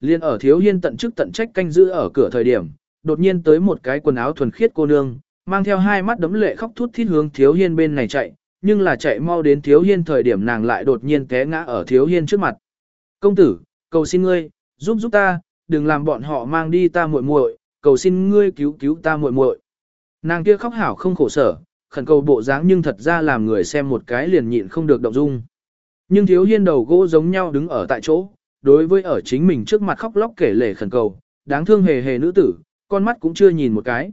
liền ở thiếu hiên tận chức tận trách canh giữ ở cửa thời điểm, đột nhiên tới một cái quần áo thuần khiết cô nương, mang theo hai mắt đấm lệ khóc thút thít hướng thiếu hiên bên này chạy, nhưng là chạy mau đến thiếu hiên thời điểm nàng lại đột nhiên té ngã ở thiếu hiên trước mặt. Công tử, cầu xin ngươi, giúp giúp ta, đừng làm bọn họ mang đi ta muội muội, cầu xin ngươi cứu cứu ta muội muội. Nàng kia khóc hảo không khổ sở, khẩn cầu bộ dáng nhưng thật ra làm người xem một cái liền nhịn không được động dung. Nhưng thiếu hiên đầu gỗ giống nhau đứng ở tại chỗ, đối với ở chính mình trước mặt khóc lóc kể lể khẩn cầu, đáng thương hề hề nữ tử, con mắt cũng chưa nhìn một cái.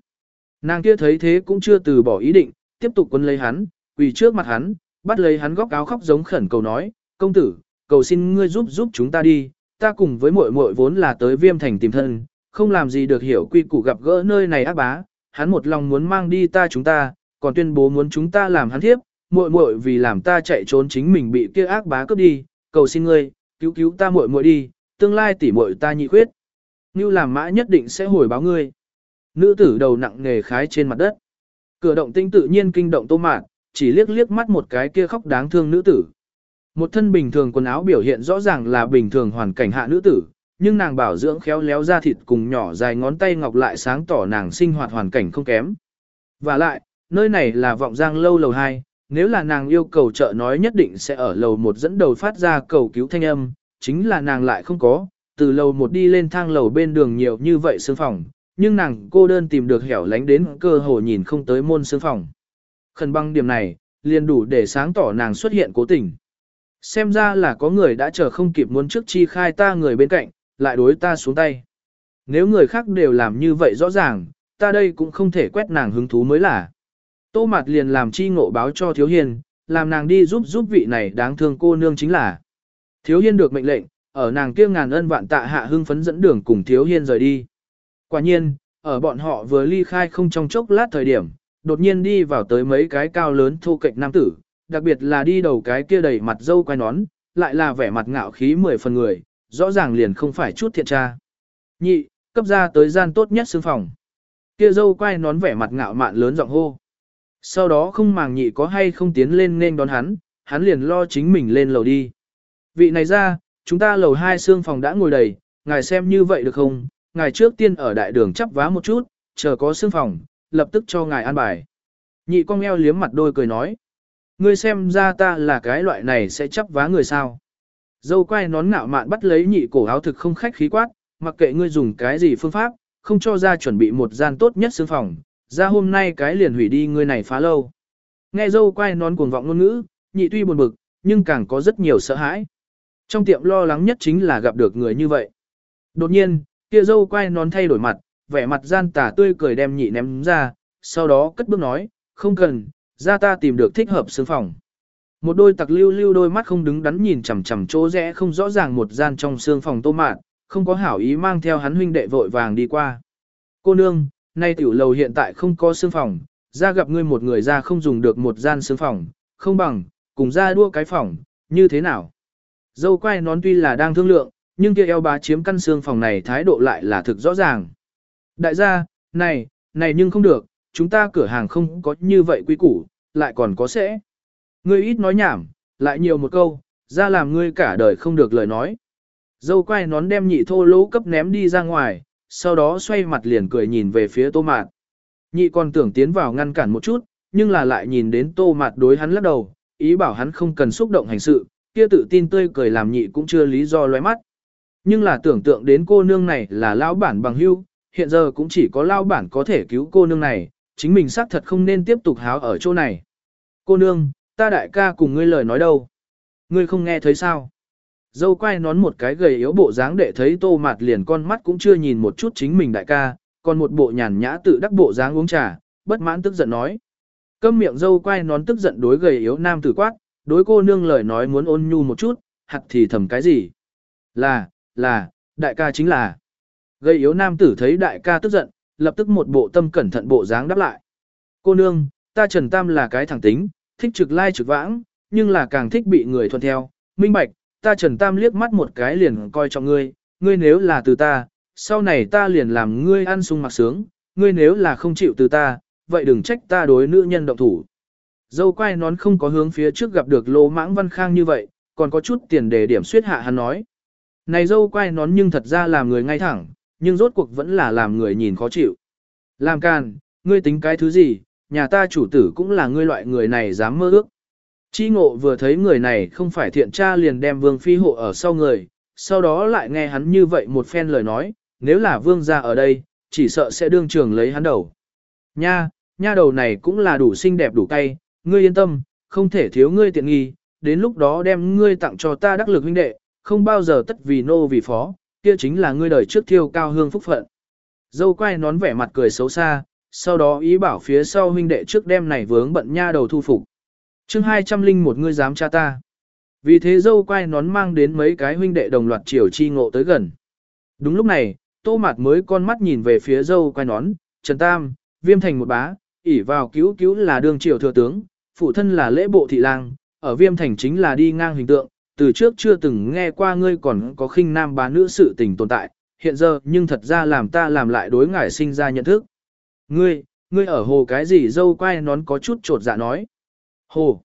Nàng kia thấy thế cũng chưa từ bỏ ý định, tiếp tục quấn lấy hắn, quỳ trước mặt hắn, bắt lấy hắn góc áo khóc giống khẩn cầu nói, công tử, cầu xin ngươi giúp giúp chúng ta đi, ta cùng với muội muội vốn là tới viêm thành tìm thân, không làm gì được hiểu quy củ gặp gỡ nơi này ác bá, hắn một lòng muốn mang đi ta chúng ta, còn tuyên bố muốn chúng ta làm hắn thiếp, muội muội vì làm ta chạy trốn chính mình bị kia ác bá cướp đi, cầu xin ngươi, cứu cứu ta muội muội đi, tương lai tỷ muội ta nhị khuyết. Như làm mã nhất định sẽ hồi báo ngươi. Nữ tử đầu nặng nề khái trên mặt đất. Cửa động tinh tự nhiên kinh động tô mạn, chỉ liếc liếc mắt một cái kia khóc đáng thương nữ tử. Một thân bình thường quần áo biểu hiện rõ ràng là bình thường hoàn cảnh hạ nữ tử, nhưng nàng bảo dưỡng khéo léo da thịt cùng nhỏ dài ngón tay ngọc lại sáng tỏ nàng sinh hoạt hoàn cảnh không kém. Và lại, nơi này là vọng giang lâu lầu 2, nếu là nàng yêu cầu trợ nói nhất định sẽ ở lầu một dẫn đầu phát ra cầu cứu thanh âm, chính là nàng lại không có, từ lầu một đi lên thang lầu bên đường nhiều như vậy sương phòng, nhưng nàng cô đơn tìm được hẻo lánh đến cơ hồ nhìn không tới môn sương phòng. Khẩn băng điểm này, liền đủ để sáng tỏ nàng xuất hiện cố tình. Xem ra là có người đã chờ không kịp muốn trước chi khai ta người bên cạnh, lại đối ta xuống tay. Nếu người khác đều làm như vậy rõ ràng, ta đây cũng không thể quét nàng hứng thú mới là. Tô Mạt liền làm chi ngộ báo cho Thiếu Hiên, làm nàng đi giúp giúp vị này đáng thương cô nương chính là. Thiếu Hiên được mệnh lệnh, ở nàng kia ngàn ân vạn tạ hạ hưng phấn dẫn đường cùng Thiếu Hiên rời đi. Quả nhiên, ở bọn họ vừa ly khai không trong chốc lát thời điểm, đột nhiên đi vào tới mấy cái cao lớn thô kệch nam tử, đặc biệt là đi đầu cái kia đầy mặt dâu quai nón, lại là vẻ mặt ngạo khí mười phần người, rõ ràng liền không phải chút thiện tra. Nhị, cấp ra tới gian tốt nhất xương phòng. Kia dâu quai nón vẻ mặt ngạo mạn lớn giọng hô. Sau đó không màng nhị có hay không tiến lên nên đón hắn, hắn liền lo chính mình lên lầu đi. Vị này ra, chúng ta lầu hai xương phòng đã ngồi đầy, ngài xem như vậy được không? Ngài trước tiên ở đại đường chắp vá một chút, chờ có xương phòng, lập tức cho ngài an bài. Nhị con eo liếm mặt đôi cười nói. Ngươi xem ra ta là cái loại này sẽ chấp vá người sao. Dâu quay nón ngạo mạn bắt lấy nhị cổ áo thực không khách khí quát, mặc kệ ngươi dùng cái gì phương pháp, không cho ra chuẩn bị một gian tốt nhất xương phòng, ra hôm nay cái liền hủy đi ngươi này phá lâu. Nghe dâu quay nón cuồng vọng ngôn ngữ, nhị tuy buồn bực, nhưng càng có rất nhiều sợ hãi. Trong tiệm lo lắng nhất chính là gặp được người như vậy. Đột nhiên, kia dâu quay nón thay đổi mặt, vẻ mặt gian tà tươi cười đem nhị ném ra, sau đó cất bước nói, không cần, ra ta tìm được thích hợp xương phòng. Một đôi tặc lưu lưu đôi mắt không đứng đắn nhìn chằm chằm chỗ rẽ không rõ ràng một gian trong xương phòng tô mạn, không có hảo ý mang theo hắn huynh đệ vội vàng đi qua. Cô nương, nay tiểu lầu hiện tại không có xương phòng, ra gặp ngươi một người ra không dùng được một gian xương phòng, không bằng, cùng ra đua cái phòng, như thế nào? Dâu quay nón tuy là đang thương lượng, nhưng kia eo bá chiếm căn xương phòng này thái độ lại là thực rõ ràng. Đại gia, này, này nhưng không được, chúng ta cửa hàng không có như vậy quy củ, lại còn có sẽ. Ngươi ít nói nhảm, lại nhiều một câu, ra làm ngươi cả đời không được lời nói. Dâu quay nón đem nhị thô lỗ cấp ném đi ra ngoài, sau đó xoay mặt liền cười nhìn về phía tô mạt. Nhị còn tưởng tiến vào ngăn cản một chút, nhưng là lại nhìn đến tô mạt đối hắn lắc đầu, ý bảo hắn không cần xúc động hành sự, kia tự tin tươi cười làm nhị cũng chưa lý do loé mắt. Nhưng là tưởng tượng đến cô nương này là lão bản bằng hưu, hiện giờ cũng chỉ có lão bản có thể cứu cô nương này, chính mình xác thật không nên tiếp tục háo ở chỗ này. Cô nương, ta đại ca cùng ngươi lời nói đâu? Ngươi không nghe thấy sao? Dâu quay nón một cái gầy yếu bộ dáng để thấy tô mạt liền con mắt cũng chưa nhìn một chút chính mình đại ca, còn một bộ nhàn nhã tự đắc bộ dáng uống trà, bất mãn tức giận nói. Câm miệng dâu quay nón tức giận đối gầy yếu nam tử quát, đối cô nương lời nói muốn ôn nhu một chút, hạt thì thầm cái gì? Là, là, đại ca chính là. Gầy yếu nam tử thấy đại ca tức giận, lập tức một bộ tâm cẩn thận bộ dáng đáp lại. Cô nương, ta Trần Tam là cái thẳng tính, thích trực lai trực vãng, nhưng là càng thích bị người thuận theo, minh bạch, ta Trần Tam liếc mắt một cái liền coi trọng ngươi, ngươi nếu là từ ta, sau này ta liền làm ngươi ăn sung mặc sướng, ngươi nếu là không chịu từ ta, vậy đừng trách ta đối nữ nhân động thủ. Dâu quay nón không có hướng phía trước gặp được lô mãng văn khang như vậy, còn có chút tiền đề điểm suyết hạ hắn nói. Này dâu quay nón nhưng thật ra làm người ngay thẳng, nhưng rốt cuộc vẫn là làm người nhìn khó chịu. Làm càn, ngươi tính cái thứ gì, nhà ta chủ tử cũng là ngươi loại người này dám mơ ước. Chi ngộ vừa thấy người này không phải thiện tra liền đem vương phi hộ ở sau người, sau đó lại nghe hắn như vậy một phen lời nói, nếu là vương gia ở đây, chỉ sợ sẽ đương trường lấy hắn đầu. Nha, nha đầu này cũng là đủ xinh đẹp đủ cay, ngươi yên tâm, không thể thiếu ngươi tiện nghi, đến lúc đó đem ngươi tặng cho ta đắc lực huynh đệ, không bao giờ tất vì nô vì phó, kia chính là ngươi đời trước thiêu cao hương phúc phận. Dâu quay nón vẻ mặt cười xấu xa, sau đó ý bảo phía sau huynh đệ trước đem này vướng bận nha đầu thu phục chương 200 linh một ngươi dám cha ta. Vì thế dâu quay nón mang đến mấy cái huynh đệ đồng loạt chiều chi ngộ tới gần. Đúng lúc này, tô mạt mới con mắt nhìn về phía dâu quay nón, Trần Tam, viêm thành một bá, ỉ vào cứu cứu là đương triều thừa tướng, phụ thân là lễ bộ thị lang, ở viêm thành chính là đi ngang hình tượng, từ trước chưa từng nghe qua ngươi còn có khinh nam bá nữ sự tình tồn tại, hiện giờ nhưng thật ra làm ta làm lại đối ngải sinh ra nhận thức. Ngươi, ngươi ở hồ cái gì dâu quay nón có chút trột dạ nói. Hồ.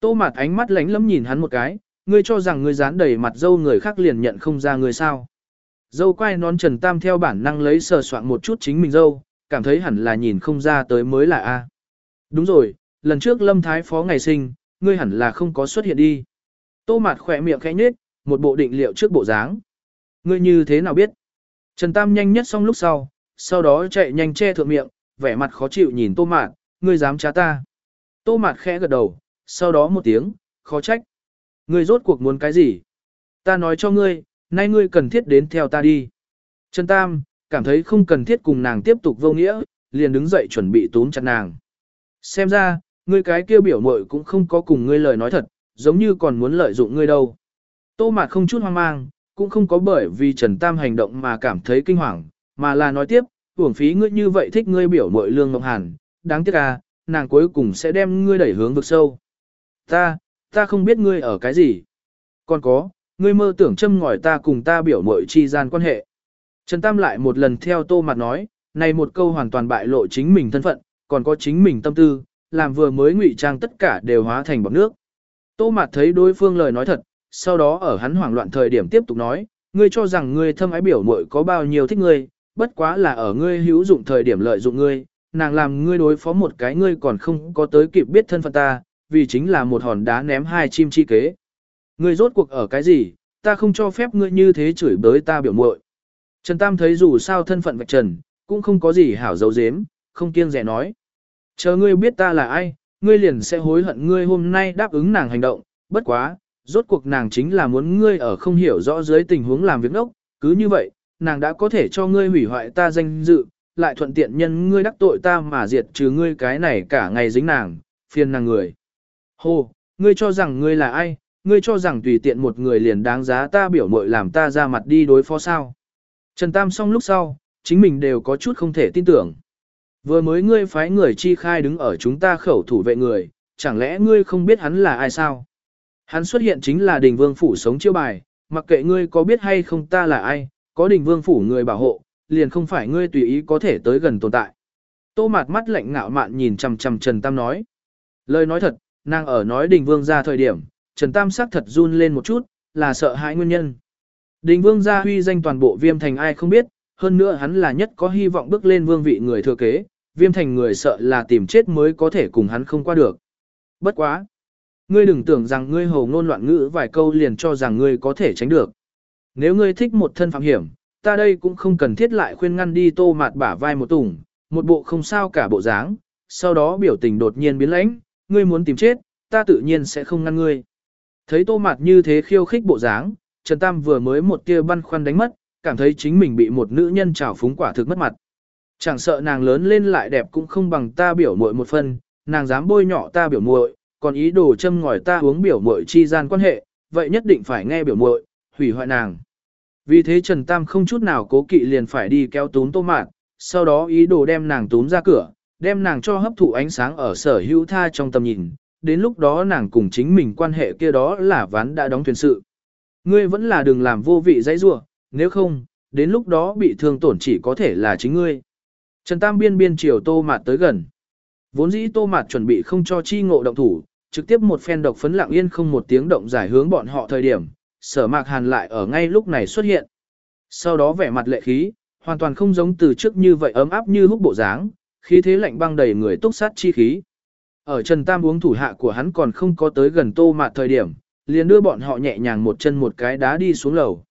Tô mặt ánh mắt lánh lắm nhìn hắn một cái, ngươi cho rằng ngươi dán đầy mặt dâu người khác liền nhận không ra ngươi sao. Dâu quay nón trần tam theo bản năng lấy sờ soạn một chút chính mình dâu, cảm thấy hẳn là nhìn không ra tới mới là A. Đúng rồi, lần trước lâm thái phó ngày sinh, ngươi hẳn là không có xuất hiện đi. Tô mặt khỏe miệng khẽ nhếch, một bộ định liệu trước bộ dáng. Ngươi như thế nào biết? Trần Tam nhanh nhất xong lúc sau, sau đó chạy nhanh che thượng miệng, vẻ mặt khó chịu nhìn Tô Mạt, ngươi dám trá ta. Tô Mạt khẽ gật đầu, sau đó một tiếng, khó trách. Ngươi rốt cuộc muốn cái gì? Ta nói cho ngươi, nay ngươi cần thiết đến theo ta đi. Trần Tam, cảm thấy không cần thiết cùng nàng tiếp tục vô nghĩa, liền đứng dậy chuẩn bị túm chặt nàng. Xem ra, ngươi cái kia biểu mội cũng không có cùng ngươi lời nói thật, giống như còn muốn lợi dụng ngươi đâu. Tô Mạt không chút hoang mang, cũng không có bởi vì Trần Tam hành động mà cảm thấy kinh hoàng, mà là nói tiếp, uổng phí ngươi như vậy thích ngươi biểu mội lương ngọc hàn, đáng tiếc à, nàng cuối cùng sẽ đem ngươi đẩy hướng vực sâu. Ta, ta không biết ngươi ở cái gì. Còn có, ngươi mơ tưởng châm ngòi ta cùng ta biểu mội chi gian quan hệ. Trần Tam lại một lần theo tô mặt nói, này một câu hoàn toàn bại lộ chính mình thân phận, còn có chính mình tâm tư, làm vừa mới ngụy trang tất cả đều hóa thành bọt nước. Tô mặt thấy đối phương lời nói thật, sau đó ở hắn hoảng loạn thời điểm tiếp tục nói, ngươi cho rằng ngươi thâm ái biểu muội có bao nhiêu thích ngươi, bất quá là ở ngươi hữu dụng thời điểm lợi dụng ngươi, nàng làm ngươi đối phó một cái ngươi còn không có tới kịp biết thân phận ta, vì chính là một hòn đá ném hai chim chi kế. Ngươi rốt cuộc ở cái gì, ta không cho phép ngươi như thế chửi bới ta biểu muội. Trần Tam thấy dù sao thân phận vạch trần, cũng không có gì hảo dấu dếm, không kiêng rẻ nói. Chờ ngươi biết ta là ai, ngươi liền sẽ hối hận ngươi hôm nay đáp ứng nàng hành động, bất quá, rốt cuộc nàng chính là muốn ngươi ở không hiểu rõ dưới tình huống làm việc nốc, cứ như vậy, nàng đã có thể cho ngươi hủy hoại ta danh dự, lại thuận tiện nhân ngươi đắc tội ta mà diệt trừ ngươi cái này cả ngày dính nàng, phiền nàng người. Hồ, ngươi cho rằng ngươi là ai, ngươi cho rằng tùy tiện một người liền đáng giá ta biểu mội làm ta ra mặt đi đối phó sao. Trần Tam xong lúc sau, chính mình đều có chút không thể tin tưởng. Vừa mới ngươi phái người chi khai đứng ở chúng ta khẩu thủ vệ người, chẳng lẽ ngươi không biết hắn là ai sao? Hắn xuất hiện chính là đình vương phủ sống chiêu bài, mặc kệ ngươi có biết hay không ta là ai, có đình vương phủ người bảo hộ, liền không phải ngươi tùy ý có thể tới gần tồn tại. Tô mạt mắt lạnh ngạo mạn nhìn chằm chằm Trần Tam nói. Lời nói thật, nàng ở nói đình vương ra thời điểm, Trần Tam sắc thật run lên một chút, là sợ hãi nguyên nhân. Đình vương gia huy danh toàn bộ viêm thành ai không biết, hơn nữa hắn là nhất có hy vọng bước lên vương vị người thừa kế, viêm thành người sợ là tìm chết mới có thể cùng hắn không qua được. Bất quá. Ngươi đừng tưởng rằng ngươi hồ ngôn loạn ngữ vài câu liền cho rằng ngươi có thể tránh được. Nếu ngươi thích một thân phạm hiểm, ta đây cũng không cần thiết lại khuyên ngăn đi tô mạt bả vai một tủng, một bộ không sao cả bộ dáng, sau đó biểu tình đột nhiên biến lãnh, ngươi muốn tìm chết, ta tự nhiên sẽ không ngăn ngươi. Thấy tô mạt như thế khiêu khích bộ dáng, Trần Tam vừa mới một tia băn khoăn đánh mất, cảm thấy chính mình bị một nữ nhân trào phúng quả thực mất mặt. Chẳng sợ nàng lớn lên lại đẹp cũng không bằng ta biểu muội một phần, nàng dám bôi nhọ ta biểu muội, còn ý đồ châm ngòi ta uống biểu muội chi gian quan hệ, vậy nhất định phải nghe biểu muội, hủy hoại nàng. Vì thế Trần Tam không chút nào cố kỵ liền phải đi kéo túm tô mạn, sau đó ý đồ đem nàng túm ra cửa, đem nàng cho hấp thụ ánh sáng ở sở hữu tha trong tầm nhìn, đến lúc đó nàng cùng chính mình quan hệ kia đó là ván đã đóng thuyền sự. Ngươi vẫn là đừng làm vô vị dãy rua, nếu không, đến lúc đó bị thương tổn chỉ có thể là chính ngươi. Trần Tam biên biên chiều tô mạt tới gần. Vốn dĩ tô mạt chuẩn bị không cho chi ngộ động thủ, trực tiếp một phen độc phấn lặng yên không một tiếng động giải hướng bọn họ thời điểm, sở mạc hàn lại ở ngay lúc này xuất hiện. Sau đó vẻ mặt lệ khí, hoàn toàn không giống từ trước như vậy ấm áp như húc bộ dáng, khí thế lạnh băng đầy người túc sát chi khí. Ở Trần Tam uống thủ hạ của hắn còn không có tới gần tô mạt thời điểm, liền đưa bọn họ nhẹ nhàng một chân một cái đá đi xuống lầu.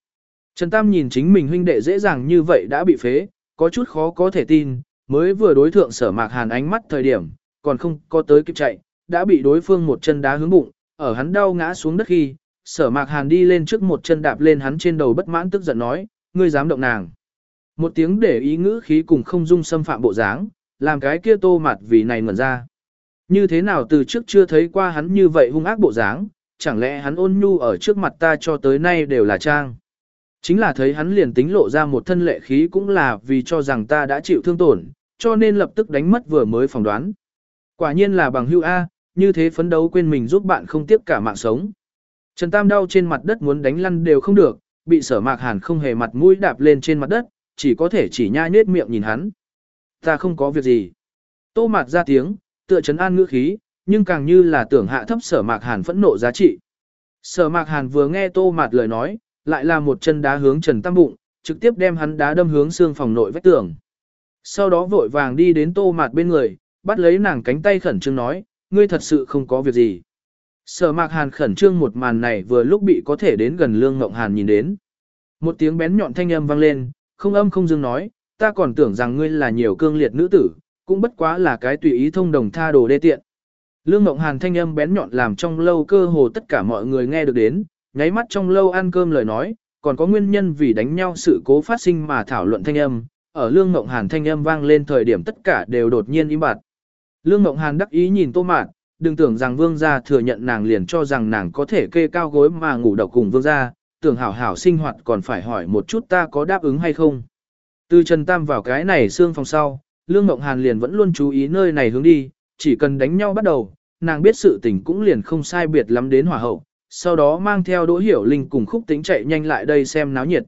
Trần Tam nhìn chính mình huynh đệ dễ dàng như vậy đã bị phế, có chút khó có thể tin, mới vừa đối thượng sở mạc hàn ánh mắt thời điểm, còn không có tới kịp chạy, đã bị đối phương một chân đá hướng bụng, ở hắn đau ngã xuống đất khi, sở mạc hàn đi lên trước một chân đạp lên hắn trên đầu bất mãn tức giận nói, ngươi dám động nàng. Một tiếng để ý ngữ khí cùng không dung xâm phạm bộ dáng, làm cái kia tô mặt vì này ngẩn ra. Như thế nào từ trước chưa thấy qua hắn như vậy hung ác bộ dáng, chẳng lẽ hắn ôn nhu ở trước mặt ta cho tới nay đều là trang. Chính là thấy hắn liền tính lộ ra một thân lệ khí cũng là vì cho rằng ta đã chịu thương tổn, cho nên lập tức đánh mất vừa mới phỏng đoán. Quả nhiên là bằng hưu A, như thế phấn đấu quên mình giúp bạn không tiếp cả mạng sống. Trần Tam đau trên mặt đất muốn đánh lăn đều không được, bị sở mạc hàn không hề mặt mũi đạp lên trên mặt đất, chỉ có thể chỉ nhai nết miệng nhìn hắn. Ta không có việc gì. Tô mạt ra tiếng, tựa trấn an ngữ khí, nhưng càng như là tưởng hạ thấp sở mạc hàn phẫn nộ giá trị. Sở mạc hàn vừa nghe tô mạt lời nói, lại là một chân đá hướng Trần Tam bụng, trực tiếp đem hắn đá đâm hướng xương phòng nội vách tường. Sau đó vội vàng đi đến tô mạt bên người, bắt lấy nàng cánh tay khẩn trương nói, ngươi thật sự không có việc gì. Sở mạc hàn khẩn trương một màn này vừa lúc bị có thể đến gần lương ngộng hàn nhìn đến. Một tiếng bén nhọn thanh âm vang lên, không âm không dương nói, ta còn tưởng rằng ngươi là nhiều cương liệt nữ tử, cũng bất quá là cái tùy ý thông đồng tha đồ đê tiện. Lương Ngộng Hàn thanh âm bén nhọn làm trong lâu cơ hồ tất cả mọi người nghe được đến, nháy mắt trong lâu ăn cơm lời nói, còn có nguyên nhân vì đánh nhau sự cố phát sinh mà thảo luận thanh âm, ở Lương Ngộng Hàn thanh âm vang lên thời điểm tất cả đều đột nhiên im bặt. Lương Ngộng Hàn đắc ý nhìn Tô Mạn, đừng tưởng rằng vương gia thừa nhận nàng liền cho rằng nàng có thể kê cao gối mà ngủ độc cùng vương gia, tưởng hảo hảo sinh hoạt còn phải hỏi một chút ta có đáp ứng hay không. Từ Trần Tam vào cái này xương phòng sau, Lương Ngộng Hàn liền vẫn luôn chú ý nơi này hướng đi, chỉ cần đánh nhau bắt đầu, nàng biết sự tình cũng liền không sai biệt lắm đến hỏa hậu, sau đó mang theo Đỗ Hiểu Linh cùng khúc tính chạy nhanh lại đây xem náo nhiệt.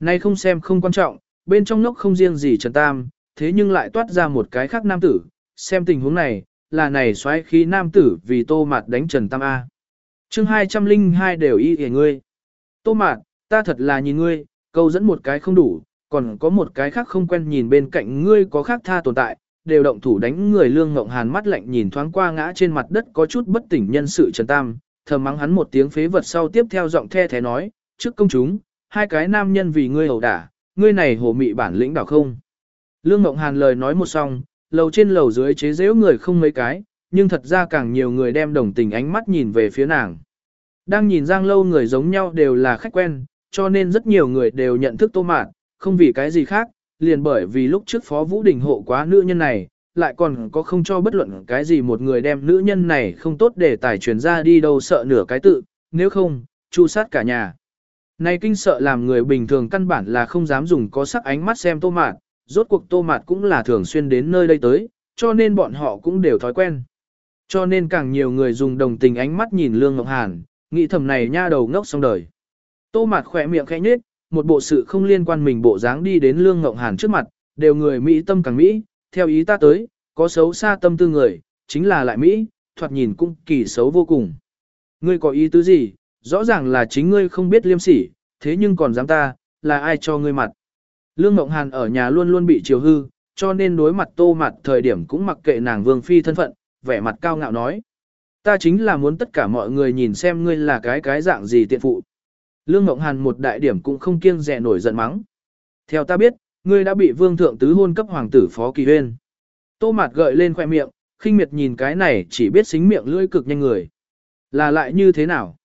Nay không xem không quan trọng, bên trong lốc không riêng gì Trần Tam, thế nhưng lại toát ra một cái khác nam tử, xem tình huống này, là này xoáy khí nam tử vì tô mạt đánh Trần Tam A. chương 202 đều y hề ngươi. Tô mạt, ta thật là nhìn ngươi, câu dẫn một cái không đủ, còn có một cái khác không quen nhìn bên cạnh ngươi có khác tha tồn tại, đều động thủ đánh người lương ngộng hàn mắt lạnh nhìn thoáng qua ngã trên mặt đất có chút bất tỉnh nhân sự Trần Tam, thầm mắng hắn một tiếng phế vật sau tiếp theo giọng the thế nói, trước công chúng, hai cái nam nhân vì ngươi hầu đả, ngươi này hồ mị bản lĩnh đảo không. Lương Ngộng Hàn lời nói một xong, lầu trên lầu dưới chế giễu người không mấy cái, nhưng thật ra càng nhiều người đem đồng tình ánh mắt nhìn về phía nàng. Đang nhìn Giang Lâu người giống nhau đều là khách quen, cho nên rất nhiều người đều nhận thức Tô Mạn, không vì cái gì khác, liền bởi vì lúc trước Phó Vũ Đình hộ quá nữ nhân này, lại còn có không cho bất luận cái gì một người đem nữ nhân này không tốt để tài truyền ra đi đâu sợ nửa cái tự, nếu không, chu sát cả nhà. Này kinh sợ làm người bình thường căn bản là không dám dùng có sắc ánh mắt xem tô mạt, rốt cuộc tô mạt cũng là thường xuyên đến nơi đây tới, cho nên bọn họ cũng đều thói quen. Cho nên càng nhiều người dùng đồng tình ánh mắt nhìn Lương Ngọc Hàn, nghĩ thầm này nha đầu ngốc xong đời. Tô mạt khỏe miệng khẽ nhếch, một bộ sự không liên quan mình bộ dáng đi đến Lương Ngọc Hàn trước mặt, đều người Mỹ tâm càng Mỹ, theo ý ta tới, có xấu xa tâm tư người, chính là lại Mỹ, thoạt nhìn cũng kỳ xấu vô cùng. Ngươi có ý tứ gì, rõ ràng là chính ngươi không biết liêm sỉ, thế nhưng còn dám ta, là ai cho ngươi mặt. Lương Mộng Hàn ở nhà luôn luôn bị chiều hư, cho nên đối mặt tô mặt thời điểm cũng mặc kệ nàng vương phi thân phận, vẻ mặt cao ngạo nói. Ta chính là muốn tất cả mọi người nhìn xem ngươi là cái cái dạng gì tiện phụ. Lương Mộng Hàn một đại điểm cũng không kiêng dè nổi giận mắng. Theo ta biết, ngươi đã bị vương thượng tứ hôn cấp hoàng tử phó kỳ huyên. Tô Mạt gợi lên khoẻ miệng, khinh miệt nhìn cái này chỉ biết xính miệng lưỡi cực nhanh người. Là lại như thế nào?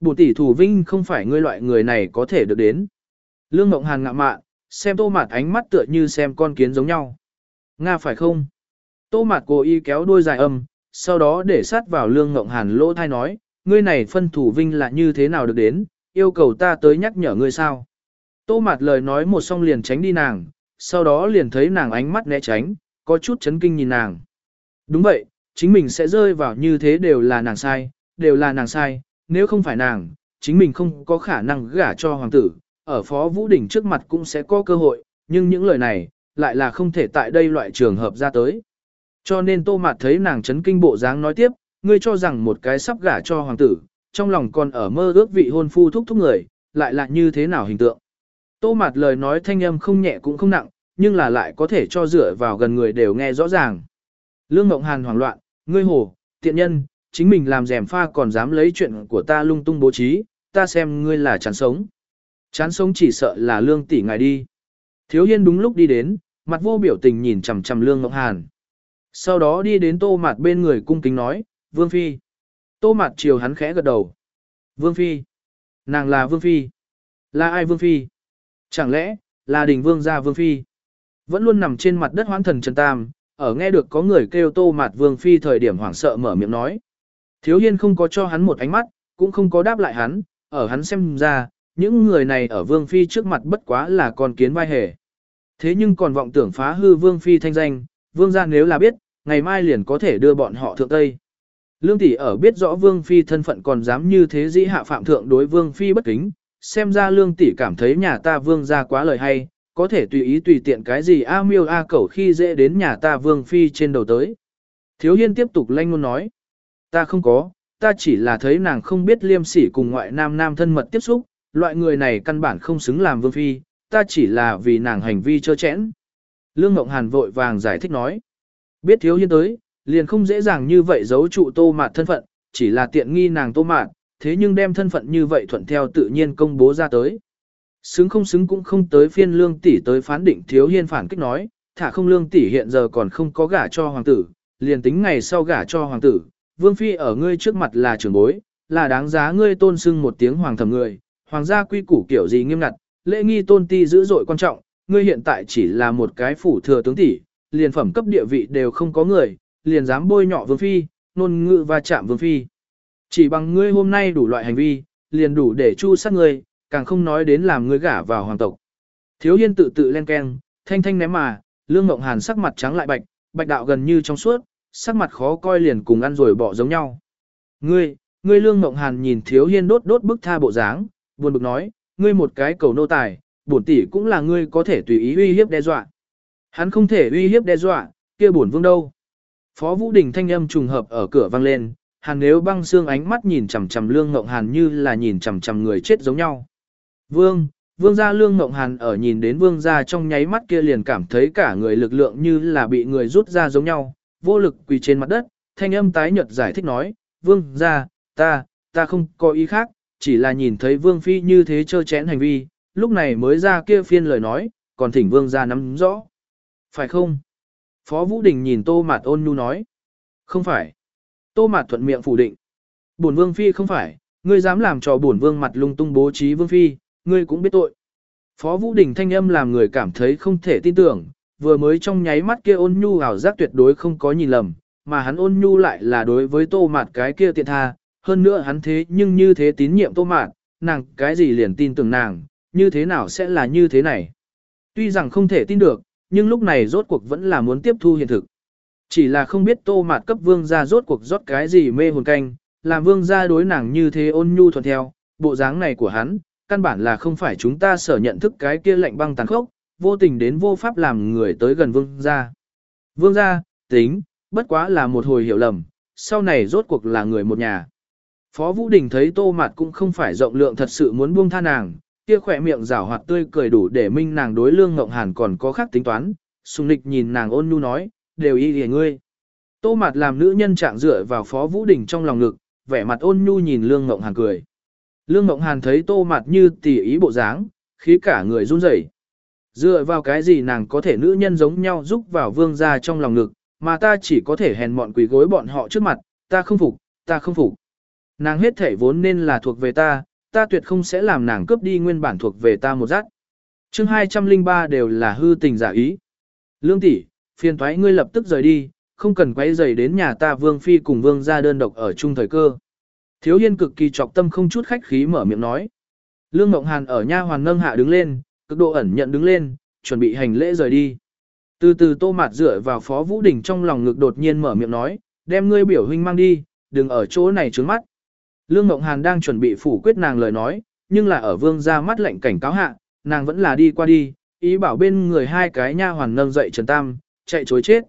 Bổn tỷ thủ vinh không phải ngươi loại người này có thể được đến. Lương Ngộng Hàn ngạ mạn, xem Tô Mạt ánh mắt tựa như xem con kiến giống nhau. Nga phải không? Tô Mạt cố ý kéo đôi dài âm, sau đó để sát vào Lương Ngộng Hàn lỗ thai nói, ngươi này phân thủ vinh là như thế nào được đến, yêu cầu ta tới nhắc nhở ngươi sao? Tô Mạt lời nói một xong liền tránh đi nàng, sau đó liền thấy nàng ánh mắt né tránh, có chút chấn kinh nhìn nàng. Đúng vậy, chính mình sẽ rơi vào như thế đều là nàng sai, đều là nàng sai, nếu không phải nàng, chính mình không có khả năng gả cho hoàng tử, ở Phó Vũ Đình trước mặt cũng sẽ có cơ hội, nhưng những lời này, lại là không thể tại đây loại trường hợp ra tới. Cho nên Tô Mạt thấy nàng chấn kinh bộ dáng nói tiếp, ngươi cho rằng một cái sắp gả cho hoàng tử, trong lòng còn ở mơ ước vị hôn phu thúc thúc người, lại là như thế nào hình tượng. Tô Mạt lời nói thanh âm không nhẹ cũng không nặng, nhưng là lại có thể cho dựa vào gần người đều nghe rõ ràng. Lương Ngộng Hàn hoảng loạn, ngươi hồ, tiện nhân, chính mình làm rèm pha còn dám lấy chuyện của ta lung tung bố trí, ta xem ngươi là chán sống. Chán sống chỉ sợ là lương tỷ ngài đi. Thiếu hiên đúng lúc đi đến, mặt vô biểu tình nhìn chằm chằm lương ngọc Hàn. Sau đó đi đến tô mặt bên người cung kính nói, Vương Phi. Tô mặt chiều hắn khẽ gật đầu. Vương Phi. Nàng là Vương Phi. Là ai Vương Phi? Chẳng lẽ, là đình Vương gia Vương Phi? Vẫn luôn nằm trên mặt đất hoãn thần Trần Tam, ở nghe được có người kêu tô mặt Vương Phi thời điểm hoảng sợ mở miệng nói. Thiếu hiên không có cho hắn một ánh mắt, cũng không có đáp lại hắn, ở hắn xem ra, những người này ở Vương Phi trước mặt bất quá là con kiến vai hề. Thế nhưng còn vọng tưởng phá hư Vương Phi thanh danh, Vương gia nếu là biết, ngày mai liền có thể đưa bọn họ thượng Tây. Lương tỷ ở biết rõ Vương Phi thân phận còn dám như thế dĩ hạ phạm thượng đối Vương Phi bất kính, xem ra Lương tỷ cảm thấy nhà ta Vương gia quá lời hay, có thể tùy ý tùy tiện cái gì a miêu a cẩu khi dễ đến nhà ta Vương Phi trên đầu tới. Thiếu Hiên tiếp tục lanh ngôn nói, ta không có, ta chỉ là thấy nàng không biết liêm sỉ cùng ngoại nam nam thân mật tiếp xúc, loại người này căn bản không xứng làm Vương Phi, ta chỉ là vì nàng hành vi trơ chẽn. Lương Ngộng Hàn vội vàng giải thích nói, biết Thiếu Hiên tới, liền không dễ dàng như vậy giấu trụ tô mạt thân phận, chỉ là tiện nghi nàng tô mạt, thế nhưng đem thân phận như vậy thuận theo tự nhiên công bố ra tới. Xứng không xứng cũng không tới phiên lương tỷ tới phán định thiếu hiên phản kích nói, thả không lương tỷ hiện giờ còn không có gả cho hoàng tử, liền tính ngày sau gả cho hoàng tử, vương phi ở ngươi trước mặt là trưởng bối, là đáng giá ngươi tôn sưng một tiếng hoàng thầm người, hoàng gia quy củ kiểu gì nghiêm ngặt, lễ nghi tôn ti dữ dội quan trọng, ngươi hiện tại chỉ là một cái phủ thừa tướng tỷ, liền phẩm cấp địa vị đều không có người, liền dám bôi nhọ vương phi, nôn ngự và chạm vương phi. Chỉ bằng ngươi hôm nay đủ loại hành vi, liền đủ để chu sát ngươi, càng không nói đến làm ngươi gả vào hoàng tộc. Thiếu hiên tự tự len keng, thanh thanh ném mà, lương mộng hàn sắc mặt trắng lại bạch, bạch đạo gần như trong suốt, sắc mặt khó coi liền cùng ăn rồi bỏ giống nhau. Ngươi, ngươi lương mộng hàn nhìn thiếu hiên đốt đốt bức tha bộ dáng, buồn bực nói, ngươi một cái cầu nô tài, bổn tỷ cũng là ngươi có thể tùy ý uy hiếp đe dọa. Hắn không thể uy hiếp đe dọa, kia bổn vương đâu. Phó Vũ Đình thanh âm trùng hợp ở cửa vang lên, hàn nếu băng xương ánh mắt nhìn chằm chằm lương ngộng hàn như là nhìn chằm chằm người chết giống nhau. Vương, vương gia lương ngộng hàn ở nhìn đến vương gia trong nháy mắt kia liền cảm thấy cả người lực lượng như là bị người rút ra giống nhau, vô lực quỳ trên mặt đất, thanh âm tái nhợt giải thích nói, vương gia, ta, ta không có ý khác, chỉ là nhìn thấy vương phi như thế trơ chẽn hành vi, lúc này mới ra kia phiên lời nói, còn thỉnh vương ra nắm rõ. Phải không? Phó Vũ Đình nhìn Tô Mạt ôn nhu nói. Không phải. Tô Mạt thuận miệng phủ định. Bổn vương phi không phải, ngươi dám làm cho bổn vương mặt lung tung bố trí vương phi, ngươi cũng biết tội. Phó Vũ Đình thanh âm làm người cảm thấy không thể tin tưởng, vừa mới trong nháy mắt kia ôn nhu ảo giác tuyệt đối không có nhìn lầm, mà hắn ôn nhu lại là đối với Tô Mạt cái kia tiện tha, hơn nữa hắn thế nhưng như thế tín nhiệm Tô mạn nàng cái gì liền tin tưởng nàng, như thế nào sẽ là như thế này. Tuy rằng không thể tin được, nhưng lúc này rốt cuộc vẫn là muốn tiếp thu hiện thực. Chỉ là không biết tô mạt cấp vương gia rốt cuộc rót cái gì mê hồn canh, làm vương gia đối nàng như thế ôn nhu thuận theo, bộ dáng này của hắn, căn bản là không phải chúng ta sở nhận thức cái kia lạnh băng tàn khốc, vô tình đến vô pháp làm người tới gần vương gia. Vương gia, tính, bất quá là một hồi hiểu lầm, sau này rốt cuộc là người một nhà. Phó Vũ Đình thấy tô mạt cũng không phải rộng lượng thật sự muốn buông tha nàng, kia khỏe miệng rảo hoạt tươi cười đủ để minh nàng đối lương ngộng hàn còn có khác tính toán, sùng Lịch nhìn nàng ôn nhu nói, đều y hề ngươi. Tô mặt làm nữ nhân trạng dựa vào phó vũ đình trong lòng ngực, vẻ mặt ôn nhu nhìn lương ngộng hàn cười. Lương ngộng hàn thấy tô mặt như tỉ ý bộ dáng, khí cả người run rẩy. Dựa vào cái gì nàng có thể nữ nhân giống nhau giúp vào vương gia trong lòng ngực, mà ta chỉ có thể hèn mọn quỷ gối bọn họ trước mặt, ta không phục, ta không phục. Nàng hết thể vốn nên là thuộc về ta, ta tuyệt không sẽ làm nàng cướp đi nguyên bản thuộc về ta một giác. chương 203 đều là hư tình giả ý. Lương tỷ, phiền thoái ngươi lập tức rời đi, không cần quay rời đến nhà ta vương phi cùng vương gia đơn độc ở chung thời cơ. Thiếu hiên cực kỳ trọc tâm không chút khách khí mở miệng nói. Lương Ngộng Hàn ở nha hoàn nâng hạ đứng lên, cực độ ẩn nhận đứng lên, chuẩn bị hành lễ rời đi. Từ từ tô mạt dựa vào phó vũ đỉnh trong lòng ngực đột nhiên mở miệng nói, đem ngươi biểu huynh mang đi, đừng ở chỗ này trướng mắt. Lương Ngộng Hàn đang chuẩn bị phủ quyết nàng lời nói, nhưng là ở vương gia mắt lệnh cảnh cáo hạ, nàng vẫn là đi qua đi, ý bảo bên người hai cái nha hoàn nâng dậy Trần Tam, chạy chối chết.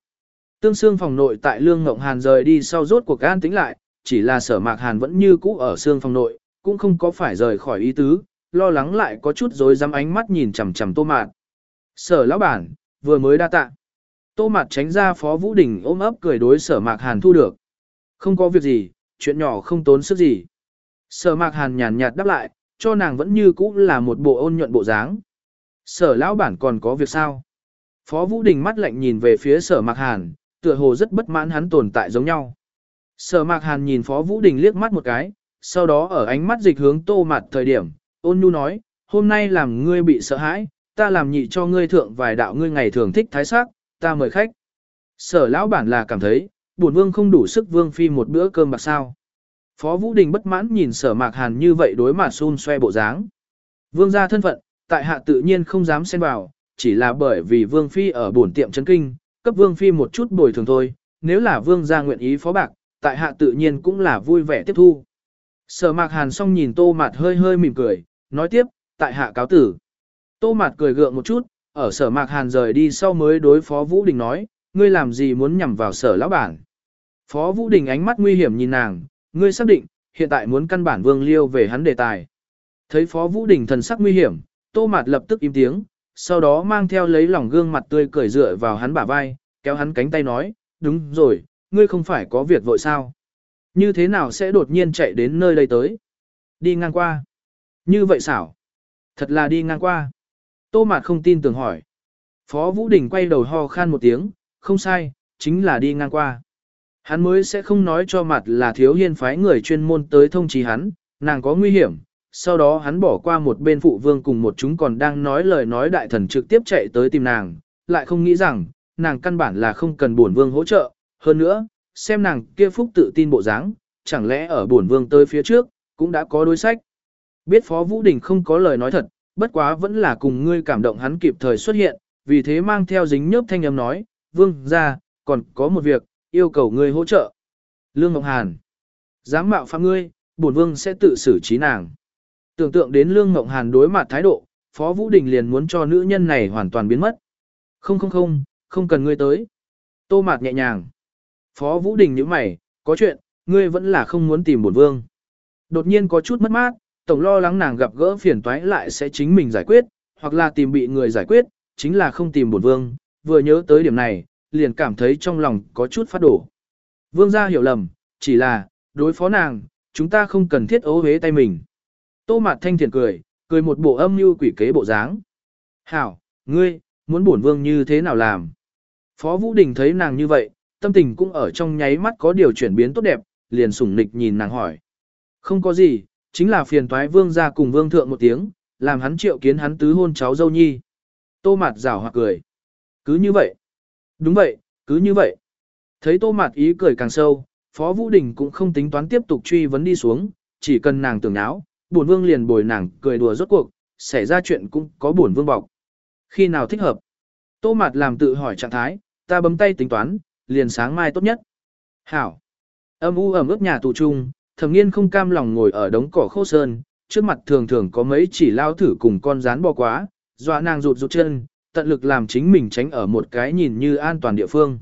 Tương xương phòng nội tại Lương Ngộng Hàn rời đi sau rốt cuộc an tĩnh lại, chỉ là sở mạc hàn vẫn như cũ ở xương phòng nội, cũng không có phải rời khỏi ý tứ, lo lắng lại có chút rồi dám ánh mắt nhìn chằm chằm tô mạt. Sở lão bản, vừa mới đa tạ. Tô mạt tránh ra phó vũ đình ôm ấp cười đối sở mạc hàn thu được. Không có việc gì, chuyện nhỏ không tốn sức gì. Sở mạc hàn nhàn nhạt đáp lại, cho nàng vẫn như cũ là một bộ ôn nhuận bộ dáng. Sở lão bản còn có việc sao? Phó Vũ Đình mắt lạnh nhìn về phía sở mạc hàn, tựa hồ rất bất mãn hắn tồn tại giống nhau. Sở mạc hàn nhìn Phó Vũ Đình liếc mắt một cái, sau đó ở ánh mắt dịch hướng tô mặt thời điểm, ôn nhu nói, hôm nay làm ngươi bị sợ hãi, ta làm nhị cho ngươi thượng vài đạo ngươi ngày thường thích thái sắc, ta mời khách. Sở lão bản là cảm thấy, bổn vương không đủ sức vương phi một bữa cơm bạc sao. Phó Vũ Đình bất mãn nhìn sở mạc hàn như vậy đối mặt xun xoe bộ dáng. Vương gia thân phận, tại hạ tự nhiên không dám xen vào, chỉ là bởi vì vương phi ở bổn tiệm chấn kinh, cấp vương phi một chút bồi thường thôi, nếu là vương gia nguyện ý phó bạc, tại hạ tự nhiên cũng là vui vẻ tiếp thu. Sở mạc hàn xong nhìn tô mạt hơi hơi mỉm cười, nói tiếp, tại hạ cáo tử. Tô mạt cười gượng một chút, ở sở mạc hàn rời đi sau mới đối phó Vũ Đình nói, ngươi làm gì muốn nhằm vào sở lão bản. Phó Vũ Đình ánh mắt nguy hiểm nhìn nàng, ngươi xác định, hiện tại muốn căn bản vương liêu về hắn đề tài. Thấy Phó Vũ Đình thần sắc nguy hiểm, tô mạt lập tức im tiếng, sau đó mang theo lấy lòng gương mặt tươi cười dựa vào hắn bả vai, kéo hắn cánh tay nói, đúng rồi, ngươi không phải có việc vội sao. Như thế nào sẽ đột nhiên chạy đến nơi đây tới? Đi ngang qua. Như vậy xảo. Thật là đi ngang qua. Tô Mạt không tin tưởng hỏi. Phó Vũ Đình quay đầu ho khan một tiếng, không sai, chính là đi ngang qua. Hắn mới sẽ không nói cho mặt là thiếu hiên phái người chuyên môn tới thông trí hắn, nàng có nguy hiểm. Sau đó hắn bỏ qua một bên phụ vương cùng một chúng còn đang nói lời nói đại thần trực tiếp chạy tới tìm nàng, lại không nghĩ rằng, nàng căn bản là không cần bổn vương hỗ trợ. Hơn nữa, xem nàng kia phúc tự tin bộ dáng, chẳng lẽ ở bổn vương tới phía trước, cũng đã có đối sách. Biết Phó Vũ Đình không có lời nói thật, bất quá vẫn là cùng ngươi cảm động hắn kịp thời xuất hiện, vì thế mang theo dính nhớp thanh âm nói, vương ra, còn có một việc, yêu cầu ngươi hỗ trợ. Lương Ngọc Hàn, dám mạo phạm ngươi, bổn vương sẽ tự xử trí nàng. Tưởng tượng đến Lương Ngọc Hàn đối mặt thái độ, Phó Vũ Đình liền muốn cho nữ nhân này hoàn toàn biến mất. Không không không, không cần ngươi tới. Tô mạt nhẹ nhàng. Phó Vũ Đình nhíu mày, có chuyện, ngươi vẫn là không muốn tìm bổn vương. Đột nhiên có chút mất mát, tổng lo lắng nàng gặp gỡ phiền toái lại sẽ chính mình giải quyết, hoặc là tìm bị người giải quyết, chính là không tìm bổn vương, vừa nhớ tới điểm này, liền cảm thấy trong lòng có chút phát đổ. Vương gia hiểu lầm, chỉ là, đối phó nàng, chúng ta không cần thiết ố hế tay mình. Tô mạt thanh thiền cười, cười một bộ âm như quỷ kế bộ dáng. Hảo, ngươi, muốn bổn vương như thế nào làm? Phó Vũ Đình thấy nàng như vậy, tâm tình cũng ở trong nháy mắt có điều chuyển biến tốt đẹp, liền sủng nịch nhìn nàng hỏi. Không có gì, chính là phiền toái vương ra cùng vương thượng một tiếng, làm hắn triệu kiến hắn tứ hôn cháu dâu nhi. Tô Mạt rảo hoặc cười. Cứ như vậy. Đúng vậy, cứ như vậy. Thấy Tô Mạt ý cười càng sâu, Phó Vũ Đình cũng không tính toán tiếp tục truy vấn đi xuống, chỉ cần nàng tưởng náo, bổn vương liền bồi nàng cười đùa rốt cuộc, xảy ra chuyện cũng có bổn vương bọc. Khi nào thích hợp? Tô Mạt làm tự hỏi trạng thái, ta bấm tay tính toán, liền sáng mai tốt nhất. Hảo. Âm u ẩm ướt nhà tù trung, thầm nghiên không cam lòng ngồi ở đống cỏ khô sơn, trước mặt thường thường có mấy chỉ lao thử cùng con rán bò quá, dọa nàng rụt rụt chân, tận lực làm chính mình tránh ở một cái nhìn như an toàn địa phương.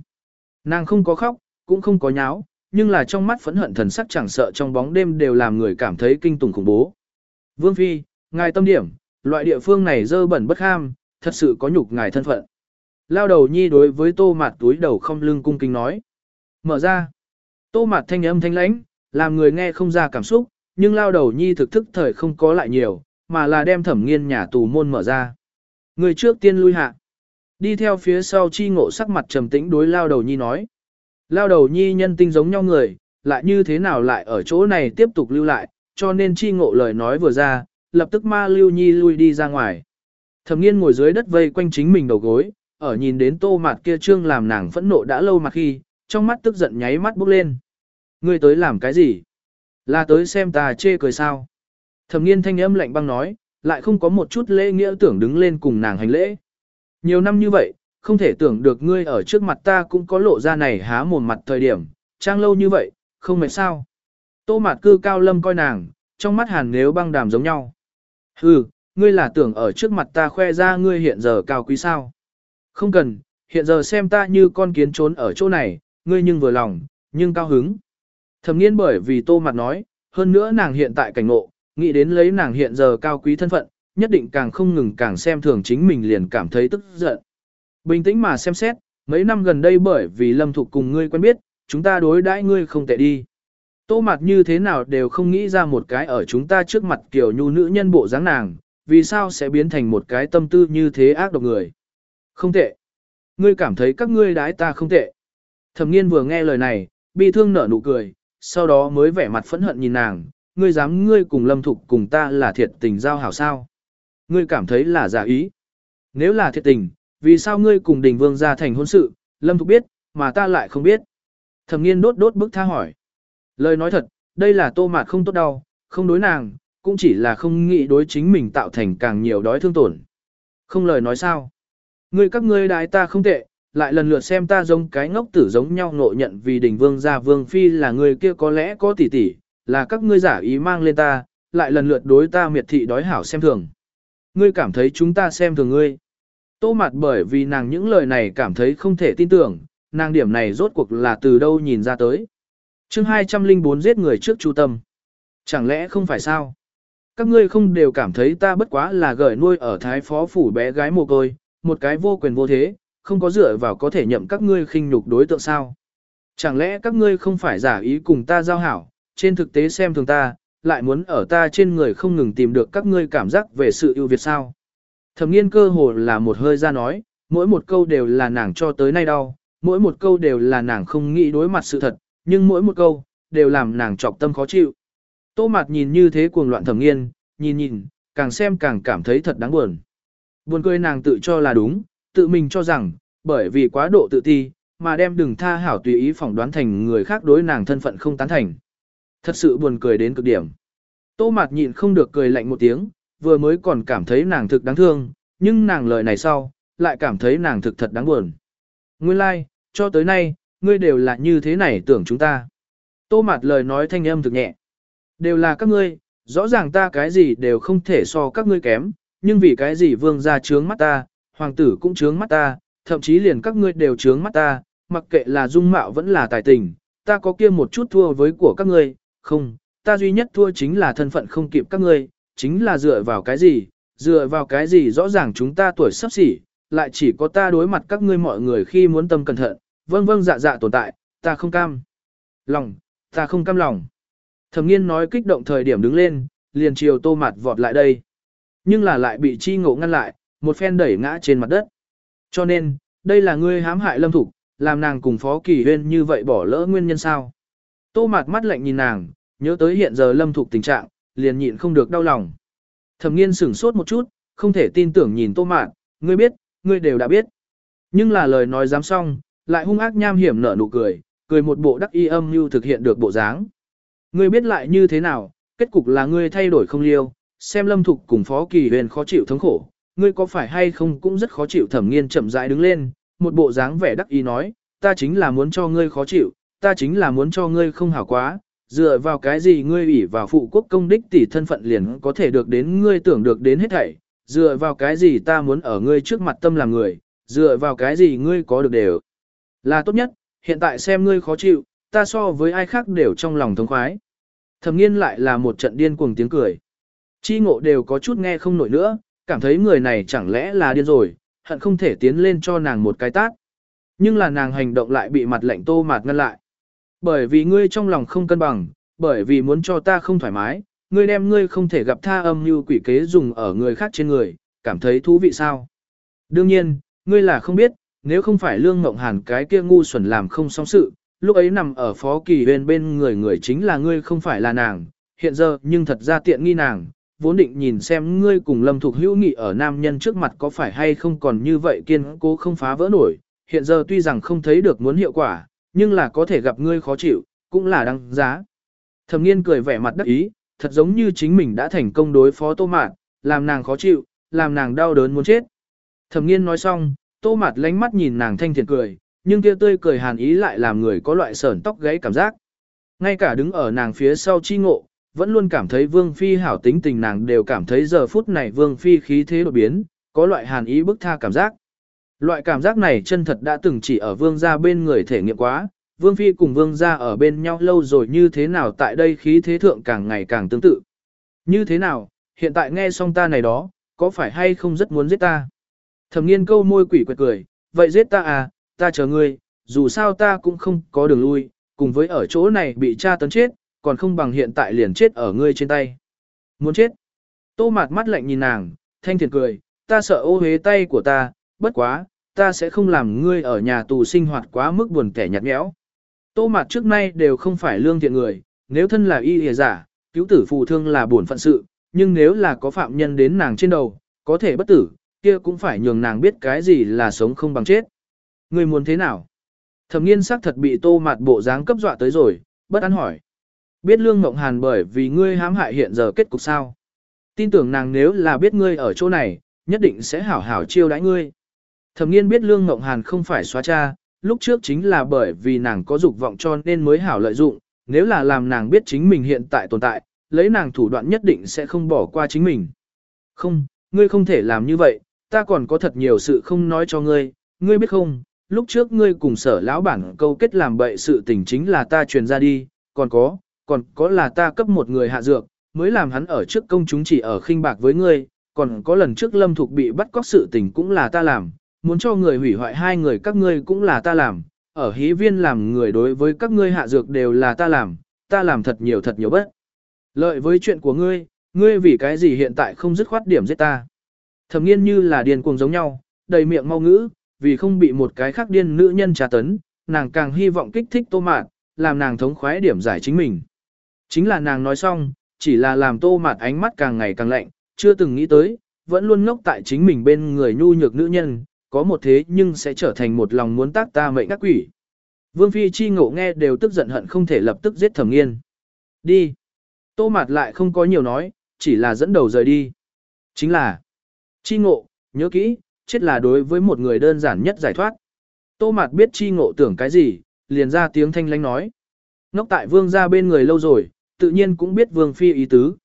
Nàng không có khóc, cũng không có nháo, nhưng là trong mắt phẫn hận thần sắc chẳng sợ trong bóng đêm đều làm người cảm thấy kinh tủng khủng bố. Vương Phi, ngài tâm điểm, loại địa phương này dơ bẩn bất ham, thật sự có nhục ngài thân phận. Lao đầu nhi đối với tô mạt túi đầu không lưng cung kính nói. Mở ra. Tô mạt thanh âm thanh lãnh, làm người nghe không ra cảm xúc, nhưng lao đầu nhi thực thức thời không có lại nhiều, mà là đem thẩm nghiên nhà tù môn mở ra. Người trước tiên lui hạ. Đi theo phía sau chi ngộ sắc mặt trầm tĩnh đối lao đầu nhi nói. Lao đầu nhi nhân tinh giống nhau người, lại như thế nào lại ở chỗ này tiếp tục lưu lại, cho nên chi ngộ lời nói vừa ra, lập tức ma lưu nhi lui đi ra ngoài. Thẩm nghiên ngồi dưới đất vây quanh chính mình đầu gối, ở nhìn đến tô mặt kia trương làm nàng phẫn nộ đã lâu mà khi, trong mắt tức giận nháy mắt bốc lên. Ngươi tới làm cái gì? Là tới xem ta chê cười sao? Thẩm nghiên thanh âm lạnh băng nói, lại không có một chút lễ nghĩa tưởng đứng lên cùng nàng hành lễ. Nhiều năm như vậy, không thể tưởng được ngươi ở trước mặt ta cũng có lộ ra này há mồm mặt thời điểm, trang lâu như vậy, không mệt sao. Tô mặt cư cao lâm coi nàng, trong mắt hàn nếu băng đàm giống nhau. Hừ, ngươi là tưởng ở trước mặt ta khoe ra ngươi hiện giờ cao quý sao. Không cần, hiện giờ xem ta như con kiến trốn ở chỗ này, ngươi nhưng vừa lòng, nhưng cao hứng. thầm nghiên bởi vì tô mặt nói, hơn nữa nàng hiện tại cảnh ngộ, nghĩ đến lấy nàng hiện giờ cao quý thân phận, nhất định càng không ngừng càng xem thường chính mình liền cảm thấy tức giận. Bình tĩnh mà xem xét, mấy năm gần đây bởi vì lâm thục cùng ngươi quen biết, chúng ta đối đãi ngươi không tệ đi. Tô mặt như thế nào đều không nghĩ ra một cái ở chúng ta trước mặt kiểu nhu nữ nhân bộ dáng nàng, vì sao sẽ biến thành một cái tâm tư như thế ác độc người. Không tệ. Ngươi cảm thấy các ngươi đái ta không tệ. Thẩm nghiên vừa nghe lời này, bi thương nở nụ cười, sau đó mới vẻ mặt phẫn hận nhìn nàng, ngươi dám ngươi cùng lâm thục cùng ta là thiệt tình giao hảo sao. Ngươi cảm thấy là giả ý. Nếu là thiệt tình, vì sao ngươi cùng đình vương ra thành hôn sự, lâm thục biết, mà ta lại không biết. Thẩm nghiên đốt đốt bức tha hỏi. Lời nói thật, đây là tô mạt không tốt đau, không đối nàng, cũng chỉ là không nghĩ đối chính mình tạo thành càng nhiều đói thương tổn. Không lời nói sao. Ngươi các ngươi đái ta không tệ, lại lần lượt xem ta giống cái ngốc tử giống nhau ngộ nhận vì đình vương gia vương phi là người kia có lẽ có tỷ tỷ, là các ngươi giả ý mang lên ta, lại lần lượt đối ta miệt thị đói hảo xem thường. Ngươi cảm thấy chúng ta xem thường ngươi. Tô mặt bởi vì nàng những lời này cảm thấy không thể tin tưởng, nàng điểm này rốt cuộc là từ đâu nhìn ra tới. chương 204 giết người trước chu tâm. Chẳng lẽ không phải sao? Các ngươi không đều cảm thấy ta bất quá là gởi nuôi ở thái phó phủ bé gái mồ côi, một cái vô quyền vô thế, không có dựa vào có thể nhậm các ngươi khinh nhục đối tượng sao? Chẳng lẽ các ngươi không phải giả ý cùng ta giao hảo, trên thực tế xem thường ta, lại muốn ở ta trên người không ngừng tìm được các ngươi cảm giác về sự ưu việt sao? Thẩm nghiên cơ hồ là một hơi ra nói, mỗi một câu đều là nàng cho tới nay đau, mỗi một câu đều là nàng không nghĩ đối mặt sự thật, nhưng mỗi một câu, đều làm nàng trọc tâm khó chịu. Tô mặt nhìn như thế cuồng loạn thẩm nghiên, nhìn nhìn, càng xem càng cảm thấy thật đáng buồn. Buồn cười nàng tự cho là đúng, tự mình cho rằng, bởi vì quá độ tự ti, mà đem đừng tha hảo tùy ý phỏng đoán thành người khác đối nàng thân phận không tán thành. Thật sự buồn cười đến cực điểm. Tô Mạt nhịn không được cười lạnh một tiếng, vừa mới còn cảm thấy nàng thực đáng thương, nhưng nàng lời này sau, lại cảm thấy nàng thực thật đáng buồn. Nguyên lai, like, cho tới nay, ngươi đều là như thế này tưởng chúng ta. Tô Mạt lời nói thanh âm thực nhẹ. Đều là các ngươi, rõ ràng ta cái gì đều không thể so các ngươi kém, nhưng vì cái gì vương gia trướng mắt ta, hoàng tử cũng trướng mắt ta, thậm chí liền các ngươi đều trướng mắt ta, mặc kệ là dung mạo vẫn là tài tình, ta có kia một chút thua với của các ngươi, không, ta duy nhất thua chính là thân phận không kịp các ngươi, chính là dựa vào cái gì, dựa vào cái gì rõ ràng chúng ta tuổi sắp xỉ, lại chỉ có ta đối mặt các ngươi mọi người khi muốn tâm cẩn thận, vâng vâng dạ dạ tồn tại, ta không cam. Lòng, ta không cam lòng. Thẩm nghiên nói kích động thời điểm đứng lên, liền chiều tô mặt vọt lại đây. Nhưng là lại bị chi ngộ ngăn lại, một phen đẩy ngã trên mặt đất. Cho nên, đây là ngươi hãm hại lâm thục, làm nàng cùng phó kỳ huyên như vậy bỏ lỡ nguyên nhân sao. Tô Mạt mắt lạnh nhìn nàng, nhớ tới hiện giờ lâm thục tình trạng, liền nhịn không được đau lòng. Thẩm nghiên sửng sốt một chút, không thể tin tưởng nhìn tô Mạt, ngươi biết, ngươi đều đã biết. Nhưng là lời nói dám xong, lại hung ác nham hiểm nở nụ cười, cười một bộ đắc y âm như thực hiện được bộ dáng. Ngươi biết lại như thế nào, kết cục là ngươi thay đổi không liêu, xem lâm thục cùng phó kỳ huyền khó chịu thống khổ, ngươi có phải hay không cũng rất khó chịu thẩm nghiên chậm rãi đứng lên, một bộ dáng vẻ đắc ý nói, ta chính là muốn cho ngươi khó chịu, ta chính là muốn cho ngươi không hảo quá, dựa vào cái gì ngươi ủy vào phụ quốc công đích tỷ thân phận liền có thể được đến ngươi tưởng được đến hết thảy, dựa vào cái gì ta muốn ở ngươi trước mặt tâm làm người, dựa vào cái gì ngươi có được đều là tốt nhất, hiện tại xem ngươi khó chịu, ta so với ai khác đều trong lòng thống khoái. Thẩm nghiên lại là một trận điên cuồng tiếng cười. Chi ngộ đều có chút nghe không nổi nữa, cảm thấy người này chẳng lẽ là điên rồi, hận không thể tiến lên cho nàng một cái tát. Nhưng là nàng hành động lại bị mặt lạnh tô mạt ngăn lại. Bởi vì ngươi trong lòng không cân bằng, bởi vì muốn cho ta không thoải mái, ngươi đem ngươi không thể gặp tha âm như quỷ kế dùng ở người khác trên người, cảm thấy thú vị sao? Đương nhiên, ngươi là không biết, nếu không phải lương ngộng hàn cái kia ngu xuẩn làm không xong sự, lúc ấy nằm ở phó kỳ bên bên người người chính là ngươi không phải là nàng, hiện giờ nhưng thật ra tiện nghi nàng, vốn định nhìn xem ngươi cùng lâm thục hữu nghị ở nam nhân trước mặt có phải hay không còn như vậy kiên cố không phá vỡ nổi, hiện giờ tuy rằng không thấy được muốn hiệu quả, nhưng là có thể gặp ngươi khó chịu, cũng là đăng giá. Thẩm nghiên cười vẻ mặt đắc ý, thật giống như chính mình đã thành công đối phó tô mạt, làm nàng khó chịu, làm nàng đau đớn muốn chết. Thẩm nghiên nói xong, tô mạt lánh mắt nhìn nàng thanh thiện cười, nhưng kia tươi cười hàn ý lại làm người có loại sởn tóc gáy cảm giác. Ngay cả đứng ở nàng phía sau chi ngộ, vẫn luôn cảm thấy vương phi hảo tính tình nàng đều cảm thấy giờ phút này vương phi khí thế đột biến, có loại hàn ý bức tha cảm giác. Loại cảm giác này chân thật đã từng chỉ ở vương gia bên người thể nghiệm quá, Vương Phi cùng Vương gia ở bên nhau lâu rồi như thế nào tại đây khí thế thượng càng ngày càng tương tự. Như thế nào, hiện tại nghe xong ta này đó, có phải hay không rất muốn giết ta? Thẩm nghiên câu môi quỷ quệt cười, vậy giết ta à, ta chờ ngươi, dù sao ta cũng không có đường lui, cùng với ở chỗ này bị cha tấn chết, còn không bằng hiện tại liền chết ở ngươi trên tay. Muốn chết? Tô mạt mắt lạnh nhìn nàng, thanh thiệt cười, ta sợ ô hế tay của ta, bất quá, ta sẽ không làm ngươi ở nhà tù sinh hoạt quá mức buồn kẻ nhạt nhẽo. Tô mạt trước nay đều không phải lương thiện người, nếu thân là y hề giả, cứu tử phù thương là buồn phận sự, nhưng nếu là có phạm nhân đến nàng trên đầu, có thể bất tử, kia cũng phải nhường nàng biết cái gì là sống không bằng chết. Ngươi muốn thế nào? Thẩm nghiên sắc thật bị tô mạt bộ dáng cấp dọa tới rồi, bất an hỏi. Biết lương mộng hàn bởi vì ngươi hãm hại hiện giờ kết cục sao? Tin tưởng nàng nếu là biết ngươi ở chỗ này, nhất định sẽ hảo hảo chiêu đãi ngươi. Thẩm nghiên biết lương Ngộng hàn không phải xóa cha, lúc trước chính là bởi vì nàng có dục vọng cho nên mới hảo lợi dụng, nếu là làm nàng biết chính mình hiện tại tồn tại, lấy nàng thủ đoạn nhất định sẽ không bỏ qua chính mình. Không, ngươi không thể làm như vậy, ta còn có thật nhiều sự không nói cho ngươi, ngươi biết không, lúc trước ngươi cùng sở lão bản câu kết làm bậy sự tình chính là ta truyền ra đi, còn có, còn có là ta cấp một người hạ dược, mới làm hắn ở trước công chúng chỉ ở khinh bạc với ngươi, còn có lần trước lâm thục bị bắt cóc sự tình cũng là ta làm, muốn cho người hủy hoại hai người các ngươi cũng là ta làm, ở hí viên làm người đối với các ngươi hạ dược đều là ta làm, ta làm thật nhiều thật nhiều bất. Lợi với chuyện của ngươi, ngươi vì cái gì hiện tại không dứt khoát điểm giết ta. Thầm nghiên như là điên cuồng giống nhau, đầy miệng mau ngữ, vì không bị một cái khác điên nữ nhân trà tấn, nàng càng hy vọng kích thích tô mạt, làm nàng thống khoái điểm giải chính mình. Chính là nàng nói xong, chỉ là làm tô mạt ánh mắt càng ngày càng lạnh, chưa từng nghĩ tới, vẫn luôn ngốc tại chính mình bên người nhu nhược nữ nhân, có một thế nhưng sẽ trở thành một lòng muốn tác ta mệnh các quỷ. Vương Phi chi ngộ nghe đều tức giận hận không thể lập tức giết thẩm nghiên. Đi. Tô mạt lại không có nhiều nói, chỉ là dẫn đầu rời đi. Chính là, chi ngộ, nhớ kỹ, chết là đối với một người đơn giản nhất giải thoát. Tô mạt biết chi ngộ tưởng cái gì, liền ra tiếng thanh lãnh nói. Ngốc tại vương ra bên người lâu rồi, tự nhiên cũng biết vương phi ý tứ.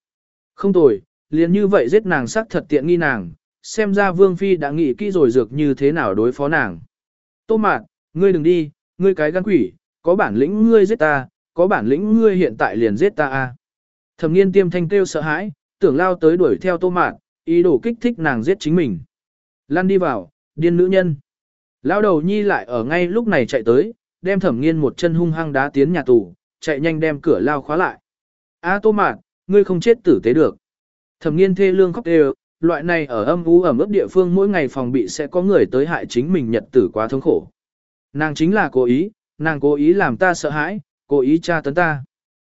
Không tồi, liền như vậy giết nàng sắc thật tiện nghi nàng, xem ra vương phi đã nghĩ kỹ rồi dược như thế nào đối phó nàng. Tô mạn ngươi đừng đi, ngươi cái gan quỷ, có bản lĩnh ngươi giết ta, có bản lĩnh ngươi hiện tại liền giết ta a. Thẩm nghiên tiêm thanh kêu sợ hãi, tưởng lao tới đuổi theo tô mạn ý đồ kích thích nàng giết chính mình. Lan đi vào, điên nữ nhân. Lao đầu nhi lại ở ngay lúc này chạy tới, đem thẩm nghiên một chân hung hăng đá tiến nhà tù, chạy nhanh đem cửa lao khóa lại. A tô mạn ngươi không chết tử tế được. Thẩm nghiên thê lương khóc đều, loại này ở âm u ẩm ướt địa phương mỗi ngày phòng bị sẽ có người tới hại chính mình nhật tử quá thống khổ. Nàng chính là cố ý, nàng cố ý làm ta sợ hãi, cố ý tra tấn ta.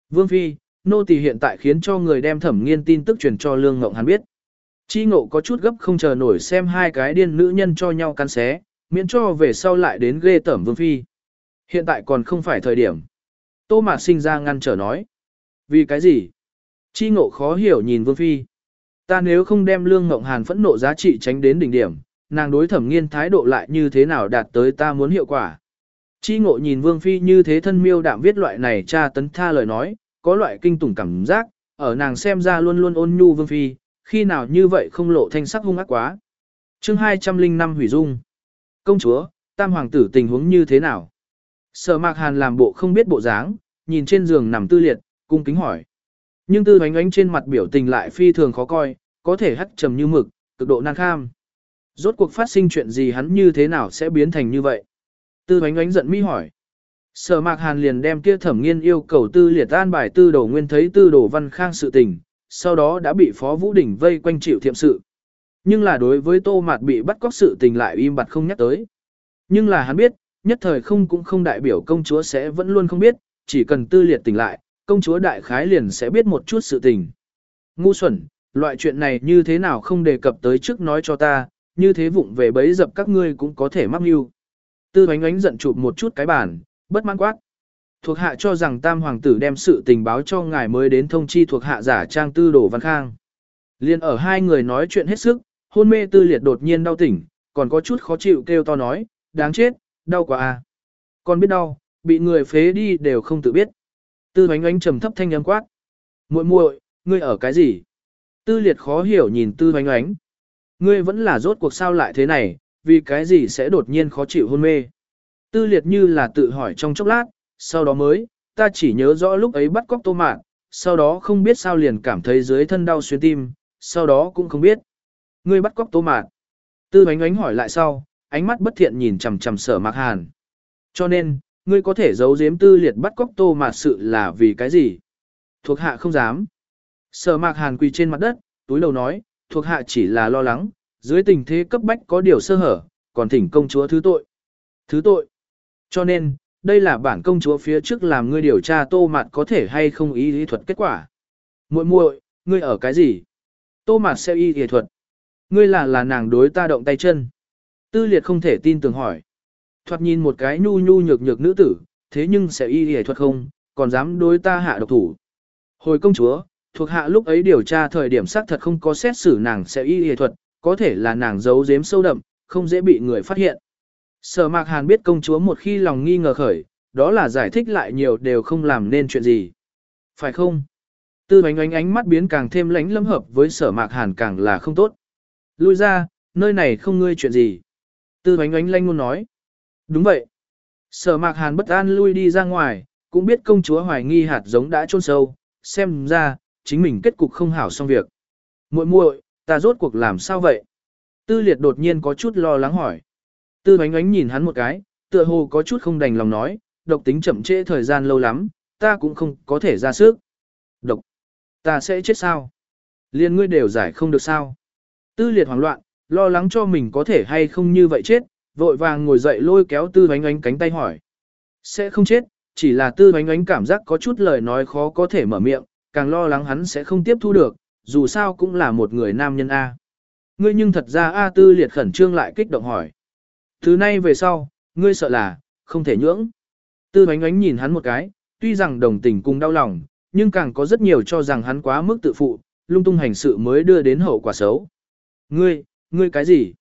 Vương Phi, nô tỳ hiện tại khiến cho người đem thẩm nghiên tin tức truyền cho Lương Ngộng Hàn biết. Chi ngộ có chút gấp không chờ nổi xem hai cái điên nữ nhân cho nhau cắn xé, miễn cho về sau lại đến ghê tẩm Vương Phi. Hiện tại còn không phải thời điểm. Tô Mạt sinh ra ngăn trở nói. Vì cái gì? Chi ngộ khó hiểu nhìn Vương Phi. Ta nếu không đem Lương Ngộng Hàn phẫn nộ giá trị tránh đến đỉnh điểm, nàng đối thẩm nghiên thái độ lại như thế nào đạt tới ta muốn hiệu quả. Chi ngộ nhìn Vương Phi như thế thân miêu đạm viết loại này cha tấn tha lời nói, có loại kinh tủng cảm giác, ở nàng xem ra luôn luôn ôn nhu Vương Phi, khi nào như vậy không lộ thanh sắc hung ác quá. chương 205 hủy dung. Công chúa, tam hoàng tử tình huống như thế nào? Sở mạc hàn làm bộ không biết bộ dáng, nhìn trên giường nằm tư liệt, cung kính hỏi. Nhưng tư ánh ánh trên mặt biểu tình lại phi thường khó coi, có thể hắc trầm như mực, cực độ nan kham. Rốt cuộc phát sinh chuyện gì hắn như thế nào sẽ biến thành như vậy? Tư Hoánh ánh giận mi hỏi. Sở mạc hàn liền đem kia thẩm nghiên yêu cầu tư liệt an bài tư đồ nguyên thấy tư đồ văn khang sự tình, sau đó đã bị phó vũ đỉnh vây quanh chịu thiệm sự. Nhưng là đối với tô mạt bị bắt cóc sự tình lại im bặt không nhắc tới. Nhưng là hắn biết, nhất thời không cũng không đại biểu công chúa sẽ vẫn luôn không biết, chỉ cần tư liệt tỉnh lại, công chúa đại khái liền sẽ biết một chút sự tình. Ngu xuẩn, loại chuyện này như thế nào không đề cập tới trước nói cho ta, như thế vụng về bấy dập các ngươi cũng có thể mắc mưu. Tư ánh ánh giận chụp một chút cái bản, bất mãn quát. Thuộc hạ cho rằng tam hoàng tử đem sự tình báo cho ngài mới đến thông chi thuộc hạ giả trang tư đồ văn khang. Liên ở hai người nói chuyện hết sức, hôn mê tư liệt đột nhiên đau tỉnh, còn có chút khó chịu kêu to nói, đáng chết, đau quá à. Còn biết đau, bị người phế đi đều không tự biết. Tư ánh ánh trầm thấp thanh âm quát. muội muội, ngươi ở cái gì? Tư liệt khó hiểu nhìn tư hoánh ánh. Ngươi vẫn là rốt cuộc sao lại thế này, vì cái gì sẽ đột nhiên khó chịu hôn mê. Tư liệt như là tự hỏi trong chốc lát, sau đó mới, ta chỉ nhớ rõ lúc ấy bắt cóc tô mạn, sau đó không biết sao liền cảm thấy dưới thân đau xuyên tim, sau đó cũng không biết. Ngươi bắt cóc tô mạn. Tư hoánh ánh hỏi lại sau, ánh mắt bất thiện nhìn chằm chằm sở mạc hàn. Cho nên, ngươi có thể giấu giếm tư liệt bắt cóc tô mạt sự là vì cái gì? Thuộc hạ không dám. Sở mạc hàn quỳ trên mặt đất, túi lầu nói, thuộc hạ chỉ là lo lắng, dưới tình thế cấp bách có điều sơ hở, còn thỉnh công chúa thứ tội. Thứ tội. Cho nên, đây là bản công chúa phía trước làm ngươi điều tra tô mạt có thể hay không ý lý thuật kết quả. muội muội ngươi ở cái gì? Tô mạt sẽ y lý thuật. Ngươi là là nàng đối ta động tay chân. Tư liệt không thể tin tưởng hỏi. Thoạt nhìn một cái nhu nhu nhược nhược nữ tử, thế nhưng sẽ y lý thuật không, còn dám đối ta hạ độc thủ. Hồi công chúa, thuộc hạ lúc ấy điều tra thời điểm xác thật không có xét xử nàng sẽ y y thuật, có thể là nàng giấu giếm sâu đậm, không dễ bị người phát hiện. Sở Mạc Hàn biết công chúa một khi lòng nghi ngờ khởi, đó là giải thích lại nhiều đều không làm nên chuyện gì. Phải không? Tư ánh ánh ánh mắt biến càng thêm lánh lâm hợp với sở Mạc Hàn càng là không tốt. Lui ra, nơi này không ngươi chuyện gì. Tư ánh ánh lanh luôn nói. Đúng vậy. Sở Mạc Hàn bất an lui đi ra ngoài, cũng biết công chúa hoài nghi hạt giống đã chôn sâu, xem ra, chính mình kết cục không hảo xong việc. muội muội, ta rốt cuộc làm sao vậy? Tư liệt đột nhiên có chút lo lắng hỏi. Tư ánh ánh nhìn hắn một cái, tựa hồ có chút không đành lòng nói, độc tính chậm trễ thời gian lâu lắm, ta cũng không có thể ra sức. Độc. Ta sẽ chết sao? Liên ngươi đều giải không được sao? Tư liệt hoảng loạn, lo lắng cho mình có thể hay không như vậy chết, vội vàng ngồi dậy lôi kéo tư ánh ánh cánh tay hỏi. Sẽ không chết, chỉ là tư ánh ánh cảm giác có chút lời nói khó có thể mở miệng, càng lo lắng hắn sẽ không tiếp thu được, dù sao cũng là một người nam nhân A. Ngươi nhưng thật ra A tư liệt khẩn trương lại kích động hỏi. Thứ nay về sau, ngươi sợ là, không thể nhưỡng. Tư ánh ánh nhìn hắn một cái, tuy rằng đồng tình cùng đau lòng, nhưng càng có rất nhiều cho rằng hắn quá mức tự phụ, lung tung hành sự mới đưa đến hậu quả xấu. Ngươi, ngươi cái gì?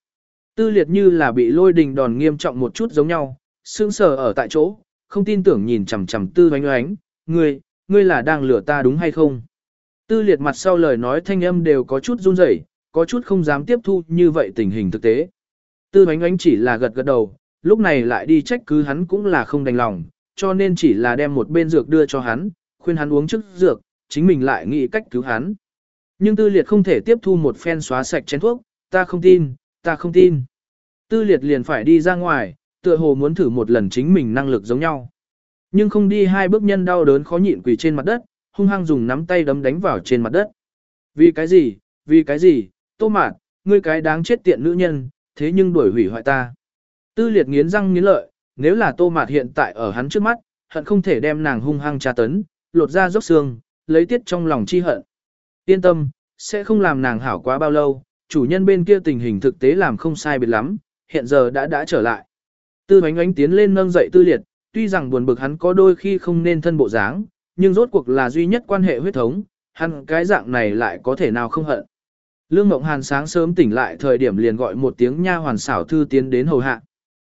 Tư liệt như là bị lôi đình đòn nghiêm trọng một chút giống nhau, sững sờ ở tại chỗ, không tin tưởng nhìn chằm chằm tư ánh ánh, ngươi, ngươi là đang lừa ta đúng hay không? Tư liệt mặt sau lời nói thanh âm đều có chút run rẩy, có chút không dám tiếp thu như vậy tình hình thực tế. Tư ánh ánh chỉ là gật gật đầu, lúc này lại đi trách cứ hắn cũng là không đành lòng, cho nên chỉ là đem một bên dược đưa cho hắn, khuyên hắn uống trước dược, chính mình lại nghĩ cách cứu hắn. Nhưng tư liệt không thể tiếp thu một phen xóa sạch chén thuốc, ta không tin, ta không tin. Tư liệt liền phải đi ra ngoài, tựa hồ muốn thử một lần chính mình năng lực giống nhau. Nhưng không đi hai bước nhân đau đớn khó nhịn quỳ trên mặt đất, hung hăng dùng nắm tay đấm đánh vào trên mặt đất. Vì cái gì, vì cái gì, tô mạt ngươi cái đáng chết tiện nữ nhân, thế nhưng đuổi hủy hoại ta. Tư liệt nghiến răng nghiến lợi, nếu là tô mạt hiện tại ở hắn trước mắt, hận không thể đem nàng hung hăng tra tấn, lột ra dốc xương, lấy tiết trong lòng chi hận. Yên tâm, sẽ không làm nàng hảo quá bao lâu, chủ nhân bên kia tình hình thực tế làm không sai biệt lắm, hiện giờ đã đã trở lại. Tư bánh ánh tiến lên nâng dậy tư liệt, tuy rằng buồn bực hắn có đôi khi không nên thân bộ dáng, nhưng rốt cuộc là duy nhất quan hệ huyết thống, hắn cái dạng này lại có thể nào không hận. Lương Mộng Hàn sáng sớm tỉnh lại thời điểm liền gọi một tiếng nha hoàn xảo thư tiến đến hầu hạ.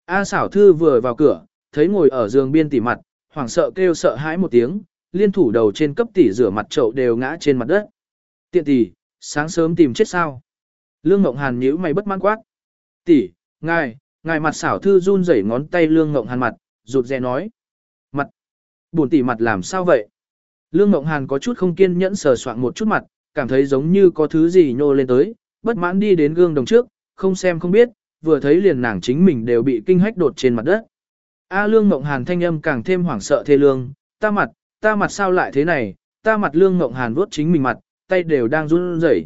A xảo thư vừa vào cửa, thấy ngồi ở giường biên tỉ mặt, hoảng sợ kêu sợ hãi một tiếng, liên thủ đầu trên cấp tỉ rửa mặt chậu đều ngã trên mặt đất. Tiện tỷ, sáng sớm tìm chết sao? Lương Mộng Hàn nhíu mày bất mãn quát. Tỷ, ngài, ngài mặt xảo thư run rẩy ngón tay Lương Mộng Hàn mặt, rụt rè nói. Mặt, buồn tỉ mặt làm sao vậy? Lương Mộng Hàn có chút không kiên nhẫn sờ soạn một chút mặt, cảm thấy giống như có thứ gì nhô lên tới, bất mãn đi đến gương đồng trước, không xem không biết, vừa thấy liền nàng chính mình đều bị kinh hách đột trên mặt đất. A lương ngộng hàn thanh âm càng thêm hoảng sợ thê lương, ta mặt, ta mặt sao lại thế này, ta mặt lương ngộng hàn vuốt chính mình mặt, tay đều đang run rẩy.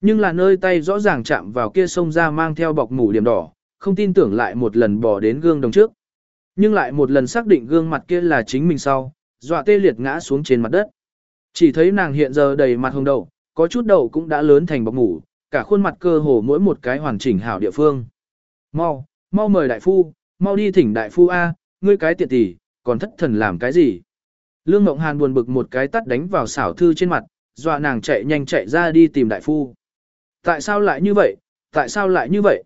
Nhưng là nơi tay rõ ràng chạm vào kia sông ra mang theo bọc mủ điểm đỏ, không tin tưởng lại một lần bỏ đến gương đồng trước. Nhưng lại một lần xác định gương mặt kia là chính mình sau, dọa tê liệt ngã xuống trên mặt đất. Chỉ thấy nàng hiện giờ đầy mặt hồng đậu, có chút đầu cũng đã lớn thành bọc ngủ, cả khuôn mặt cơ hồ mỗi một cái hoàn chỉnh hảo địa phương. Mau, mau mời đại phu, mau đi thỉnh đại phu A, ngươi cái tiện tỷ, còn thất thần làm cái gì? Lương Ngộng Hàn buồn bực một cái tắt đánh vào xảo thư trên mặt, dọa nàng chạy nhanh chạy ra đi tìm đại phu. Tại sao lại như vậy? Tại sao lại như vậy?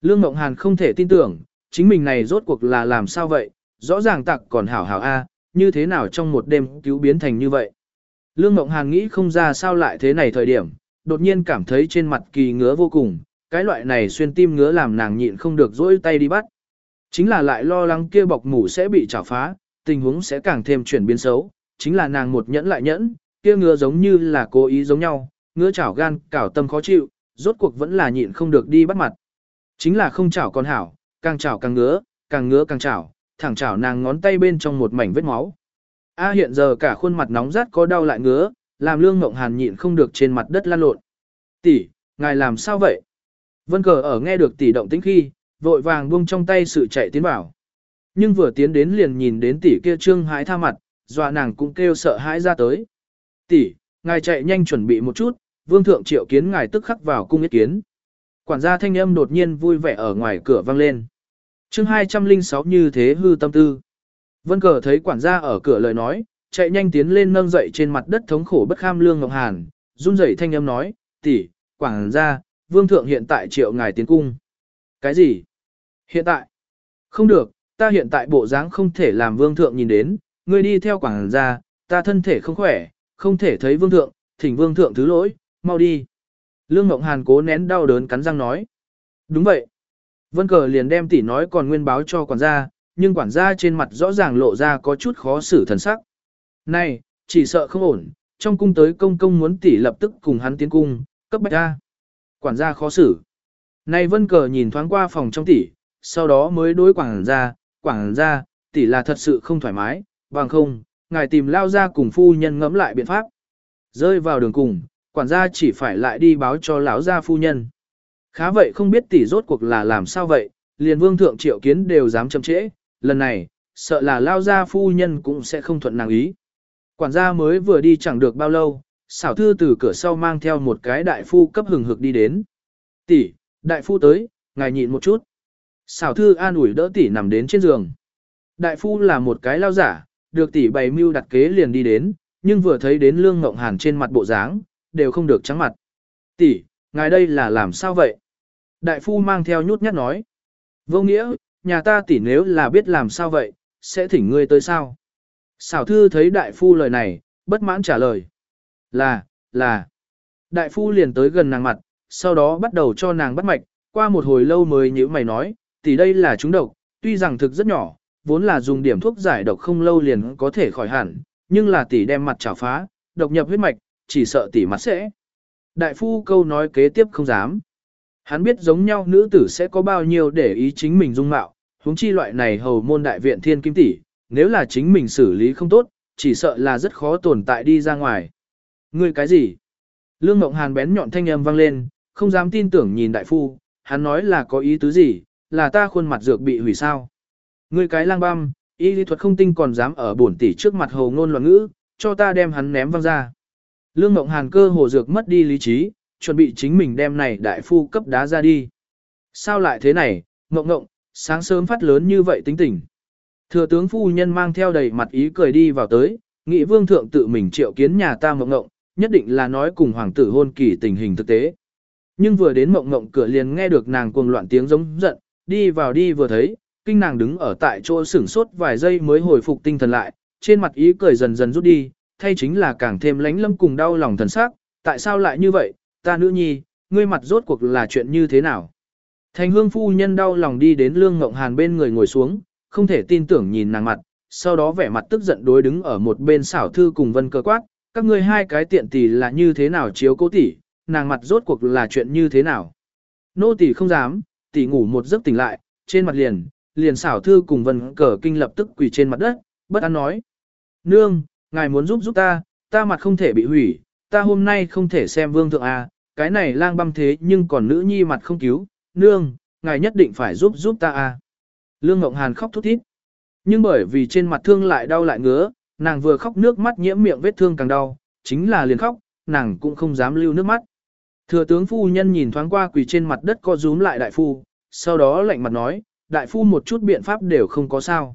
Lương Ngộng Hàn không thể tin tưởng, chính mình này rốt cuộc là làm sao vậy? Rõ ràng tặc còn hảo hảo A, như thế nào trong một đêm cứu biến thành như vậy? Lương Mộng Hàn nghĩ không ra sao lại thế này thời điểm, đột nhiên cảm thấy trên mặt kỳ ngứa vô cùng, cái loại này xuyên tim ngứa làm nàng nhịn không được dỗi tay đi bắt. Chính là lại lo lắng kia bọc mủ sẽ bị chảo phá, tình huống sẽ càng thêm chuyển biến xấu, chính là nàng một nhẫn lại nhẫn, kia ngứa giống như là cố ý giống nhau, ngứa chảo gan, cảo tâm khó chịu, rốt cuộc vẫn là nhịn không được đi bắt mặt. Chính là không chảo con hảo, càng chảo càng ngứa, càng ngứa càng chảo, thẳng chảo nàng ngón tay bên trong một mảnh vết máu. A hiện giờ cả khuôn mặt nóng rát có đau lại ngứa, làm Lương Ngộng Hàn nhịn không được trên mặt đất lăn lộn. "Tỷ, ngài làm sao vậy?" Vân Cờ ở nghe được tỷ động tĩnh khi, vội vàng buông trong tay sự chạy tiến vào. Nhưng vừa tiến đến liền nhìn đến tỷ kia trương hãi tha mặt, dọa nàng cũng kêu sợ hãi ra tới. "Tỷ, ngài chạy nhanh chuẩn bị một chút, Vương thượng triệu kiến ngài tức khắc vào cung ý kiến." Quản gia thanh âm đột nhiên vui vẻ ở ngoài cửa vang lên. Chương 206 như thế hư tâm tư. Vân Cờ thấy quản gia ở cửa lời nói, chạy nhanh tiến lên nâng dậy trên mặt đất thống khổ bất kham lương ngọc hàn, run rẩy thanh âm nói, tỷ, quản gia, vương thượng hiện tại triệu ngài tiến cung. Cái gì? Hiện tại? Không được, ta hiện tại bộ dáng không thể làm vương thượng nhìn đến, ngươi đi theo quản gia, ta thân thể không khỏe, không thể thấy vương thượng, thỉnh vương thượng thứ lỗi, mau đi. Lương Ngọc Hàn cố nén đau đớn cắn răng nói. Đúng vậy. Vân Cờ liền đem tỷ nói còn nguyên báo cho quản gia, nhưng quản gia trên mặt rõ ràng lộ ra có chút khó xử thần sắc. Này, chỉ sợ không ổn, trong cung tới công công muốn tỷ lập tức cùng hắn tiến cung, cấp bách ra. Quản gia khó xử. Này Vân Cờ nhìn thoáng qua phòng trong tỷ, sau đó mới đối quản gia, quản gia, tỷ là thật sự không thoải mái, bằng không, ngài tìm lao ra cùng phu nhân ngẫm lại biện pháp. Rơi vào đường cùng, quản gia chỉ phải lại đi báo cho lão gia phu nhân. Khá vậy không biết tỷ rốt cuộc là làm sao vậy, liền vương thượng triệu kiến đều dám chậm trễ, lần này, sợ là lao gia phu nhân cũng sẽ không thuận nàng ý. Quản gia mới vừa đi chẳng được bao lâu, xảo thư từ cửa sau mang theo một cái đại phu cấp hừng hực đi đến. Tỷ, đại phu tới, ngài nhịn một chút. Xảo thư an ủi đỡ tỷ nằm đến trên giường. Đại phu là một cái lao giả, được tỷ bày mưu đặt kế liền đi đến, nhưng vừa thấy đến lương ngộng hàn trên mặt bộ dáng, đều không được trắng mặt. Tỷ, ngài đây là làm sao vậy? Đại phu mang theo nhút nhát nói. Vô nghĩa, nhà ta tỷ nếu là biết làm sao vậy, sẽ thỉnh ngươi tới sao? Xảo thư thấy đại phu lời này, bất mãn trả lời. Là, là. Đại phu liền tới gần nàng mặt, sau đó bắt đầu cho nàng bắt mạch, qua một hồi lâu mới nhữ mày nói, tỷ đây là trúng độc, tuy rằng thực rất nhỏ, vốn là dùng điểm thuốc giải độc không lâu liền có thể khỏi hẳn, nhưng là tỷ đem mặt trả phá, độc nhập huyết mạch, chỉ sợ tỷ mặt sẽ. Đại phu câu nói kế tiếp không dám. Hắn biết giống nhau nữ tử sẽ có bao nhiêu để ý chính mình dung mạo, huống chi loại này hầu môn đại viện thiên kim tỷ, nếu là chính mình xử lý không tốt, chỉ sợ là rất khó tồn tại đi ra ngoài. Ngươi cái gì? Lương Ngộng Hàn bén nhọn thanh âm vang lên, không dám tin tưởng nhìn đại phu, hắn nói là có ý tứ gì, là ta khuôn mặt dược bị hủy sao? Ngươi cái lang băm, y lý thuật không tinh còn dám ở bổn tỷ trước mặt hầu ngôn loạn ngữ, cho ta đem hắn ném văng ra. Lương Ngộng Hàn cơ hồ dược mất đi lý trí, chuẩn bị chính mình đem này đại phu cấp đá ra đi. Sao lại thế này, Ngộng Ngộng, sáng sớm phát lớn như vậy tính tình. Thừa tướng phu nhân mang theo đầy mặt ý cười đi vào tới, nghị vương thượng tự mình triệu kiến nhà ta mộng Ngộng, nhất định là nói cùng hoàng tử hôn kỳ tình hình thực tế. Nhưng vừa đến mộng Ngộng cửa liền nghe được nàng cuồng loạn tiếng giống giận, đi vào đi vừa thấy, kinh nàng đứng ở tại chỗ sửng sốt vài giây mới hồi phục tinh thần lại, trên mặt ý cười dần dần rút đi, thay chính là càng thêm lánh lâm cùng đau lòng thần sắc, tại sao lại như vậy, ta nữ nhi, ngươi mặt rốt cuộc là chuyện như thế nào. Thành hương phu nhân đau lòng đi đến lương ngộng hàn bên người ngồi xuống, không thể tin tưởng nhìn nàng mặt, sau đó vẻ mặt tức giận đối đứng ở một bên xảo thư cùng vân cơ quát, các ngươi hai cái tiện tỷ là như thế nào chiếu cố tỷ, nàng mặt rốt cuộc là chuyện như thế nào. Nô tỷ không dám, tỷ ngủ một giấc tỉnh lại, trên mặt liền, liền xảo thư cùng vân cờ kinh lập tức quỳ trên mặt đất, bất an nói. Nương, ngài muốn giúp giúp ta, ta mặt không thể bị hủy, ta hôm nay không thể xem vương thượng A, cái này lang băm thế nhưng còn nữ nhi mặt không cứu, nương, ngài nhất định phải giúp giúp ta A. Lương Ngộng Hàn khóc thút thít. Nhưng bởi vì trên mặt thương lại đau lại ngứa, nàng vừa khóc nước mắt nhiễm miệng vết thương càng đau, chính là liền khóc, nàng cũng không dám lưu nước mắt. Thừa tướng phu nhân nhìn thoáng qua quỳ trên mặt đất co rúm lại đại phu, sau đó lạnh mặt nói, đại phu một chút biện pháp đều không có sao.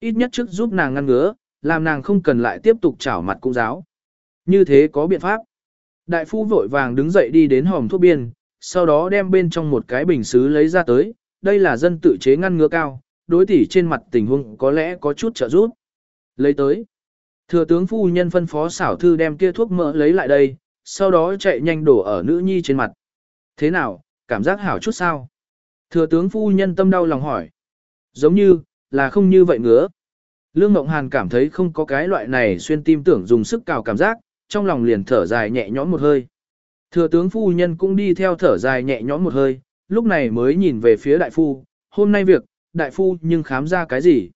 Ít nhất trước giúp nàng ngăn ngứa, làm nàng không cần lại tiếp tục chảo mặt cung giáo. Như thế có biện pháp. Đại phu vội vàng đứng dậy đi đến hòm thuốc biên, sau đó đem bên trong một cái bình xứ lấy ra tới, đây là dân tự chế ngăn ngứa cao, đối tỷ trên mặt tình huống có lẽ có chút trợ giúp. Lấy tới. Thừa tướng phu nhân phân phó xảo thư đem kia thuốc mỡ lấy lại đây, sau đó chạy nhanh đổ ở nữ nhi trên mặt. Thế nào, cảm giác hảo chút sao? Thừa tướng phu nhân tâm đau lòng hỏi. Giống như, là không như vậy ngứa. Lương Ngộng Hàn cảm thấy không có cái loại này xuyên tim tưởng dùng sức cào cảm giác, trong lòng liền thở dài nhẹ nhõm một hơi. Thừa tướng phu nhân cũng đi theo thở dài nhẹ nhõm một hơi, lúc này mới nhìn về phía đại phu, hôm nay việc, đại phu nhưng khám ra cái gì?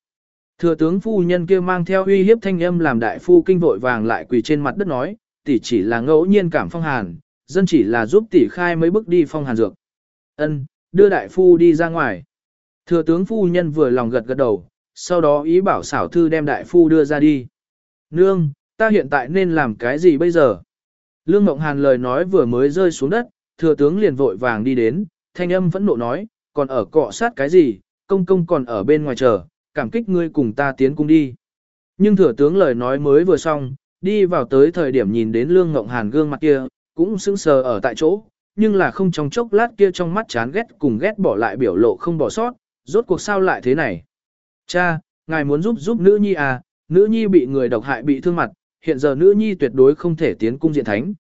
Thừa tướng phu nhân kia mang theo uy hiếp thanh âm làm đại phu kinh vội vàng lại quỳ trên mặt đất nói, tỷ chỉ là ngẫu nhiên cảm phong hàn, dân chỉ là giúp tỷ khai mấy bước đi phong hàn dược. Ân, đưa đại phu đi ra ngoài. Thừa tướng phu nhân vừa lòng gật gật đầu, sau đó ý bảo xảo thư đem đại phu đưa ra đi. Nương, ta hiện tại nên làm cái gì bây giờ? Lương Ngộng Hàn lời nói vừa mới rơi xuống đất, thừa tướng liền vội vàng đi đến, thanh âm vẫn nộ nói, còn ở cọ sát cái gì, công công còn ở bên ngoài chờ, cảm kích ngươi cùng ta tiến cung đi. Nhưng thừa tướng lời nói mới vừa xong, đi vào tới thời điểm nhìn đến Lương Ngộng Hàn gương mặt kia, cũng sững sờ ở tại chỗ, nhưng là không trong chốc lát kia trong mắt chán ghét cùng ghét bỏ lại biểu lộ không bỏ sót, rốt cuộc sao lại thế này. Cha, ngài muốn giúp giúp nữ nhi à, nữ nhi bị người độc hại bị thương mặt, hiện giờ nữ nhi tuyệt đối không thể tiến cung diện thánh.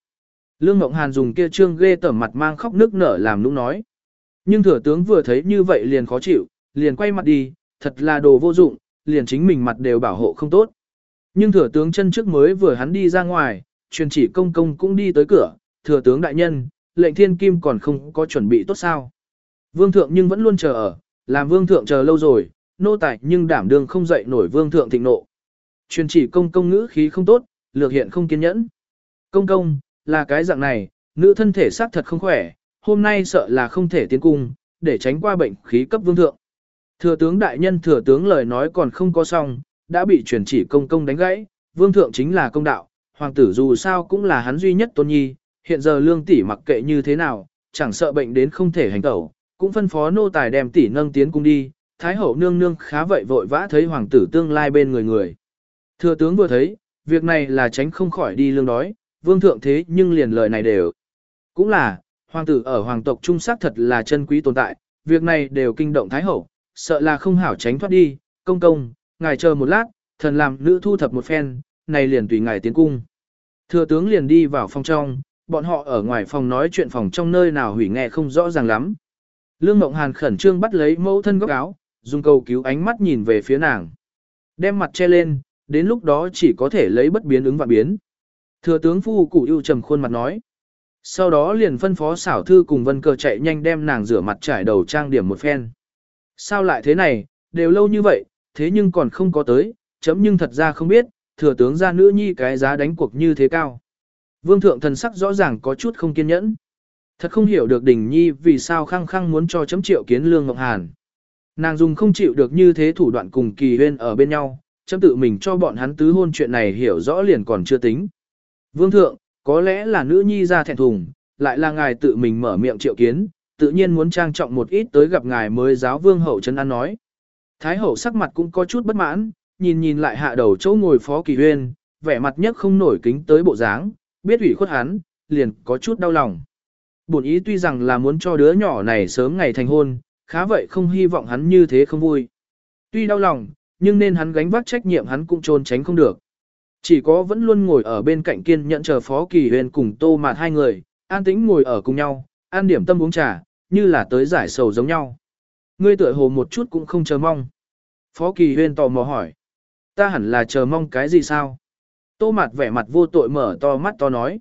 Lương Ngộng Hàn dùng kia trương ghê tởm mặt mang khóc nước nở làm nũng nói. Nhưng thừa tướng vừa thấy như vậy liền khó chịu, liền quay mặt đi, thật là đồ vô dụng, liền chính mình mặt đều bảo hộ không tốt. Nhưng thừa tướng chân trước mới vừa hắn đi ra ngoài, truyền chỉ công công cũng đi tới cửa, thừa tướng đại nhân, lệnh thiên kim còn không có chuẩn bị tốt sao. Vương thượng nhưng vẫn luôn chờ ở, làm vương thượng chờ lâu rồi, nô tài nhưng đảm đương không dậy nổi vương thượng thịnh nộ. Truyền chỉ công công ngữ khí không tốt, lược hiện không kiên nhẫn. Công công, là cái dạng này, nữ thân thể xác thật không khỏe, hôm nay sợ là không thể tiến cung, để tránh qua bệnh khí cấp vương thượng. Thừa tướng đại nhân thừa tướng lời nói còn không có xong, đã bị truyền chỉ công công đánh gãy, vương thượng chính là công đạo, hoàng tử dù sao cũng là hắn duy nhất tôn nhi, hiện giờ lương tỷ mặc kệ như thế nào, chẳng sợ bệnh đến không thể hành tẩu, cũng phân phó nô tài đem tỷ nâng tiến cung đi, thái hậu nương nương khá vậy vội vã thấy hoàng tử tương lai bên người người. Thừa tướng vừa thấy, việc này là tránh không khỏi đi lương đói, vương thượng thế nhưng liền lời này đều. Cũng là, hoàng tử ở hoàng tộc trung sắc thật là chân quý tồn tại, việc này đều kinh động thái hậu, sợ là không hảo tránh thoát đi, công công, ngài chờ một lát, thần làm nữ thu thập một phen, này liền tùy ngài tiến cung. Thừa tướng liền đi vào phòng trong, bọn họ ở ngoài phòng nói chuyện phòng trong nơi nào hủy nghe không rõ ràng lắm. Lương Mộng Hàn khẩn trương bắt lấy mẫu thân góc áo, dùng cầu cứu ánh mắt nhìn về phía nàng. Đem mặt che lên, đến lúc đó chỉ có thể lấy bất biến ứng và biến. Thừa tướng phu cụ ưu trầm khuôn mặt nói. Sau đó liền phân phó xảo thư cùng vân cờ chạy nhanh đem nàng rửa mặt trải đầu trang điểm một phen. Sao lại thế này, đều lâu như vậy, thế nhưng còn không có tới, chấm nhưng thật ra không biết, thừa tướng ra nữ nhi cái giá đánh cuộc như thế cao. Vương thượng thần sắc rõ ràng có chút không kiên nhẫn. Thật không hiểu được đình nhi vì sao khăng khăng muốn cho chấm triệu kiến lương ngọc hàn. Nàng dùng không chịu được như thế thủ đoạn cùng kỳ huyên ở bên nhau, chấm tự mình cho bọn hắn tứ hôn chuyện này hiểu rõ liền còn chưa tính. Vương thượng, có lẽ là nữ nhi ra thẹn thùng, lại là ngài tự mình mở miệng triệu kiến, tự nhiên muốn trang trọng một ít tới gặp ngài mới giáo vương hậu chân ăn nói. Thái hậu sắc mặt cũng có chút bất mãn, nhìn nhìn lại hạ đầu chỗ ngồi phó kỳ huyên, vẻ mặt nhất không nổi kính tới bộ dáng, biết ủy khuất hắn, liền có chút đau lòng. Bổn ý tuy rằng là muốn cho đứa nhỏ này sớm ngày thành hôn, khá vậy không hy vọng hắn như thế không vui. Tuy đau lòng, nhưng nên hắn gánh vác trách nhiệm hắn cũng trốn tránh không được. Chỉ có vẫn luôn ngồi ở bên cạnh kiên nhẫn chờ Phó Kỳ Huyền cùng Tô Mạt hai người, an tĩnh ngồi ở cùng nhau, an điểm tâm uống trà, như là tới giải sầu giống nhau. Ngươi tựa hồ một chút cũng không chờ mong. Phó Kỳ Huyền tò mò hỏi. Ta hẳn là chờ mong cái gì sao? Tô Mạt vẻ mặt vô tội mở to mắt to nói.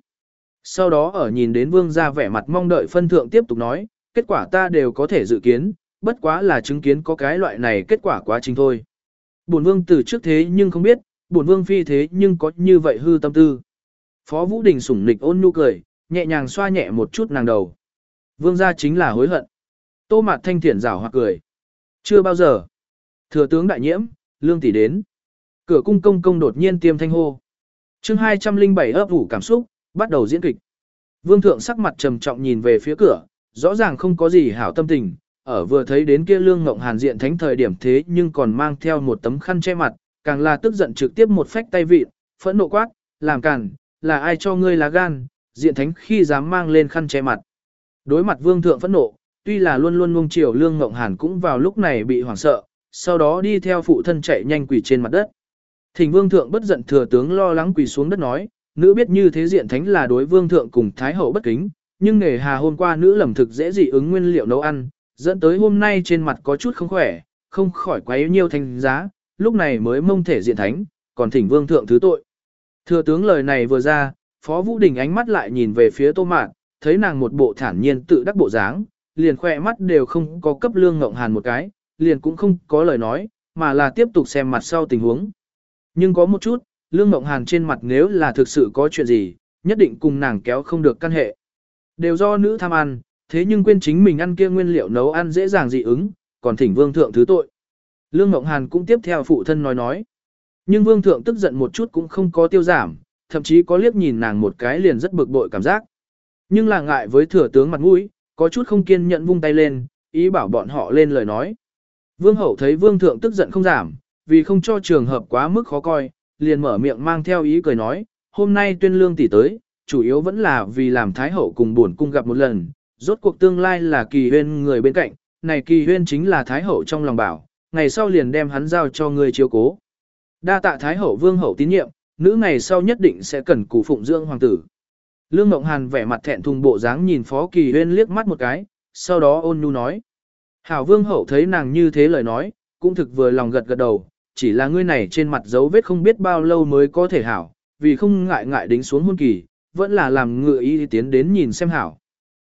Sau đó ở nhìn đến vương gia vẻ mặt mong đợi phân thượng tiếp tục nói, kết quả ta đều có thể dự kiến, bất quá là chứng kiến có cái loại này kết quả quá trình thôi. Bổn vương từ trước thế nhưng không biết, bổn vương phi thế nhưng có như vậy hư tâm tư. Phó Vũ Đình sủng nịch ôn nhu cười, nhẹ nhàng xoa nhẹ một chút nàng đầu. Vương gia chính là hối hận. Tô Mạt Thanh Thiển rảo hoặc cười. Chưa bao giờ. Thừa tướng đại nhiễm, lương tỷ đến. Cửa cung công công đột nhiên tiêm thanh hô. chương 207 ấp ủ cảm xúc, bắt đầu diễn kịch. Vương thượng sắc mặt trầm trọng nhìn về phía cửa, rõ ràng không có gì hảo tâm tình, ở vừa thấy đến kia lương ngộng hàn diện thánh thời điểm thế nhưng còn mang theo một tấm khăn che mặt, càng là tức giận trực tiếp một phách tay vịt, phẫn nộ quát, làm càn, là ai cho ngươi lá gan, diện thánh khi dám mang lên khăn che mặt. Đối mặt vương thượng phẫn nộ, tuy là luôn luôn ngông chiều lương ngộng hàn cũng vào lúc này bị hoảng sợ, sau đó đi theo phụ thân chạy nhanh quỳ trên mặt đất. Thỉnh vương thượng bất giận thừa tướng lo lắng quỳ xuống đất nói, nữ biết như thế diện thánh là đối vương thượng cùng thái hậu bất kính, nhưng nghề hà hôm qua nữ lầm thực dễ dị ứng nguyên liệu nấu ăn, dẫn tới hôm nay trên mặt có chút không khỏe, không khỏi quá yếu nhiều thành giá, lúc này mới mông thể diện thánh, còn thỉnh vương thượng thứ tội. Thừa tướng lời này vừa ra, Phó Vũ Đình ánh mắt lại nhìn về phía Tô Mạn, thấy nàng một bộ thản nhiên tự đắc bộ dáng, liền khỏe mắt đều không có cấp lương ngộng hàn một cái, liền cũng không có lời nói, mà là tiếp tục xem mặt sau tình huống. Nhưng có một chút, lương ngộng hàn trên mặt nếu là thực sự có chuyện gì, nhất định cùng nàng kéo không được căn hệ. Đều do nữ tham ăn, thế nhưng quên chính mình ăn kia nguyên liệu nấu ăn dễ dàng dị ứng, còn thỉnh vương thượng thứ tội. Lương Ngộng Hàn cũng tiếp theo phụ thân nói nói. Nhưng vương thượng tức giận một chút cũng không có tiêu giảm, thậm chí có liếc nhìn nàng một cái liền rất bực bội cảm giác. Nhưng là ngại với thừa tướng mặt mũi, có chút không kiên nhẫn vung tay lên, ý bảo bọn họ lên lời nói. Vương hậu thấy vương thượng tức giận không giảm, vì không cho trường hợp quá mức khó coi, liền mở miệng mang theo ý cười nói, hôm nay tuyên lương tỷ tới, chủ yếu vẫn là vì làm thái hậu cùng buồn cung gặp một lần, rốt cuộc tương lai là kỳ huyên người bên cạnh, này kỳ huyên chính là thái hậu trong lòng bảo, ngày sau liền đem hắn giao cho người chiếu cố. Đa tạ thái hậu vương hậu tín nhiệm, nữ ngày sau nhất định sẽ cần củ phụng dưỡng hoàng tử. Lương Ngộng Hàn vẻ mặt thẹn thùng bộ dáng nhìn Phó Kỳ Huyên liếc mắt một cái, sau đó ôn nhu nói. Hảo vương hậu thấy nàng như thế lời nói, cũng thực vừa lòng gật gật đầu, chỉ là ngươi này trên mặt dấu vết không biết bao lâu mới có thể hảo, vì không ngại ngại đính xuống hôn kỳ, vẫn là làm ngựa ý tiến đến nhìn xem hảo.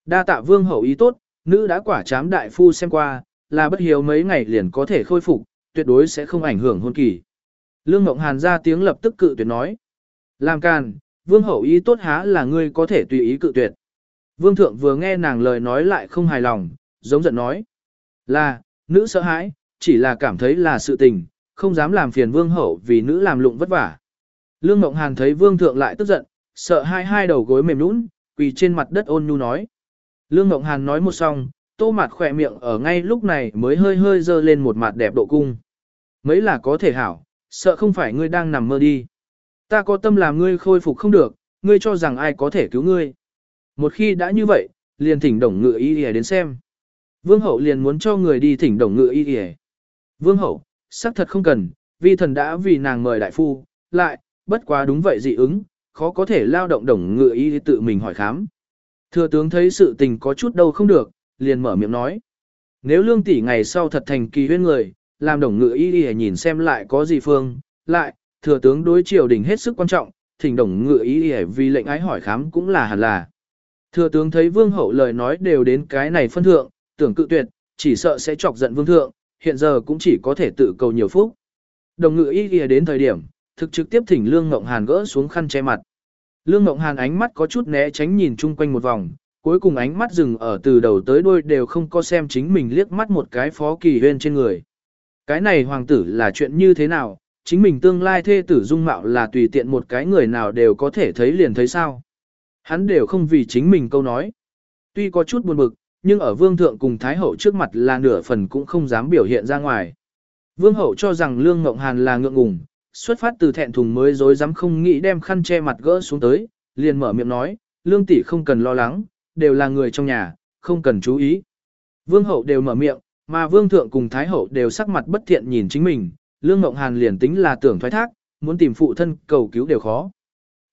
Đa tạ vương hậu ý tốt, nữ đã quả chám đại phu xem qua, là bất hiếu mấy ngày liền có thể khôi phục, tuyệt đối sẽ không ảnh hưởng hôn kỳ. Lương Ngộng Hàn ra tiếng lập tức cự tuyệt nói. Làm càn, vương hậu ý tốt há là ngươi có thể tùy ý cự tuyệt. Vương thượng vừa nghe nàng lời nói lại không hài lòng, giống giận nói. Là, nữ sợ hãi, chỉ là cảm thấy là sự tình, không dám làm phiền vương hậu vì nữ làm lụng vất vả. Lương Ngộng Hàn thấy vương thượng lại tức giận, sợ hai hai đầu gối mềm nũng, quỳ trên mặt đất ôn nhu nói. Lương Ngộng Hàn nói một xong, tô mặt khỏe miệng ở ngay lúc này mới hơi hơi dơ lên một mặt đẹp độ cung. Mấy là có thể hảo, sợ không phải ngươi đang nằm mơ đi. Ta có tâm làm ngươi khôi phục không được, ngươi cho rằng ai có thể cứu ngươi. Một khi đã như vậy, liền thỉnh đồng ngựa y đến xem. Vương hậu liền muốn cho người đi thỉnh đồng ngựa y y. Vương hậu, xác thật không cần, vì thần đã vì nàng mời đại phu, lại, bất quá đúng vậy dị ứng, khó có thể lao động đồng ngựa y tự mình hỏi khám. Thừa tướng thấy sự tình có chút đâu không được, liền mở miệng nói. Nếu lương tỷ ngày sau thật thành kỳ huyên người, làm đồng ngựa y y nhìn xem lại có gì phương, lại, thừa tướng đối triều đình hết sức quan trọng, thỉnh đồng ngựa y y vì lệnh ái hỏi khám cũng là hẳn là. Thừa tướng thấy vương hậu lời nói đều đến cái này phân thượng, tưởng cự tuyệt, chỉ sợ sẽ chọc giận vương thượng, hiện giờ cũng chỉ có thể tự cầu nhiều phúc. Đồng ngựa y y đến thời điểm, thực trực tiếp thỉnh Lương Ngộng Hàn gỡ xuống khăn che mặt. Lương Ngộng Hàn ánh mắt có chút né tránh nhìn chung quanh một vòng, cuối cùng ánh mắt dừng ở từ đầu tới đuôi đều không có xem chính mình liếc mắt một cái phó kỳ huyên trên người. Cái này hoàng tử là chuyện như thế nào, chính mình tương lai thê tử dung mạo là tùy tiện một cái người nào đều có thể thấy liền thấy sao. Hắn đều không vì chính mình câu nói. Tuy có chút buồn bực, nhưng ở vương thượng cùng thái hậu trước mặt là nửa phần cũng không dám biểu hiện ra ngoài. Vương hậu cho rằng lương ngộng hàn là ngượng ngùng, xuất phát từ thẹn thùng mới dối dám không nghĩ đem khăn che mặt gỡ xuống tới, liền mở miệng nói, lương tỷ không cần lo lắng, đều là người trong nhà, không cần chú ý. Vương hậu đều mở miệng, mà vương thượng cùng thái hậu đều sắc mặt bất thiện nhìn chính mình, lương ngộng hàn liền tính là tưởng thoái thác, muốn tìm phụ thân cầu cứu đều khó.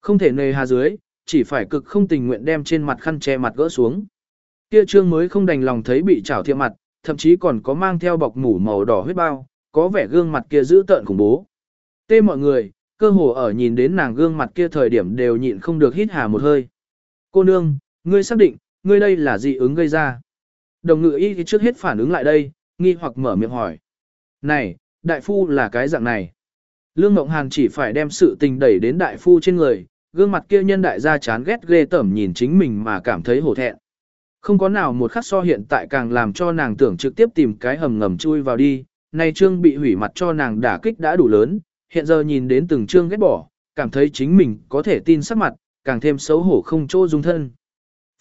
Không thể nề hà dưới, chỉ phải cực không tình nguyện đem trên mặt khăn che mặt gỡ xuống. Kia trương mới không đành lòng thấy bị trảo thiệm mặt, thậm chí còn có mang theo bọc mủ màu đỏ huyết bao, có vẻ gương mặt kia dữ tợn khủng bố. Tê mọi người, cơ hồ ở nhìn đến nàng gương mặt kia thời điểm đều nhịn không được hít hà một hơi. Cô nương, ngươi xác định, ngươi đây là dị ứng gây ra. Đồng ngự y thì trước hết phản ứng lại đây, nghi hoặc mở miệng hỏi. Này, đại phu là cái dạng này. Lương Mộng Hàn chỉ phải đem sự tình đẩy đến đại phu trên người, gương mặt kia nhân đại gia chán ghét ghê tởm nhìn chính mình mà cảm thấy hổ thẹn. Không có nào một khắc so hiện tại càng làm cho nàng tưởng trực tiếp tìm cái hầm ngầm chui vào đi, nay trương bị hủy mặt cho nàng đả kích đã đủ lớn, hiện giờ nhìn đến từng trương ghét bỏ, cảm thấy chính mình có thể tin sắc mặt, càng thêm xấu hổ không chỗ dung thân.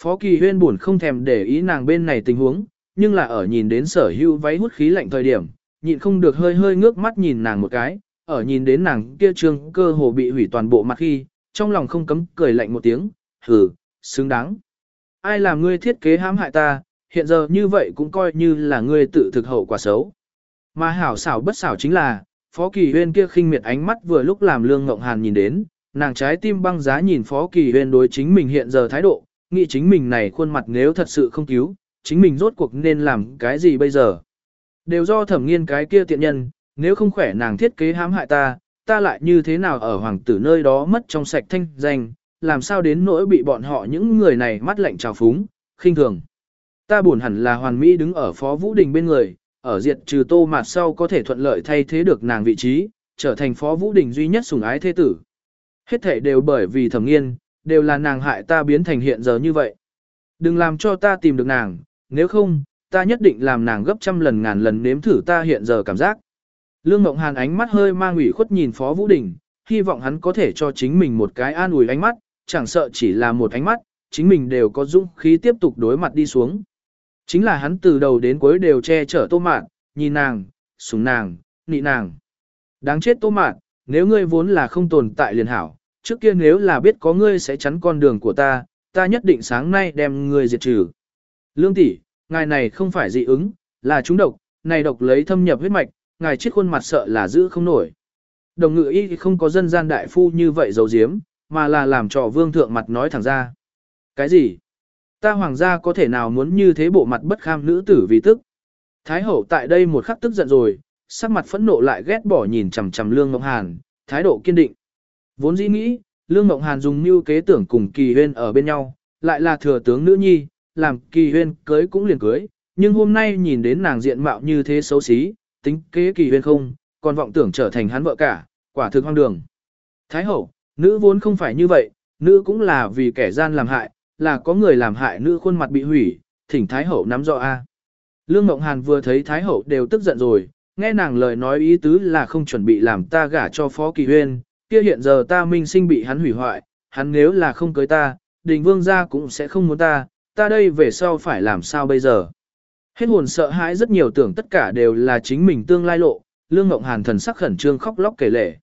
Phó Kỳ Huyên buồn không thèm để ý nàng bên này tình huống, nhưng là ở nhìn đến sở hữu váy hút khí lạnh thời điểm, nhịn không được hơi hơi ngước mắt nhìn nàng một cái, ở nhìn đến nàng kia trương cơ hồ bị hủy toàn bộ mặt khi, trong lòng không cấm cười lạnh một tiếng, hừ, xứng đáng. Ai làm ngươi thiết kế hãm hại ta, hiện giờ như vậy cũng coi như là ngươi tự thực hậu quả xấu. Mà hảo xảo bất xảo chính là, Phó Kỳ Huyên kia khinh miệt ánh mắt vừa lúc làm Lương Ngộng Hàn nhìn đến, nàng trái tim băng giá nhìn Phó Kỳ Huyên đối chính mình hiện giờ thái độ, nghĩ chính mình này khuôn mặt nếu thật sự không cứu, chính mình rốt cuộc nên làm cái gì bây giờ. Đều do thẩm nghiên cái kia tiện nhân, nếu không khỏe nàng thiết kế hãm hại ta, ta lại như thế nào ở hoàng tử nơi đó mất trong sạch thanh danh, làm sao đến nỗi bị bọn họ những người này mắt lạnh trào phúng, khinh thường. Ta buồn hẳn là hoàn mỹ đứng ở phó vũ đình bên người, ở diệt trừ tô mạt sau có thể thuận lợi thay thế được nàng vị trí, trở thành phó vũ đình duy nhất sủng ái thế tử. Hết thể đều bởi vì thẩm nghiên, đều là nàng hại ta biến thành hiện giờ như vậy. Đừng làm cho ta tìm được nàng, nếu không, ta nhất định làm nàng gấp trăm lần ngàn lần nếm thử ta hiện giờ cảm giác. Lương Ngộng Hàn ánh mắt hơi mang ủy khuất nhìn Phó Vũ Đình, hy vọng hắn có thể cho chính mình một cái an ủi ánh mắt, chẳng sợ chỉ là một ánh mắt, chính mình đều có dũng khí tiếp tục đối mặt đi xuống. Chính là hắn từ đầu đến cuối đều che chở tô mạn, nhìn nàng, sủng nàng, nị nàng. Đáng chết tô mạn, nếu ngươi vốn là không tồn tại liền hảo, trước kia nếu là biết có ngươi sẽ chắn con đường của ta, ta nhất định sáng nay đem ngươi diệt trừ. Lương tỷ, ngài này không phải dị ứng, là trúng độc, này độc lấy thâm nhập huyết mạch, ngài chết khuôn mặt sợ là giữ không nổi. Đồng ngự y không có dân gian đại phu như vậy giấu giếm, mà là làm cho vương thượng mặt nói thẳng ra. Cái gì? Ta hoàng gia có thể nào muốn như thế bộ mặt bất kham nữ tử vì tức? Thái hậu tại đây một khắc tức giận rồi, sắc mặt phẫn nộ lại ghét bỏ nhìn chằm chằm Lương Ngọc Hàn, thái độ kiên định. Vốn dĩ nghĩ, Lương Ngọc Hàn dùng mưu kế tưởng cùng Kỳ Huyên ở bên nhau, lại là thừa tướng nữ nhi, làm Kỳ Huyên cưới cũng liền cưới, nhưng hôm nay nhìn đến nàng diện mạo như thế xấu xí, tính kế Kỳ Huyên không, còn vọng tưởng trở thành hắn vợ cả, quả thực hoang đường. Thái hậu, nữ vốn không phải như vậy, nữ cũng là vì kẻ gian làm hại, là có người làm hại nữ khuôn mặt bị hủy, thỉnh Thái hậu nắm rõ a. Lương Mộng Hàn vừa thấy Thái hậu đều tức giận rồi, nghe nàng lời nói ý tứ là không chuẩn bị làm ta gả cho Phó Kỳ Huyên, kia hiện giờ ta minh sinh bị hắn hủy hoại, hắn nếu là không cưới ta, đình vương gia cũng sẽ không muốn ta, ta đây về sau phải làm sao bây giờ. Hết hồn sợ hãi rất nhiều tưởng tất cả đều là chính mình tương lai lộ, Lương Ngộng Hàn thần sắc khẩn trương khóc lóc kể lể.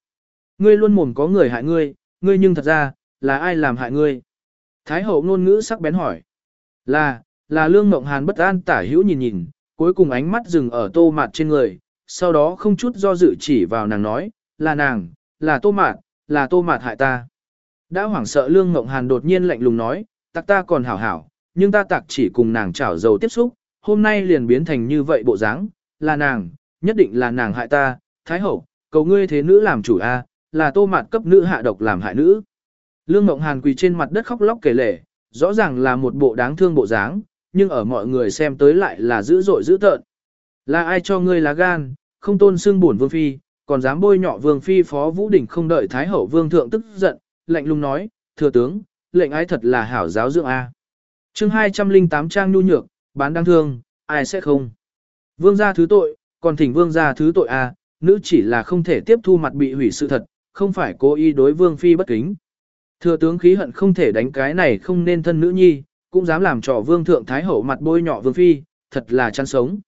Ngươi luôn mồm có người hại ngươi, ngươi nhưng thật ra, là ai làm hại ngươi? Thái hậu ngôn ngữ sắc bén hỏi. Là, là Lương Ngộng Hàn bất an tả hữu nhìn nhìn, cuối cùng ánh mắt dừng ở tô mạt trên người, sau đó không chút do dự chỉ vào nàng nói, là nàng, là tô mạt, là tô mạt hại ta. Đã hoảng sợ Lương Ngộng Hàn đột nhiên lạnh lùng nói, tặc ta còn hảo hảo, nhưng ta tặc chỉ cùng nàng chảo dầu tiếp xúc, hôm nay liền biến thành như vậy bộ dáng, là nàng, nhất định là nàng hại ta, Thái Hậu, cầu ngươi thế nữ làm chủ a, là tô mạt cấp nữ hạ độc làm hại nữ. Lương Ngộng Hàn quỳ trên mặt đất khóc lóc kể lể, rõ ràng là một bộ đáng thương bộ dáng, nhưng ở mọi người xem tới lại là dữ dội dữ tợn. Là ai cho ngươi lá gan, không tôn xương bổn vương phi, còn dám bôi nhọ vương phi phó vũ đỉnh không đợi thái hậu vương thượng tức giận, lạnh lùng nói, thừa tướng, lệnh ái thật là hảo giáo dưỡng a. Chương 208 trang nhu nhược, bán đáng thương, ai sẽ không. Vương gia thứ tội, còn thỉnh vương gia thứ tội a, nữ chỉ là không thể tiếp thu mặt bị hủy sự thật, không phải cố ý đối vương phi bất kính. Thừa tướng khí hận không thể đánh cái này không nên thân nữ nhi, cũng dám làm trò vương thượng thái hậu mặt bôi nhọ vương phi, thật là chăn sống.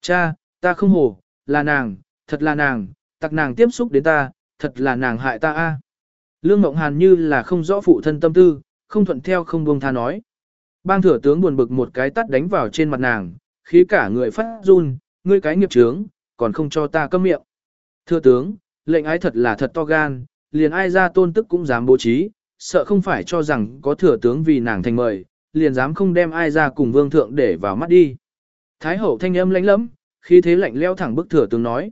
Cha, ta không hồ, là nàng, thật là nàng, tặc nàng tiếp xúc đến ta, thật là nàng hại ta a. Lương Ngộng Hàn như là không rõ phụ thân tâm tư, không thuận theo không buông tha nói. Bang thừa tướng buồn bực một cái tắt đánh vào trên mặt nàng, khí cả người phát run, ngươi cái nghiệp trướng, còn không cho ta câm miệng. Thừa tướng, lệnh ái thật là thật to gan, liền ai ra tôn tức cũng dám bố trí, sợ không phải cho rằng có thừa tướng vì nàng thành mời, liền dám không đem ai ra cùng vương thượng để vào mắt đi. Thái hậu thanh âm lãnh lẫm, khi thế lạnh leo thẳng bức thừa tướng nói.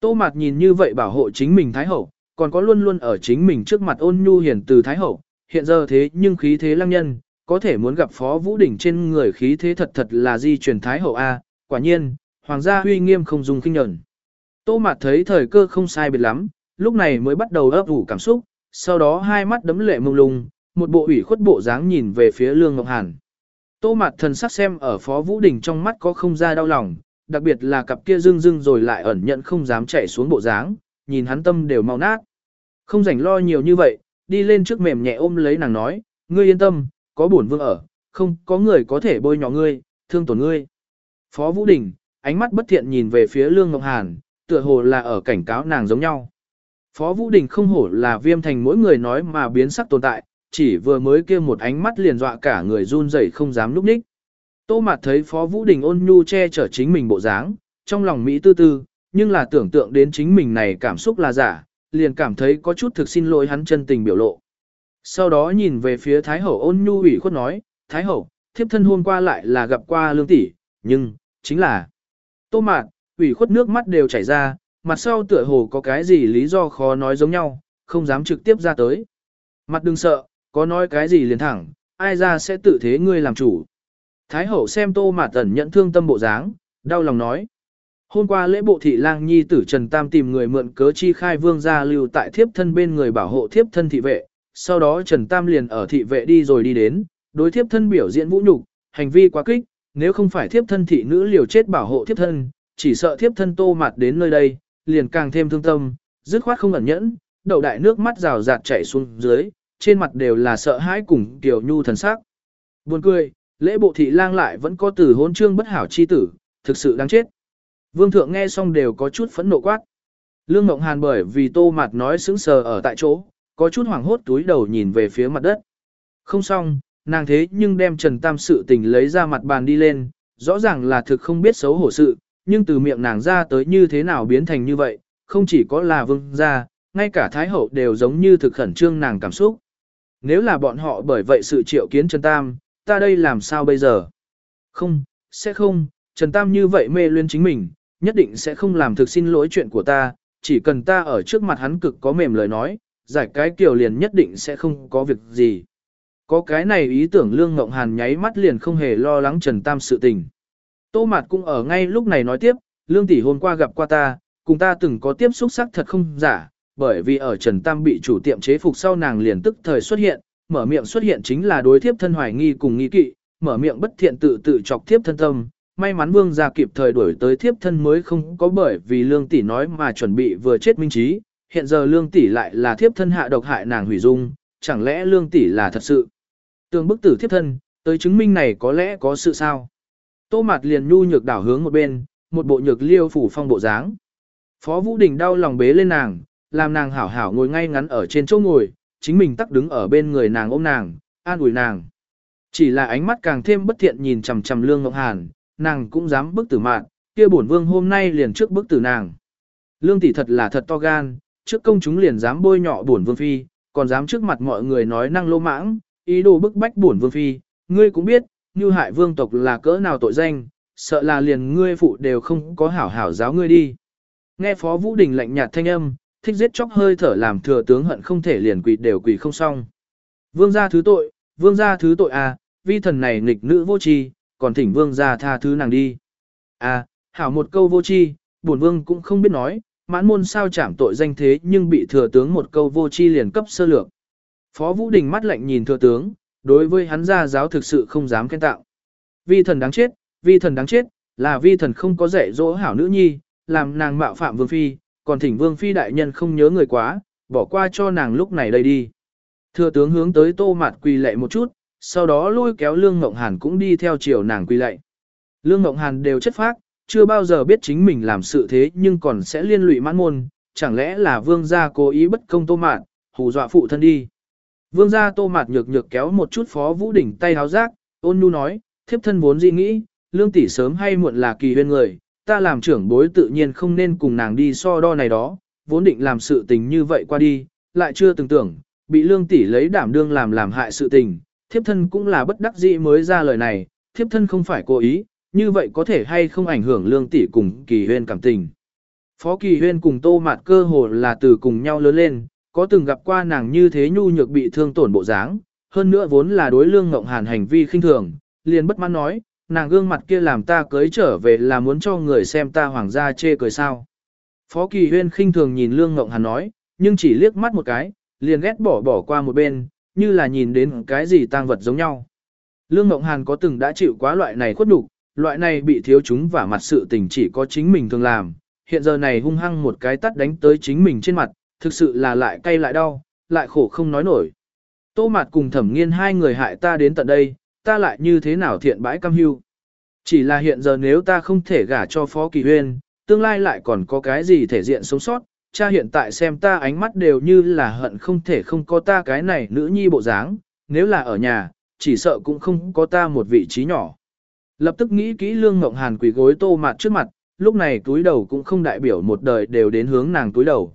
Tô Mạt nhìn như vậy bảo hộ chính mình Thái hậu, còn có luôn luôn ở chính mình trước mặt ôn nhu hiền từ Thái hậu, hiện giờ thế nhưng khí thế lăng nhân, có thể muốn gặp Phó Vũ Đỉnh trên người khí thế thật thật là di truyền Thái hậu A, quả nhiên, hoàng gia huy nghiêm không dùng kinh nhẫn. Tô Mạt thấy thời cơ không sai biệt lắm, lúc này mới bắt đầu ấp ủ cảm xúc, sau đó hai mắt đấm lệ mông lung, một bộ ủy khuất bộ dáng nhìn về phía Lương Ngọc Hàn. Tô mặt thần sắc xem ở Phó Vũ Đình trong mắt có không ra đau lòng, đặc biệt là cặp kia dưng dưng rồi lại ẩn nhận không dám chạy xuống bộ dáng, nhìn hắn tâm đều mau nát. Không rảnh lo nhiều như vậy, đi lên trước mềm nhẹ ôm lấy nàng nói, ngươi yên tâm, có bổn vương ở, không có người có thể bôi nhỏ ngươi, thương tổn ngươi. Phó Vũ Đình, ánh mắt bất thiện nhìn về phía Lương Ngọc Hàn, tựa hồ là ở cảnh cáo nàng giống nhau. Phó Vũ Đình không hổ là viêm thành mỗi người nói mà biến sắc tồn tại, chỉ vừa mới kia một ánh mắt liền dọa cả người run rẩy không dám núp ních. Tô Mạt thấy Phó Vũ Đình ôn nhu che chở chính mình bộ dáng, trong lòng Mỹ tư tư, nhưng là tưởng tượng đến chính mình này cảm xúc là giả, liền cảm thấy có chút thực xin lỗi hắn chân tình biểu lộ. Sau đó nhìn về phía Thái Hậu ôn nhu ủy khuất nói, Thái Hậu, thiếp thân hôm qua lại là gặp qua lương tỷ, nhưng, chính là Tô Mạt, ủy khuất nước mắt đều chảy ra, mặt sau tựa hồ có cái gì lý do khó nói giống nhau, không dám trực tiếp ra tới. Mặt đừng sợ, có nói cái gì liền thẳng, ai ra sẽ tự thế ngươi làm chủ. Thái hậu xem tô mạt tẩn nhận thương tâm bộ dáng, đau lòng nói. Hôm qua lễ bộ thị lang nhi tử Trần Tam tìm người mượn cớ chi khai vương gia lưu tại thiếp thân bên người bảo hộ thiếp thân thị vệ, sau đó Trần Tam liền ở thị vệ đi rồi đi đến, đối thiếp thân biểu diễn vũ nhục, hành vi quá kích, nếu không phải thiếp thân thị nữ liều chết bảo hộ thiếp thân, chỉ sợ thiếp thân tô mặt đến nơi đây, liền càng thêm thương tâm, dứt khoát không ẩn nhẫn, đầu đại nước mắt rào rạt chảy xuống dưới, trên mặt đều là sợ hãi cùng tiểu nhu thần sắc. Buồn cười, lễ bộ thị lang lại vẫn có từ hôn trương bất hảo chi tử, thực sự đáng chết. Vương thượng nghe xong đều có chút phẫn nộ quát. Lương Ngộng Hàn bởi vì tô mặt nói sững sờ ở tại chỗ, có chút hoảng hốt túi đầu nhìn về phía mặt đất. Không xong, nàng thế nhưng đem Trần Tam sự tình lấy ra mặt bàn đi lên, rõ ràng là thực không biết xấu hổ sự, nhưng từ miệng nàng ra tới như thế nào biến thành như vậy, không chỉ có là vương gia, ngay cả Thái Hậu đều giống như thực khẩn trương nàng cảm xúc. Nếu là bọn họ bởi vậy sự triệu kiến Trần Tam, ta đây làm sao bây giờ? Không, sẽ không, Trần Tam như vậy mê luyến chính mình, nhất định sẽ không làm thực xin lỗi chuyện của ta, chỉ cần ta ở trước mặt hắn cực có mềm lời nói, giải cái kiểu liền nhất định sẽ không có việc gì. Có cái này ý tưởng Lương Ngộng Hàn nháy mắt liền không hề lo lắng Trần Tam sự tình. Tô Mạt cũng ở ngay lúc này nói tiếp, Lương tỷ hôm qua gặp qua ta, cùng ta từng có tiếp xúc sắc thật không giả, bởi vì ở Trần Tam bị chủ tiệm chế phục sau nàng liền tức thời xuất hiện, mở miệng xuất hiện chính là đối thiếp thân hoài nghi cùng nghi kỵ, mở miệng bất thiện tự tự chọc thiếp thân tâm. May mắn vương gia kịp thời đuổi tới thiếp thân mới không có bởi vì lương tỷ nói mà chuẩn bị vừa chết minh trí, hiện giờ lương tỷ lại là thiếp thân hạ độc hại nàng hủy dung, chẳng lẽ lương tỷ là thật sự. Tương bức tử thiếp thân, tới chứng minh này có lẽ có sự sao. Tô mặt liền nhu nhược đảo hướng một bên, một bộ nhược liêu phủ phong bộ dáng. Phó Vũ Đình đau lòng bế lên nàng, làm nàng hảo hảo ngồi ngay ngắn ở trên chỗ ngồi, chính mình tắc đứng ở bên người nàng ôm nàng, an ủi nàng. Chỉ là ánh mắt càng thêm bất thiện nhìn chằm chằm Lương Ngọc Hàn, nàng cũng dám bức tử mạn, kia bổn vương hôm nay liền trước bức tử nàng. Lương tỷ thật là thật to gan, trước công chúng liền dám bôi nhọ bổn vương phi, còn dám trước mặt mọi người nói năng lô mãng, ý đồ bức bách bổn vương phi, ngươi cũng biết, như hại vương tộc là cỡ nào tội danh, sợ là liền ngươi phụ đều không có hảo hảo giáo ngươi đi. Nghe Phó Vũ Đình lạnh nhạt thanh âm, thích giết chóc hơi thở làm thừa tướng hận không thể liền quỳ đều quỳ không xong. Vương gia thứ tội, vương gia thứ tội à, vi thần này nghịch nữ vô tri, còn thỉnh vương gia tha thứ nàng đi. À, hảo một câu vô tri, bổn vương cũng không biết nói, mãn môn sao chảm tội danh thế nhưng bị thừa tướng một câu vô tri liền cấp sơ lược. Phó Vũ Đình mắt lạnh nhìn thừa tướng, đối với hắn gia giáo thực sự không dám khen tạo. Vi thần đáng chết, vi thần đáng chết, là vi thần không có dạy dỗ hảo nữ nhi, làm nàng mạo phạm vương phi, còn thỉnh vương phi đại nhân không nhớ người quá, bỏ qua cho nàng lúc này đây đi. Thừa tướng hướng tới tô mạt quỳ lệ một chút, sau đó lôi kéo Lương Ngộng Hàn cũng đi theo chiều nàng quỳ lệ. Lương Ngộng Hàn đều chất phác, chưa bao giờ biết chính mình làm sự thế nhưng còn sẽ liên lụy mãn môn, chẳng lẽ là vương gia cố ý bất công tô mạt, hù dọa phụ thân đi. Vương gia tô mạt nhược nhược kéo một chút phó vũ đỉnh tay háo giác, ôn nhu nói, thiếp thân vốn gì nghĩ, lương tỷ sớm hay muộn là kỳ huyên người, ta làm trưởng bối tự nhiên không nên cùng nàng đi so đo này đó, vốn định làm sự tình như vậy qua đi, lại chưa từng tưởng, bị lương tỷ lấy đảm đương làm làm hại sự tình, thiếp thân cũng là bất đắc dĩ mới ra lời này, thiếp thân không phải cố ý, như vậy có thể hay không ảnh hưởng lương tỷ cùng kỳ huyên cảm tình. Phó kỳ huyên cùng tô mạt cơ hồ là từ cùng nhau lớn lên, có từng gặp qua nàng như thế nhu nhược bị thương tổn bộ dáng, hơn nữa vốn là đối lương ngộng hàn hành vi khinh thường, liền bất mãn nói, nàng gương mặt kia làm ta cưới trở về là muốn cho người xem ta hoàng gia chê cười sao. Phó Kỳ Huyên khinh thường nhìn Lương Ngộng Hàn nói, nhưng chỉ liếc mắt một cái, liền ghét bỏ bỏ qua một bên, như là nhìn đến cái gì tang vật giống nhau. Lương Ngộng Hàn có từng đã chịu quá loại này khuất nhục, loại này bị thiếu chúng và mặt sự tình chỉ có chính mình thường làm, hiện giờ này hung hăng một cái tắt đánh tới chính mình trên mặt, thực sự là lại cay lại đau, lại khổ không nói nổi. Tô Mạt cùng Thẩm Nghiên hai người hại ta đến tận đây, ta lại như thế nào thiện bãi cam hưu. Chỉ là hiện giờ nếu ta không thể gả cho Phó Kỳ Huyên, tương lai lại còn có cái gì thể diện sống sót, cha hiện tại xem ta ánh mắt đều như là hận không thể không có ta cái này nữ nhi bộ dáng, nếu là ở nhà, chỉ sợ cũng không có ta một vị trí nhỏ. Lập tức nghĩ kỹ lương ngộng hàn quỷ gối tô mặt trước mặt, lúc này túi đầu cũng không đại biểu một đời đều đến hướng nàng túi đầu.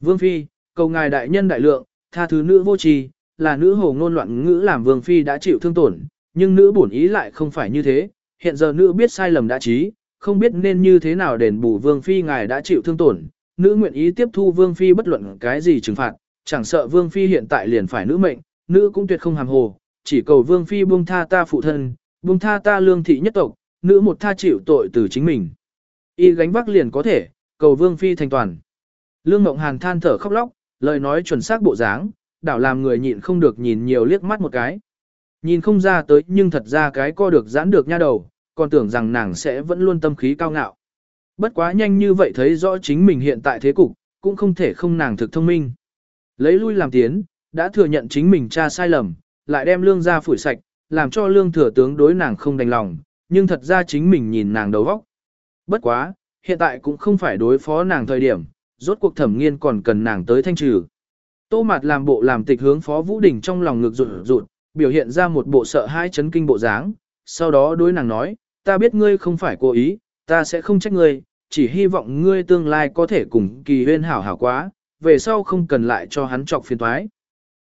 Vương Phi, cầu ngài đại nhân đại lượng, tha thứ nữ vô tri là nữ hồ ngôn loạn ngữ làm Vương Phi đã chịu thương tổn, nhưng nữ bổn ý lại không phải như thế, hiện giờ nữ biết sai lầm đã trí, không biết nên như thế nào đền bù vương phi ngài đã chịu thương tổn, nữ nguyện ý tiếp thu vương phi bất luận cái gì trừng phạt, chẳng sợ vương phi hiện tại liền phải nữ mệnh, nữ cũng tuyệt không hàm hồ, chỉ cầu vương phi buông tha ta phụ thân, buông tha ta lương thị nhất tộc, nữ một tha chịu tội từ chính mình. Y gánh vác liền có thể, cầu vương phi thành toàn. Lương Ngộng Hàn than thở khóc lóc, lời nói chuẩn xác bộ dáng, đảo làm người nhịn không được nhìn nhiều liếc mắt một cái. Nhìn không ra tới nhưng thật ra cái co được giãn được nha đầu, còn tưởng rằng nàng sẽ vẫn luôn tâm khí cao ngạo. Bất quá nhanh như vậy thấy rõ chính mình hiện tại thế cục, cũng không thể không nàng thực thông minh. Lấy lui làm tiến, đã thừa nhận chính mình cha sai lầm, lại đem lương ra phủi sạch, làm cho lương thừa tướng đối nàng không đành lòng, nhưng thật ra chính mình nhìn nàng đầu vóc. Bất quá, hiện tại cũng không phải đối phó nàng thời điểm, rốt cuộc thẩm nghiên còn cần nàng tới thanh trừ. Tô Mạt làm bộ làm tịch hướng Phó Vũ Đình trong lòng ngực rụt rụt, biểu hiện ra một bộ sợ hai chấn kinh bộ dáng, sau đó đối nàng nói, ta biết ngươi không phải cố ý, ta sẽ không trách ngươi, chỉ hy vọng ngươi tương lai có thể cùng kỳ huyên hảo hảo quá, về sau không cần lại cho hắn trọc phiền toái.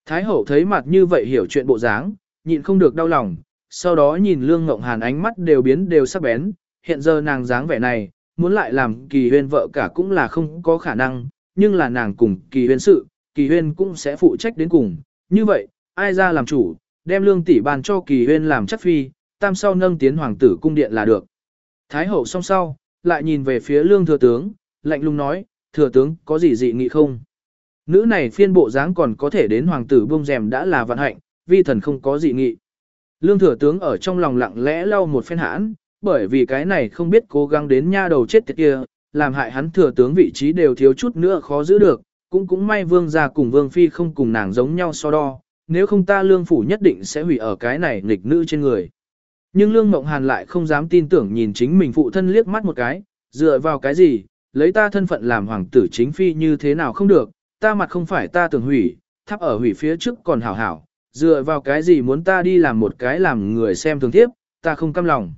Thái hậu thấy mặt như vậy hiểu chuyện bộ dáng, nhịn không được đau lòng, sau đó nhìn Lương Ngộng Hàn ánh mắt đều biến đều sắc bén, hiện giờ nàng dáng vẻ này, muốn lại làm kỳ huyên vợ cả cũng là không có khả năng, nhưng là nàng cùng kỳ huyên sự, kỳ huyên cũng sẽ phụ trách đến cùng. Như vậy, ai ra làm chủ, đem lương tỷ bàn cho kỳ huyên làm chắc phi, tam sau nâng tiến hoàng tử cung điện là được. Thái hậu song sau, lại nhìn về phía lương thừa tướng, lạnh lùng nói, thừa tướng có gì dị nghị không? Nữ này phiên bộ dáng còn có thể đến hoàng tử buông rèm đã là vận hạnh, vi thần không có dị nghị. Lương thừa tướng ở trong lòng lặng lẽ lau một phen hãn, bởi vì cái này không biết cố gắng đến nha đầu chết tiệt kia, làm hại hắn thừa tướng vị trí đều thiếu chút nữa khó giữ được, cũng cũng may vương gia cùng vương phi không cùng nàng giống nhau so đo, nếu không ta lương phủ nhất định sẽ hủy ở cái này nghịch nữ trên người. Nhưng lương mộng hàn lại không dám tin tưởng nhìn chính mình phụ thân liếc mắt một cái, dựa vào cái gì, lấy ta thân phận làm hoàng tử chính phi như thế nào không được, ta mặt không phải ta tưởng hủy, thắp ở hủy phía trước còn hảo hảo, dựa vào cái gì muốn ta đi làm một cái làm người xem thường thiếp, ta không cam lòng.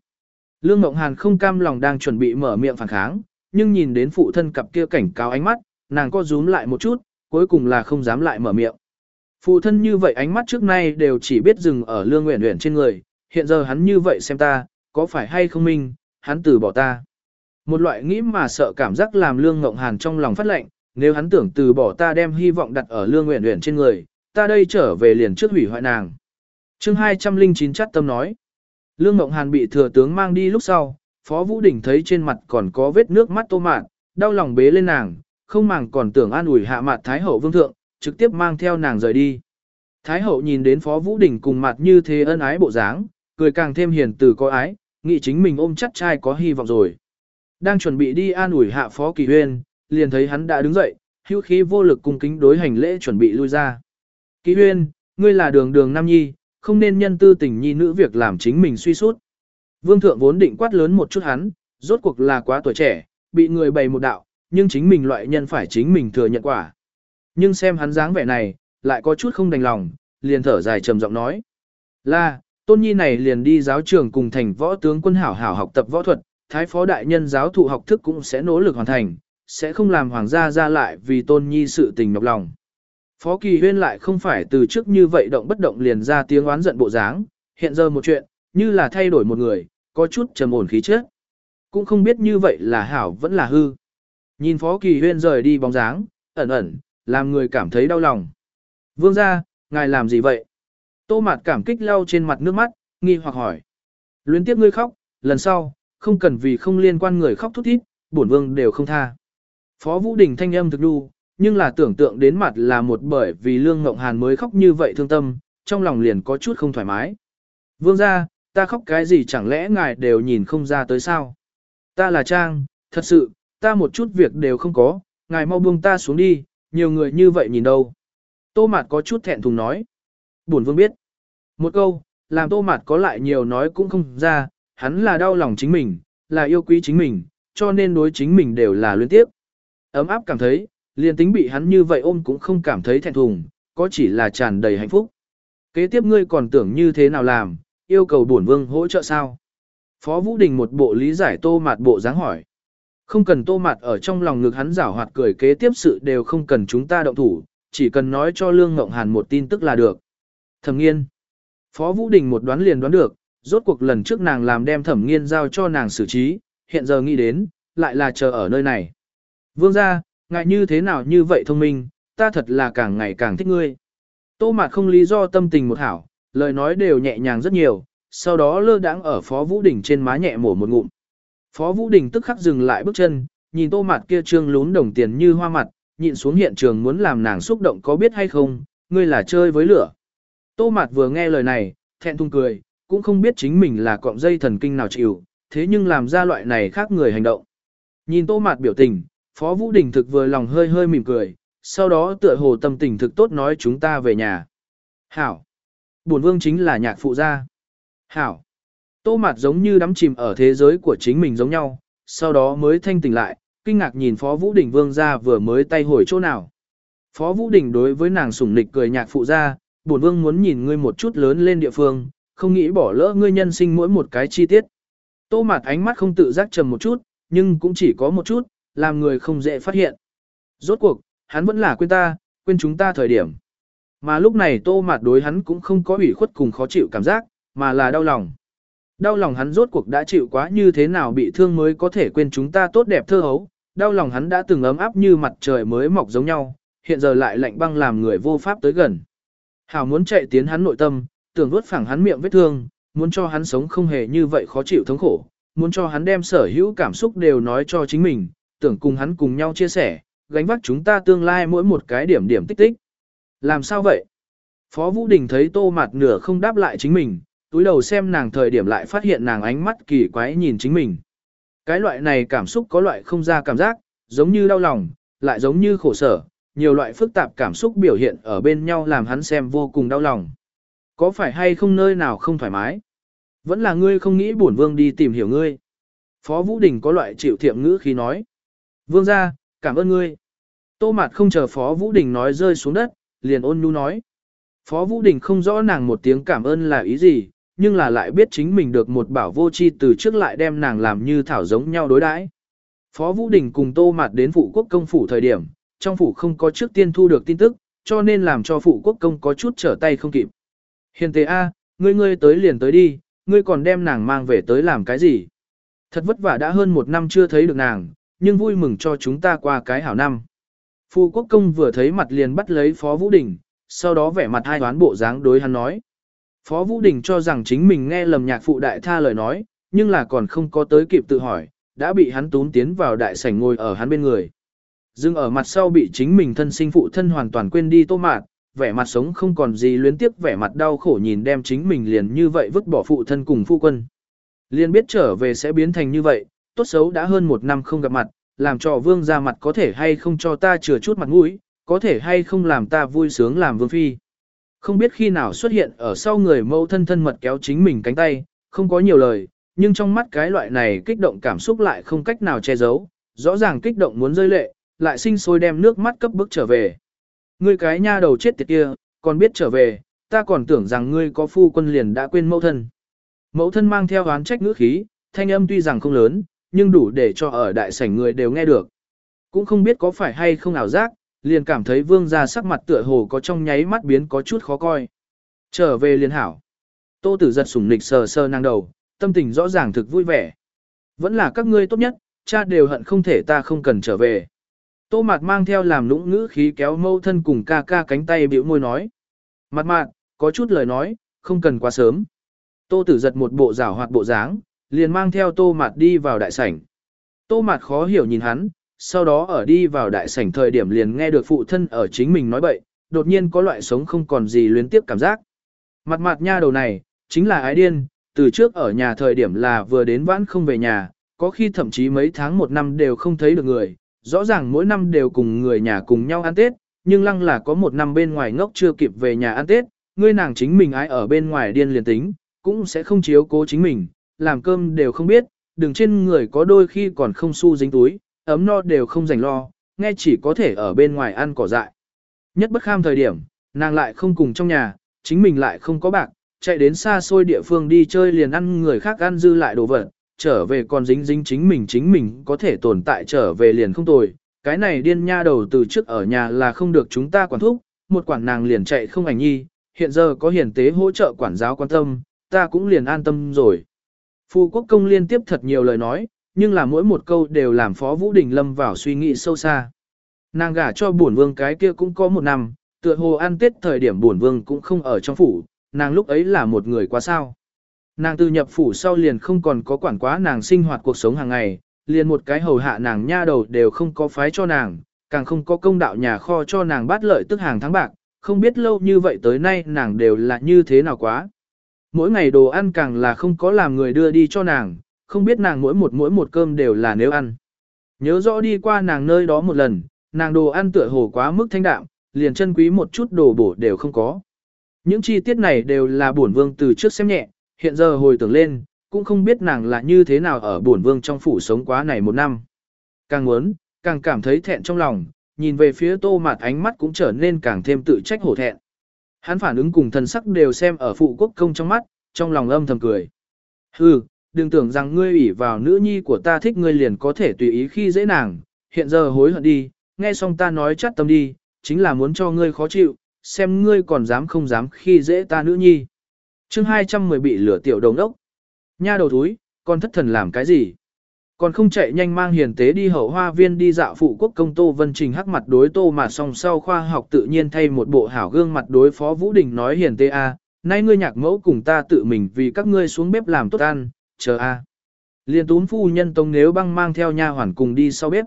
Lương Ngộng Hàn không cam lòng đang chuẩn bị mở miệng phản kháng, nhưng nhìn đến phụ thân cặp kia cảnh cáo ánh mắt, nàng co rúm lại một chút, cuối cùng là không dám lại mở miệng. Phụ thân như vậy ánh mắt trước nay đều chỉ biết dừng ở Lương Uyển Uyển trên người, hiện giờ hắn như vậy xem ta, có phải hay không minh, hắn từ bỏ ta. Một loại nghĩ mà sợ cảm giác làm Lương Ngộng Hàn trong lòng phát lệnh, nếu hắn tưởng từ bỏ ta đem hy vọng đặt ở Lương Uyển Uyển trên người, ta đây trở về liền trước hủy hoại nàng. Chương 209 chắt tâm nói. Lương Ngộng Hàn bị thừa tướng mang đi lúc sau, Phó Vũ Đình thấy trên mặt còn có vết nước mắt tô mạn, đau lòng bế lên nàng, không màng còn tưởng an ủi hạ mặt Thái Hậu Vương Thượng, trực tiếp mang theo nàng rời đi. Thái Hậu nhìn đến Phó Vũ Đình cùng mặt như thế ân ái bộ dáng, cười càng thêm hiền từ có ái, nghĩ chính mình ôm chắc trai có hy vọng rồi. Đang chuẩn bị đi an ủi hạ Phó Kỳ Huyên, liền thấy hắn đã đứng dậy, hữu khí vô lực cung kính đối hành lễ chuẩn bị lui ra. Kỳ Huyên, ngươi là đường đường Nam Nhi, không nên nhân tư tình nhi nữ việc làm chính mình suy sút. Vương thượng vốn định quát lớn một chút hắn, rốt cuộc là quá tuổi trẻ, bị người bày một đạo, nhưng chính mình loại nhân phải chính mình thừa nhận quả. Nhưng xem hắn dáng vẻ này, lại có chút không đành lòng, liền thở dài trầm giọng nói. Là, tôn nhi này liền đi giáo trường cùng thành võ tướng quân hảo hảo học tập võ thuật, thái phó đại nhân giáo thụ học thức cũng sẽ nỗ lực hoàn thành, sẽ không làm hoàng gia ra lại vì tôn nhi sự tình nhọc lòng. Phó Kỳ Huyên lại không phải từ trước như vậy động bất động liền ra tiếng oán giận bộ dáng, hiện giờ một chuyện, như là thay đổi một người, có chút trầm ổn khí chất. Cũng không biết như vậy là hảo vẫn là hư. Nhìn Phó Kỳ Huyên rời đi bóng dáng, ẩn ẩn, làm người cảm thấy đau lòng. Vương gia, ngài làm gì vậy? Tô Mạt cảm kích lau trên mặt nước mắt, nghi hoặc hỏi. Luyến tiếp ngươi khóc, lần sau, không cần vì không liên quan người khóc thút thít, bổn vương đều không tha. Phó Vũ Đình thanh âm thực đu, nhưng là tưởng tượng đến mặt là một bởi vì Lương Ngộng Hàn mới khóc như vậy thương tâm, trong lòng liền có chút không thoải mái. Vương gia, ta khóc cái gì chẳng lẽ ngài đều nhìn không ra tới sao? Ta là Trang, thật sự, ta một chút việc đều không có, ngài mau buông ta xuống đi, nhiều người như vậy nhìn đâu. Tô Mạt có chút thẹn thùng nói. Bổn vương biết. Một câu, làm Tô Mạt có lại nhiều nói cũng không ra, hắn là đau lòng chính mình, là yêu quý chính mình, cho nên đối chính mình đều là luyến tiếp. Ấm áp cảm thấy, liền tính bị hắn như vậy ôm cũng không cảm thấy thẹn thùng, có chỉ là tràn đầy hạnh phúc. Kế tiếp ngươi còn tưởng như thế nào làm, yêu cầu bổn vương hỗ trợ sao? Phó Vũ Đình một bộ lý giải tô mạt bộ dáng hỏi. Không cần tô mạt ở trong lòng ngực hắn giảo hoạt cười kế tiếp sự đều không cần chúng ta động thủ, chỉ cần nói cho Lương Ngộng Hàn một tin tức là được. Thẩm nghiên. Phó Vũ Đình một đoán liền đoán được, rốt cuộc lần trước nàng làm đem thẩm nghiên giao cho nàng xử trí, hiện giờ nghĩ đến, lại là chờ ở nơi này. Vương gia, ngại như thế nào như vậy thông minh, ta thật là càng ngày càng thích ngươi. Tô Mạt không lý do tâm tình một hảo, lời nói đều nhẹ nhàng rất nhiều, sau đó lơ đãng ở Phó Vũ Đình trên má nhẹ mổ một ngụm. Phó Vũ Đình tức khắc dừng lại bước chân, nhìn Tô Mạt kia trương lún đồng tiền như hoa mặt, nhịn xuống hiện trường muốn làm nàng xúc động có biết hay không, ngươi là chơi với lửa. Tô Mạt vừa nghe lời này, thẹn thùng cười, cũng không biết chính mình là cọng dây thần kinh nào chịu, thế nhưng làm ra loại này khác người hành động. Nhìn Tô Mạt biểu tình, Phó Vũ Đình thực vừa lòng hơi hơi mỉm cười, sau đó tựa hồ tâm tình thực tốt nói chúng ta về nhà. Hảo. Bổn vương chính là nhạc phụ gia. Hảo. Tô Mạt giống như đắm chìm ở thế giới của chính mình giống nhau, sau đó mới thanh tỉnh lại, kinh ngạc nhìn Phó Vũ Đình vương gia vừa mới tay hồi chỗ nào. Phó Vũ Đình đối với nàng sủng nịch cười nhạc phụ gia, bổn vương muốn nhìn ngươi một chút lớn lên địa phương, không nghĩ bỏ lỡ ngươi nhân sinh mỗi một cái chi tiết. Tô Mạt ánh mắt không tự giác trầm một chút, nhưng cũng chỉ có một chút, làm người không dễ phát hiện. Rốt cuộc, hắn vẫn là quên ta, quên chúng ta thời điểm. Mà lúc này tô mạt đối hắn cũng không có ủy khuất cùng khó chịu cảm giác, mà là đau lòng. Đau lòng hắn rốt cuộc đã chịu quá như thế nào bị thương mới có thể quên chúng ta tốt đẹp thơ hấu. Đau lòng hắn đã từng ấm áp như mặt trời mới mọc giống nhau, hiện giờ lại lạnh băng làm người vô pháp tới gần. Hảo muốn chạy tiến hắn nội tâm, tưởng vuốt phẳng hắn miệng vết thương, muốn cho hắn sống không hề như vậy khó chịu thống khổ, muốn cho hắn đem sở hữu cảm xúc đều nói cho chính mình, tưởng cùng hắn cùng nhau chia sẻ, gánh vác chúng ta tương lai mỗi một cái điểm điểm tích tích. Làm sao vậy? Phó Vũ Đình thấy tô mặt nửa không đáp lại chính mình, túi đầu xem nàng thời điểm lại phát hiện nàng ánh mắt kỳ quái nhìn chính mình. Cái loại này cảm xúc có loại không ra cảm giác, giống như đau lòng, lại giống như khổ sở, nhiều loại phức tạp cảm xúc biểu hiện ở bên nhau làm hắn xem vô cùng đau lòng. Có phải hay không nơi nào không thoải mái? Vẫn là ngươi không nghĩ bổn vương đi tìm hiểu ngươi. Phó Vũ Đình có loại chịu thiệm ngữ khi nói. Vương ra, cảm ơn ngươi. Tô Mạt không chờ Phó Vũ Đình nói rơi xuống đất, liền ôn nhu nói. Phó Vũ Đình không rõ nàng một tiếng cảm ơn là ý gì, nhưng là lại biết chính mình được một bảo vô chi từ trước lại đem nàng làm như thảo giống nhau đối đãi. Phó Vũ Đình cùng Tô Mạt đến phụ quốc công phủ thời điểm, trong phủ không có trước tiên thu được tin tức, cho nên làm cho phụ quốc công có chút trở tay không kịp. Hiền tế A, ngươi ngươi tới liền tới đi, ngươi còn đem nàng mang về tới làm cái gì? Thật vất vả đã hơn một năm chưa thấy được nàng, nhưng vui mừng cho chúng ta qua cái hảo năm. Phu quốc công vừa thấy mặt liền bắt lấy Phó Vũ Đình, sau đó vẻ mặt hai đoán bộ dáng đối hắn nói. Phó Vũ Đình cho rằng chính mình nghe lầm nhạc phụ đại tha lời nói, nhưng là còn không có tới kịp tự hỏi, đã bị hắn tún tiến vào đại sảnh ngồi ở hắn bên người. Dưng ở mặt sau bị chính mình thân sinh phụ thân hoàn toàn quên đi tô mạt, vẻ mặt sống không còn gì luyến tiếc vẻ mặt đau khổ nhìn đem chính mình liền như vậy vứt bỏ phụ thân cùng phu quân. Liên biết trở về sẽ biến thành như vậy, tốt xấu đã hơn một năm không gặp mặt, làm cho vương ra mặt có thể hay không cho ta chừa chút mặt mũi, có thể hay không làm ta vui sướng làm vương phi. Không biết khi nào xuất hiện ở sau người mâu thân thân mật kéo chính mình cánh tay, không có nhiều lời, nhưng trong mắt cái loại này kích động cảm xúc lại không cách nào che giấu, rõ ràng kích động muốn rơi lệ, lại sinh sôi đem nước mắt cấp bức trở về. Ngươi cái nha đầu chết tiệt kia, còn biết trở về, ta còn tưởng rằng ngươi có phu quân liền đã quên mẫu thân. Mẫu thân mang theo oán trách ngữ khí, thanh âm tuy rằng không lớn, nhưng đủ để cho ở đại sảnh người đều nghe được. Cũng không biết có phải hay không ảo giác, liền cảm thấy vương gia sắc mặt tựa hồ có trong nháy mắt biến có chút khó coi. Trở về liền hảo. Tô tử giật sủng nịch sờ sờ năng đầu, tâm tình rõ ràng thực vui vẻ. Vẫn là các ngươi tốt nhất, cha đều hận không thể ta không cần trở về. Tô mạt mang theo làm lũng ngữ khí kéo mâu thân cùng ca ca cánh tay biểu môi nói. Mặt mạn, có chút lời nói, không cần quá sớm. Tô tử giật một bộ rảo hoạt bộ dáng, liền mang theo tô mạt đi vào đại sảnh. Tô mạt khó hiểu nhìn hắn, sau đó ở đi vào đại sảnh thời điểm liền nghe được phụ thân ở chính mình nói bậy, đột nhiên có loại sống không còn gì luyến tiếp cảm giác. Mặt mặt nha đầu này, chính là ái điên, từ trước ở nhà thời điểm là vừa đến vãn không về nhà, có khi thậm chí mấy tháng một năm đều không thấy được người, rõ ràng mỗi năm đều cùng người nhà cùng nhau ăn Tết, nhưng lăng là có một năm bên ngoài ngốc chưa kịp về nhà ăn Tết, ngươi nàng chính mình ai ở bên ngoài điên liền tính, cũng sẽ không chiếu cố chính mình, làm cơm đều không biết, đừng trên người có đôi khi còn không xu dính túi, ấm no đều không dành lo, nghe chỉ có thể ở bên ngoài ăn cỏ dại. Nhất bất kham thời điểm, nàng lại không cùng trong nhà, chính mình lại không có bạc, chạy đến xa xôi địa phương đi chơi liền ăn người khác ăn dư lại đồ vật, trở về còn dính dính chính mình chính mình có thể tồn tại trở về liền không tồi. Cái này điên nha đầu từ trước ở nhà là không được chúng ta quản thúc, một quản nàng liền chạy không ảnh nhi, hiện giờ có hiển tế hỗ trợ quản giáo quan tâm, ta cũng liền an tâm rồi. Phu quốc công liên tiếp thật nhiều lời nói, nhưng là mỗi một câu đều làm Phó Vũ Đình lâm vào suy nghĩ sâu xa. Nàng gả cho bổn vương cái kia cũng có một năm, tựa hồ ăn tết thời điểm bổn vương cũng không ở trong phủ, nàng lúc ấy là một người quá sao. Nàng từ nhập phủ sau liền không còn có quản quá nàng sinh hoạt cuộc sống hàng ngày, liền một cái hầu hạ nàng nha đầu đều không có phái cho nàng, càng không có công đạo nhà kho cho nàng bắt lợi tức hàng tháng bạc, không biết lâu như vậy tới nay nàng đều là như thế nào quá. Mỗi ngày đồ ăn càng là không có làm người đưa đi cho nàng, không biết nàng mỗi một mỗi một cơm đều là nếu ăn. Nhớ rõ đi qua nàng nơi đó một lần, nàng đồ ăn tựa hồ quá mức thanh đạm, liền chân quý một chút đồ bổ đều không có. Những chi tiết này đều là bổn vương từ trước xem nhẹ, hiện giờ hồi tưởng lên, cũng không biết nàng là như thế nào ở bổn vương trong phủ sống quá này một năm. Càng muốn, càng cảm thấy thẹn trong lòng, nhìn về phía tô mạt ánh mắt cũng trở nên càng thêm tự trách hổ thẹn. Hắn phản ứng cùng thần sắc đều xem ở phụ quốc công trong mắt, trong lòng âm thầm cười. Hừ, đừng tưởng rằng ngươi ủy vào nữ nhi của ta thích ngươi liền có thể tùy ý khi dễ nàng, hiện giờ hối hận đi, nghe xong ta nói chắt tâm đi, chính là muốn cho ngươi khó chịu, xem ngươi còn dám không dám khi dễ ta nữ nhi. chương 210 bị lửa tiểu đồng đốc. Nha đầu thúi, con thất thần làm cái gì? Còn không chạy nhanh mang hiền tế đi hậu hoa viên đi dạo phụ quốc công Tô Vân Trình hắc mặt đối Tô mà song sau khoa học tự nhiên thay một bộ hảo gương mặt đối phó Vũ Đình nói hiền tế a, nay ngươi nhạc mẫu cùng ta tự mình vì các ngươi xuống bếp làm tốt ăn, chờ a. Liên tún phu nhân tông nếu băng mang theo nha hoàn cùng đi sau bếp.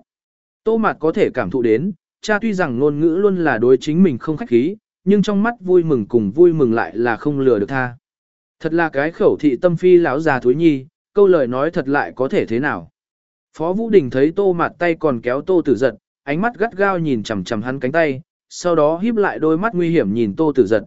Tô Mạt có thể cảm thụ đến, cha tuy rằng ngôn ngữ luôn là đối chính mình không khách khí, nhưng trong mắt vui mừng cùng vui mừng lại là không lừa được tha. Thật là cái khẩu thị tâm phi lão già thúi nhi, câu lời nói thật lại có thể thế nào. Phó Vũ Đình thấy tô mặt tay còn kéo tô tử giật, ánh mắt gắt gao nhìn chằm chằm hắn cánh tay, sau đó híp lại đôi mắt nguy hiểm nhìn tô tử giật.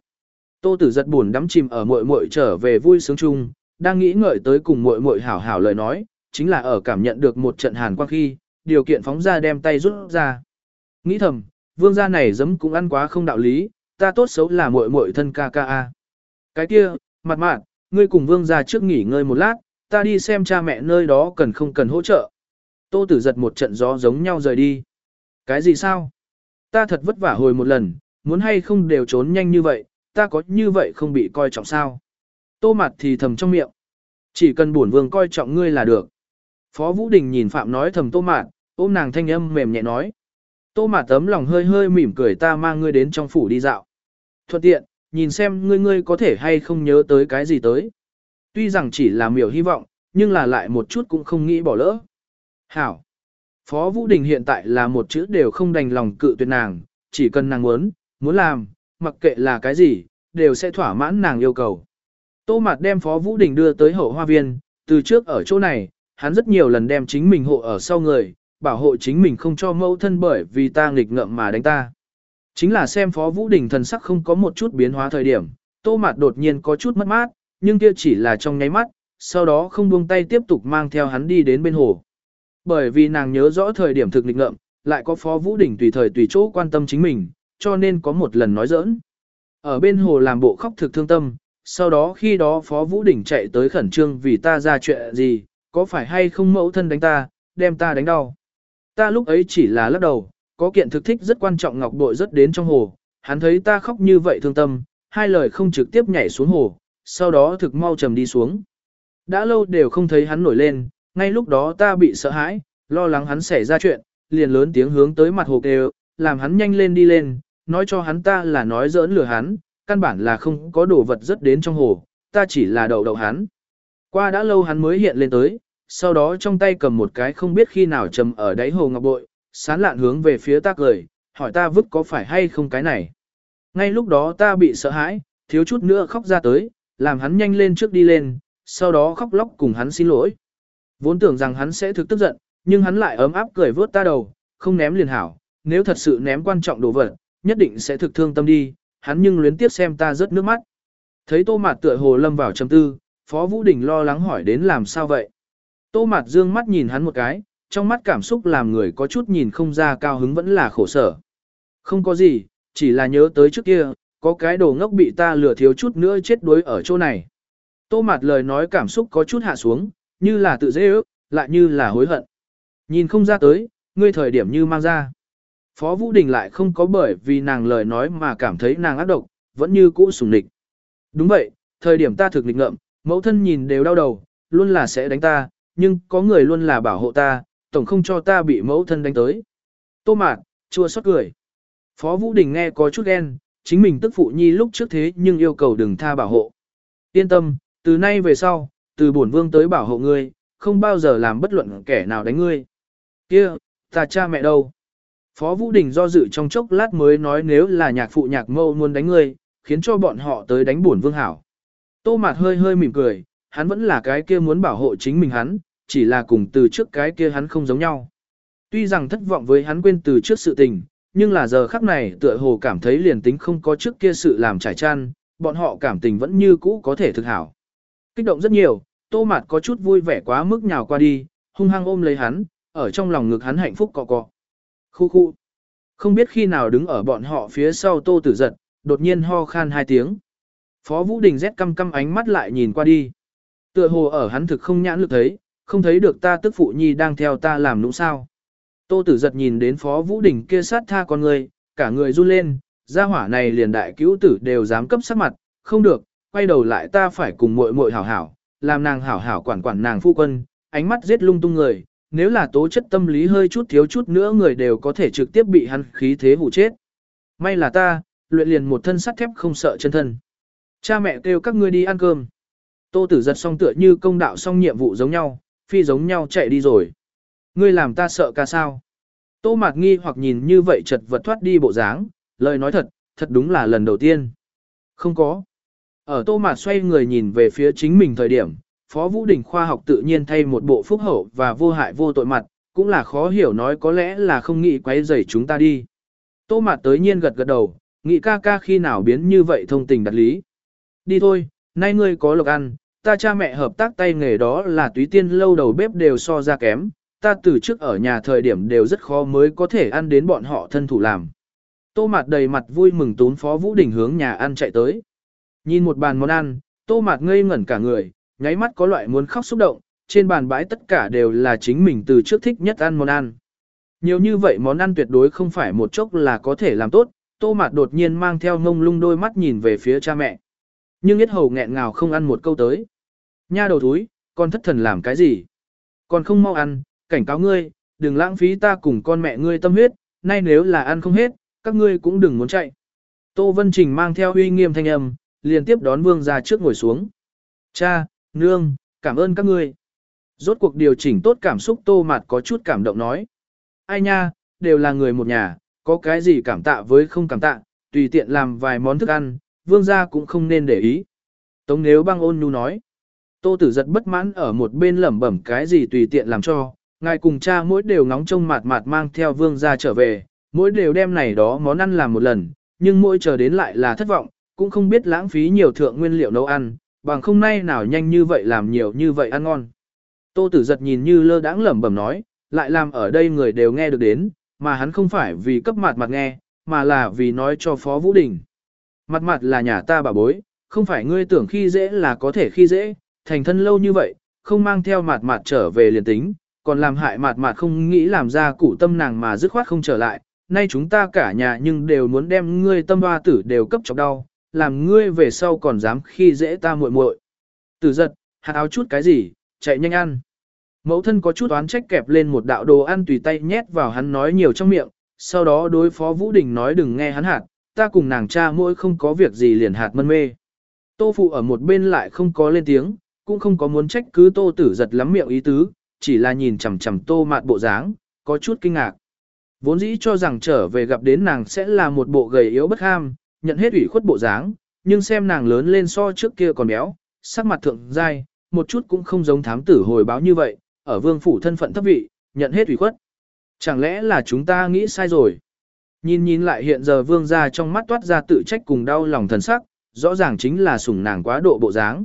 Tô tử giật buồn đắm chìm ở muội muội trở về vui sướng chung, đang nghĩ ngợi tới cùng muội muội hảo hảo lời nói, chính là ở cảm nhận được một trận hàn quang khi, điều kiện phóng ra đem tay rút ra. Nghĩ thầm, vương gia này giấm cũng ăn quá không đạo lý, ta tốt xấu là muội muội thân ca ca a. Cái kia, mặt mạn, ngươi cùng vương gia trước nghỉ ngơi một lát, ta đi xem cha mẹ nơi đó cần không cần hỗ trợ. Tô tử giật một trận gió giống nhau rời đi. Cái gì sao? Ta thật vất vả hồi một lần, muốn hay không đều trốn nhanh như vậy, ta có như vậy không bị coi trọng sao? Tô mặt thì thầm trong miệng. Chỉ cần bổn vương coi trọng ngươi là được. Phó Vũ Đình nhìn Phạm nói thầm tô mạt, ôm nàng thanh âm mềm nhẹ nói. Tô mạt tấm lòng hơi hơi mỉm cười ta mang ngươi đến trong phủ đi dạo. Thuận tiện, nhìn xem ngươi ngươi có thể hay không nhớ tới cái gì tới. Tuy rằng chỉ là miểu hy vọng, nhưng là lại một chút cũng không nghĩ bỏ lỡ. Hảo. Phó Vũ Đình hiện tại là một chữ đều không đành lòng cự tuyệt nàng, chỉ cần nàng muốn, muốn làm, mặc kệ là cái gì, đều sẽ thỏa mãn nàng yêu cầu. Tô Mạt đem Phó Vũ Đình đưa tới hậu hoa viên, từ trước ở chỗ này, hắn rất nhiều lần đem chính mình hộ ở sau người, bảo hộ chính mình không cho mẫu thân bởi vì ta nghịch ngợm mà đánh ta. Chính là xem Phó Vũ Đình thần sắc không có một chút biến hóa thời điểm, Tô Mạt đột nhiên có chút mất mát, nhưng kia chỉ là trong nháy mắt, sau đó không buông tay tiếp tục mang theo hắn đi đến bên hồ. Bởi vì nàng nhớ rõ thời điểm thực nghịch ngợm, lại có Phó Vũ Đình tùy thời tùy chỗ quan tâm chính mình, cho nên có một lần nói giỡn. Ở bên hồ làm bộ khóc thực thương tâm, sau đó khi đó Phó Vũ Đình chạy tới khẩn trương vì ta ra chuyện gì, có phải hay không mẫu thân đánh ta, đem ta đánh đau. Ta lúc ấy chỉ là lắc đầu, có kiện thực thích rất quan trọng ngọc bội rất đến trong hồ, hắn thấy ta khóc như vậy thương tâm, hai lời không trực tiếp nhảy xuống hồ, sau đó thực mau trầm đi xuống. Đã lâu đều không thấy hắn nổi lên, ngay lúc đó ta bị sợ hãi, lo lắng hắn xảy ra chuyện, liền lớn tiếng hướng tới mặt hồ kêu, làm hắn nhanh lên đi lên, nói cho hắn ta là nói giỡn lừa hắn, căn bản là không có đồ vật rất đến trong hồ, ta chỉ là đậu đậu hắn. Qua đã lâu hắn mới hiện lên tới, sau đó trong tay cầm một cái không biết khi nào trầm ở đáy hồ ngọc bội, sán lạn hướng về phía ta cười, hỏi ta vứt có phải hay không cái này. Ngay lúc đó ta bị sợ hãi, thiếu chút nữa khóc ra tới, làm hắn nhanh lên trước đi lên, sau đó khóc lóc cùng hắn xin lỗi. Vốn tưởng rằng hắn sẽ thực tức giận, nhưng hắn lại ấm áp cười vớt ta đầu, không ném liền hảo, nếu thật sự ném quan trọng đồ vật, nhất định sẽ thực thương tâm đi, hắn nhưng luyến tiếp xem ta rớt nước mắt. Thấy tô mạt tựa hồ lâm vào trầm tư, Phó Vũ Đình lo lắng hỏi đến làm sao vậy. Tô mạt dương mắt nhìn hắn một cái, trong mắt cảm xúc làm người có chút nhìn không ra cao hứng vẫn là khổ sở. Không có gì, chỉ là nhớ tới trước kia, có cái đồ ngốc bị ta lừa thiếu chút nữa chết đuối ở chỗ này. Tô mạt lời nói cảm xúc có chút hạ xuống, như là tự dễ ước, lại như là hối hận. Nhìn không ra tới, ngươi thời điểm như mang ra. Phó Vũ Đình lại không có bởi vì nàng lời nói mà cảm thấy nàng ác độc, vẫn như cũ sùng nịch. Đúng vậy, thời điểm ta thực nghịch ngợm, mẫu thân nhìn đều đau đầu, luôn là sẽ đánh ta, nhưng có người luôn là bảo hộ ta, tổng không cho ta bị mẫu thân đánh tới. Tô mạt, Chua xót cười. Phó Vũ Đình nghe có chút ghen, chính mình tức phụ nhi lúc trước thế nhưng yêu cầu đừng tha bảo hộ. Yên tâm, từ nay về sau, từ bổn vương tới bảo hộ ngươi, không bao giờ làm bất luận kẻ nào đánh ngươi. Kia, ta cha mẹ đâu? Phó Vũ Đình do dự trong chốc lát mới nói nếu là nhạc phụ nhạc mâu muốn đánh ngươi, khiến cho bọn họ tới đánh bổn vương hảo. Tô Mạt hơi hơi mỉm cười, hắn vẫn là cái kia muốn bảo hộ chính mình hắn, chỉ là cùng từ trước cái kia hắn không giống nhau. Tuy rằng thất vọng với hắn quên từ trước sự tình, nhưng là giờ khắc này tựa hồ cảm thấy liền tính không có trước kia sự làm trải chăn, bọn họ cảm tình vẫn như cũ có thể thực hảo. Kích động rất nhiều, tô mạt có chút vui vẻ quá mức nhào qua đi, hung hăng ôm lấy hắn, ở trong lòng ngực hắn hạnh phúc cọ cọ. Khu khu. Không biết khi nào đứng ở bọn họ phía sau tô tử giật, đột nhiên ho khan hai tiếng. Phó Vũ Đình rét căm căm ánh mắt lại nhìn qua đi. Tựa hồ ở hắn thực không nhãn lực thấy, không thấy được ta tức phụ nhi đang theo ta làm nũng sao. Tô tử giật nhìn đến Phó Vũ Đình kia sát tha con người, cả người run lên, gia hỏa này liền đại cứu tử đều dám cấp sắc mặt, không được, quay đầu lại ta phải cùng muội muội hảo hảo, làm nàng hảo hảo quản quản nàng phu quân, ánh mắt giết lung tung người, nếu là tố chất tâm lý hơi chút thiếu chút nữa người đều có thể trực tiếp bị hắn khí thế hủ chết. May là ta, luyện liền một thân sắt thép không sợ chân thân. Cha mẹ kêu các ngươi đi ăn cơm. Tô tử giật xong tựa như công đạo xong nhiệm vụ giống nhau, phi giống nhau chạy đi rồi. Ngươi làm ta sợ ca sao? Tô mạc nghi hoặc nhìn như vậy chật vật thoát đi bộ dáng, lời nói thật, thật đúng là lần đầu tiên. Không có. Ở tô mạt xoay người nhìn về phía chính mình thời điểm, Phó Vũ Đình khoa học tự nhiên thay một bộ phúc hậu và vô hại vô tội mặt, cũng là khó hiểu nói có lẽ là không nghĩ quấy rầy chúng ta đi. Tô mạt tới nhiên gật gật đầu, nghĩ ca ca khi nào biến như vậy thông tình đặt lý. Đi thôi, nay ngươi có lộc ăn, ta cha mẹ hợp tác tay nghề đó là túy tiên lâu đầu bếp đều so ra kém, ta từ trước ở nhà thời điểm đều rất khó mới có thể ăn đến bọn họ thân thủ làm. Tô Mạt đầy mặt vui mừng tốn Phó Vũ Đình hướng nhà ăn chạy tới. Nhìn một bàn món ăn, Tô Mạt ngây ngẩn cả người, nháy mắt có loại muốn khóc xúc động, trên bàn bãi tất cả đều là chính mình từ trước thích nhất ăn món ăn. Nhiều như vậy món ăn tuyệt đối không phải một chốc là có thể làm tốt, Tô Mạt đột nhiên mang theo ngông lung đôi mắt nhìn về phía cha mẹ. Nhưng ít Hầu nghẹn ngào không ăn một câu tới. Nha đầu thúi, con thất thần làm cái gì? Con không mau ăn, cảnh cáo ngươi, đừng lãng phí ta cùng con mẹ ngươi tâm huyết, nay nếu là ăn không hết, các ngươi cũng đừng muốn chạy. Tô Vân Trình mang theo uy nghiêm thanh âm, liền tiếp đón vương ra trước ngồi xuống. Cha, nương, cảm ơn các ngươi. Rốt cuộc điều chỉnh tốt cảm xúc tô mạt có chút cảm động nói. Ai nha, đều là người một nhà, có cái gì cảm tạ với không cảm tạ, tùy tiện làm vài món thức ăn, vương gia cũng không nên để ý. Tống nếu băng ôn nhu nói. Tô tử giật bất mãn ở một bên lẩm bẩm cái gì tùy tiện làm cho, ngài cùng cha mỗi đều ngóng trông mạt mạt mang theo vương gia trở về, mỗi đều đem này đó món ăn làm một lần, nhưng mỗi chờ đến lại là thất vọng, cũng không biết lãng phí nhiều thượng nguyên liệu nấu ăn, bằng không nay nào nhanh như vậy làm nhiều như vậy ăn ngon. Tô tử giật nhìn như lơ đãng lẩm bẩm nói, lại làm ở đây người đều nghe được đến, mà hắn không phải vì cấp mặt mặt nghe, mà là vì nói cho Phó Vũ Đình. Mặt mặt là nhà ta bà bối, không phải ngươi tưởng khi dễ là có thể khi dễ, thành thân lâu như vậy, không mang theo mặt mặt trở về liền tính, còn làm hại mặt mặt không nghĩ làm ra củ tâm nàng mà dứt khoát không trở lại, nay chúng ta cả nhà nhưng đều muốn đem ngươi tâm hoa tử đều cấp chọc đau, làm ngươi về sau còn dám khi dễ ta muội muội. Tử giật, hạt áo chút cái gì, chạy nhanh ăn. Mẫu thân có chút oán trách kẹp lên một đạo đồ ăn tùy tay nhét vào hắn nói nhiều trong miệng, sau đó đối phó Vũ Đình nói đừng nghe hắn hạt, ta cùng nàng cha mỗi không có việc gì liền hạt mân mê. Tô phụ ở một bên lại không có lên tiếng, cũng không có muốn trách cứ tô tử giật lắm miệng ý tứ, chỉ là nhìn chằm chằm tô mạt bộ dáng, có chút kinh ngạc. Vốn dĩ cho rằng trở về gặp đến nàng sẽ là một bộ gầy yếu bất ham, nhận hết ủy khuất bộ dáng, nhưng xem nàng lớn lên so trước kia còn béo, sắc mặt thượng dai, một chút cũng không giống thám tử hồi báo như vậy, ở vương phủ thân phận thấp vị, nhận hết ủy khuất. Chẳng lẽ là chúng ta nghĩ sai rồi? Nhìn nhìn lại hiện giờ vương gia trong mắt toát ra tự trách cùng đau lòng thần sắc, rõ ràng chính là sủng nàng quá độ bộ dáng.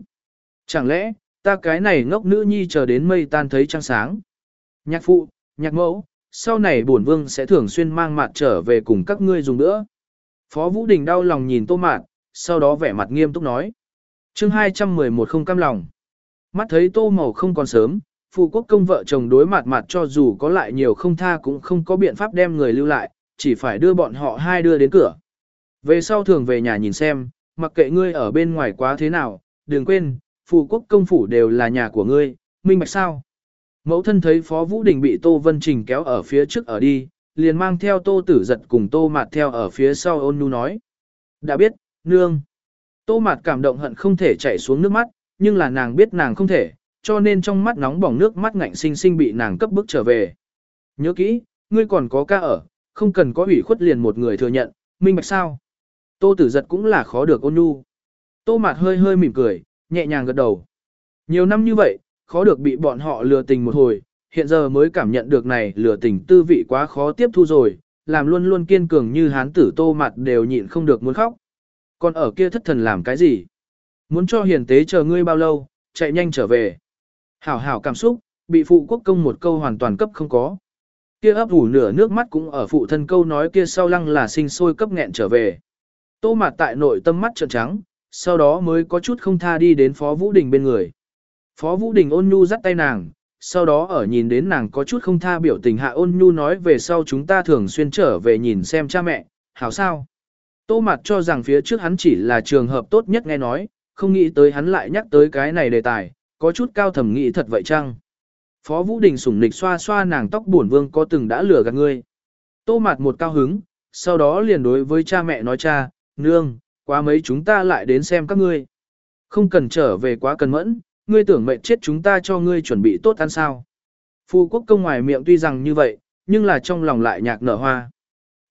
Chẳng lẽ, ta cái này ngốc nữ nhi chờ đến mây tan thấy trăng sáng. Nhạc phụ, nhạc mẫu, sau này bổn vương sẽ thường xuyên mang mặt trở về cùng các ngươi dùng nữa. Phó Vũ Đình đau lòng nhìn tô mạt, sau đó vẻ mặt nghiêm túc nói. chương 211 không cam lòng. Mắt thấy tô màu không còn sớm, phụ quốc công vợ chồng đối mặt mặt cho dù có lại nhiều không tha cũng không có biện pháp đem người lưu lại, chỉ phải đưa bọn họ hai đưa đến cửa. Về sau thường về nhà nhìn xem, mặc kệ ngươi ở bên ngoài quá thế nào, đừng quên, phụ quốc công phủ đều là nhà của ngươi, minh bạch sao. Mẫu thân thấy Phó Vũ Đình bị Tô Vân Trình kéo ở phía trước ở đi, liền mang theo tô tử giật cùng tô mạt theo ở phía sau ôn nhu nói. Đã biết, nương. Tô mạt cảm động hận không thể chảy xuống nước mắt, nhưng là nàng biết nàng không thể, cho nên trong mắt nóng bỏng nước mắt ngạnh sinh sinh bị nàng cấp bức trở về. Nhớ kỹ, ngươi còn có ca ở, không cần có ủy khuất liền một người thừa nhận, minh bạch sao. Tô tử giật cũng là khó được ôn nhu. Tô mạt hơi hơi mỉm cười, nhẹ nhàng gật đầu. Nhiều năm như vậy, khó được bị bọn họ lừa tình một hồi, hiện giờ mới cảm nhận được này lừa tình tư vị quá khó tiếp thu rồi, làm luôn luôn kiên cường như hán tử tô mặt đều nhịn không được muốn khóc. Còn ở kia thất thần làm cái gì? Muốn cho hiền tế chờ ngươi bao lâu, chạy nhanh trở về. Hảo hảo cảm xúc, bị phụ quốc công một câu hoàn toàn cấp không có. Kia ấp ủ nửa nước mắt cũng ở phụ thân câu nói kia sau lăng là sinh sôi cấp nghẹn trở về. Tô mặt tại nội tâm mắt trợn trắng, sau đó mới có chút không tha đi đến Phó Vũ Đình bên người. Phó Vũ Đình ôn nhu dắt tay nàng, sau đó ở nhìn đến nàng có chút không tha biểu tình hạ ôn nhu nói về sau chúng ta thường xuyên trở về nhìn xem cha mẹ, hảo sao. Tô mặt cho rằng phía trước hắn chỉ là trường hợp tốt nhất nghe nói, không nghĩ tới hắn lại nhắc tới cái này đề tài, có chút cao thầm nghĩ thật vậy chăng? Phó Vũ Đình sủng nịch xoa xoa nàng tóc buồn vương có từng đã lừa gạt ngươi. Tô mặt một cao hứng, sau đó liền đối với cha mẹ nói cha, nương, quá mấy chúng ta lại đến xem các ngươi. Không cần trở về quá cần mẫn, ngươi tưởng mệnh chết chúng ta cho ngươi chuẩn bị tốt ăn sao. Phu quốc công ngoài miệng tuy rằng như vậy, nhưng là trong lòng lại nhạc nở hoa.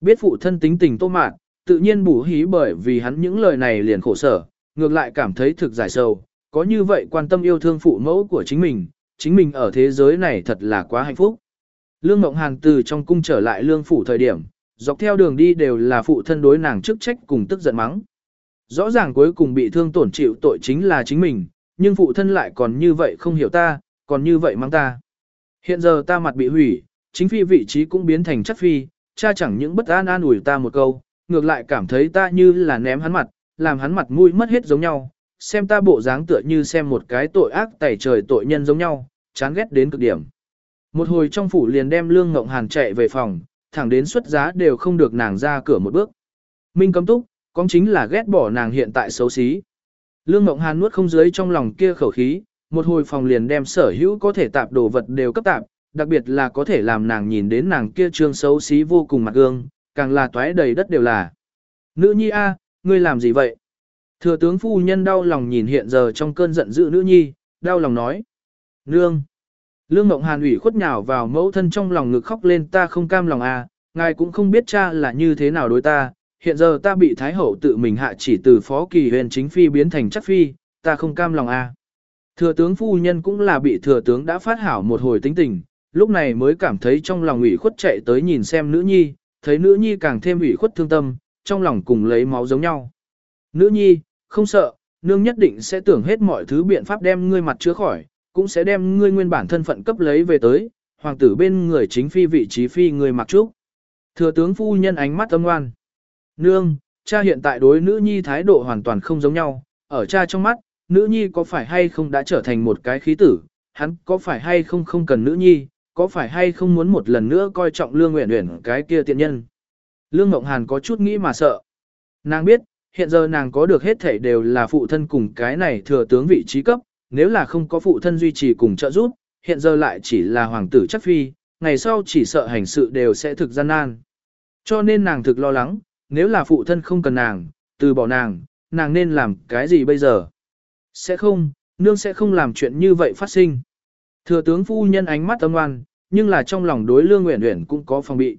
Biết phụ thân tính tình tô mạn, tự nhiên bù hí bởi vì hắn những lời này liền khổ sở, ngược lại cảm thấy thực giải sầu, có như vậy quan tâm yêu thương phụ mẫu của chính mình, chính mình ở thế giới này thật là quá hạnh phúc. Lương Ngộng Hàn từ trong cung trở lại lương phủ thời điểm, dọc theo đường đi đều là phụ thân đối nàng chức trách cùng tức giận mắng. Rõ ràng cuối cùng bị thương tổn chịu tội chính là chính mình, nhưng phụ thân lại còn như vậy không hiểu ta, còn như vậy mang ta. Hiện giờ ta mặt bị hủy, chính phi vị trí cũng biến thành chất phi, cha chẳng những bất an an ủi ta một câu, ngược lại cảm thấy ta như là ném hắn mặt, làm hắn mặt mũi mất hết giống nhau, xem ta bộ dáng tựa như xem một cái tội ác tẩy trời tội nhân giống nhau, chán ghét đến cực điểm. Một hồi trong phủ liền đem Lương Ngộng Hàn chạy về phòng, thẳng đến xuất giá đều không được nàng ra cửa một bước. Minh cấm túc, con chính là ghét bỏ nàng hiện tại xấu xí. Lương Ngộng Hàn nuốt không dưới trong lòng kia khẩu khí, một hồi phòng liền đem sở hữu có thể tạp đồ vật đều cấp tạp, đặc biệt là có thể làm nàng nhìn đến nàng kia trương xấu xí vô cùng mặt gương, càng là toái đầy đất đều là. Nữ nhi a, ngươi làm gì vậy? Thừa tướng phu nhân đau lòng nhìn hiện giờ trong cơn giận dữ nữ nhi, đau lòng nói. Nương! Lương Ngộng Hàn ủy khuất nhào vào mẫu thân trong lòng ngực khóc lên ta không cam lòng a, ngài cũng không biết cha là như thế nào đối ta, hiện giờ ta bị Thái Hậu tự mình hạ chỉ từ Phó Kỳ huyền chính phi biến thành chắc phi, ta không cam lòng a. Thừa tướng phu nhân cũng là bị thừa tướng đã phát hảo một hồi tính tình, lúc này mới cảm thấy trong lòng ủy khuất chạy tới nhìn xem nữ nhi, thấy nữ nhi càng thêm ủy khuất thương tâm, trong lòng cùng lấy máu giống nhau. Nữ nhi, không sợ, nương nhất định sẽ tưởng hết mọi thứ biện pháp đem ngươi mặt chữa khỏi, cũng sẽ đem ngươi nguyên bản thân phận cấp lấy về tới, hoàng tử bên người chính phi vị trí phi người mặc trúc. Thừa tướng phu nhân ánh mắt âm ngoan. Nương, cha hiện tại đối nữ nhi thái độ hoàn toàn không giống nhau, ở cha trong mắt, nữ nhi có phải hay không đã trở thành một cái khí tử, hắn có phải hay không không cần nữ nhi, có phải hay không muốn một lần nữa coi trọng lương nguyện nguyện cái kia tiện nhân. Lương Ngộng Hàn có chút nghĩ mà sợ. Nàng biết, hiện giờ nàng có được hết thể đều là phụ thân cùng cái này thừa tướng vị trí cấp, nếu là không có phụ thân duy trì cùng trợ giúp, hiện giờ lại chỉ là hoàng tử chắc phi, ngày sau chỉ sợ hành sự đều sẽ thực gian nan. Cho nên nàng thực lo lắng, nếu là phụ thân không cần nàng, từ bỏ nàng, nàng nên làm cái gì bây giờ? Sẽ không, nương sẽ không làm chuyện như vậy phát sinh. Thừa tướng phu nhân ánh mắt âm ngoan, nhưng là trong lòng đối lương nguyện nguyện cũng có phòng bị.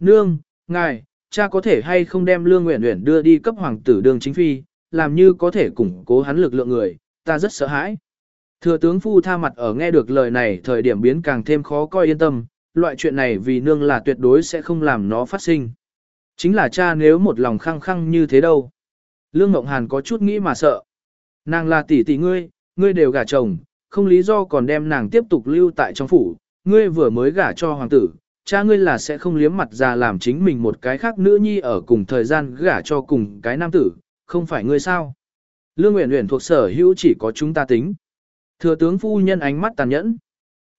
Nương, ngài, cha có thể hay không đem lương nguyện nguyện đưa đi cấp hoàng tử đường chính phi, làm như có thể củng cố hắn lực lượng người, ta rất sợ hãi. Thừa tướng phu tha mặt ở nghe được lời này thời điểm biến càng thêm khó coi yên tâm, loại chuyện này vì nương là tuyệt đối sẽ không làm nó phát sinh. Chính là cha nếu một lòng khăng khăng như thế đâu. Lương Ngộng Hàn có chút nghĩ mà sợ. Nàng là tỷ tỷ ngươi, ngươi đều gả chồng, không lý do còn đem nàng tiếp tục lưu tại trong phủ, ngươi vừa mới gả cho hoàng tử, cha ngươi là sẽ không liếm mặt ra làm chính mình một cái khác nữ nhi ở cùng thời gian gả cho cùng cái nam tử, không phải ngươi sao. Lương Uyển Uyển thuộc sở hữu chỉ có chúng ta tính. Thừa tướng phu nhân ánh mắt tàn nhẫn.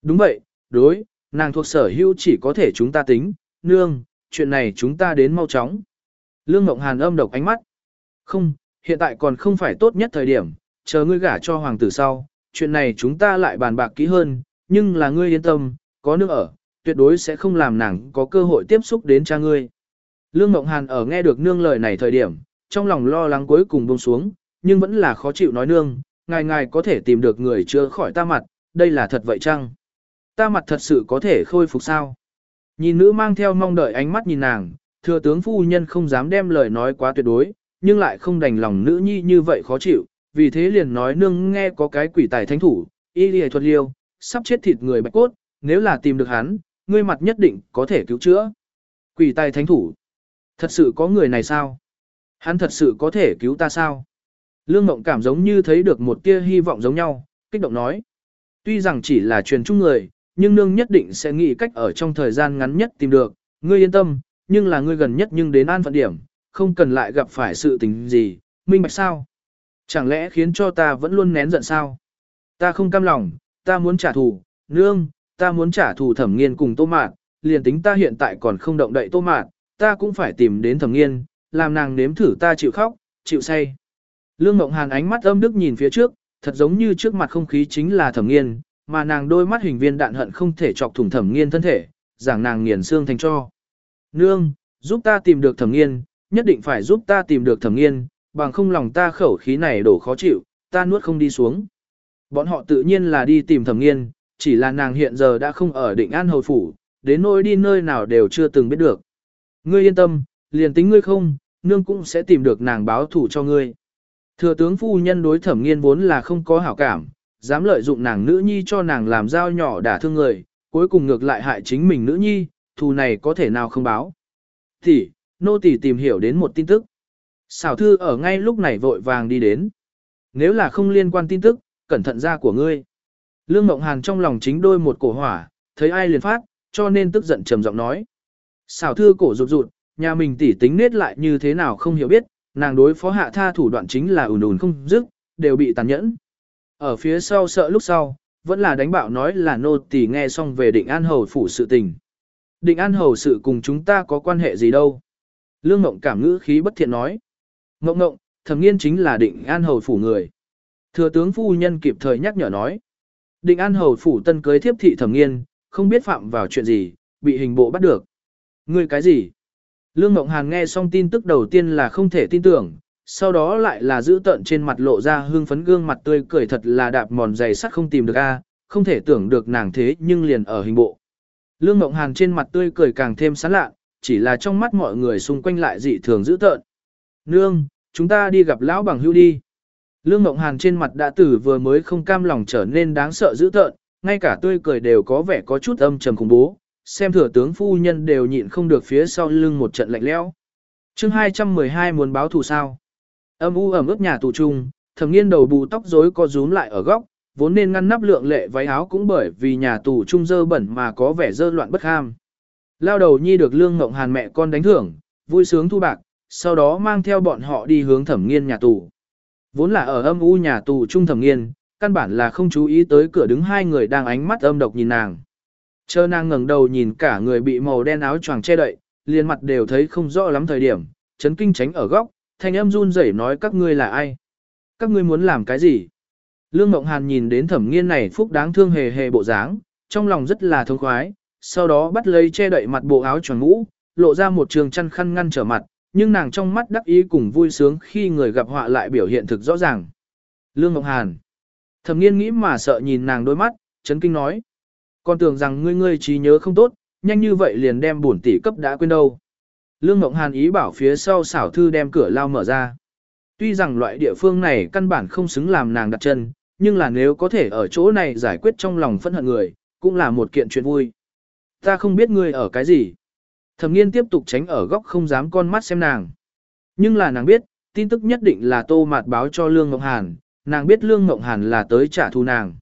Đúng vậy, đối, nàng thuộc sở hữu chỉ có thể chúng ta tính, nương, chuyện này chúng ta đến mau chóng. Lương Ngộng Hàn âm độc ánh mắt. Không, hiện tại còn không phải tốt nhất thời điểm, chờ ngươi gả cho hoàng tử sau, chuyện này chúng ta lại bàn bạc kỹ hơn, nhưng là ngươi yên tâm, có nước ở, tuyệt đối sẽ không làm nàng có cơ hội tiếp xúc đến cha ngươi. Lương Ngộng Hàn ở nghe được nương lời này thời điểm, trong lòng lo lắng cuối cùng buông xuống, nhưng vẫn là khó chịu nói nương, ngài ngài có thể tìm được người chưa khỏi ta mặt, đây là thật vậy chăng? Ta mặt thật sự có thể khôi phục sao? Nhìn nữ mang theo mong đợi ánh mắt nhìn nàng, thừa tướng phu nhân không dám đem lời nói quá tuyệt đối, nhưng lại không đành lòng nữ nhi như vậy khó chịu, vì thế liền nói nương nghe có cái quỷ tài thánh thủ, y lìa thuật liêu, sắp chết thịt người bạch cốt, nếu là tìm được hắn, ngươi mặt nhất định có thể cứu chữa. Quỷ tài thánh thủ, thật sự có người này sao? Hắn thật sự có thể cứu ta sao? Lương Mộng cảm giống như thấy được một tia hy vọng giống nhau, kích động nói. Tuy rằng chỉ là truyền chung người, nhưng nương nhất định sẽ nghĩ cách ở trong thời gian ngắn nhất tìm được, ngươi yên tâm, nhưng là ngươi gần nhất nhưng đến an phận điểm, không cần lại gặp phải sự tình gì, minh bạch sao? Chẳng lẽ khiến cho ta vẫn luôn nén giận sao? Ta không cam lòng, ta muốn trả thù, nương, ta muốn trả thù thẩm nghiên cùng tô mạn, liền tính ta hiện tại còn không động đậy tô mạn, ta cũng phải tìm đến thẩm nghiên, làm nàng nếm thử ta chịu khóc, chịu say. Lương Ngộng Hàn ánh mắt âm đức nhìn phía trước, thật giống như trước mặt không khí chính là thẩm nghiên, mà nàng đôi mắt hình viên đạn hận không thể chọc thủng thẩm nghiên thân thể, giảng nàng nghiền xương thành cho. Nương, giúp ta tìm được thẩm nghiên, nhất định phải giúp ta tìm được thẩm nghiên, bằng không lòng ta khẩu khí này đổ khó chịu, ta nuốt không đi xuống. Bọn họ tự nhiên là đi tìm thẩm nghiên, chỉ là nàng hiện giờ đã không ở định an hầu phủ, đến nỗi đi nơi nào đều chưa từng biết được. Ngươi yên tâm, liền tính ngươi không, nương cũng sẽ tìm được nàng báo thủ cho ngươi. Thừa tướng phu nhân đối thẩm nghiên vốn là không có hảo cảm, dám lợi dụng nàng nữ nhi cho nàng làm dao nhỏ đả thương người, cuối cùng ngược lại hại chính mình nữ nhi, thù này có thể nào không báo. Thì, nô tỳ tìm hiểu đến một tin tức. Xảo thư ở ngay lúc này vội vàng đi đến. Nếu là không liên quan tin tức, cẩn thận ra của ngươi. Lương Mộng Hàn trong lòng chính đôi một cổ hỏa, thấy ai liền phát, cho nên tức giận trầm giọng nói. Xảo thư cổ rụt rụt, nhà mình tỉ tính nết lại như thế nào không hiểu biết, nàng đối phó hạ tha thủ đoạn chính là ủn ủn không dứt, đều bị tàn nhẫn. Ở phía sau sợ lúc sau, vẫn là đánh bạo nói là nô tỳ nghe xong về định an hầu phủ sự tình. Định an hầu sự cùng chúng ta có quan hệ gì đâu. Lương Ngộng cảm ngữ khí bất thiện nói. Ngộng ngộng, thẩm nghiên chính là định an hầu phủ người. Thừa tướng phu nhân kịp thời nhắc nhở nói. Định an hầu phủ tân cưới thiếp thị thẩm nghiên, không biết phạm vào chuyện gì, bị hình bộ bắt được. Người cái gì? Lương Ngộng Hàn nghe xong tin tức đầu tiên là không thể tin tưởng, sau đó lại là giữ tận trên mặt lộ ra hương phấn gương mặt tươi cười thật là đạp mòn dày sắt không tìm được a, không thể tưởng được nàng thế nhưng liền ở hình bộ. Lương Ngộng Hàn trên mặt tươi cười càng thêm sán lạ, chỉ là trong mắt mọi người xung quanh lại dị thường giữ tợn. Nương, chúng ta đi gặp lão bằng hữu đi. Lương Ngộng Hàn trên mặt đã tử vừa mới không cam lòng trở nên đáng sợ dữ tợn, ngay cả tươi cười đều có vẻ có chút âm trầm khủng bố, xem thừa tướng phu nhân đều nhịn không được phía sau lưng một trận lạnh lẽo. Chương 212 muốn báo thù sao? Âm u ẩm ướt nhà tù trung, thẩm nghiên đầu bù tóc rối co rúm lại ở góc, vốn nên ngăn nắp lượng lệ váy áo cũng bởi vì nhà tù trung dơ bẩn mà có vẻ dơ loạn bất ham. Lao đầu nhi được lương ngộng hàn mẹ con đánh thưởng, vui sướng thu bạc, sau đó mang theo bọn họ đi hướng thẩm nghiên nhà tù. Vốn là ở âm u nhà tù trung thẩm nghiên, căn bản là không chú ý tới cửa đứng hai người đang ánh mắt âm độc nhìn nàng. Chờ nàng ngẩng đầu nhìn cả người bị màu đen áo choàng che đậy, liền mặt đều thấy không rõ lắm thời điểm, chấn kinh tránh ở góc, thanh âm run rẩy nói các ngươi là ai? Các ngươi muốn làm cái gì? Lương Mộng Hàn nhìn đến thẩm nghiên này phúc đáng thương hề hề bộ dáng, trong lòng rất là thông khoái, sau đó bắt lấy che đậy mặt bộ áo choàng mũ, lộ ra một trường chăn khăn ngăn trở mặt, nhưng nàng trong mắt đắc ý cùng vui sướng khi người gặp họa lại biểu hiện thực rõ ràng. Lương Mộng Hàn. Thẩm nghiên nghĩ mà sợ nhìn nàng đôi mắt, chấn kinh nói. Con tưởng rằng ngươi ngươi trí nhớ không tốt, nhanh như vậy liền đem bổn tỷ cấp đã quên đâu. Lương Ngộng Hàn ý bảo phía sau xảo thư đem cửa lao mở ra. Tuy rằng loại địa phương này căn bản không xứng làm nàng đặt chân, nhưng là nếu có thể ở chỗ này giải quyết trong lòng phẫn hận người, cũng là một kiện chuyện vui. Ta không biết ngươi ở cái gì. Thẩm nghiên tiếp tục tránh ở góc không dám con mắt xem nàng. Nhưng là nàng biết, tin tức nhất định là tô mạt báo cho Lương Ngọc Hàn, nàng biết Lương Ngọc Hàn là tới trả thù nàng.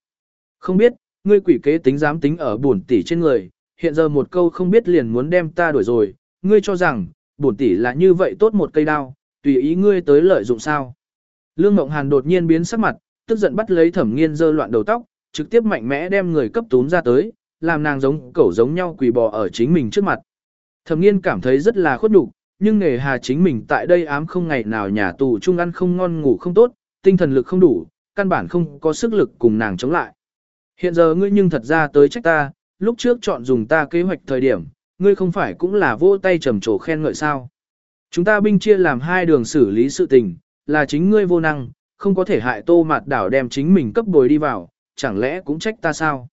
Không biết, ngươi quỷ kế tính dám tính ở bổn tỷ trên người, hiện giờ một câu không biết liền muốn đem ta đuổi rồi, ngươi cho rằng, bổn tỷ là như vậy tốt một cây đao, tùy ý ngươi tới lợi dụng sao. Lương Ngọc Hàn đột nhiên biến sắc mặt, tức giận bắt lấy thẩm nghiên dơ loạn đầu tóc, trực tiếp mạnh mẽ đem người cấp túm ra tới, làm nàng giống cẩu giống nhau quỳ bò ở chính mình trước mặt. Thẩm nghiên cảm thấy rất là khuất nhục, nhưng nghề hà chính mình tại đây ám không ngày nào nhà tù chung ăn không ngon ngủ không tốt, tinh thần lực không đủ, căn bản không có sức lực cùng nàng chống lại. Hiện giờ ngươi nhưng thật ra tới trách ta, lúc trước chọn dùng ta kế hoạch thời điểm, ngươi không phải cũng là vỗ tay trầm trồ khen ngợi sao. Chúng ta binh chia làm hai đường xử lý sự tình, là chính ngươi vô năng, không có thể hại tô mạt đảo đem chính mình cấp bồi đi vào, chẳng lẽ cũng trách ta sao?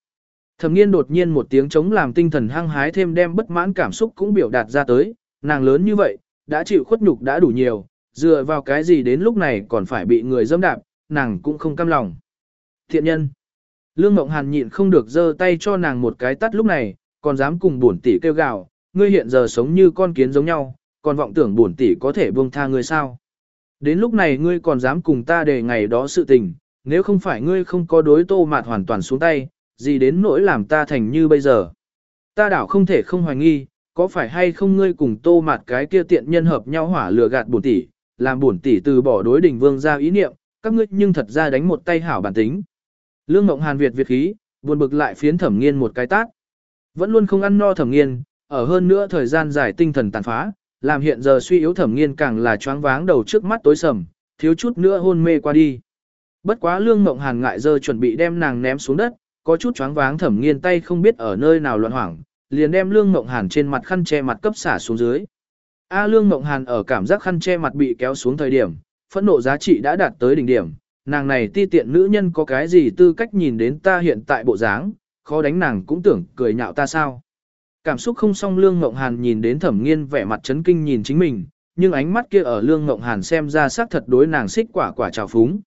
Thẩm nghiên đột nhiên một tiếng chống làm tinh thần hăng hái thêm đem bất mãn cảm xúc cũng biểu đạt ra tới, nàng lớn như vậy, đã chịu khuất nhục đã đủ nhiều, dựa vào cái gì đến lúc này còn phải bị người dâm đạp, nàng cũng không cam lòng. Thiện nhân. Lương Ngộng Hàn nhịn không được giơ tay cho nàng một cái tắt lúc này, còn dám cùng bổn tỷ kêu gào, ngươi hiện giờ sống như con kiến giống nhau, còn vọng tưởng bổn tỷ có thể buông tha ngươi sao? Đến lúc này ngươi còn dám cùng ta để ngày đó sự tình, nếu không phải ngươi không có đối tô mạt hoàn toàn xuống tay, gì đến nỗi làm ta thành như bây giờ. Ta đảo không thể không hoài nghi, có phải hay không ngươi cùng tô mạt cái kia tiện nhân hợp nhau hỏa lừa gạt bổn tỷ, làm bổn tỷ từ bỏ đối đỉnh vương ra ý niệm, các ngươi nhưng thật ra đánh một tay hảo bản tính. Lương Ngộng Hàn Việt Việt khí, buồn bực lại phiến thẩm nghiên một cái tát. Vẫn luôn không ăn no thẩm nghiên, ở hơn nữa thời gian dài tinh thần tàn phá, làm hiện giờ suy yếu thẩm nghiên càng là choáng váng đầu trước mắt tối sầm, thiếu chút nữa hôn mê qua đi. Bất quá Lương mộng Hàn ngại giờ chuẩn bị đem nàng ném xuống đất, có chút choáng váng thẩm nghiên tay không biết ở nơi nào loạn hoảng, liền đem Lương mộng Hàn trên mặt khăn che mặt cấp xả xuống dưới. A Lương mộng Hàn ở cảm giác khăn che mặt bị kéo xuống thời điểm, phẫn nộ giá trị đã đạt tới đỉnh điểm, nàng này ti tiện nữ nhân có cái gì tư cách nhìn đến ta hiện tại bộ dáng, khó đánh nàng cũng tưởng cười nhạo ta sao. Cảm xúc không song Lương Ngộng Hàn nhìn đến thẩm nghiên vẻ mặt chấn kinh nhìn chính mình, nhưng ánh mắt kia ở Lương Ngộng Hàn xem ra xác thật đối nàng xích quả quả trào phúng.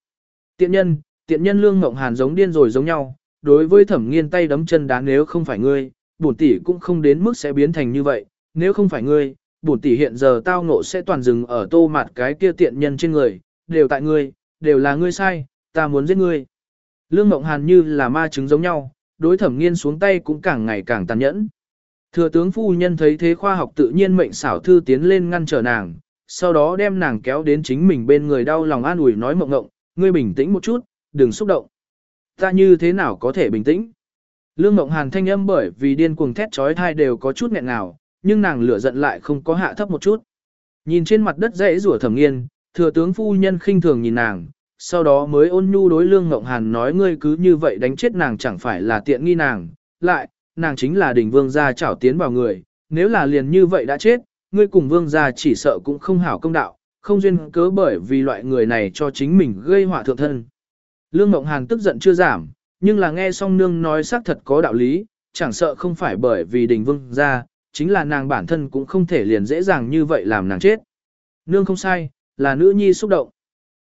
Tiện nhân, tiện nhân Lương Ngộng Hàn giống điên rồi giống nhau, đối với thẩm nghiên tay đấm chân đá nếu không phải ngươi, bổn tỷ cũng không đến mức sẽ biến thành như vậy, nếu không phải ngươi, bổn tỷ hiện giờ tao ngộ sẽ toàn dừng ở tô mặt cái kia tiện nhân trên người, đều tại ngươi, đều là ngươi sai, ta muốn giết ngươi. Lương Ngộng Hàn như là ma chứng giống nhau, đối thẩm nghiên xuống tay cũng càng ngày càng tàn nhẫn. Thừa tướng phu nhân thấy thế khoa học tự nhiên mệnh xảo thư tiến lên ngăn trở nàng, sau đó đem nàng kéo đến chính mình bên người đau lòng an ủi nói mộng ngộng, ngươi bình tĩnh một chút, đừng xúc động. Ta như thế nào có thể bình tĩnh? Lương Mộng Hàn thanh âm bởi vì điên cuồng thét trói thai đều có chút nghẹn ngào, nhưng nàng lửa giận lại không có hạ thấp một chút. Nhìn trên mặt đất dãy rủa thẩm nghiên, thừa tướng phu nhân khinh thường nhìn nàng, sau đó mới ôn nhu đối Lương Ngộng Hàn nói ngươi cứ như vậy đánh chết nàng chẳng phải là tiện nghi nàng, lại, nàng chính là đỉnh vương gia chảo tiến vào người, nếu là liền như vậy đã chết, ngươi cùng vương gia chỉ sợ cũng không hảo công đạo, không duyên cớ bởi vì loại người này cho chính mình gây họa thượng thân. Lương Ngộng Hàn tức giận chưa giảm, nhưng là nghe xong nương nói xác thật có đạo lý, chẳng sợ không phải bởi vì đình vương gia, chính là nàng bản thân cũng không thể liền dễ dàng như vậy làm nàng chết. Nương không sai, là nữ nhi xúc động.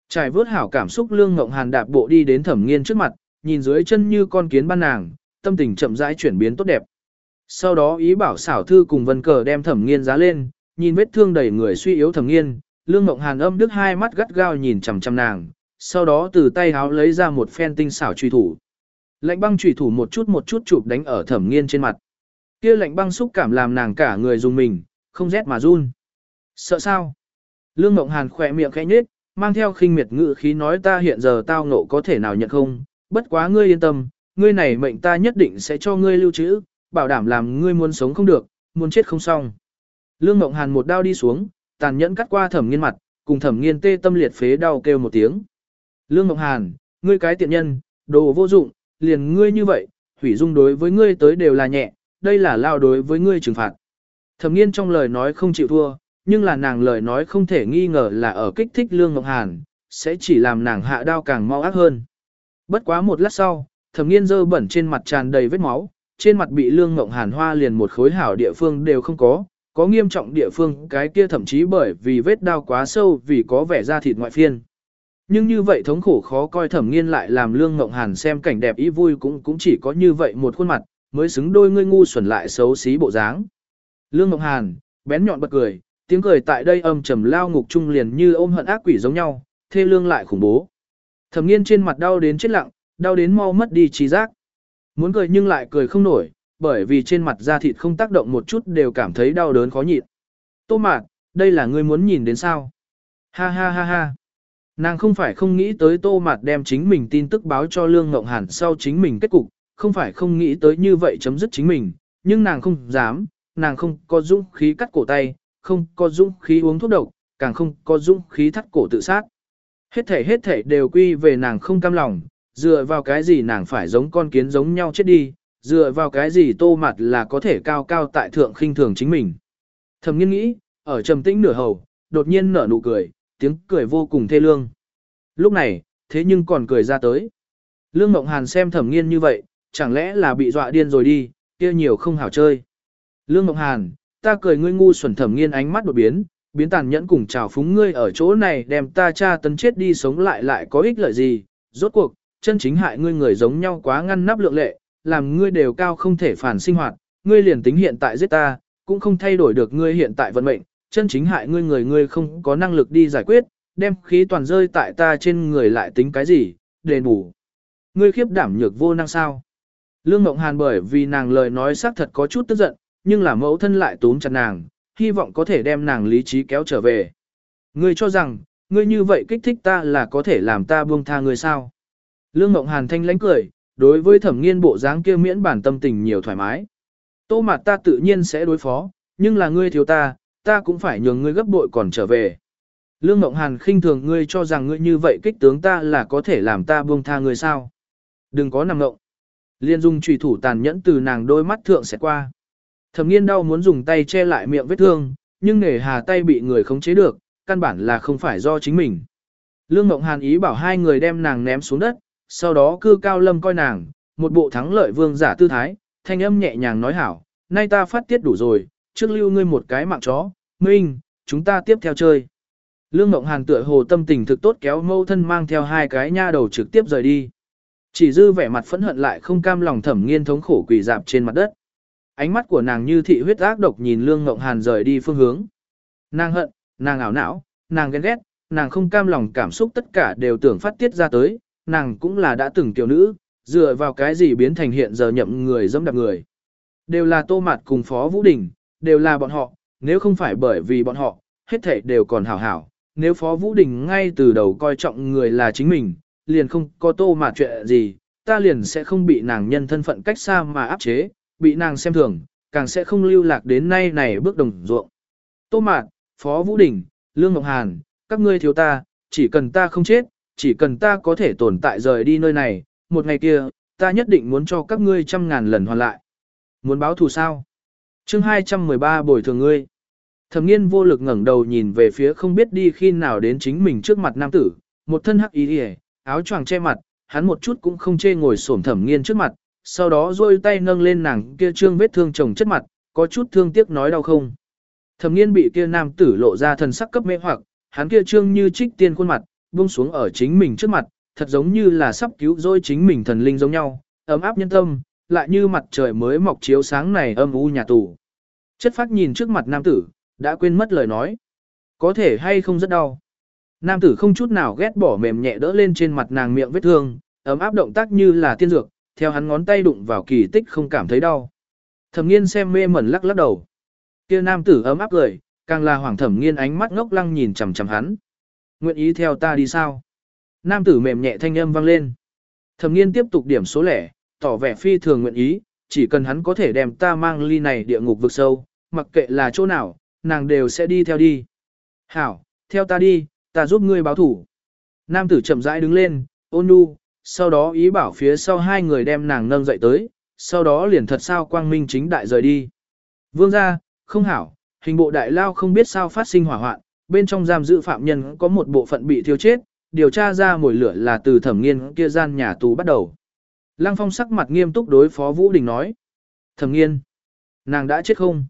Trải vớt hảo cảm xúc lương ngộng hàn đạp bộ đi đến thẩm nghiên trước mặt, nhìn dưới chân như con kiến ban nàng, tâm tình chậm rãi chuyển biến tốt đẹp. Sau đó ý bảo xảo thư cùng vân cờ đem thẩm nghiên giá lên, nhìn vết thương đầy người suy yếu thẩm nghiên, lương ngộng hàn âm đức hai mắt gắt gao nhìn chằm chằm nàng, sau đó từ tay háo lấy ra một phen tinh xảo truy thủ. Lạnh băng truy thủ một chút một chút chụp đánh ở thẩm nghiên trên mặt. Kia lạnh băng xúc cảm làm nàng cả người dùng mình, không rét mà run. Sợ sao? Lương Ngộng Hàn khỏe miệng khẽ nhếch, mang theo khinh miệt ngữ khí nói ta hiện giờ tao ngộ có thể nào nhận không, bất quá ngươi yên tâm, ngươi này mệnh ta nhất định sẽ cho ngươi lưu trữ, bảo đảm làm ngươi muốn sống không được, muốn chết không xong. Lương Mộng Hàn một đao đi xuống, tàn nhẫn cắt qua thẩm nghiên mặt, cùng thẩm nghiên tê tâm liệt phế đau kêu một tiếng. Lương Mộng Hàn, ngươi cái tiện nhân, đồ vô dụng, liền ngươi như vậy, hủy dung đối với ngươi tới đều là nhẹ, đây là lao đối với ngươi trừng phạt. Thẩm nghiên trong lời nói không chịu thua, nhưng là nàng lời nói không thể nghi ngờ là ở kích thích Lương Ngọc Hàn, sẽ chỉ làm nàng hạ đao càng mau ác hơn. Bất quá một lát sau, thẩm nghiên dơ bẩn trên mặt tràn đầy vết máu, trên mặt bị Lương Ngọc Hàn hoa liền một khối hảo địa phương đều không có, có nghiêm trọng địa phương cái kia thậm chí bởi vì vết đao quá sâu vì có vẻ da thịt ngoại phiên. Nhưng như vậy thống khổ khó coi thẩm nghiên lại làm Lương Ngọc Hàn xem cảnh đẹp ý vui cũng cũng chỉ có như vậy một khuôn mặt, mới xứng đôi ngươi ngu xuẩn lại xấu xí bộ dáng. Lương Ngọc Hàn, bén nhọn bật cười, tiếng cười tại đây âm trầm lao ngục trung liền như ôm hận ác quỷ giống nhau, thê lương lại khủng bố. Thẩm nghiên trên mặt đau đến chết lặng, đau đến mau mất đi trí giác. Muốn cười nhưng lại cười không nổi, bởi vì trên mặt da thịt không tác động một chút đều cảm thấy đau đớn khó nhịn. Tô mạt, đây là ngươi muốn nhìn đến sao? Ha ha ha ha. Nàng không phải không nghĩ tới tô mạt đem chính mình tin tức báo cho Lương Ngộng Hàn sau chính mình kết cục, không phải không nghĩ tới như vậy chấm dứt chính mình, nhưng nàng không dám, nàng không có dũng khí cắt cổ tay, không có dũng khí uống thuốc độc, càng không có dũng khí thắt cổ tự sát. Hết thể hết thể đều quy về nàng không cam lòng, dựa vào cái gì nàng phải giống con kiến giống nhau chết đi, dựa vào cái gì tô mặt là có thể cao cao tại thượng khinh thường chính mình. Thầm nghiên nghĩ, ở trầm tĩnh nửa hầu, đột nhiên nở nụ cười, tiếng cười vô cùng thê lương. Lúc này, thế nhưng còn cười ra tới. Lương Mộng Hàn xem thẩm nghiên như vậy, chẳng lẽ là bị dọa điên rồi đi, kia nhiều không hảo chơi. Lương Mộng Hàn, ta cười ngươi ngu xuẩn thẩm nghiên ánh mắt đột biến, biến tàn nhẫn cùng chào phúng ngươi ở chỗ này đem ta cha tấn chết đi sống lại lại có ích lợi gì, rốt cuộc, chân chính hại ngươi người giống nhau quá ngăn nắp lượng lệ, làm ngươi đều cao không thể phản sinh hoạt, ngươi liền tính hiện tại giết ta, cũng không thay đổi được ngươi hiện tại vận mệnh, chân chính hại ngươi người ngươi không có năng lực đi giải quyết, đem khí toàn rơi tại ta trên người lại tính cái gì, đền bù. Ngươi khiếp đảm nhược vô năng sao. Lương Ngộng Hàn bởi vì nàng lời nói xác thật có chút tức giận, nhưng là mẫu thân lại túm chặt nàng, hy vọng có thể đem nàng lý trí kéo trở về. Ngươi cho rằng, ngươi như vậy kích thích ta là có thể làm ta buông tha ngươi sao. Lương Ngộng Hàn thanh lãnh cười, đối với thẩm nghiên bộ dáng kia miễn bản tâm tình nhiều thoải mái. Tô mặt ta tự nhiên sẽ đối phó, nhưng là ngươi thiếu ta, ta cũng phải nhường ngươi gấp bội còn trở về. Lương Ngộng Hàn khinh thường ngươi cho rằng ngươi như vậy kích tướng ta là có thể làm ta buông tha ngươi sao. Đừng có nằm ngộng. Liên dung trùy thủ tàn nhẫn từ nàng đôi mắt thượng sẽ qua. Thẩm nghiên đau muốn dùng tay che lại miệng vết thương, nhưng nể hà tay bị người khống chế được, căn bản là không phải do chính mình. Lương Ngộng Hàn ý bảo hai người đem nàng ném xuống đất, sau đó cư cao lâm coi nàng, một bộ thắng lợi vương giả tư thái, thanh âm nhẹ nhàng nói hảo, nay ta phát tiết đủ rồi, trước lưu ngươi một cái mạng chó, minh, chúng ta tiếp theo chơi. Lương Ngộng Hàn tựa hồ tâm tình thực tốt kéo mâu thân mang theo hai cái nha đầu trực tiếp rời đi. Chỉ dư vẻ mặt phẫn hận lại không cam lòng thẩm nghiên thống khổ quỳ dạp trên mặt đất. Ánh mắt của nàng như thị huyết ác độc nhìn Lương Ngộng Hàn rời đi phương hướng. Nàng hận, nàng ảo não, nàng ghen ghét, nàng không cam lòng cảm xúc tất cả đều tưởng phát tiết ra tới, nàng cũng là đã từng tiểu nữ, dựa vào cái gì biến thành hiện giờ nhậm người dâm đạp người. Đều là tô mạt cùng Phó Vũ Đình, đều là bọn họ, nếu không phải bởi vì bọn họ, hết thảy đều còn hảo hảo. Nếu Phó Vũ Đình ngay từ đầu coi trọng người là chính mình, liền không có tô mạt chuyện gì, ta liền sẽ không bị nàng nhân thân phận cách xa mà áp chế, bị nàng xem thường, càng sẽ không lưu lạc đến nay này bước đồng ruộng. Tô mạt, Phó Vũ Đình, Lương Ngọc Hàn, các ngươi thiếu ta, chỉ cần ta không chết, chỉ cần ta có thể tồn tại rời đi nơi này, một ngày kia, ta nhất định muốn cho các ngươi trăm ngàn lần hoàn lại. Muốn báo thù sao? chương 213 bồi thường ngươi. Thẩm nghiên vô lực ngẩng đầu nhìn về phía không biết đi khi nào đến chính mình trước mặt nam tử, một thân hắc ý hề, áo choàng che mặt, hắn một chút cũng không chê ngồi xổm thẩm nghiên trước mặt, sau đó rôi tay nâng lên nàng kia trương vết thương chồng chất mặt, có chút thương tiếc nói đau không. Thẩm nghiên bị kia nam tử lộ ra thần sắc cấp mê hoặc, hắn kia trương như trích tiên khuôn mặt, buông xuống ở chính mình trước mặt, thật giống như là sắp cứu rỗi chính mình thần linh giống nhau, ấm áp nhân tâm, lại như mặt trời mới mọc chiếu sáng này âm u nhà tù. Chất phát nhìn trước mặt nam tử, đã quên mất lời nói. Có thể hay không rất đau. Nam tử không chút nào ghét bỏ mềm nhẹ đỡ lên trên mặt nàng miệng vết thương, ấm áp động tác như là tiên dược, theo hắn ngón tay đụng vào kỳ tích không cảm thấy đau. Thẩm nghiên xem mê mẩn lắc lắc đầu. Kia nam tử ấm áp cười, càng là hoàng thẩm nghiên ánh mắt ngốc lăng nhìn chằm chằm hắn. Nguyện ý theo ta đi sao? Nam tử mềm nhẹ thanh âm vang lên. Thẩm nghiên tiếp tục điểm số lẻ, tỏ vẻ phi thường nguyện ý, chỉ cần hắn có thể đem ta mang ly này địa ngục vực sâu, mặc kệ là chỗ nào, nàng đều sẽ đi theo đi. Hảo, theo ta đi, ta giúp ngươi báo thủ. Nam tử chậm rãi đứng lên, ôn nhu, sau đó ý bảo phía sau hai người đem nàng nâng dậy tới, sau đó liền thật sao quang minh chính đại rời đi. Vương ra, không hảo, hình bộ đại lao không biết sao phát sinh hỏa hoạn, bên trong giam giữ phạm nhân có một bộ phận bị thiêu chết, điều tra ra mồi lửa là từ thẩm nghiên kia gian nhà tù bắt đầu. Lăng phong sắc mặt nghiêm túc đối Phó Vũ Đình nói. Thẩm nghiên, nàng đã chết không?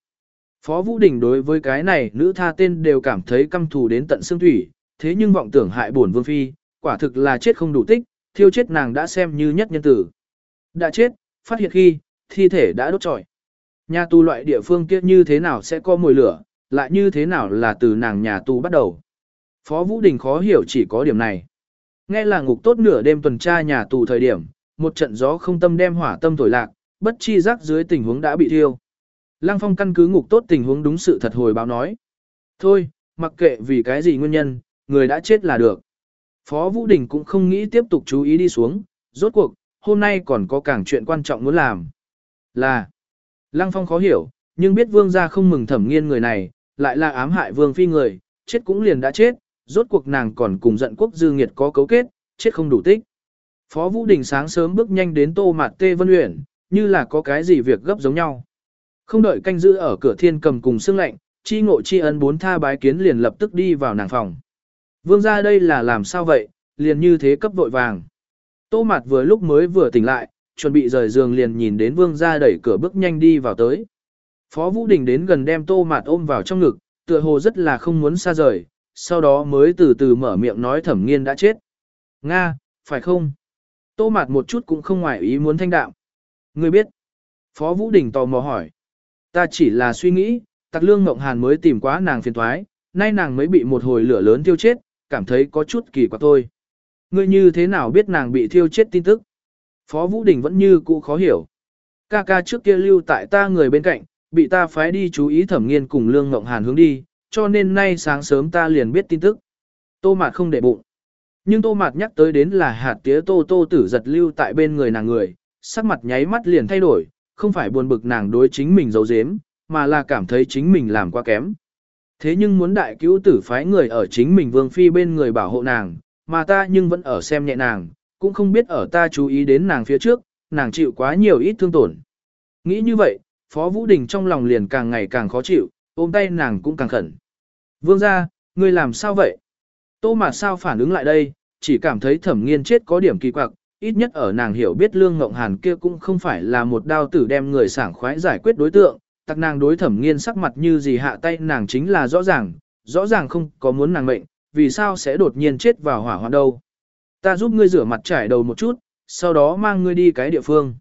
Phó Vũ Đình đối với cái này nữ tha tên đều cảm thấy căm thù đến tận xương thủy, thế nhưng vọng tưởng hại bổn vương phi, quả thực là chết không đủ tích, thiêu chết nàng đã xem như nhất nhân tử. Đã chết, phát hiện khi, thi thể đã đốt trọi. Nhà tù loại địa phương kia như thế nào sẽ có mùi lửa, lại như thế nào là từ nàng nhà tù bắt đầu. Phó Vũ Đình khó hiểu chỉ có điểm này. Nghe là ngục tốt nửa đêm tuần tra nhà tù thời điểm, một trận gió không tâm đem hỏa tâm thổi lạc, bất chi giác dưới tình huống đã bị thiêu. Lăng Phong căn cứ ngục tốt tình huống đúng sự thật hồi báo nói. Thôi, mặc kệ vì cái gì nguyên nhân, người đã chết là được. Phó Vũ Đình cũng không nghĩ tiếp tục chú ý đi xuống, rốt cuộc, hôm nay còn có càng chuyện quan trọng muốn làm. Là, Lăng Phong khó hiểu, nhưng biết vương gia không mừng thẩm nghiên người này, lại là ám hại vương phi người, chết cũng liền đã chết, rốt cuộc nàng còn cùng giận quốc dư nghiệt có cấu kết, chết không đủ tích. Phó Vũ Đình sáng sớm bước nhanh đến Tô Mạt Tê Vân Uyển, như là có cái gì việc gấp giống nhau. Không đợi canh giữ ở cửa thiên cầm cùng xương lạnh, chi ngộ chi ân bốn tha bái kiến liền lập tức đi vào nàng phòng. Vương ra đây là làm sao vậy, liền như thế cấp vội vàng. Tô mặt vừa lúc mới vừa tỉnh lại, chuẩn bị rời giường liền nhìn đến vương ra đẩy cửa bước nhanh đi vào tới. Phó Vũ Đình đến gần đem tô mặt ôm vào trong ngực, tựa hồ rất là không muốn xa rời, sau đó mới từ từ mở miệng nói thẩm nghiên đã chết. Nga, phải không? Tô mặt một chút cũng không ngoài ý muốn thanh đạm. Ngươi biết. Phó Vũ Đình tò mò hỏi. Ta chỉ là suy nghĩ, tặc lương Ngộng Hàn mới tìm quá nàng phiền thoái, nay nàng mới bị một hồi lửa lớn tiêu chết, cảm thấy có chút kỳ quặc thôi. Ngươi như thế nào biết nàng bị thiêu chết tin tức? Phó Vũ Đình vẫn như cũ khó hiểu. Ca ca trước kia lưu tại ta người bên cạnh, bị ta phái đi chú ý thẩm nghiên cùng Lương Ngộng Hàn hướng đi, cho nên nay sáng sớm ta liền biết tin tức. Tô Mạt không để bụng. Nhưng Tô Mạt nhắc tới đến là hạt tía Tô Tô tử giật lưu tại bên người nàng người, sắc mặt nháy mắt liền thay đổi, không phải buồn bực nàng đối chính mình giấu giếm, mà là cảm thấy chính mình làm quá kém. Thế nhưng muốn đại cứu tử phái người ở chính mình vương phi bên người bảo hộ nàng, mà ta nhưng vẫn ở xem nhẹ nàng, cũng không biết ở ta chú ý đến nàng phía trước, nàng chịu quá nhiều ít thương tổn. Nghĩ như vậy, Phó Vũ Đình trong lòng liền càng ngày càng khó chịu, ôm tay nàng cũng càng khẩn. Vương ra, ngươi làm sao vậy? Tô mà sao phản ứng lại đây, chỉ cảm thấy thẩm nghiên chết có điểm kỳ quặc, ít nhất ở nàng hiểu biết lương ngộng hàn kia cũng không phải là một đao tử đem người sảng khoái giải quyết đối tượng, tặc nàng đối thẩm nghiên sắc mặt như gì hạ tay nàng chính là rõ ràng, rõ ràng không có muốn nàng mệnh, vì sao sẽ đột nhiên chết vào hỏa hoạn đâu. Ta giúp ngươi rửa mặt trải đầu một chút, sau đó mang ngươi đi cái địa phương.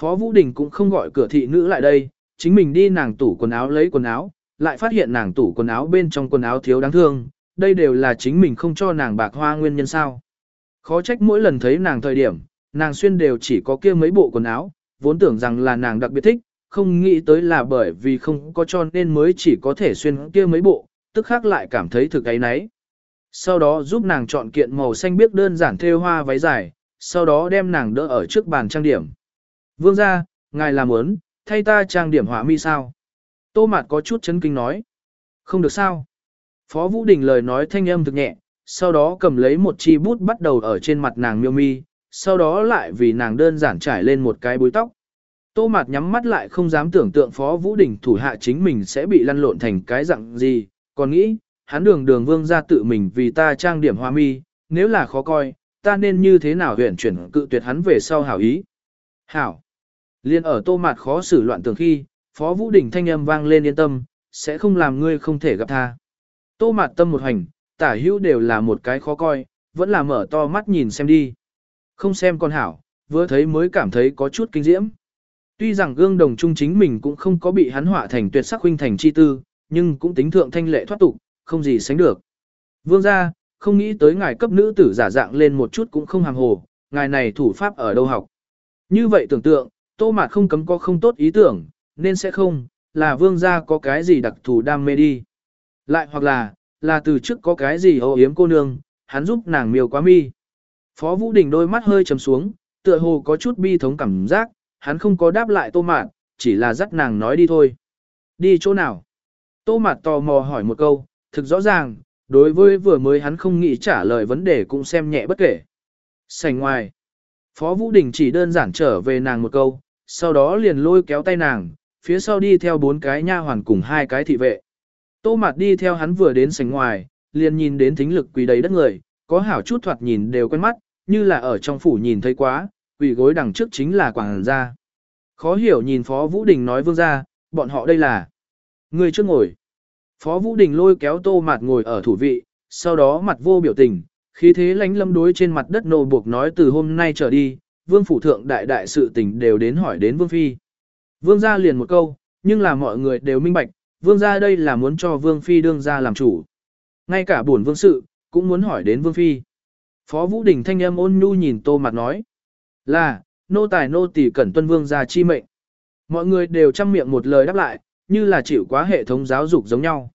Phó Vũ Đình cũng không gọi cửa thị nữ lại đây, chính mình đi nàng tủ quần áo lấy quần áo, lại phát hiện nàng tủ quần áo bên trong quần áo thiếu đáng thương, đây đều là chính mình không cho nàng bạc hoa nguyên nhân sao. Khó trách mỗi lần thấy nàng thời điểm, nàng xuyên đều chỉ có kia mấy bộ quần áo, vốn tưởng rằng là nàng đặc biệt thích, không nghĩ tới là bởi vì không có cho nên mới chỉ có thể xuyên kia mấy bộ, tức khác lại cảm thấy thực ấy nấy. Sau đó giúp nàng chọn kiện màu xanh biếc đơn giản thêu hoa váy dài, sau đó đem nàng đỡ ở trước bàn trang điểm. Vương ra, ngài làm ớn, thay ta trang điểm họa mi sao? Tô Mạt có chút chấn kinh nói. Không được sao? Phó Vũ Đình lời nói thanh âm thực nhẹ, sau đó cầm lấy một chi bút bắt đầu ở trên mặt nàng miêu mi, sau đó lại vì nàng đơn giản trải lên một cái búi tóc. Tô Mạt nhắm mắt lại không dám tưởng tượng Phó Vũ Đình thủ hạ chính mình sẽ bị lăn lộn thành cái dạng gì, còn nghĩ, hắn đường đường vương ra tự mình vì ta trang điểm hoa mi, nếu là khó coi, ta nên như thế nào huyện chuyển cự tuyệt hắn về sau hảo ý. Hảo. Liên ở Tô Mạt khó xử loạn tưởng khi, Phó Vũ Đình thanh âm vang lên yên tâm, sẽ không làm ngươi không thể gặp tha. Tô Mạt tâm một hành, tả hữu đều là một cái khó coi, vẫn là mở to mắt nhìn xem đi. Không xem con hảo, vừa thấy mới cảm thấy có chút kinh diễm. Tuy rằng gương đồng trung chính mình cũng không có bị hắn họa thành tuyệt sắc huynh thành chi tư, nhưng cũng tính thượng thanh lệ thoát tục, không gì sánh được. Vương gia, không nghĩ tới ngài cấp nữ tử giả dạng lên một chút cũng không hàm hồ, ngài này thủ pháp ở đâu học. Như vậy tưởng tượng, tô mạt không cấm có không tốt ý tưởng, nên sẽ không, là vương gia có cái gì đặc thù đam mê đi. Lại hoặc là, là từ trước có cái gì ô yếm cô nương, hắn giúp nàng miêu quá mi. Phó Vũ Đình đôi mắt hơi trầm xuống, tựa hồ có chút bi thống cảm giác, hắn không có đáp lại tô mạt, chỉ là dắt nàng nói đi thôi. Đi chỗ nào? Tô mạt tò mò hỏi một câu, thực rõ ràng, đối với vừa mới hắn không nghĩ trả lời vấn đề cũng xem nhẹ bất kể. Sành ngoài. Phó Vũ Đình chỉ đơn giản trở về nàng một câu, sau đó liền lôi kéo tay nàng, phía sau đi theo bốn cái nha hoàn cùng hai cái thị vệ. Tô Mạt đi theo hắn vừa đến sảnh ngoài, liền nhìn đến thính lực quỳ đầy đất người, có hảo chút thoạt nhìn đều quen mắt, như là ở trong phủ nhìn thấy quá, quỳ gối đằng trước chính là quảng gia. Khó hiểu nhìn Phó Vũ Đình nói vương gia bọn họ đây là người trước ngồi. Phó Vũ Đình lôi kéo Tô Mạt ngồi ở thủ vị, sau đó mặt vô biểu tình, khí thế lánh lâm đối trên mặt đất nô buộc nói từ hôm nay trở đi, vương phủ thượng đại đại sự tình đều đến hỏi đến vương phi. Vương gia liền một câu, nhưng là mọi người đều minh bạch, vương gia đây là muốn cho vương phi đương gia làm chủ. Ngay cả buồn vương sự, cũng muốn hỏi đến vương phi. Phó Vũ Đình thanh âm ôn nhu nhìn tô mặt nói. Là, nô tài nô tỳ cẩn tuân vương gia chi mệnh. Mọi người đều chăm miệng một lời đáp lại, như là chịu quá hệ thống giáo dục giống nhau.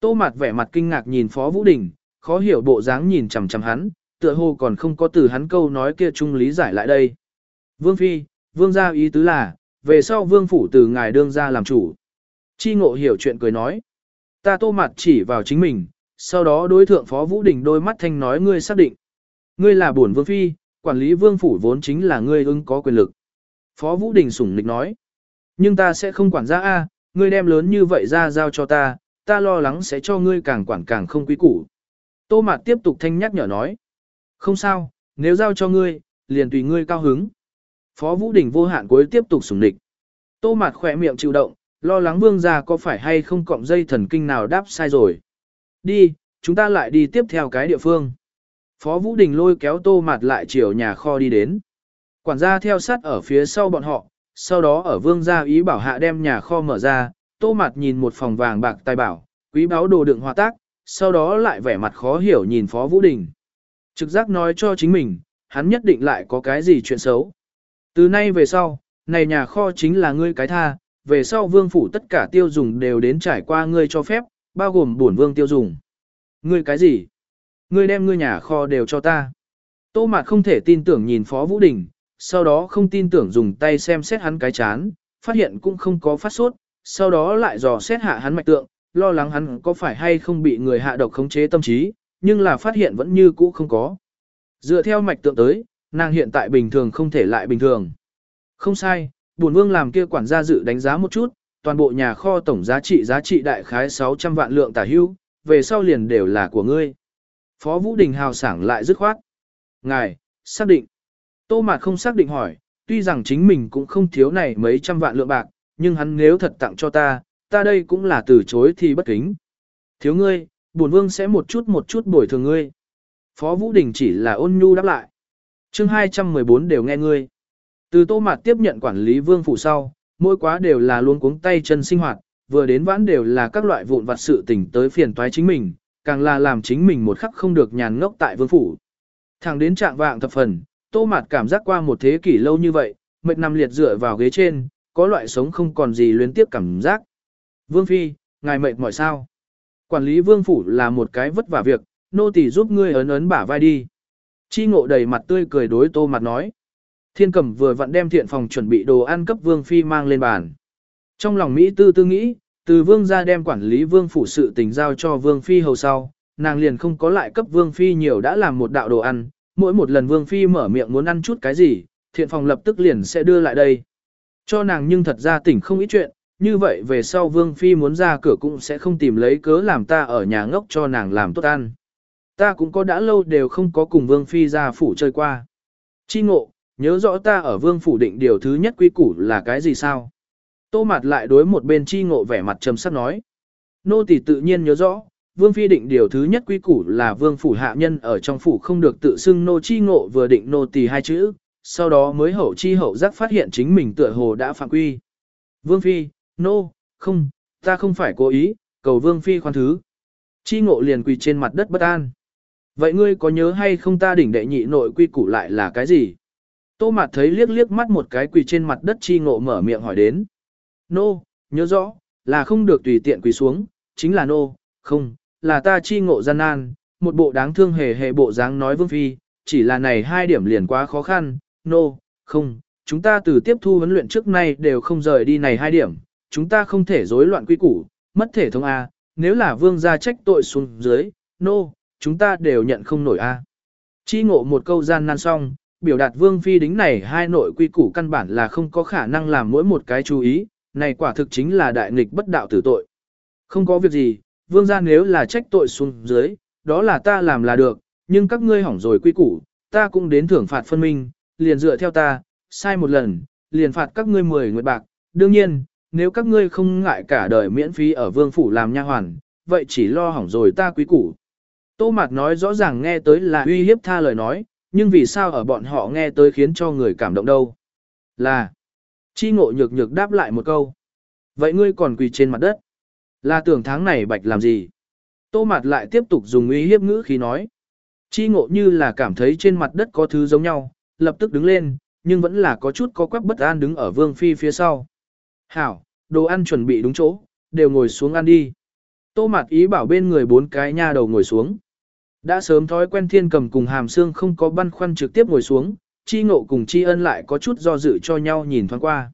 Tô mặt vẻ mặt kinh ngạc nhìn Phó Vũ Đình, khó hiểu bộ dáng nhìn chằm chằm hắn, tựa hồ còn không có từ hắn câu nói kia chung lý giải lại đây. Vương Phi, Vương gia ý tứ là, về sau Vương Phủ từ ngài đương ra làm chủ. Chi ngộ hiểu chuyện cười nói. Ta tô mặt chỉ vào chính mình, sau đó đối thượng Phó Vũ Đình đôi mắt thanh nói ngươi xác định. Ngươi là bổn Vương Phi, quản lý Vương Phủ vốn chính là ngươi ưng có quyền lực. Phó Vũ Đình sủng nịch nói. Nhưng ta sẽ không quản gia A, ngươi đem lớn như vậy ra giao cho ta, ta lo lắng sẽ cho ngươi càng quản càng không quý củ. Tô Mạt tiếp tục thanh nhắc nhở nói. Không sao, nếu giao cho ngươi, liền tùy ngươi cao hứng. Phó Vũ Đình vô hạn cuối tiếp tục sủng địch. Tô Mạt khỏe miệng chịu động, lo lắng vương gia có phải hay không cọng dây thần kinh nào đáp sai rồi. Đi, chúng ta lại đi tiếp theo cái địa phương. Phó Vũ Đình lôi kéo Tô Mạt lại chiều nhà kho đi đến. Quản gia theo sát ở phía sau bọn họ, sau đó ở vương gia ý bảo hạ đem nhà kho mở ra, Tô Mạt nhìn một phòng vàng bạc tài bảo, quý báo đồ đựng hòa tác, sau đó lại vẻ mặt khó hiểu nhìn Phó Vũ Đình. Trực giác nói cho chính mình, hắn nhất định lại có cái gì chuyện xấu. Từ nay về sau, này nhà kho chính là ngươi cái tha, về sau vương phủ tất cả tiêu dùng đều đến trải qua ngươi cho phép, bao gồm bổn vương tiêu dùng. Ngươi cái gì? Ngươi đem ngươi nhà kho đều cho ta. Tô Mạt không thể tin tưởng nhìn Phó Vũ Đình, sau đó không tin tưởng dùng tay xem xét hắn cái chán, phát hiện cũng không có phát sốt, sau đó lại dò xét hạ hắn mạch tượng, lo lắng hắn có phải hay không bị người hạ độc khống chế tâm trí, nhưng là phát hiện vẫn như cũ không có. Dựa theo mạch tượng tới, nàng hiện tại bình thường không thể lại bình thường. Không sai, bổn vương làm kia quản gia dự đánh giá một chút, toàn bộ nhà kho tổng giá trị giá trị đại khái 600 vạn lượng tả hưu, về sau liền đều là của ngươi. Phó Vũ Đình hào sảng lại dứt khoát. Ngài, xác định. Tô Mạt không xác định hỏi, tuy rằng chính mình cũng không thiếu này mấy trăm vạn lượng bạc, nhưng hắn nếu thật tặng cho ta, ta đây cũng là từ chối thì bất kính. Thiếu ngươi, bổn vương sẽ một chút một chút bồi thường ngươi. Phó Vũ Đình chỉ là ôn nhu đáp lại. chương 214 đều nghe ngươi. Từ tô mạt tiếp nhận quản lý vương phủ sau, mỗi quá đều là luôn cuống tay chân sinh hoạt, vừa đến vãn đều là các loại vụn vặt sự tình tới phiền toái chính mình, càng là làm chính mình một khắc không được nhàn ngốc tại vương phủ. Thẳng đến trạng vạng thập phần, tô mạt cảm giác qua một thế kỷ lâu như vậy, mệt nằm liệt dựa vào ghế trên, có loại sống không còn gì luyến tiếp cảm giác. Vương Phi, ngài mệt mỏi sao? Quản lý vương phủ là một cái vất vả việc, nô tỳ giúp ngươi ấn ấn bả vai đi. Chi ngộ đầy mặt tươi cười đối tô mặt nói. Thiên cầm vừa vặn đem thiện phòng chuẩn bị đồ ăn cấp vương phi mang lên bàn. Trong lòng Mỹ tư tư nghĩ, từ vương gia đem quản lý vương phủ sự tình giao cho vương phi hầu sau, nàng liền không có lại cấp vương phi nhiều đã làm một đạo đồ ăn, mỗi một lần vương phi mở miệng muốn ăn chút cái gì, thiện phòng lập tức liền sẽ đưa lại đây. Cho nàng nhưng thật ra tỉnh không ít chuyện, như vậy về sau vương phi muốn ra cửa cũng sẽ không tìm lấy cớ làm ta ở nhà ngốc cho nàng làm tốt ăn. Ta cũng có đã lâu đều không có cùng vương phi ra phủ chơi qua. Chi ngộ, nhớ rõ ta ở vương phủ định điều thứ nhất quy củ là cái gì sao? Tô mặt lại đối một bên chi ngộ vẻ mặt trầm sắc nói. Nô tỳ tự nhiên nhớ rõ, vương phi định điều thứ nhất quy củ là vương phủ hạ nhân ở trong phủ không được tự xưng nô chi ngộ vừa định nô tỳ hai chữ, sau đó mới hậu chi hậu giác phát hiện chính mình tựa hồ đã phạm quy. Vương phi, nô, không, ta không phải cố ý, cầu vương phi khoan thứ. Chi ngộ liền quỳ trên mặt đất bất an. Vậy ngươi có nhớ hay không ta đỉnh đệ nhị nội quy củ lại là cái gì? Tô Mạt thấy liếc liếc mắt một cái quỳ trên mặt đất chi ngộ mở miệng hỏi đến. Nô, nhớ rõ, là không được tùy tiện quỳ xuống, chính là nô, không, là ta chi ngộ gian nan, một bộ đáng thương hề hề bộ dáng nói vương phi, chỉ là này hai điểm liền quá khó khăn, nô, không, chúng ta từ tiếp thu huấn luyện trước nay đều không rời đi này hai điểm, chúng ta không thể rối loạn quy củ, mất thể thống A, nếu là vương gia trách tội xuống dưới, nô, chúng ta đều nhận không nổi A. Chi ngộ một câu gian nan xong, biểu đạt vương phi đính này hai nội quy củ căn bản là không có khả năng làm mỗi một cái chú ý, này quả thực chính là đại nghịch bất đạo tử tội. Không có việc gì, vương gia nếu là trách tội xuống dưới, đó là ta làm là được, nhưng các ngươi hỏng rồi quy củ, ta cũng đến thưởng phạt phân minh, liền dựa theo ta, sai một lần, liền phạt các ngươi 10 nguyệt bạc, đương nhiên, nếu các ngươi không ngại cả đời miễn phí ở vương phủ làm nha hoàn, vậy chỉ lo hỏng rồi ta quý củ. Tô Mạt nói rõ ràng nghe tới là uy hiếp tha lời nói, nhưng vì sao ở bọn họ nghe tới khiến cho người cảm động đâu? Là, chi ngộ nhược nhược đáp lại một câu. Vậy ngươi còn quỳ trên mặt đất? Là tưởng tháng này bạch làm gì? Tô mặt lại tiếp tục dùng uy hiếp ngữ khi nói. Chi ngộ như là cảm thấy trên mặt đất có thứ giống nhau, lập tức đứng lên, nhưng vẫn là có chút có quắc bất an đứng ở vương phi phía sau. Hảo, đồ ăn chuẩn bị đúng chỗ, đều ngồi xuống ăn đi. Tô mặt ý bảo bên người bốn cái nha đầu ngồi xuống. Đã sớm thói quen thiên cầm cùng hàm xương không có băn khoăn trực tiếp ngồi xuống, chi ngộ cùng chi ân lại có chút do dự cho nhau nhìn thoáng qua.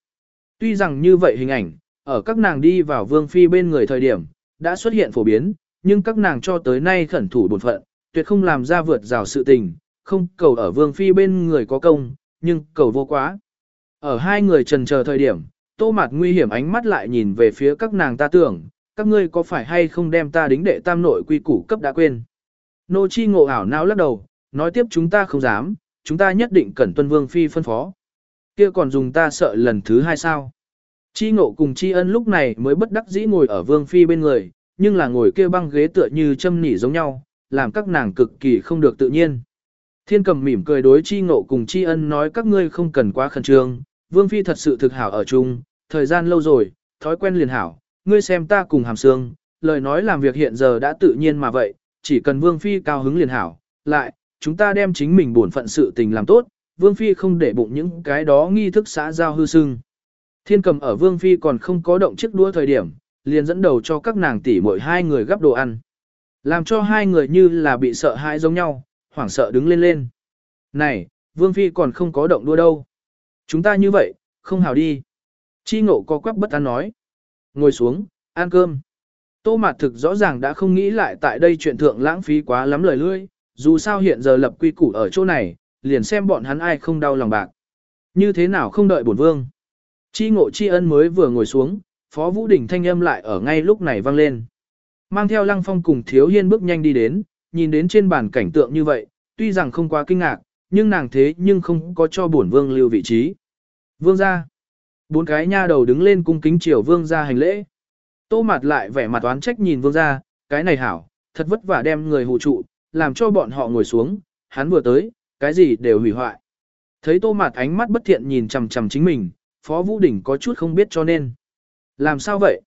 Tuy rằng như vậy hình ảnh, ở các nàng đi vào vương phi bên người thời điểm, đã xuất hiện phổ biến, nhưng các nàng cho tới nay khẩn thủ bổn phận, tuyệt không làm ra vượt rào sự tình, không cầu ở vương phi bên người có công, nhưng cầu vô quá. Ở hai người trần chờ thời điểm, tô mặt nguy hiểm ánh mắt lại nhìn về phía các nàng ta tưởng, các ngươi có phải hay không đem ta đính đệ tam nội quy củ cấp đã quên. Nô chi ngộ ảo não lắc đầu, nói tiếp chúng ta không dám, chúng ta nhất định cần tuân vương phi phân phó. Kia còn dùng ta sợ lần thứ hai sao? Chi ngộ cùng chi ân lúc này mới bất đắc dĩ ngồi ở vương phi bên người, nhưng là ngồi kia băng ghế tựa như châm nỉ giống nhau, làm các nàng cực kỳ không được tự nhiên. Thiên cầm mỉm cười đối chi ngộ cùng chi ân nói các ngươi không cần quá khẩn trương, vương phi thật sự thực hảo ở chung, thời gian lâu rồi, thói quen liền hảo, ngươi xem ta cùng hàm xương, lời nói làm việc hiện giờ đã tự nhiên mà vậy, chỉ cần vương phi cao hứng liền hảo, lại, chúng ta đem chính mình bổn phận sự tình làm tốt, vương phi không để bụng những cái đó nghi thức xã giao hư sưng. Thiên cầm ở vương phi còn không có động chiếc đua thời điểm, liền dẫn đầu cho các nàng tỷ mỗi hai người gắp đồ ăn. Làm cho hai người như là bị sợ hãi giống nhau, hoảng sợ đứng lên lên. Này, vương phi còn không có động đua đâu. Chúng ta như vậy, không hào đi. Chi ngộ có quắc bất an nói. Ngồi xuống, ăn cơm. Tô Mạt thực rõ ràng đã không nghĩ lại tại đây chuyện thượng lãng phí quá lắm lời lưỡi, dù sao hiện giờ lập quy củ ở chỗ này, liền xem bọn hắn ai không đau lòng bạc. Như thế nào không đợi bổn vương. Chi ngộ chi ân mới vừa ngồi xuống, Phó Vũ Đình thanh âm lại ở ngay lúc này vang lên. Mang theo Lăng Phong cùng Thiếu Hiên bước nhanh đi đến, nhìn đến trên bàn cảnh tượng như vậy, tuy rằng không quá kinh ngạc, nhưng nàng thế nhưng không có cho bổn vương lưu vị trí. Vương gia. Bốn cái nha đầu đứng lên cung kính chiều vương gia hành lễ. Tô mặt lại vẻ mặt oán trách nhìn vương gia, cái này hảo, thật vất vả đem người hù trụ, làm cho bọn họ ngồi xuống, hắn vừa tới, cái gì đều hủy hoại. Thấy tô mạt ánh mắt bất thiện nhìn chằm chằm chính mình, Phó Vũ Đình có chút không biết cho nên. Làm sao vậy?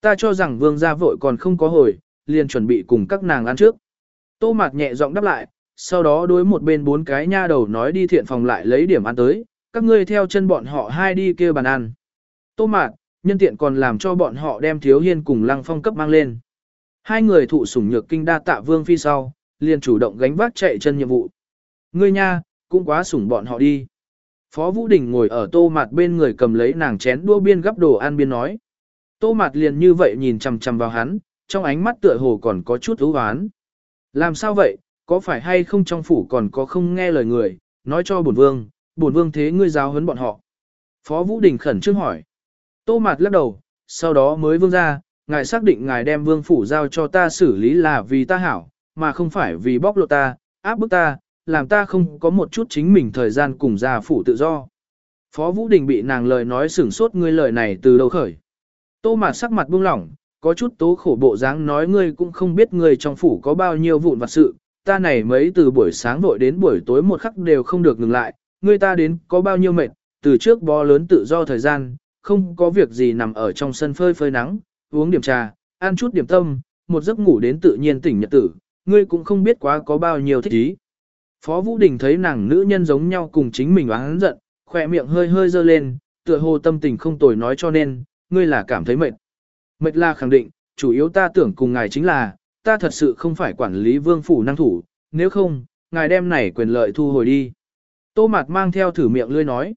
Ta cho rằng vương gia vội còn không có hồi, liền chuẩn bị cùng các nàng ăn trước. Tô Mạt nhẹ giọng đáp lại, sau đó đối một bên bốn cái nha đầu nói đi thiện phòng lại lấy điểm ăn tới, các ngươi theo chân bọn họ hai đi kia bàn ăn. Tô Mạt, nhân tiện còn làm cho bọn họ đem thiếu hiên cùng lăng phong cấp mang lên. Hai người thụ sủng nhược kinh đa tạ vương phi sau, liền chủ động gánh vác chạy chân nhiệm vụ. Ngươi nha, cũng quá sủng bọn họ đi. Phó Vũ Đình ngồi ở tô mặt bên người cầm lấy nàng chén đua biên gấp đồ ăn biên nói. Tô mặt liền như vậy nhìn chằm chằm vào hắn, trong ánh mắt tựa hồ còn có chút ưu hoán. Làm sao vậy, có phải hay không trong phủ còn có không nghe lời người, nói cho bổn vương, bổn vương thế ngươi giáo huấn bọn họ. Phó Vũ Đình khẩn trương hỏi. Tô mặt lắc đầu, sau đó mới vương ra, ngài xác định ngài đem vương phủ giao cho ta xử lý là vì ta hảo, mà không phải vì bóc lột ta, áp bức ta, làm ta không có một chút chính mình thời gian cùng gia phủ tự do. Phó Vũ Đình bị nàng lời nói sửng sốt ngươi lời này từ đầu khởi. Tô Mạt sắc mặt buông lỏng, có chút tố khổ bộ dáng nói ngươi cũng không biết ngươi trong phủ có bao nhiêu vụn vặt sự, ta này mấy từ buổi sáng vội đến buổi tối một khắc đều không được ngừng lại, ngươi ta đến có bao nhiêu mệt, từ trước bó lớn tự do thời gian, không có việc gì nằm ở trong sân phơi phơi nắng, uống điểm trà, ăn chút điểm tâm, một giấc ngủ đến tự nhiên tỉnh nhật tử, ngươi cũng không biết quá có bao nhiêu thích ý. Phó Vũ Đình thấy nàng nữ nhân giống nhau cùng chính mình oán giận, khỏe miệng hơi hơi dơ lên, tựa hồ tâm tình không tồi nói cho nên, ngươi là cảm thấy mệt. Mệt là khẳng định, chủ yếu ta tưởng cùng ngài chính là, ta thật sự không phải quản lý vương phủ năng thủ, nếu không, ngài đem này quyền lợi thu hồi đi. Tô Mạt mang theo thử miệng lươi nói.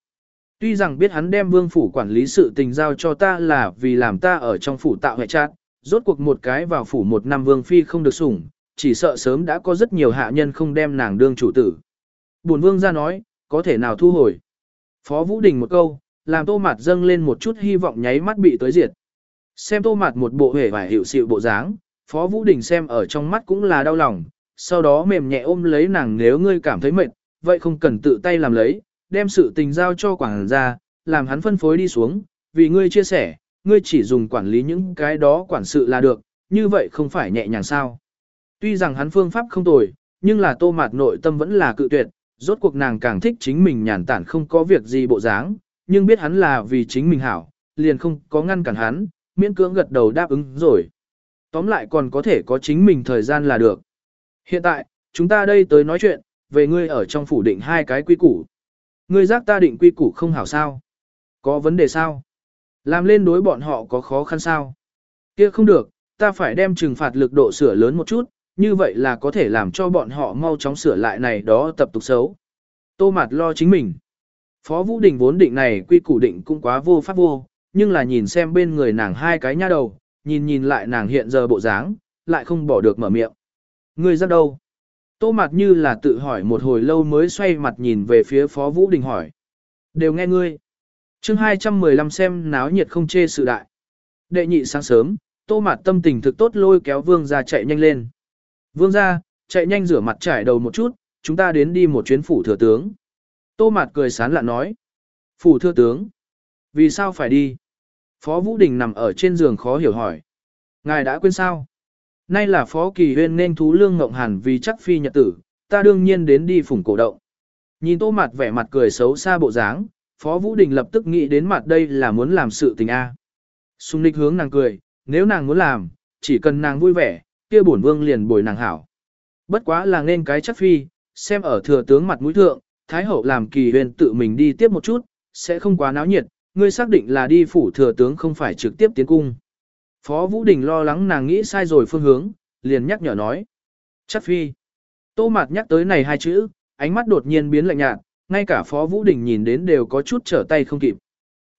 Tuy rằng biết hắn đem vương phủ quản lý sự tình giao cho ta là vì làm ta ở trong phủ tạo hệ trát, rốt cuộc một cái vào phủ một năm vương phi không được sủng, chỉ sợ sớm đã có rất nhiều hạ nhân không đem nàng đương chủ tử. Bổn vương ra nói, có thể nào thu hồi. Phó Vũ Đình một câu, làm tô mặt dâng lên một chút hy vọng nháy mắt bị tới diệt. Xem tô mặt một bộ hề vải hiệu sự bộ dáng, Phó Vũ Đình xem ở trong mắt cũng là đau lòng, sau đó mềm nhẹ ôm lấy nàng nếu ngươi cảm thấy mệt, vậy không cần tự tay làm lấy, đem sự tình giao cho quảng gia, làm hắn phân phối đi xuống, vì ngươi chia sẻ, ngươi chỉ dùng quản lý những cái đó quản sự là được, như vậy không phải nhẹ nhàng sao. Tuy rằng hắn phương pháp không tồi, nhưng là tô mạt nội tâm vẫn là cự tuyệt, rốt cuộc nàng càng thích chính mình nhàn tản không có việc gì bộ dáng, nhưng biết hắn là vì chính mình hảo, liền không có ngăn cản hắn, miễn cưỡng gật đầu đáp ứng rồi. Tóm lại còn có thể có chính mình thời gian là được. Hiện tại, chúng ta đây tới nói chuyện, về ngươi ở trong phủ định hai cái quy củ. Ngươi giác ta định quy củ không hảo sao? Có vấn đề sao? Làm lên đối bọn họ có khó khăn sao? Kia không được, ta phải đem trừng phạt lực độ sửa lớn một chút, như vậy là có thể làm cho bọn họ mau chóng sửa lại này đó tập tục xấu. Tô Mạt lo chính mình. Phó Vũ Đình vốn định này quy củ định cũng quá vô pháp vô, nhưng là nhìn xem bên người nàng hai cái nha đầu, nhìn nhìn lại nàng hiện giờ bộ dáng, lại không bỏ được mở miệng. Người ra đâu? Tô Mạt như là tự hỏi một hồi lâu mới xoay mặt nhìn về phía Phó Vũ Đình hỏi. Đều nghe ngươi. chương 215 xem náo nhiệt không chê sự đại. Đệ nhị sáng sớm, tô Mạt tâm tình thực tốt lôi kéo vương ra chạy nhanh lên. Vương ra, chạy nhanh rửa mặt trải đầu một chút, chúng ta đến đi một chuyến phủ thừa tướng. Tô mặt cười sán lạ nói. Phủ thừa tướng. Vì sao phải đi? Phó Vũ Đình nằm ở trên giường khó hiểu hỏi. Ngài đã quên sao? Nay là Phó Kỳ Huyên nên thú lương ngộng hẳn vì chắc phi nhật tử, ta đương nhiên đến đi phủng cổ động. Nhìn tô mặt vẻ mặt cười xấu xa bộ dáng, Phó Vũ Đình lập tức nghĩ đến mặt đây là muốn làm sự tình A. Xung nịch hướng nàng cười, nếu nàng muốn làm, chỉ cần nàng vui vẻ, kia bổn vương liền bồi nàng hảo. Bất quá là nên cái chắc phi, xem ở thừa tướng mặt mũi thượng, Thái hậu làm kỳ huyền tự mình đi tiếp một chút, sẽ không quá náo nhiệt, ngươi xác định là đi phủ thừa tướng không phải trực tiếp tiến cung. Phó Vũ Đình lo lắng nàng nghĩ sai rồi phương hướng, liền nhắc nhở nói. Chắc phi. Tô Mạt nhắc tới này hai chữ, ánh mắt đột nhiên biến lạnh nhạt, ngay cả Phó Vũ Đình nhìn đến đều có chút trở tay không kịp.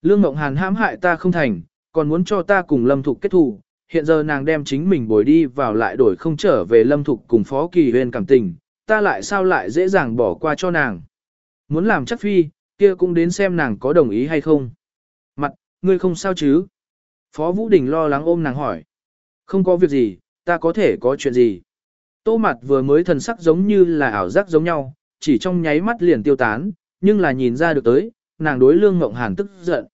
Lương Ngộng Hàn hãm hại ta không thành, còn muốn cho ta cùng Lâm Thục kết thù, hiện giờ nàng đem chính mình bồi đi vào lại đổi không trở về Lâm Thục cùng Phó Kỳ Huyên cảm tình, ta lại sao lại dễ dàng bỏ qua cho nàng. Muốn làm chắc phi, kia cũng đến xem nàng có đồng ý hay không. Mặt, ngươi không sao chứ? Phó Vũ Đình lo lắng ôm nàng hỏi. Không có việc gì, ta có thể có chuyện gì? Tô mặt vừa mới thần sắc giống như là ảo giác giống nhau, chỉ trong nháy mắt liền tiêu tán, nhưng là nhìn ra được tới, nàng đối lương ngộng hàn tức giận.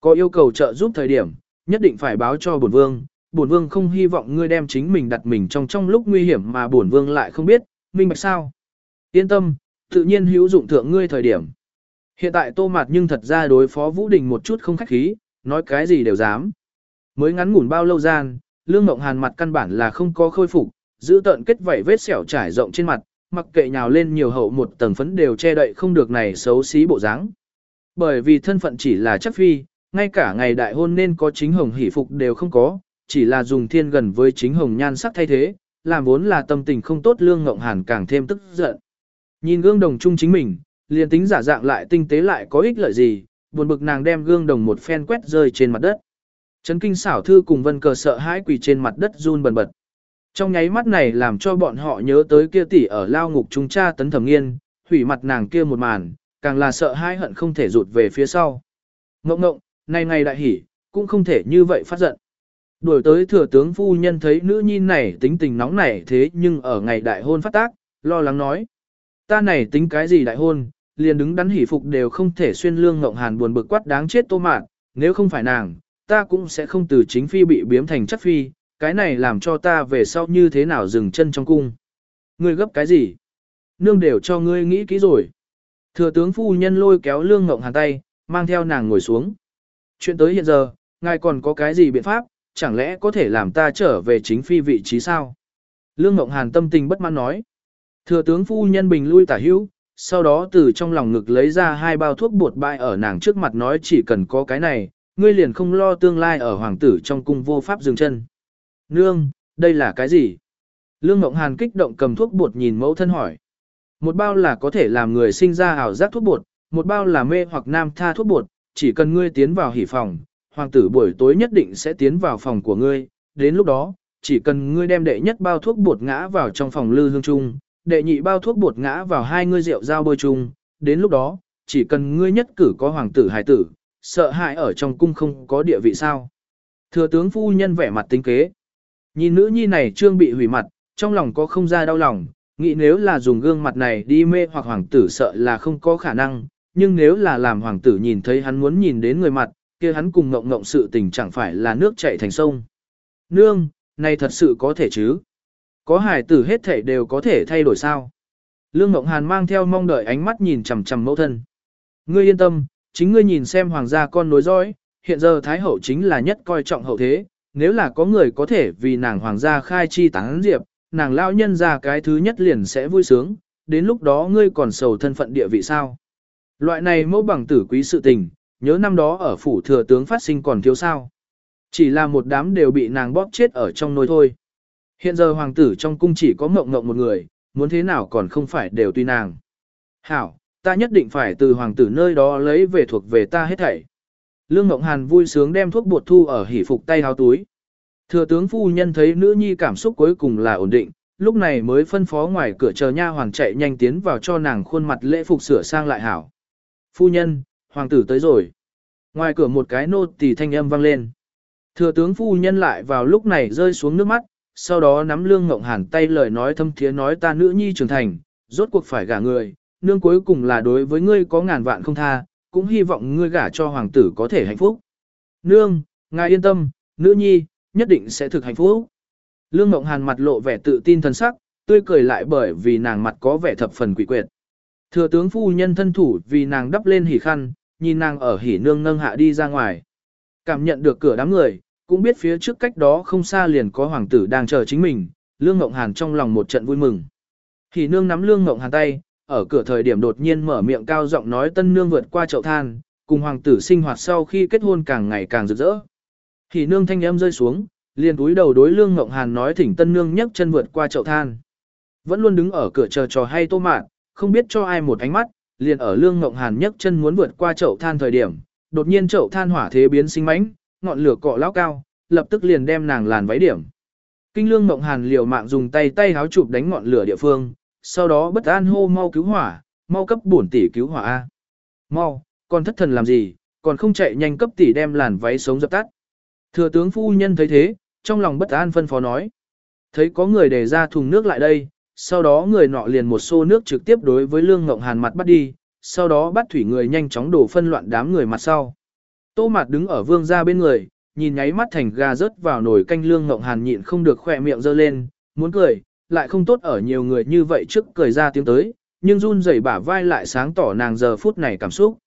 Có yêu cầu trợ giúp thời điểm, nhất định phải báo cho bổn vương, bổn vương không hy vọng ngươi đem chính mình đặt mình trong trong lúc nguy hiểm mà bổn vương lại không biết, minh bạch sao. Yên tâm, tự nhiên hữu dụng thượng ngươi thời điểm. Hiện tại tô mạt nhưng thật ra đối phó Vũ Đình một chút không khách khí, nói cái gì đều dám. Mới ngắn ngủn bao lâu gian, lương mộng hàn mặt căn bản là không có khôi phục, giữ tận kết vảy vết sẹo trải rộng trên mặt, mặc kệ nhào lên nhiều hậu một tầng phấn đều che đậy không được này xấu xí bộ dáng. Bởi vì thân phận chỉ là chắc phi, ngay cả ngày đại hôn nên có chính hồng hỷ phục đều không có, chỉ là dùng thiên gần với chính hồng nhan sắc thay thế, làm vốn là tâm tình không tốt lương ngộng hàn càng thêm tức giận. Nhìn gương đồng chung chính mình, liền tính giả dạng lại tinh tế lại có ích lợi gì, buồn bực nàng đem gương đồng một phen quét rơi trên mặt đất. Trấn kinh xảo thư cùng vân cờ sợ hãi quỳ trên mặt đất run bần bật. Trong nháy mắt này làm cho bọn họ nhớ tới kia tỷ ở lao ngục trung cha tấn thẩm nghiên, hủy mặt nàng kia một màn, càng là sợ hãi hận không thể rụt về phía sau. Ngộng ngộng, này ngày đại hỉ, cũng không thể như vậy phát giận. Đuổi tới thừa tướng phu nhân thấy nữ nhi này tính tình nóng nảy thế nhưng ở ngày đại hôn phát tác, lo lắng nói. Ta này tính cái gì đại hôn, liền đứng đắn hỉ phục đều không thể xuyên lương ngộng hàn buồn bực quát đáng chết tô mạn, nếu không phải nàng, ta cũng sẽ không từ chính phi bị biếm thành chất phi, cái này làm cho ta về sau như thế nào dừng chân trong cung. Ngươi gấp cái gì? Nương đều cho ngươi nghĩ kỹ rồi. Thừa tướng phu nhân lôi kéo lương ngộng hàn tay, mang theo nàng ngồi xuống. Chuyện tới hiện giờ, ngài còn có cái gì biện pháp, chẳng lẽ có thể làm ta trở về chính phi vị trí sao? Lương Ngộng Hàn tâm tình bất mãn nói. Thừa tướng phu nhân bình lui tả hữu, sau đó từ trong lòng ngực lấy ra hai bao thuốc bột bại ở nàng trước mặt nói chỉ cần có cái này, ngươi liền không lo tương lai ở hoàng tử trong cung vô pháp dừng chân. Nương, đây là cái gì? Lương Ngộng Hàn kích động cầm thuốc bột nhìn mẫu thân hỏi. Một bao là có thể làm người sinh ra ảo giác thuốc bột, một bao là mê hoặc nam tha thuốc bột, chỉ cần ngươi tiến vào hỉ phòng, hoàng tử buổi tối nhất định sẽ tiến vào phòng của ngươi, đến lúc đó, chỉ cần ngươi đem đệ nhất bao thuốc bột ngã vào trong phòng lư hương chung, đệ nhị bao thuốc bột ngã vào hai ngươi rượu dao bôi chung, đến lúc đó, chỉ cần ngươi nhất cử có hoàng tử hài tử, sợ hại ở trong cung không có địa vị sao. Thừa tướng phu nhân vẻ mặt tính kế. Nhìn nữ nhi này trương bị hủy mặt, trong lòng có không ra đau lòng, nghĩ nếu là dùng gương mặt này đi mê hoặc hoàng tử sợ là không có khả năng, nhưng nếu là làm hoàng tử nhìn thấy hắn muốn nhìn đến người mặt, kia hắn cùng ngộng ngộng sự tình chẳng phải là nước chảy thành sông. Nương, này thật sự có thể chứ? Có hài tử hết thể đều có thể thay đổi sao? Lương Ngộng Hàn mang theo mong đợi ánh mắt nhìn chằm chằm mẫu thân. Ngươi yên tâm, chính ngươi nhìn xem hoàng gia con nối dõi, hiện giờ Thái Hậu chính là nhất coi trọng hậu thế, nếu là có người có thể vì nàng hoàng gia khai chi tán diệp, nàng lão nhân ra cái thứ nhất liền sẽ vui sướng, đến lúc đó ngươi còn sầu thân phận địa vị sao. Loại này mẫu bằng tử quý sự tình, nhớ năm đó ở phủ thừa tướng phát sinh còn thiếu sao. Chỉ là một đám đều bị nàng bóp chết ở trong nồi thôi. Hiện giờ hoàng tử trong cung chỉ có mộng mộng một người, muốn thế nào còn không phải đều tùy nàng. Hảo, ta nhất định phải từ hoàng tử nơi đó lấy về thuộc về ta hết thảy. Lương Ngộng Hàn vui sướng đem thuốc bột thu ở hỉ phục tay háo túi. Thừa tướng phu nhân thấy nữ nhi cảm xúc cuối cùng là ổn định, lúc này mới phân phó ngoài cửa chờ nha hoàng chạy nhanh tiến vào cho nàng khuôn mặt lễ phục sửa sang lại hảo. Phu nhân, hoàng tử tới rồi. Ngoài cửa một cái nô tỳ thanh âm vang lên. Thừa tướng phu nhân lại vào lúc này rơi xuống nước mắt, sau đó nắm lương ngộng hàn tay lời nói thâm thiế nói ta nữ nhi trưởng thành, rốt cuộc phải gả người, nương cuối cùng là đối với ngươi có ngàn vạn không tha, cũng hy vọng ngươi gả cho hoàng tử có thể hạnh phúc. Nương, ngài yên tâm, nữ nhi, nhất định sẽ thực hạnh phúc. Lương Ngộng Hàn mặt lộ vẻ tự tin thần sắc, tươi cười lại bởi vì nàng mặt có vẻ thập phần quỷ quyệt. Thừa tướng phu nhân thân thủ vì nàng đắp lên hỉ khăn, nhìn nàng ở hỉ nương nâng hạ đi ra ngoài. Cảm nhận được cửa đám người, cũng biết phía trước cách đó không xa liền có hoàng tử đang chờ chính mình, Lương Ngộng Hàn trong lòng một trận vui mừng. Hỉ nương nắm Lương Ngộng Hàn tay, ở cửa thời điểm đột nhiên mở miệng cao giọng nói tân nương vượt qua chậu than, cùng hoàng tử sinh hoạt sau khi kết hôn càng ngày càng rực rỡ. Hỉ nương thanh âm rơi xuống, liền túi đầu đối Lương Ngộng Hàn nói thỉnh tân nương nhấc chân vượt qua chậu than. Vẫn luôn đứng ở cửa chờ trò hay tô mạn, không biết cho ai một ánh mắt, liền ở Lương Ngộng Hàn nhấc chân muốn vượt qua chậu than thời điểm, đột nhiên chậu than hỏa thế biến sinh mãnh, ngọn lửa cọ lão cao, lập tức liền đem nàng làn váy điểm. Kinh Lương Ngộng Hàn liều mạng dùng tay tay háo chụp đánh ngọn lửa địa phương, sau đó bất an hô mau cứu hỏa, mau cấp bổn tỷ cứu hỏa a. Mau, còn thất thần làm gì, còn không chạy nhanh cấp tỷ đem làn váy sống dập tắt. Thừa tướng phu nhân thấy thế, trong lòng bất an phân phó nói. Thấy có người để ra thùng nước lại đây, sau đó người nọ liền một xô nước trực tiếp đối với Lương Ngộng Hàn mặt bắt đi, sau đó bắt thủy người nhanh chóng đổ phân loạn đám người mặt sau. Tô Mạt đứng ở vương gia bên người, nhìn nháy mắt thành gà rớt vào nồi canh Lương Ngộng Hàn nhịn không được khỏe miệng giơ lên, muốn cười, lại không tốt ở nhiều người như vậy trước cười ra tiếng tới, nhưng run rẩy bả vai lại sáng tỏ nàng giờ phút này cảm xúc.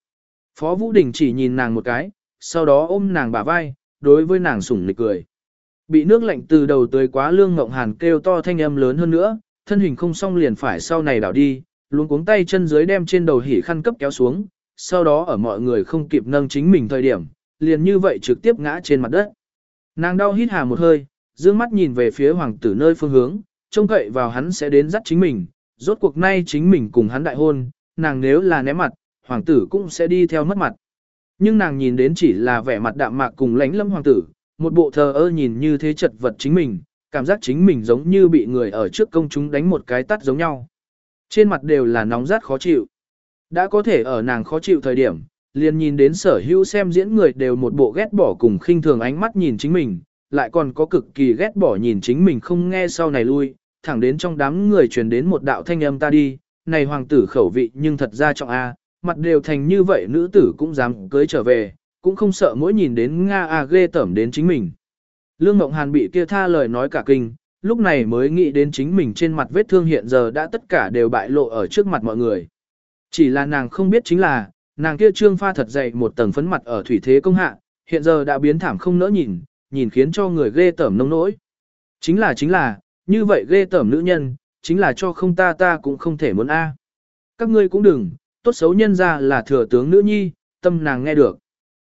Phó Vũ Đình chỉ nhìn nàng một cái, sau đó ôm nàng bả vai, đối với nàng sủng nịch cười. Bị nước lạnh từ đầu tới quá lương ngộng hàn kêu to thanh âm lớn hơn nữa, thân hình không xong liền phải sau này đảo đi, luôn cuống tay chân dưới đem trên đầu hỉ khăn cấp kéo xuống, sau đó ở mọi người không kịp nâng chính mình thời điểm, liền như vậy trực tiếp ngã trên mặt đất. Nàng đau hít hà một hơi, dương mắt nhìn về phía hoàng tử nơi phương hướng, trông cậy vào hắn sẽ đến dắt chính mình, rốt cuộc nay chính mình cùng hắn đại hôn, nàng nếu là né mặt, hoàng tử cũng sẽ đi theo mất mặt. Nhưng nàng nhìn đến chỉ là vẻ mặt đạm mạc cùng lánh lâm hoàng tử, một bộ thờ ơ nhìn như thế chật vật chính mình, cảm giác chính mình giống như bị người ở trước công chúng đánh một cái tắt giống nhau. Trên mặt đều là nóng rát khó chịu. Đã có thể ở nàng khó chịu thời điểm, liền nhìn đến sở hữu xem diễn người đều một bộ ghét bỏ cùng khinh thường ánh mắt nhìn chính mình, lại còn có cực kỳ ghét bỏ nhìn chính mình không nghe sau này lui, thẳng đến trong đám người truyền đến một đạo thanh âm ta đi, này hoàng tử khẩu vị nhưng thật ra trọng A, mặt đều thành như vậy nữ tử cũng dám cưới trở về, cũng không sợ mỗi nhìn đến Nga A ghê tẩm đến chính mình. Lương Mộng Hàn bị kia tha lời nói cả kinh, lúc này mới nghĩ đến chính mình trên mặt vết thương hiện giờ đã tất cả đều bại lộ ở trước mặt mọi người. Chỉ là nàng không biết chính là, nàng kia trương pha thật dày một tầng phấn mặt ở thủy thế công hạ, hiện giờ đã biến thảm không nỡ nhìn, nhìn khiến cho người ghê tởm nông nỗi. Chính là chính là, như vậy ghê tởm nữ nhân, chính là cho không ta ta cũng không thể muốn a. Các ngươi cũng đừng, tốt xấu nhân ra là thừa tướng nữ nhi, tâm nàng nghe được.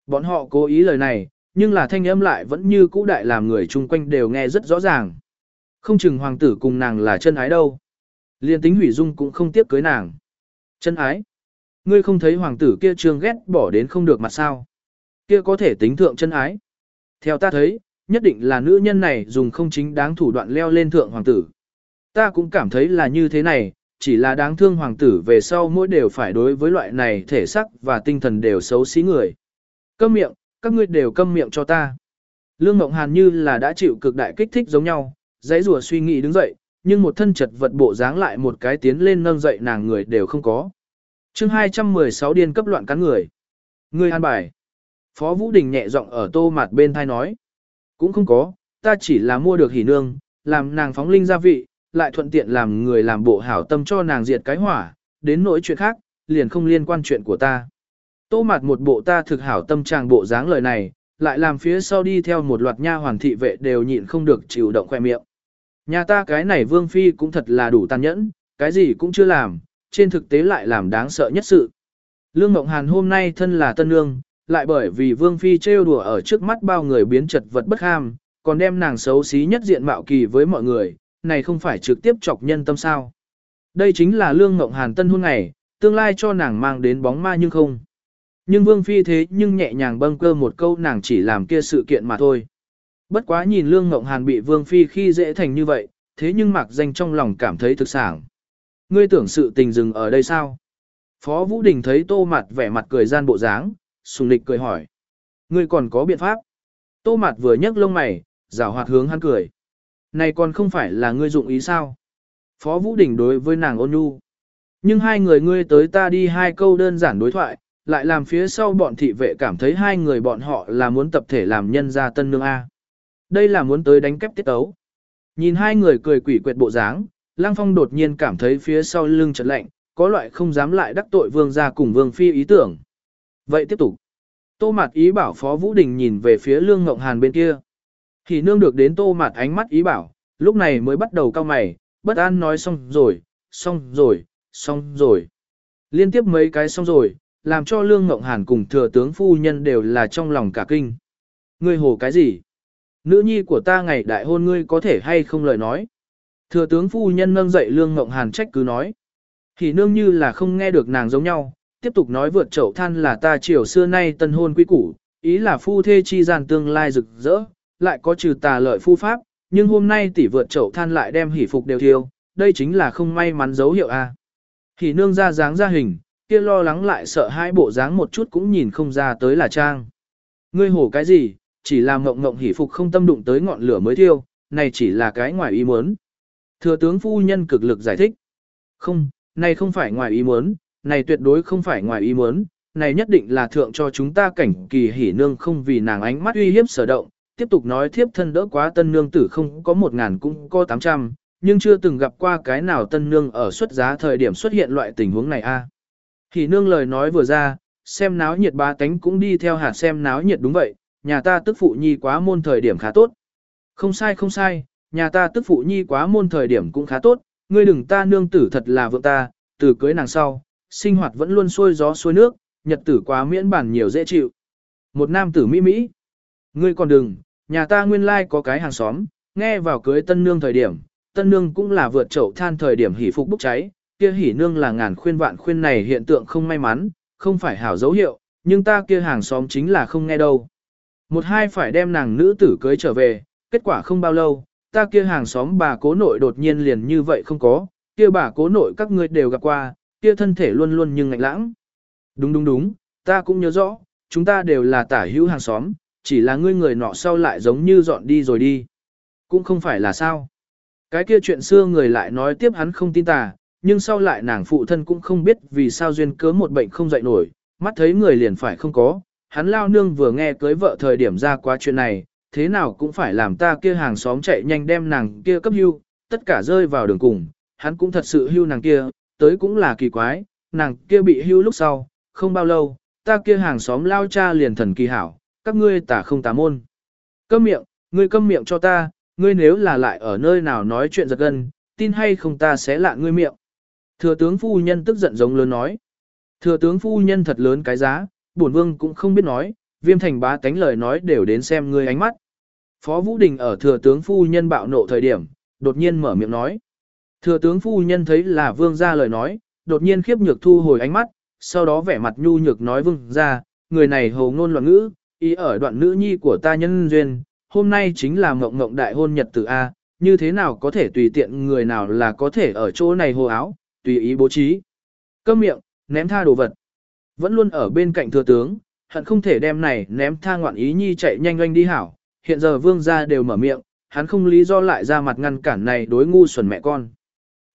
Bọn họ cố ý lời này, nhưng là thanh âm lại vẫn như cũ đại làm người chung quanh đều nghe rất rõ ràng. Không chừng hoàng tử cùng nàng là chân ái đâu. Liên tính hủy dung cũng không tiếp cưới nàng. Chân ái. Ngươi không thấy hoàng tử kia trương ghét bỏ đến không được mặt sao. Kia có thể tính thượng chân ái. Theo ta thấy, nhất định là nữ nhân này dùng không chính đáng thủ đoạn leo lên thượng hoàng tử. Ta cũng cảm thấy là như thế này, chỉ là đáng thương hoàng tử về sau mỗi đều phải đối với loại này thể sắc và tinh thần đều xấu xí người. Câm miệng, các ngươi đều câm miệng cho ta. Lương Ngộng Hàn như là đã chịu cực đại kích thích giống nhau, dãy rùa suy nghĩ đứng dậy, nhưng một thân chật vật bộ dáng lại một cái tiến lên nâng dậy nàng người đều không có. chương 216 điên cấp loạn cắn người. Người an bài. Phó Vũ Đình nhẹ giọng ở tô mặt bên thai nói. Cũng không có, ta chỉ là mua được hỉ nương, làm nàng phóng linh gia vị, lại thuận tiện làm người làm bộ hảo tâm cho nàng diệt cái hỏa, đến nỗi chuyện khác, liền không liên quan chuyện của ta. Tô mặt một bộ ta thực hảo tâm trạng bộ dáng lời này, lại làm phía sau đi theo một loạt nha hoàn thị vệ đều nhịn không được chịu động khoe miệng. Nhà ta cái này vương phi cũng thật là đủ tàn nhẫn, cái gì cũng chưa làm, trên thực tế lại làm đáng sợ nhất sự. Lương Mộng Hàn hôm nay thân là tân nương, lại bởi vì vương phi trêu đùa ở trước mắt bao người biến chật vật bất ham, còn đem nàng xấu xí nhất diện mạo kỳ với mọi người, này không phải trực tiếp chọc nhân tâm sao. Đây chính là lương ngộng hàn tân hôn ngày, tương lai cho nàng mang đến bóng ma nhưng không. Nhưng vương phi thế nhưng nhẹ nhàng bâng cơ một câu nàng chỉ làm kia sự kiện mà thôi. Bất quá nhìn lương ngộng hàn bị vương phi khi dễ thành như vậy, thế nhưng mặc danh trong lòng cảm thấy thực sảng. Ngươi tưởng sự tình dừng ở đây sao? Phó Vũ Đình thấy tô mặt vẻ mặt cười gian bộ dáng, sùng lịch cười hỏi. Ngươi còn có biện pháp. Tô Mạt vừa nhấc lông mày, rảo hoạt hướng hắn cười. Này còn không phải là ngươi dụng ý sao? Phó Vũ Đình đối với nàng ôn nhu. Nhưng hai người ngươi tới ta đi hai câu đơn giản đối thoại, lại làm phía sau bọn thị vệ cảm thấy hai người bọn họ là muốn tập thể làm nhân gia tân nương A. Đây là muốn tới đánh kép tiết tấu. Nhìn hai người cười quỷ quyệt bộ dáng, Lăng Phong đột nhiên cảm thấy phía sau lưng chợt lạnh, có loại không dám lại đắc tội vương gia cùng vương phi ý tưởng. Vậy tiếp tục. Tô Mạt ý bảo Phó Vũ Đình nhìn về phía Lương Ngộng Hàn bên kia. Thì nương được đến Tô Mạt ánh mắt ý bảo, lúc này mới bắt đầu cao mày, bất an nói xong rồi, xong rồi, xong rồi. Liên tiếp mấy cái xong rồi, làm cho Lương Ngộng Hàn cùng thừa tướng phu nhân đều là trong lòng cả kinh. Ngươi hồ cái gì? Nữ nhi của ta ngày đại hôn ngươi có thể hay không lời nói. Thừa tướng phu nhân nâng dậy Lương Ngộng Hàn trách cứ nói. Thì nương như là không nghe được nàng giống nhau, tiếp tục nói vượt chậu than là ta chiều xưa nay tân hôn quý củ, ý là phu thê chi gian tương lai rực rỡ, lại có trừ tà lợi phu pháp, nhưng hôm nay tỷ vượt chậu than lại đem hỷ phục đều thiêu, đây chính là không may mắn dấu hiệu a. Thì nương ra dáng ra hình, kia lo lắng lại sợ hai bộ dáng một chút cũng nhìn không ra tới là trang. Ngươi hổ cái gì, chỉ là ngộng ngộng hỉ phục không tâm đụng tới ngọn lửa mới thiêu, này chỉ là cái ngoài ý muốn. Thừa tướng phu nhân cực lực giải thích. Không, này không phải ngoài ý muốn, này tuyệt đối không phải ngoài ý muốn, này nhất định là thượng cho chúng ta cảnh kỳ hỉ nương không vì nàng ánh mắt uy hiếp sở động, tiếp tục nói thiếp thân đỡ quá tân nương tử không có một ngàn cũng có tám trăm, nhưng chưa từng gặp qua cái nào tân nương ở xuất giá thời điểm xuất hiện loại tình huống này a. Hỉ nương lời nói vừa ra, xem náo nhiệt ba tánh cũng đi theo hạt xem náo nhiệt đúng vậy, nhà ta tức phụ nhi quá môn thời điểm khá tốt. Không sai không sai, nhà ta tức phụ nhi quá môn thời điểm cũng khá tốt, ngươi đừng ta nương tử thật là vượng ta, từ cưới nàng sau, sinh hoạt vẫn luôn xuôi gió xuôi nước, nhật tử quá miễn bản nhiều dễ chịu. Một nam tử Mỹ Mỹ. Ngươi còn đừng, nhà ta nguyên lai like có cái hàng xóm, nghe vào cưới tân nương thời điểm, tân nương cũng là vượt chậu than thời điểm hỉ phục bốc cháy, kia hỉ nương là ngàn khuyên vạn khuyên này hiện tượng không may mắn, không phải hảo dấu hiệu, nhưng ta kia hàng xóm chính là không nghe đâu. Một hai phải đem nàng nữ tử cưới trở về, kết quả không bao lâu, ta kia hàng xóm bà cố nội đột nhiên liền như vậy không có, kia bà cố nội các ngươi đều gặp qua, kia thân thể luôn luôn nhưng ngạnh lãng. Đúng đúng đúng, ta cũng nhớ rõ, chúng ta đều là tả hữu hàng xóm, chỉ là ngươi người nọ sau lại giống như dọn đi rồi đi. Cũng không phải là sao. Cái kia chuyện xưa người lại nói tiếp hắn không tin tà, nhưng sau lại nàng phụ thân cũng không biết vì sao duyên cớ một bệnh không dậy nổi, mắt thấy người liền phải không có, hắn lao nương vừa nghe cưới vợ thời điểm ra qua chuyện này, thế nào cũng phải làm ta kia hàng xóm chạy nhanh đem nàng kia cấp hưu, tất cả rơi vào đường cùng, hắn cũng thật sự hưu nàng kia, tới cũng là kỳ quái, nàng kia bị hưu lúc sau, không bao lâu, ta kia hàng xóm lao cha liền thần kỳ hảo, các ngươi tả không tà môn. Câm miệng, ngươi câm miệng cho ta, ngươi nếu là lại ở nơi nào nói chuyện giật gân, tin hay không ta sẽ lạ ngươi miệng. Thừa tướng phu nhân tức giận giống lớn nói. Thừa tướng phu nhân thật lớn cái giá, bổn vương cũng không biết nói, viêm thành bá tánh lời nói đều đến xem ngươi ánh mắt. Phó Vũ Đình ở thừa tướng phu nhân bạo nộ thời điểm, đột nhiên mở miệng nói. Thừa tướng phu nhân thấy là vương ra lời nói, đột nhiên khiếp nhược thu hồi ánh mắt, sau đó vẻ mặt nhu nhược nói vương ra, người này hầu ngôn loạn ngữ, ý ở đoạn nữ nhi của ta nhân duyên, hôm nay chính là mộng mộng đại hôn nhật tử A, như thế nào có thể tùy tiện người nào là có thể ở chỗ này hồ áo, tùy ý bố trí. Câm miệng, ném tha đồ vật. Vẫn luôn ở bên cạnh thừa tướng, hận không thể đem này ném tha ngoạn ý nhi chạy nhanh nhanh đi hảo, hiện giờ vương gia đều mở miệng, hắn không lý do lại ra mặt ngăn cản này đối ngu xuẩn mẹ con.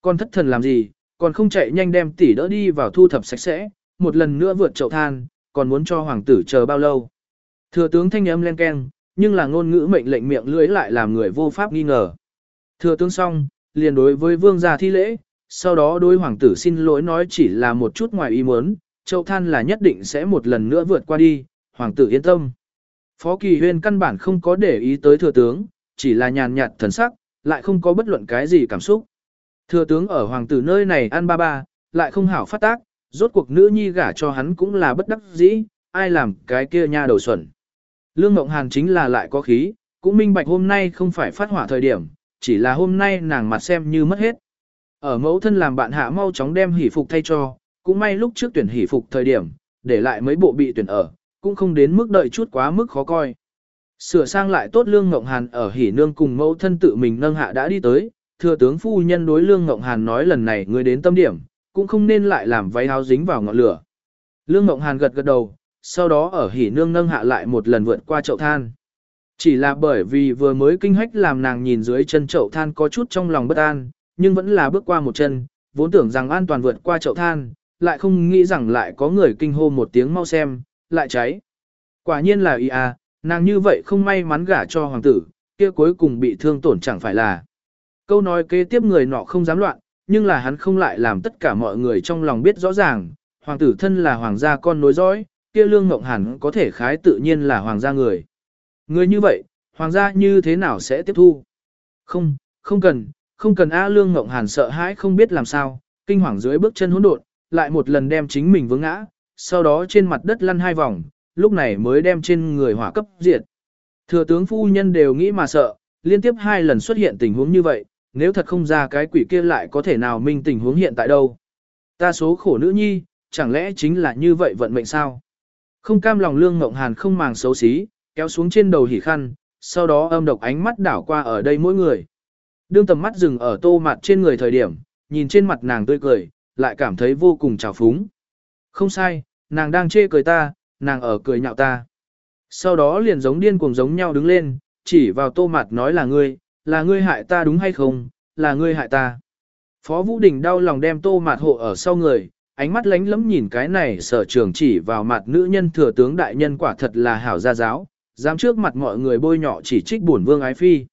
Con thất thần làm gì, còn không chạy nhanh đem tỷ đỡ đi vào thu thập sạch sẽ, một lần nữa vượt chậu than, còn muốn cho hoàng tử chờ bao lâu. Thừa tướng thanh âm len keng, nhưng là ngôn ngữ mệnh lệnh miệng lưỡi lại làm người vô pháp nghi ngờ. Thừa tướng xong, liền đối với vương gia thi lễ, sau đó đối hoàng tử xin lỗi nói chỉ là một chút ngoài ý muốn, chậu than là nhất định sẽ một lần nữa vượt qua đi, hoàng tử yên tâm. Phó Kỳ Huyên căn bản không có để ý tới thừa tướng, chỉ là nhàn nhạt thần sắc, lại không có bất luận cái gì cảm xúc. Thừa tướng ở hoàng tử nơi này ăn ba ba, lại không hảo phát tác, rốt cuộc nữ nhi gả cho hắn cũng là bất đắc dĩ, ai làm cái kia nha đầu xuẩn. Lương Ngộng Hàn chính là lại có khí, cũng minh bạch hôm nay không phải phát hỏa thời điểm, chỉ là hôm nay nàng mặt xem như mất hết. Ở mẫu thân làm bạn hạ mau chóng đem hỷ phục thay cho, cũng may lúc trước tuyển hỷ phục thời điểm, để lại mấy bộ bị tuyển ở, cũng không đến mức đợi chút quá mức khó coi. Sửa sang lại tốt Lương Ngộng Hàn ở hỉ nương cùng mẫu thân tự mình nâng hạ đã đi tới, thừa tướng phu nhân đối Lương Ngộng Hàn nói lần này người đến tâm điểm, cũng không nên lại làm váy áo dính vào ngọn lửa. Lương Ngộng Hàn gật gật đầu, sau đó ở hỉ nương nâng hạ lại một lần vượt qua chậu than. Chỉ là bởi vì vừa mới kinh hách làm nàng nhìn dưới chân chậu than có chút trong lòng bất an, nhưng vẫn là bước qua một chân, vốn tưởng rằng an toàn vượt qua chậu than, lại không nghĩ rằng lại có người kinh hô một tiếng mau xem, lại cháy. Quả nhiên là y à, nàng như vậy không may mắn gả cho hoàng tử, kia cuối cùng bị thương tổn chẳng phải là. Câu nói kế tiếp người nọ không dám loạn, nhưng là hắn không lại làm tất cả mọi người trong lòng biết rõ ràng, hoàng tử thân là hoàng gia con nối dõi, kia lương ngộng hẳn có thể khái tự nhiên là hoàng gia người. Người như vậy, hoàng gia như thế nào sẽ tiếp thu? Không, không cần, không cần A Lương Ngộng Hàn sợ hãi không biết làm sao, kinh hoàng dưới bước chân hỗn độn, lại một lần đem chính mình vướng ngã, sau đó trên mặt đất lăn hai vòng, lúc này mới đem trên người hỏa cấp diệt. Thừa tướng phu nhân đều nghĩ mà sợ, liên tiếp hai lần xuất hiện tình huống như vậy, nếu thật không ra cái quỷ kia lại có thể nào minh tình huống hiện tại đâu. Ta số khổ nữ nhi, chẳng lẽ chính là như vậy vận mệnh sao? Không cam lòng lương ngộng hàn không màng xấu xí, kéo xuống trên đầu hỉ khăn, sau đó âm độc ánh mắt đảo qua ở đây mỗi người. Đương tầm mắt dừng ở tô mặt trên người thời điểm, nhìn trên mặt nàng tươi cười, lại cảm thấy vô cùng trào phúng. Không sai, nàng đang chê cười ta, nàng ở cười nhạo ta. Sau đó liền giống điên cuồng giống nhau đứng lên, chỉ vào tô mặt nói là ngươi, là ngươi hại ta đúng hay không, là ngươi hại ta. Phó Vũ Đình đau lòng đem tô mặt hộ ở sau người, ánh mắt lánh lẫm nhìn cái này sở trường chỉ vào mặt nữ nhân thừa tướng đại nhân quả thật là hảo gia giáo, dám trước mặt mọi người bôi nhọ chỉ trích buồn vương ái phi.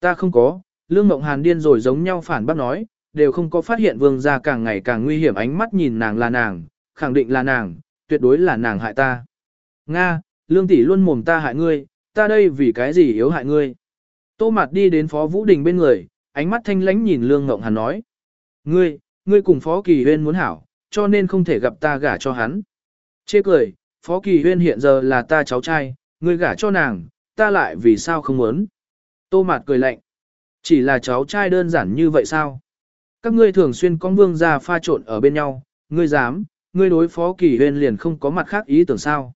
Ta không có, Lương Mộng Hàn điên rồi giống nhau phản bác nói, đều không có phát hiện vương gia càng ngày càng nguy hiểm ánh mắt nhìn nàng là nàng, khẳng định là nàng, tuyệt đối là nàng hại ta. Nga, Lương tỷ luôn mồm ta hại ngươi, ta đây vì cái gì yếu hại ngươi. Tô Mạt đi đến Phó Vũ Đình bên người, ánh mắt thanh lãnh nhìn Lương Ngộng Hàn nói. Ngươi, ngươi cùng Phó Kỳ Huyên muốn hảo, cho nên không thể gặp ta gả cho hắn. Chê cười, Phó Kỳ Huyên hiện giờ là ta cháu trai, ngươi gả cho nàng, ta lại vì sao không muốn. Tô Mạt cười lạnh. Chỉ là cháu trai đơn giản như vậy sao? Các ngươi thường xuyên con vương gia pha trộn ở bên nhau, ngươi dám, ngươi đối phó kỳ huyên liền không có mặt khác ý tưởng sao.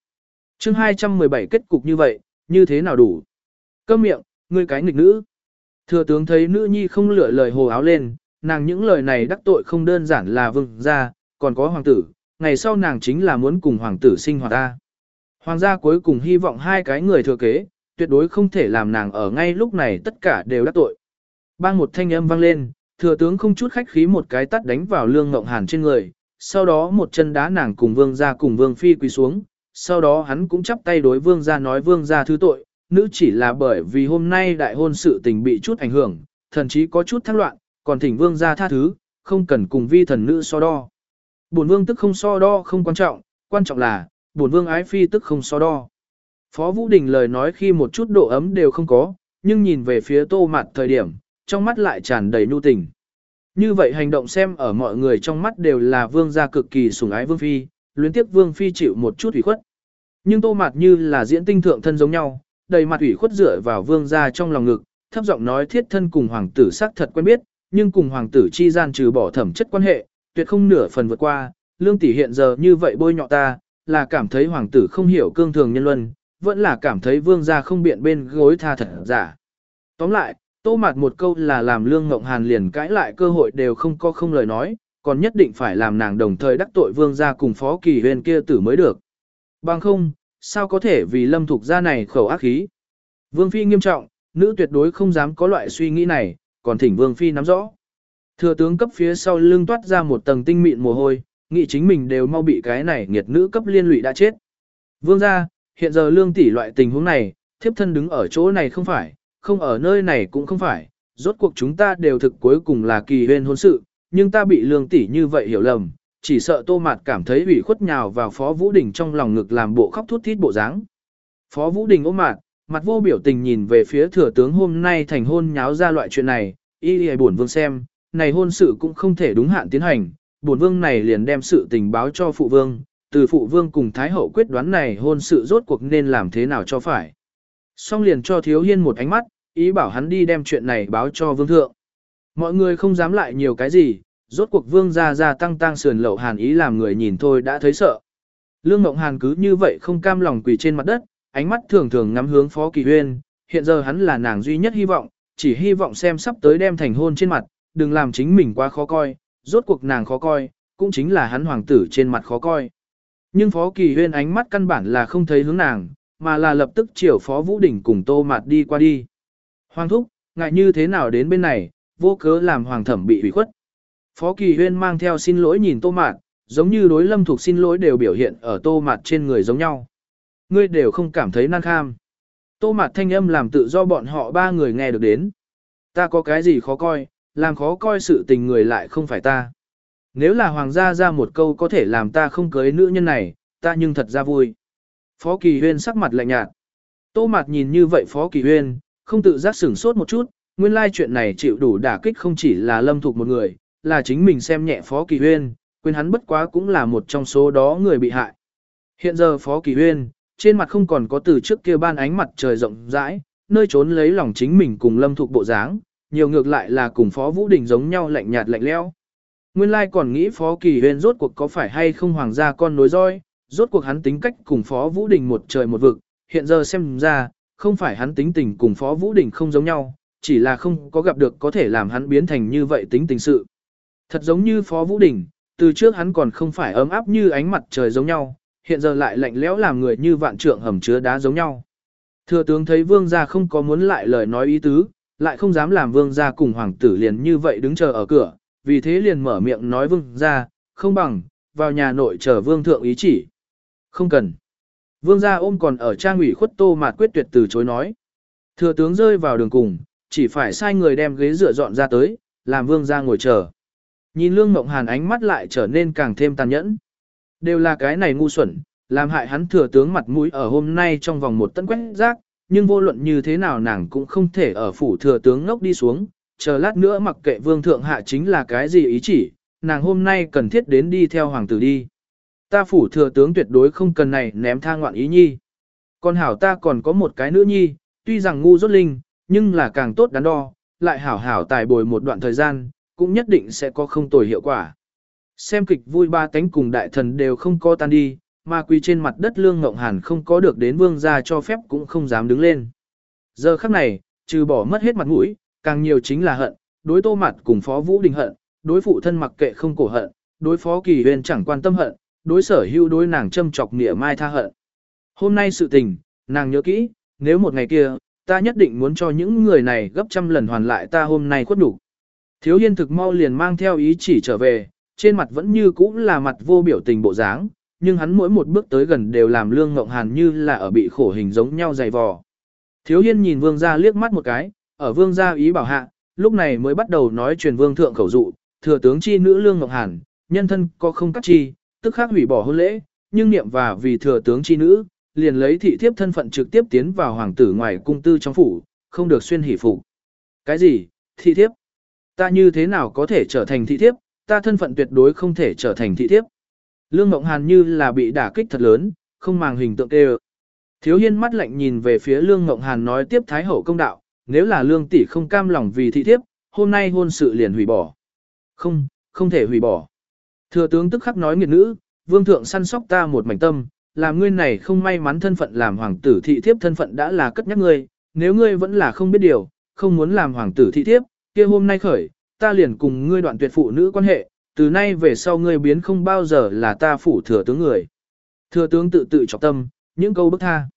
chương 217 kết cục như vậy, như thế nào đủ? Câm miệng, ngươi cái nghịch nữ. Thừa tướng thấy nữ nhi không lựa lời hồ áo lên, nàng những lời này đắc tội không đơn giản là vương gia, còn có hoàng tử, ngày sau nàng chính là muốn cùng hoàng tử sinh hoạt ta. Hoàng gia cuối cùng hy vọng hai cái người thừa kế, tuyệt đối không thể làm nàng ở ngay lúc này tất cả đều đắc tội. Bang một thanh âm vang lên, thừa tướng không chút khách khí một cái tắt đánh vào lương ngộng hàn trên người, sau đó một chân đá nàng cùng vương gia cùng vương phi quỳ xuống, sau đó hắn cũng chắp tay đối vương gia nói vương gia thứ tội, nữ chỉ là bởi vì hôm nay đại hôn sự tình bị chút ảnh hưởng, thần chí có chút thác loạn, còn thỉnh vương gia tha thứ, không cần cùng vi thần nữ so đo. Bổn vương tức không so đo không quan trọng, quan trọng là, bổn vương ái phi tức không so đo. Phó Vũ Đình lời nói khi một chút độ ấm đều không có, nhưng nhìn về phía tô mặt thời điểm, trong mắt lại tràn đầy nhu tình. Như vậy hành động xem ở mọi người trong mắt đều là vương gia cực kỳ sủng ái vương phi, luyến tiếp vương phi chịu một chút ủy khuất. Nhưng tô mặt như là diễn tinh thượng thân giống nhau, đầy mặt ủy khuất dựa vào vương gia trong lòng ngực, thấp giọng nói thiết thân cùng hoàng tử xác thật quen biết, nhưng cùng hoàng tử chi gian trừ bỏ thẩm chất quan hệ, tuyệt không nửa phần vượt qua, lương tỷ hiện giờ như vậy bôi nhọ ta, là cảm thấy hoàng tử không hiểu cương thường nhân luân, vẫn là cảm thấy vương gia không biện bên gối tha thật giả. Tóm lại, Tô Mạt một câu là làm Lương Ngộng Hàn liền cãi lại cơ hội đều không có không lời nói, còn nhất định phải làm nàng đồng thời đắc tội vương gia cùng phó kỳ huyền kia tử mới được. Bằng không, sao có thể vì lâm thục gia này khẩu ác khí. Vương Phi nghiêm trọng, nữ tuyệt đối không dám có loại suy nghĩ này, còn thỉnh Vương Phi nắm rõ. Thừa tướng cấp phía sau lưng toát ra một tầng tinh mịn mồ hôi, nghĩ chính mình đều mau bị cái này nghiệt nữ cấp liên lụy đã chết. Vương gia, hiện giờ lương tỷ loại tình huống này, thiếp thân đứng ở chỗ này không phải, không ở nơi này cũng không phải, rốt cuộc chúng ta đều thực cuối cùng là kỳ huyên hôn sự, nhưng ta bị lương tỷ như vậy hiểu lầm, chỉ sợ tô mạt cảm thấy ủy khuất nhào vào Phó Vũ Đình trong lòng ngực làm bộ khóc thút thít bộ dáng. Phó Vũ Đình ôm mạt, mặt vô biểu tình nhìn về phía thừa tướng hôm nay thành hôn nháo ra loại chuyện này, y y buồn vương xem, này hôn sự cũng không thể đúng hạn tiến hành, buồn vương này liền đem sự tình báo cho phụ vương, từ phụ vương cùng thái hậu quyết đoán này hôn sự rốt cuộc nên làm thế nào cho phải. Xong liền cho thiếu hiên một ánh mắt, ý bảo hắn đi đem chuyện này báo cho vương thượng. Mọi người không dám lại nhiều cái gì, rốt cuộc vương gia gia tăng tăng sườn lậu hàn ý làm người nhìn thôi đã thấy sợ. Lương Ngộng Hàn cứ như vậy không cam lòng quỳ trên mặt đất, ánh mắt thường thường ngắm hướng Phó Kỳ Huyên, hiện giờ hắn là nàng duy nhất hy vọng, chỉ hy vọng xem sắp tới đem thành hôn trên mặt, đừng làm chính mình quá khó coi, rốt cuộc nàng khó coi, cũng chính là hắn hoàng tử trên mặt khó coi. Nhưng Phó Kỳ Huyên ánh mắt căn bản là không thấy hướng nàng, mà là lập tức chiều Phó Vũ Đình cùng Tô Mạt đi qua đi. Hoàng thúc, ngại như thế nào đến bên này, vô cớ làm hoàng thẩm bị hủy khuất. Phó Kỳ Huyên mang theo xin lỗi nhìn Tô Mạt, giống như đối lâm thuộc xin lỗi đều biểu hiện ở Tô Mạt trên người giống nhau. Ngươi đều không cảm thấy nan kham. Tô Mạt thanh âm làm tự do bọn họ ba người nghe được đến. Ta có cái gì khó coi, làm khó coi sự tình người lại không phải ta. Nếu là hoàng gia ra một câu có thể làm ta không cưới nữ nhân này, ta nhưng thật ra vui. Phó Kỳ Huyên sắc mặt lạnh nhạt. Tô Mạt nhìn như vậy Phó Kỳ Huyên, không tự giác sửng sốt một chút, nguyên lai chuyện này chịu đủ đả kích không chỉ là lâm thuộc một người, là chính mình xem nhẹ Phó Kỳ Huyên, quên hắn bất quá cũng là một trong số đó người bị hại. Hiện giờ Phó Kỳ Huyên, trên mặt không còn có từ trước kia ban ánh mặt trời rộng rãi, nơi trốn lấy lòng chính mình cùng lâm thuộc bộ dáng, nhiều ngược lại là cùng Phó Vũ Đình giống nhau lạnh nhạt lạnh lẽo. Nguyên lai còn nghĩ Phó Kỳ Huyên rốt cuộc có phải hay không hoàng gia con nối roi, rốt cuộc hắn tính cách cùng Phó Vũ Đình một trời một vực, hiện giờ xem ra, không phải hắn tính tình cùng Phó Vũ Đình không giống nhau, chỉ là không có gặp được có thể làm hắn biến thành như vậy tính tình sự. Thật giống như Phó Vũ Đình, từ trước hắn còn không phải ấm áp như ánh mặt trời giống nhau, hiện giờ lại lạnh lẽo làm người như vạn trượng hầm chứa đá giống nhau. Thừa tướng thấy vương gia không có muốn lại lời nói ý tứ, lại không dám làm vương gia cùng hoàng tử liền như vậy đứng chờ ở cửa, vì thế liền mở miệng nói vương gia, không bằng, vào nhà nội chờ vương thượng ý chỉ. Không cần. Vương gia ôm còn ở trang ủy khuất tô mạt quyết tuyệt từ chối nói. Thừa tướng rơi vào đường cùng, chỉ phải sai người đem ghế dựa dọn ra tới, làm vương gia ngồi chờ. Nhìn lương mộng hàn ánh mắt lại trở nên càng thêm tàn nhẫn. Đều là cái này ngu xuẩn, làm hại hắn thừa tướng mặt mũi ở hôm nay trong vòng một tấn quét rác, nhưng vô luận như thế nào nàng cũng không thể ở phủ thừa tướng ngốc đi xuống, chờ lát nữa mặc kệ vương thượng hạ chính là cái gì ý chỉ, nàng hôm nay cần thiết đến đi theo hoàng tử đi. Ta phủ thừa tướng tuyệt đối không cần này ném tha ngoạn ý nhi. Còn hảo ta còn có một cái nữ nhi, tuy rằng ngu rốt linh, nhưng là càng tốt đắn đo, lại hảo hảo tài bồi một đoạn thời gian, cũng nhất định sẽ có không tồi hiệu quả. Xem kịch vui ba tánh cùng đại thần đều không có tan đi, mà quỳ trên mặt đất lương ngộng hàn không có được đến vương gia cho phép cũng không dám đứng lên. Giờ khắc này, trừ bỏ mất hết mặt mũi, càng nhiều chính là hận, đối tô mặt cùng phó vũ đình hận, đối phụ thân mặc kệ không cổ hận, đối phó kỳ huyền chẳng quan tâm hận, đối sở hưu đối nàng châm chọc nghĩa mai tha hận. Hôm nay sự tình, nàng nhớ kỹ, nếu một ngày kia, ta nhất định muốn cho những người này gấp trăm lần hoàn lại ta hôm nay khuất đủ. Thiếu hiên thực mau liền mang theo ý chỉ trở về, trên mặt vẫn như cũ là mặt vô biểu tình bộ dáng, nhưng hắn mỗi một bước tới gần đều làm lương ngộng hàn như là ở bị khổ hình giống nhau dày vò. Thiếu hiên nhìn vương gia liếc mắt một cái, ở vương gia ý bảo hạ, lúc này mới bắt đầu nói truyền vương thượng khẩu dụ, thừa tướng chi nữ lương ngộng hàn, nhân thân có không cắt chi, tức khắc hủy bỏ hôn lễ, nhưng niệm và vì thừa tướng chi nữ, liền lấy thị thiếp thân phận trực tiếp tiến vào hoàng tử ngoài cung tư trong phủ, không được xuyên hỉ phục. Cái gì? Thị thiếp? Ta như thế nào có thể trở thành thị thiếp, ta thân phận tuyệt đối không thể trở thành thị thiếp. Lương Ngộng Hàn như là bị đả kích thật lớn, không màng hình tượng kêu. Thiếu hiên mắt lạnh nhìn về phía Lương Ngộng Hàn nói tiếp Thái Hậu công đạo, nếu là Lương tỷ không cam lòng vì thị thiếp, hôm nay hôn sự liền hủy bỏ. Không, không thể hủy bỏ. Thừa tướng tức khắc nói nghiệt nữ, vương thượng săn sóc ta một mảnh tâm, làm ngươi này không may mắn thân phận làm hoàng tử thị thiếp thân phận đã là cất nhắc ngươi, nếu ngươi vẫn là không biết điều, không muốn làm hoàng tử thị thiếp, kia hôm nay khởi, ta liền cùng ngươi đoạn tuyệt phụ nữ quan hệ, từ nay về sau ngươi biến không bao giờ là ta phủ thừa tướng người. Thừa tướng tự tự chọc tâm, những câu bức tha.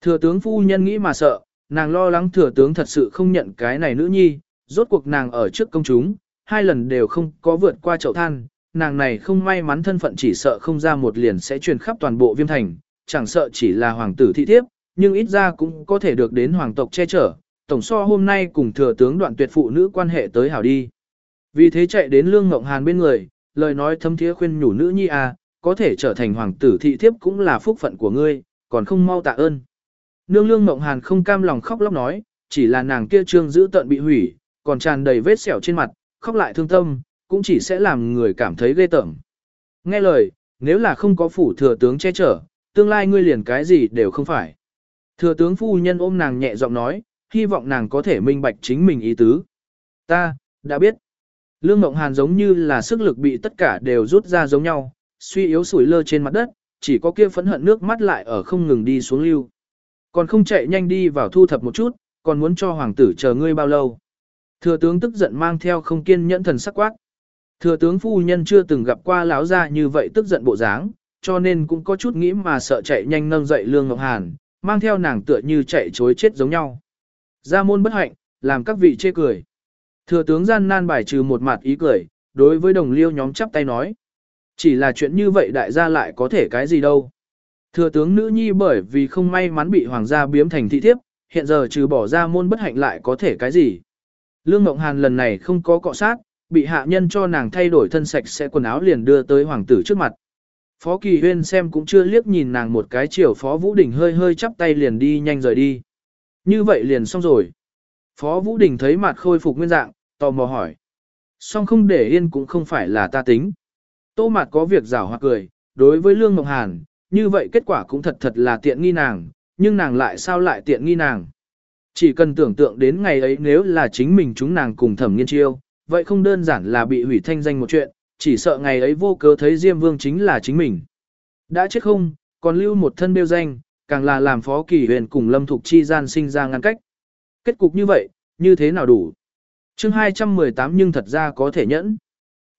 Thừa tướng phu nhân nghĩ mà sợ, nàng lo lắng thừa tướng thật sự không nhận cái này nữ nhi, rốt cuộc nàng ở trước công chúng, hai lần đều không có vượt qua chậu than, nàng này không may mắn thân phận chỉ sợ không ra một liền sẽ truyền khắp toàn bộ viêm thành, chẳng sợ chỉ là hoàng tử thị thiếp, nhưng ít ra cũng có thể được đến hoàng tộc che chở, tổng so hôm nay cùng thừa tướng đoạn tuyệt phụ nữ quan hệ tới hảo đi. Vì thế chạy đến Lương Ngộng Hàn bên người, lời nói thâm thiế khuyên nhủ nữ nhi à, có thể trở thành hoàng tử thị thiếp cũng là phúc phận của ngươi, còn không mau tạ ơn. Nương Lương Ngộng Hàn không cam lòng khóc lóc nói, chỉ là nàng kia trương giữ tận bị hủy, còn tràn đầy vết sẹo trên mặt, khóc lại thương tâm, cũng chỉ sẽ làm người cảm thấy ghê tởm. Nghe lời, nếu là không có phủ thừa tướng che chở, tương lai ngươi liền cái gì đều không phải. Thừa tướng phu nhân ôm nàng nhẹ giọng nói, hy vọng nàng có thể minh bạch chính mình ý tứ. Ta, đã biết. Lương Ngộng Hàn giống như là sức lực bị tất cả đều rút ra giống nhau, suy yếu sủi lơ trên mặt đất, chỉ có kia phẫn hận nước mắt lại ở không ngừng đi xuống lưu. Còn không chạy nhanh đi vào thu thập một chút, còn muốn cho hoàng tử chờ ngươi bao lâu. Thừa tướng tức giận mang theo không kiên nhẫn thần sắc quát. Thừa tướng phu nhân chưa từng gặp qua lão gia như vậy tức giận bộ dáng, cho nên cũng có chút nghĩ mà sợ chạy nhanh nâng dậy Lương Ngọc Hàn, mang theo nàng tựa như chạy chối chết giống nhau. Gia môn bất hạnh, làm các vị chê cười. Thừa tướng gian nan bài trừ một mặt ý cười, đối với đồng liêu nhóm chắp tay nói. Chỉ là chuyện như vậy đại gia lại có thể cái gì đâu. Thừa tướng nữ nhi bởi vì không may mắn bị hoàng gia biếm thành thị thiếp, hiện giờ trừ bỏ ra môn bất hạnh lại có thể cái gì. Lương Ngọc Hàn lần này không có cọ sát, bị hạ nhân cho nàng thay đổi thân sạch sẽ quần áo liền đưa tới hoàng tử trước mặt. Phó Kỳ Huyên xem cũng chưa liếc nhìn nàng một cái chiều Phó Vũ Đình hơi hơi chắp tay liền đi nhanh rời đi. Như vậy liền xong rồi. Phó Vũ Đình thấy mặt khôi phục nguyên dạng, tò mò hỏi. Xong không để yên cũng không phải là ta tính. Tô mặt có việc rảo hoặc cười, đối với Lương Mộng Hàn, như vậy kết quả cũng thật thật là tiện nghi nàng, nhưng nàng lại sao lại tiện nghi nàng. Chỉ cần tưởng tượng đến ngày ấy nếu là chính mình chúng nàng cùng thẩm nghiên chiêu, vậy không đơn giản là bị hủy thanh danh một chuyện, chỉ sợ ngày ấy vô cớ thấy Diêm Vương chính là chính mình. Đã chết không, còn lưu một thân bêu danh, càng là làm phó kỳ huyền cùng lâm thục chi gian sinh ra ngăn cách. Kết cục như vậy, như thế nào đủ? chương 218 nhưng thật ra có thể nhẫn.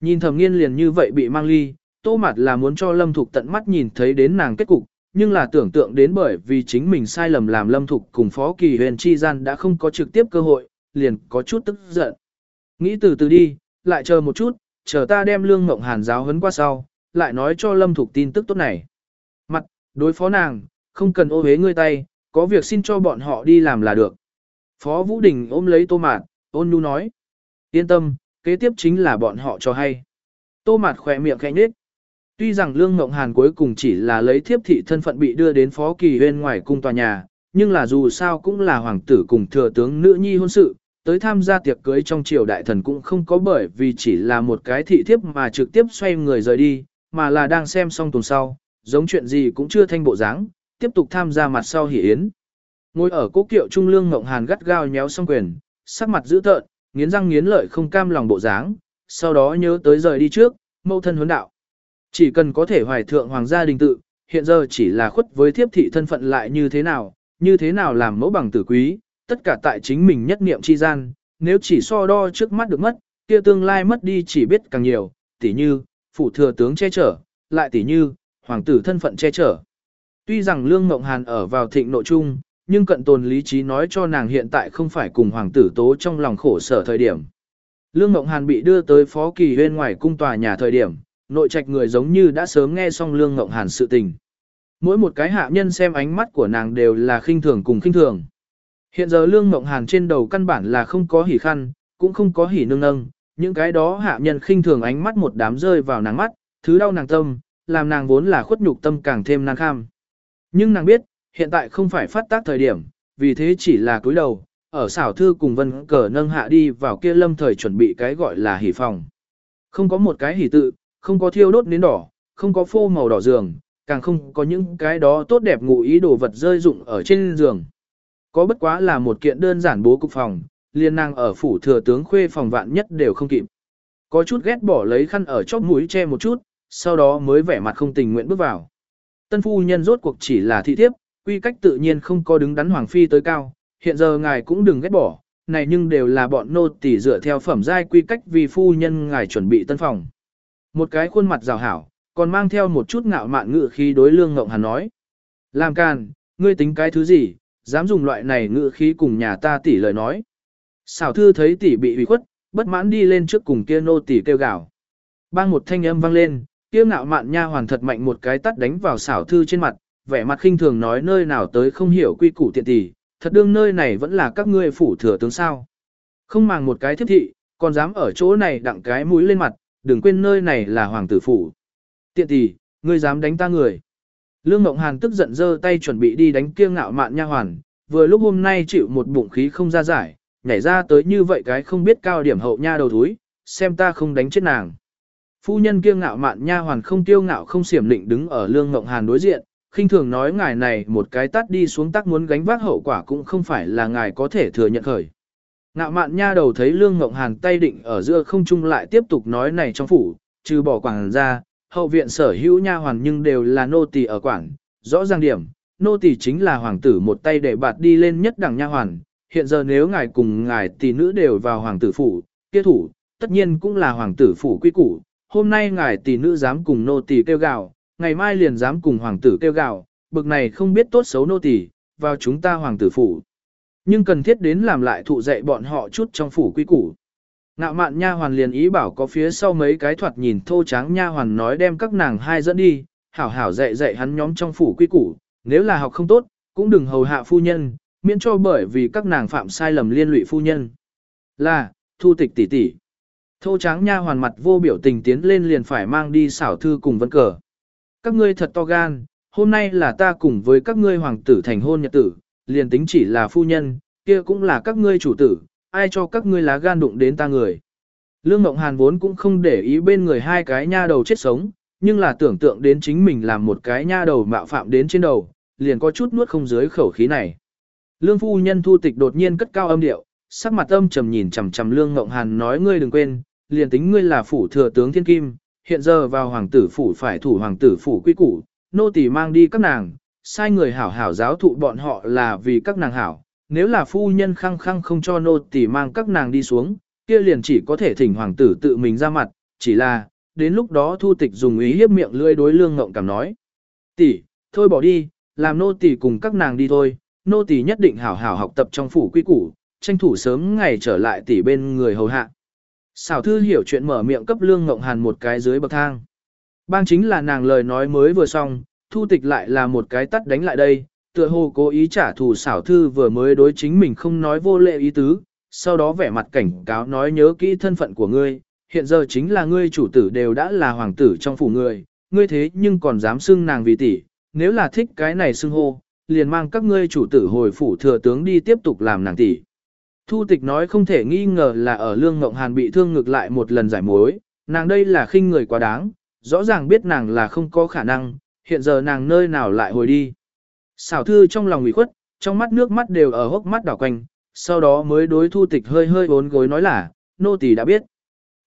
Nhìn thẩm nghiên liền như vậy bị mang ly, tô mặt là muốn cho lâm thục tận mắt nhìn thấy đến nàng kết cục, nhưng là tưởng tượng đến bởi vì chính mình sai lầm làm lâm thục cùng phó kỳ huyền chi gian đã không có trực tiếp cơ hội, liền có chút tức giận. Nghĩ từ từ đi, lại chờ một chút, chờ ta đem lương mộng hàn giáo huấn qua sau, lại nói cho lâm thục tin tức tốt này. Mặt, đối phó nàng, không cần ô hế ngươi tay, có việc xin cho bọn họ đi làm là được. Phó Vũ Đình ôm lấy tô mạt, ôn nhu nói. Yên tâm, kế tiếp chính là bọn họ cho hay. Tô mạt khỏe miệng khẽ nhếch. Tuy rằng Lương Ngộng Hàn cuối cùng chỉ là lấy thiếp thị thân phận bị đưa đến Phó Kỳ Huyên ngoài cung tòa nhà, nhưng là dù sao cũng là hoàng tử cùng thừa tướng nữ nhi hôn sự, tới tham gia tiệc cưới trong triều đại thần cũng không có bởi vì chỉ là một cái thị thiếp mà trực tiếp xoay người rời đi, mà là đang xem xong tuần sau, giống chuyện gì cũng chưa thanh bộ dáng, tiếp tục tham gia mặt sau hỉ yến. Ngồi ở cố kiệu trung lương ngộng hàn gắt gao nhéo xong quyền, sắc mặt dữ tợn, nghiến răng nghiến lợi không cam lòng bộ dáng, sau đó nhớ tới rời đi trước, mâu thân huấn đạo. Chỉ cần có thể hoài thượng hoàng gia đình tự, hiện giờ chỉ là khuất với thiếp thị thân phận lại như thế nào, như thế nào làm mẫu bằng tử quý, tất cả tại chính mình nhất niệm chi gian, nếu chỉ so đo trước mắt được mất, kia tương lai mất đi chỉ biết càng nhiều, tỉ như, phủ thừa tướng che chở, lại tỉ như, hoàng tử thân phận che chở. Tuy rằng Lương Mộng Hàn ở vào thịnh nội trung, nhưng cận tồn lý trí nói cho nàng hiện tại không phải cùng hoàng tử tố trong lòng khổ sở thời điểm. Lương Mộng Hàn bị đưa tới phó kỳ bên ngoài cung tòa nhà thời điểm, nội trạch người giống như đã sớm nghe xong Lương Mộng Hàn sự tình. Mỗi một cái hạ nhân xem ánh mắt của nàng đều là khinh thường cùng khinh thường. Hiện giờ Lương Mộng Hàn trên đầu căn bản là không có hỉ khăn, cũng không có hỉ nương nâng, những cái đó hạ nhân khinh thường ánh mắt một đám rơi vào nàng mắt, thứ đau nàng tâm, làm nàng vốn là khuất nhục tâm càng thêm nàng kham. Nhưng nàng biết, hiện tại không phải phát tác thời điểm, vì thế chỉ là cúi đầu, ở xảo thư cùng vân cờ nâng hạ đi vào kia lâm thời chuẩn bị cái gọi là hỉ phòng. Không có một cái hỉ tự, không có thiêu đốt nến đỏ, không có phô màu đỏ giường, càng không có những cái đó tốt đẹp ngụ ý đồ vật rơi dụng ở trên giường. Có bất quá là một kiện đơn giản bố cục phòng, liên năng ở phủ thừa tướng khuê phòng vạn nhất đều không kịp. Có chút ghét bỏ lấy khăn ở chóp mũi che một chút, sau đó mới vẻ mặt không tình nguyện bước vào. Tân phu nhân rốt cuộc chỉ là thị thiếp, quy cách tự nhiên không có đứng đắn hoàng phi tới cao, hiện giờ ngài cũng đừng ghét bỏ, này nhưng đều là bọn nô tỳ dựa theo phẩm giai quy cách vì phu nhân ngài chuẩn bị tân phòng. Một cái khuôn mặt rào hảo, còn mang theo một chút ngạo mạn ngự khi đối lương ngộng hàn nói. Làm càn, ngươi tính cái thứ gì, dám dùng loại này ngữ khí cùng nhà ta tỷ lời nói. Xảo thư thấy tỷ bị ủy khuất, bất mãn đi lên trước cùng kia nô tỷ kêu gào. Bang một thanh âm vang lên, kia ngạo mạn nha hoàn thật mạnh một cái tắt đánh vào xảo thư trên mặt, vẻ mặt khinh thường nói nơi nào tới không hiểu quy củ tiện tỷ, thật đương nơi này vẫn là các ngươi phủ thừa tướng sao. Không màng một cái thiếp thị, còn dám ở chỗ này đặng cái mũi lên mặt, đừng quên nơi này là hoàng tử phủ. Tiện tỷ, ngươi dám đánh ta người. Lương Ngộng Hàn tức giận giơ tay chuẩn bị đi đánh kia ngạo mạn nha hoàn, vừa lúc hôm nay chịu một bụng khí không ra giải, nhảy ra tới như vậy cái không biết cao điểm hậu nha đầu thúi, xem ta không đánh chết nàng. Phu nhân kia ngạo mạn nha hoàn không tiêu ngạo không xiểm định đứng ở Lương Ngộng Hàn đối diện, khinh thường nói ngài này một cái tắt đi xuống tác muốn gánh vác hậu quả cũng không phải là ngài có thể thừa nhận khởi. Ngạo mạn nha đầu thấy Lương Ngộng Hàn tay định ở giữa không trung lại tiếp tục nói này trong phủ, trừ bỏ quảng ra, hậu viện sở hữu nha hoàn nhưng đều là nô tỳ ở quảng, rõ ràng điểm, nô tỳ chính là hoàng tử một tay để bạt đi lên nhất đẳng nha hoàn, hiện giờ nếu ngài cùng ngài tỷ nữ đều vào hoàng tử phủ, kia thủ, tất nhiên cũng là hoàng tử phủ quy củ, hôm nay ngài tỷ nữ dám cùng nô tỳ kêu gào, ngày mai liền dám cùng hoàng tử kêu gào, bực này không biết tốt xấu nô tỳ, vào chúng ta hoàng tử phủ. Nhưng cần thiết đến làm lại thụ dạy bọn họ chút trong phủ quy củ. Ngạo mạn nha hoàn liền ý bảo có phía sau mấy cái thoạt nhìn thô tráng nha hoàn nói đem các nàng hai dẫn đi, hảo hảo dạy dạy hắn nhóm trong phủ quy củ, nếu là học không tốt, cũng đừng hầu hạ phu nhân, miễn cho bởi vì các nàng phạm sai lầm liên lụy phu nhân. Là, thu tịch tỷ tỷ. Thô tráng nha hoàn mặt vô biểu tình tiến lên liền phải mang đi xảo thư cùng vân cờ. Các ngươi thật to gan, hôm nay là ta cùng với các ngươi hoàng tử thành hôn nhật tử, liền tính chỉ là phu nhân, kia cũng là các ngươi chủ tử, ai cho các ngươi lá gan đụng đến ta người. Lương Mộng Hàn vốn cũng không để ý bên người hai cái nha đầu chết sống, nhưng là tưởng tượng đến chính mình làm một cái nha đầu mạo phạm đến trên đầu, liền có chút nuốt không dưới khẩu khí này. Lương phu nhân thu tịch đột nhiên cất cao âm điệu, sắc mặt âm trầm nhìn chằm chằm Lương Ngộng Hàn nói ngươi đừng quên, liền tính ngươi là phủ thừa tướng thiên kim, hiện giờ vào hoàng tử phủ phải thủ hoàng tử phủ quy củ, nô tỳ mang đi các nàng, sai người hảo hảo giáo thụ bọn họ là vì các nàng hảo, nếu là phu nhân khăng khăng không cho nô tỳ mang các nàng đi xuống, kia liền chỉ có thể thỉnh hoàng tử tự mình ra mặt, chỉ là, đến lúc đó thu tịch dùng ý hiếp miệng lưỡi đối lương ngộng cảm nói. Tỷ, thôi bỏ đi, làm nô tỳ cùng các nàng đi thôi, nô tỳ nhất định hảo hảo học tập trong phủ quy củ, tranh thủ sớm ngày trở lại tỷ bên người hầu hạ. Xảo thư hiểu chuyện mở miệng cấp lương ngộng hàn một cái dưới bậc thang. Bang chính là nàng lời nói mới vừa xong, thu tịch lại là một cái tắt đánh lại đây, tựa hồ cố ý trả thù xảo thư vừa mới đối chính mình không nói vô lệ ý tứ, sau đó vẻ mặt cảnh cáo nói nhớ kỹ thân phận của ngươi, hiện giờ chính là ngươi chủ tử đều đã là hoàng tử trong phủ người, ngươi thế nhưng còn dám xưng nàng vì tỷ, nếu là thích cái này xưng hô, liền mang các ngươi chủ tử hồi phủ thừa tướng đi tiếp tục làm nàng tỷ. Thu tịch nói không thể nghi ngờ là ở lương ngộng hàn bị thương ngược lại một lần giải mối, nàng đây là khinh người quá đáng, rõ ràng biết nàng là không có khả năng, hiện giờ nàng nơi nào lại hồi đi. Xảo thư trong lòng ủy khuất, trong mắt nước mắt đều ở hốc mắt đảo quanh, sau đó mới đối thu tịch hơi hơi bốn gối nói là, nô tỳ đã biết.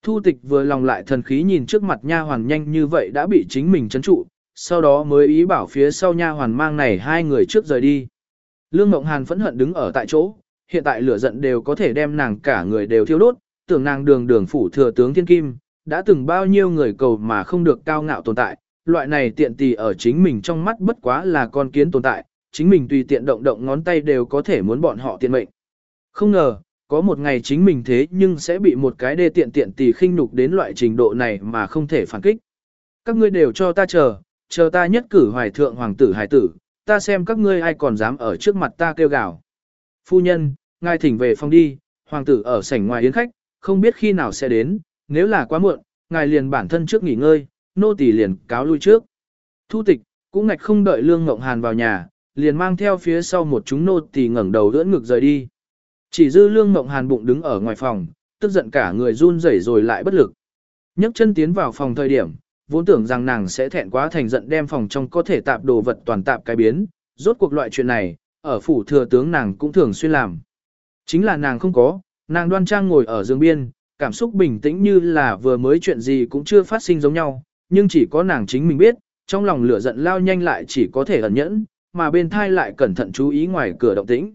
Thu tịch vừa lòng lại thần khí nhìn trước mặt nha hoàn nhanh như vậy đã bị chính mình chấn trụ, sau đó mới ý bảo phía sau nha hoàn mang này hai người trước rời đi. Lương Mộng Hàn phẫn hận đứng ở tại chỗ, hiện tại lửa giận đều có thể đem nàng cả người đều thiêu đốt, tưởng nàng đường đường phủ thừa tướng thiên kim, đã từng bao nhiêu người cầu mà không được cao ngạo tồn tại, loại này tiện tì ở chính mình trong mắt bất quá là con kiến tồn tại, chính mình tùy tiện động động ngón tay đều có thể muốn bọn họ tiện mệnh. Không ngờ, có một ngày chính mình thế nhưng sẽ bị một cái đê tiện tiện tì khinh nhục đến loại trình độ này mà không thể phản kích. Các ngươi đều cho ta chờ, chờ ta nhất cử hoài thượng hoàng tử hải tử, ta xem các ngươi ai còn dám ở trước mặt ta kêu gào. Phu nhân, ngài thỉnh về phòng đi, hoàng tử ở sảnh ngoài yến khách, không biết khi nào sẽ đến, nếu là quá muộn, ngài liền bản thân trước nghỉ ngơi, nô tỳ liền cáo lui trước. Thu tịch, cũng ngạch không đợi Lương Ngộng Hàn vào nhà, liền mang theo phía sau một chúng nô tỳ ngẩng đầu đỡ ngực rời đi. Chỉ dư Lương Ngộng Hàn bụng đứng ở ngoài phòng, tức giận cả người run rẩy rồi lại bất lực. nhấc chân tiến vào phòng thời điểm, vốn tưởng rằng nàng sẽ thẹn quá thành giận đem phòng trong có thể tạp đồ vật toàn tạp cái biến, rốt cuộc loại chuyện này, ở phủ thừa tướng nàng cũng thường xuyên làm. Chính là nàng không có, nàng đoan trang ngồi ở giường biên, cảm xúc bình tĩnh như là vừa mới chuyện gì cũng chưa phát sinh giống nhau, nhưng chỉ có nàng chính mình biết, trong lòng lửa giận lao nhanh lại chỉ có thể ẩn nhẫn, mà bên thai lại cẩn thận chú ý ngoài cửa động tĩnh.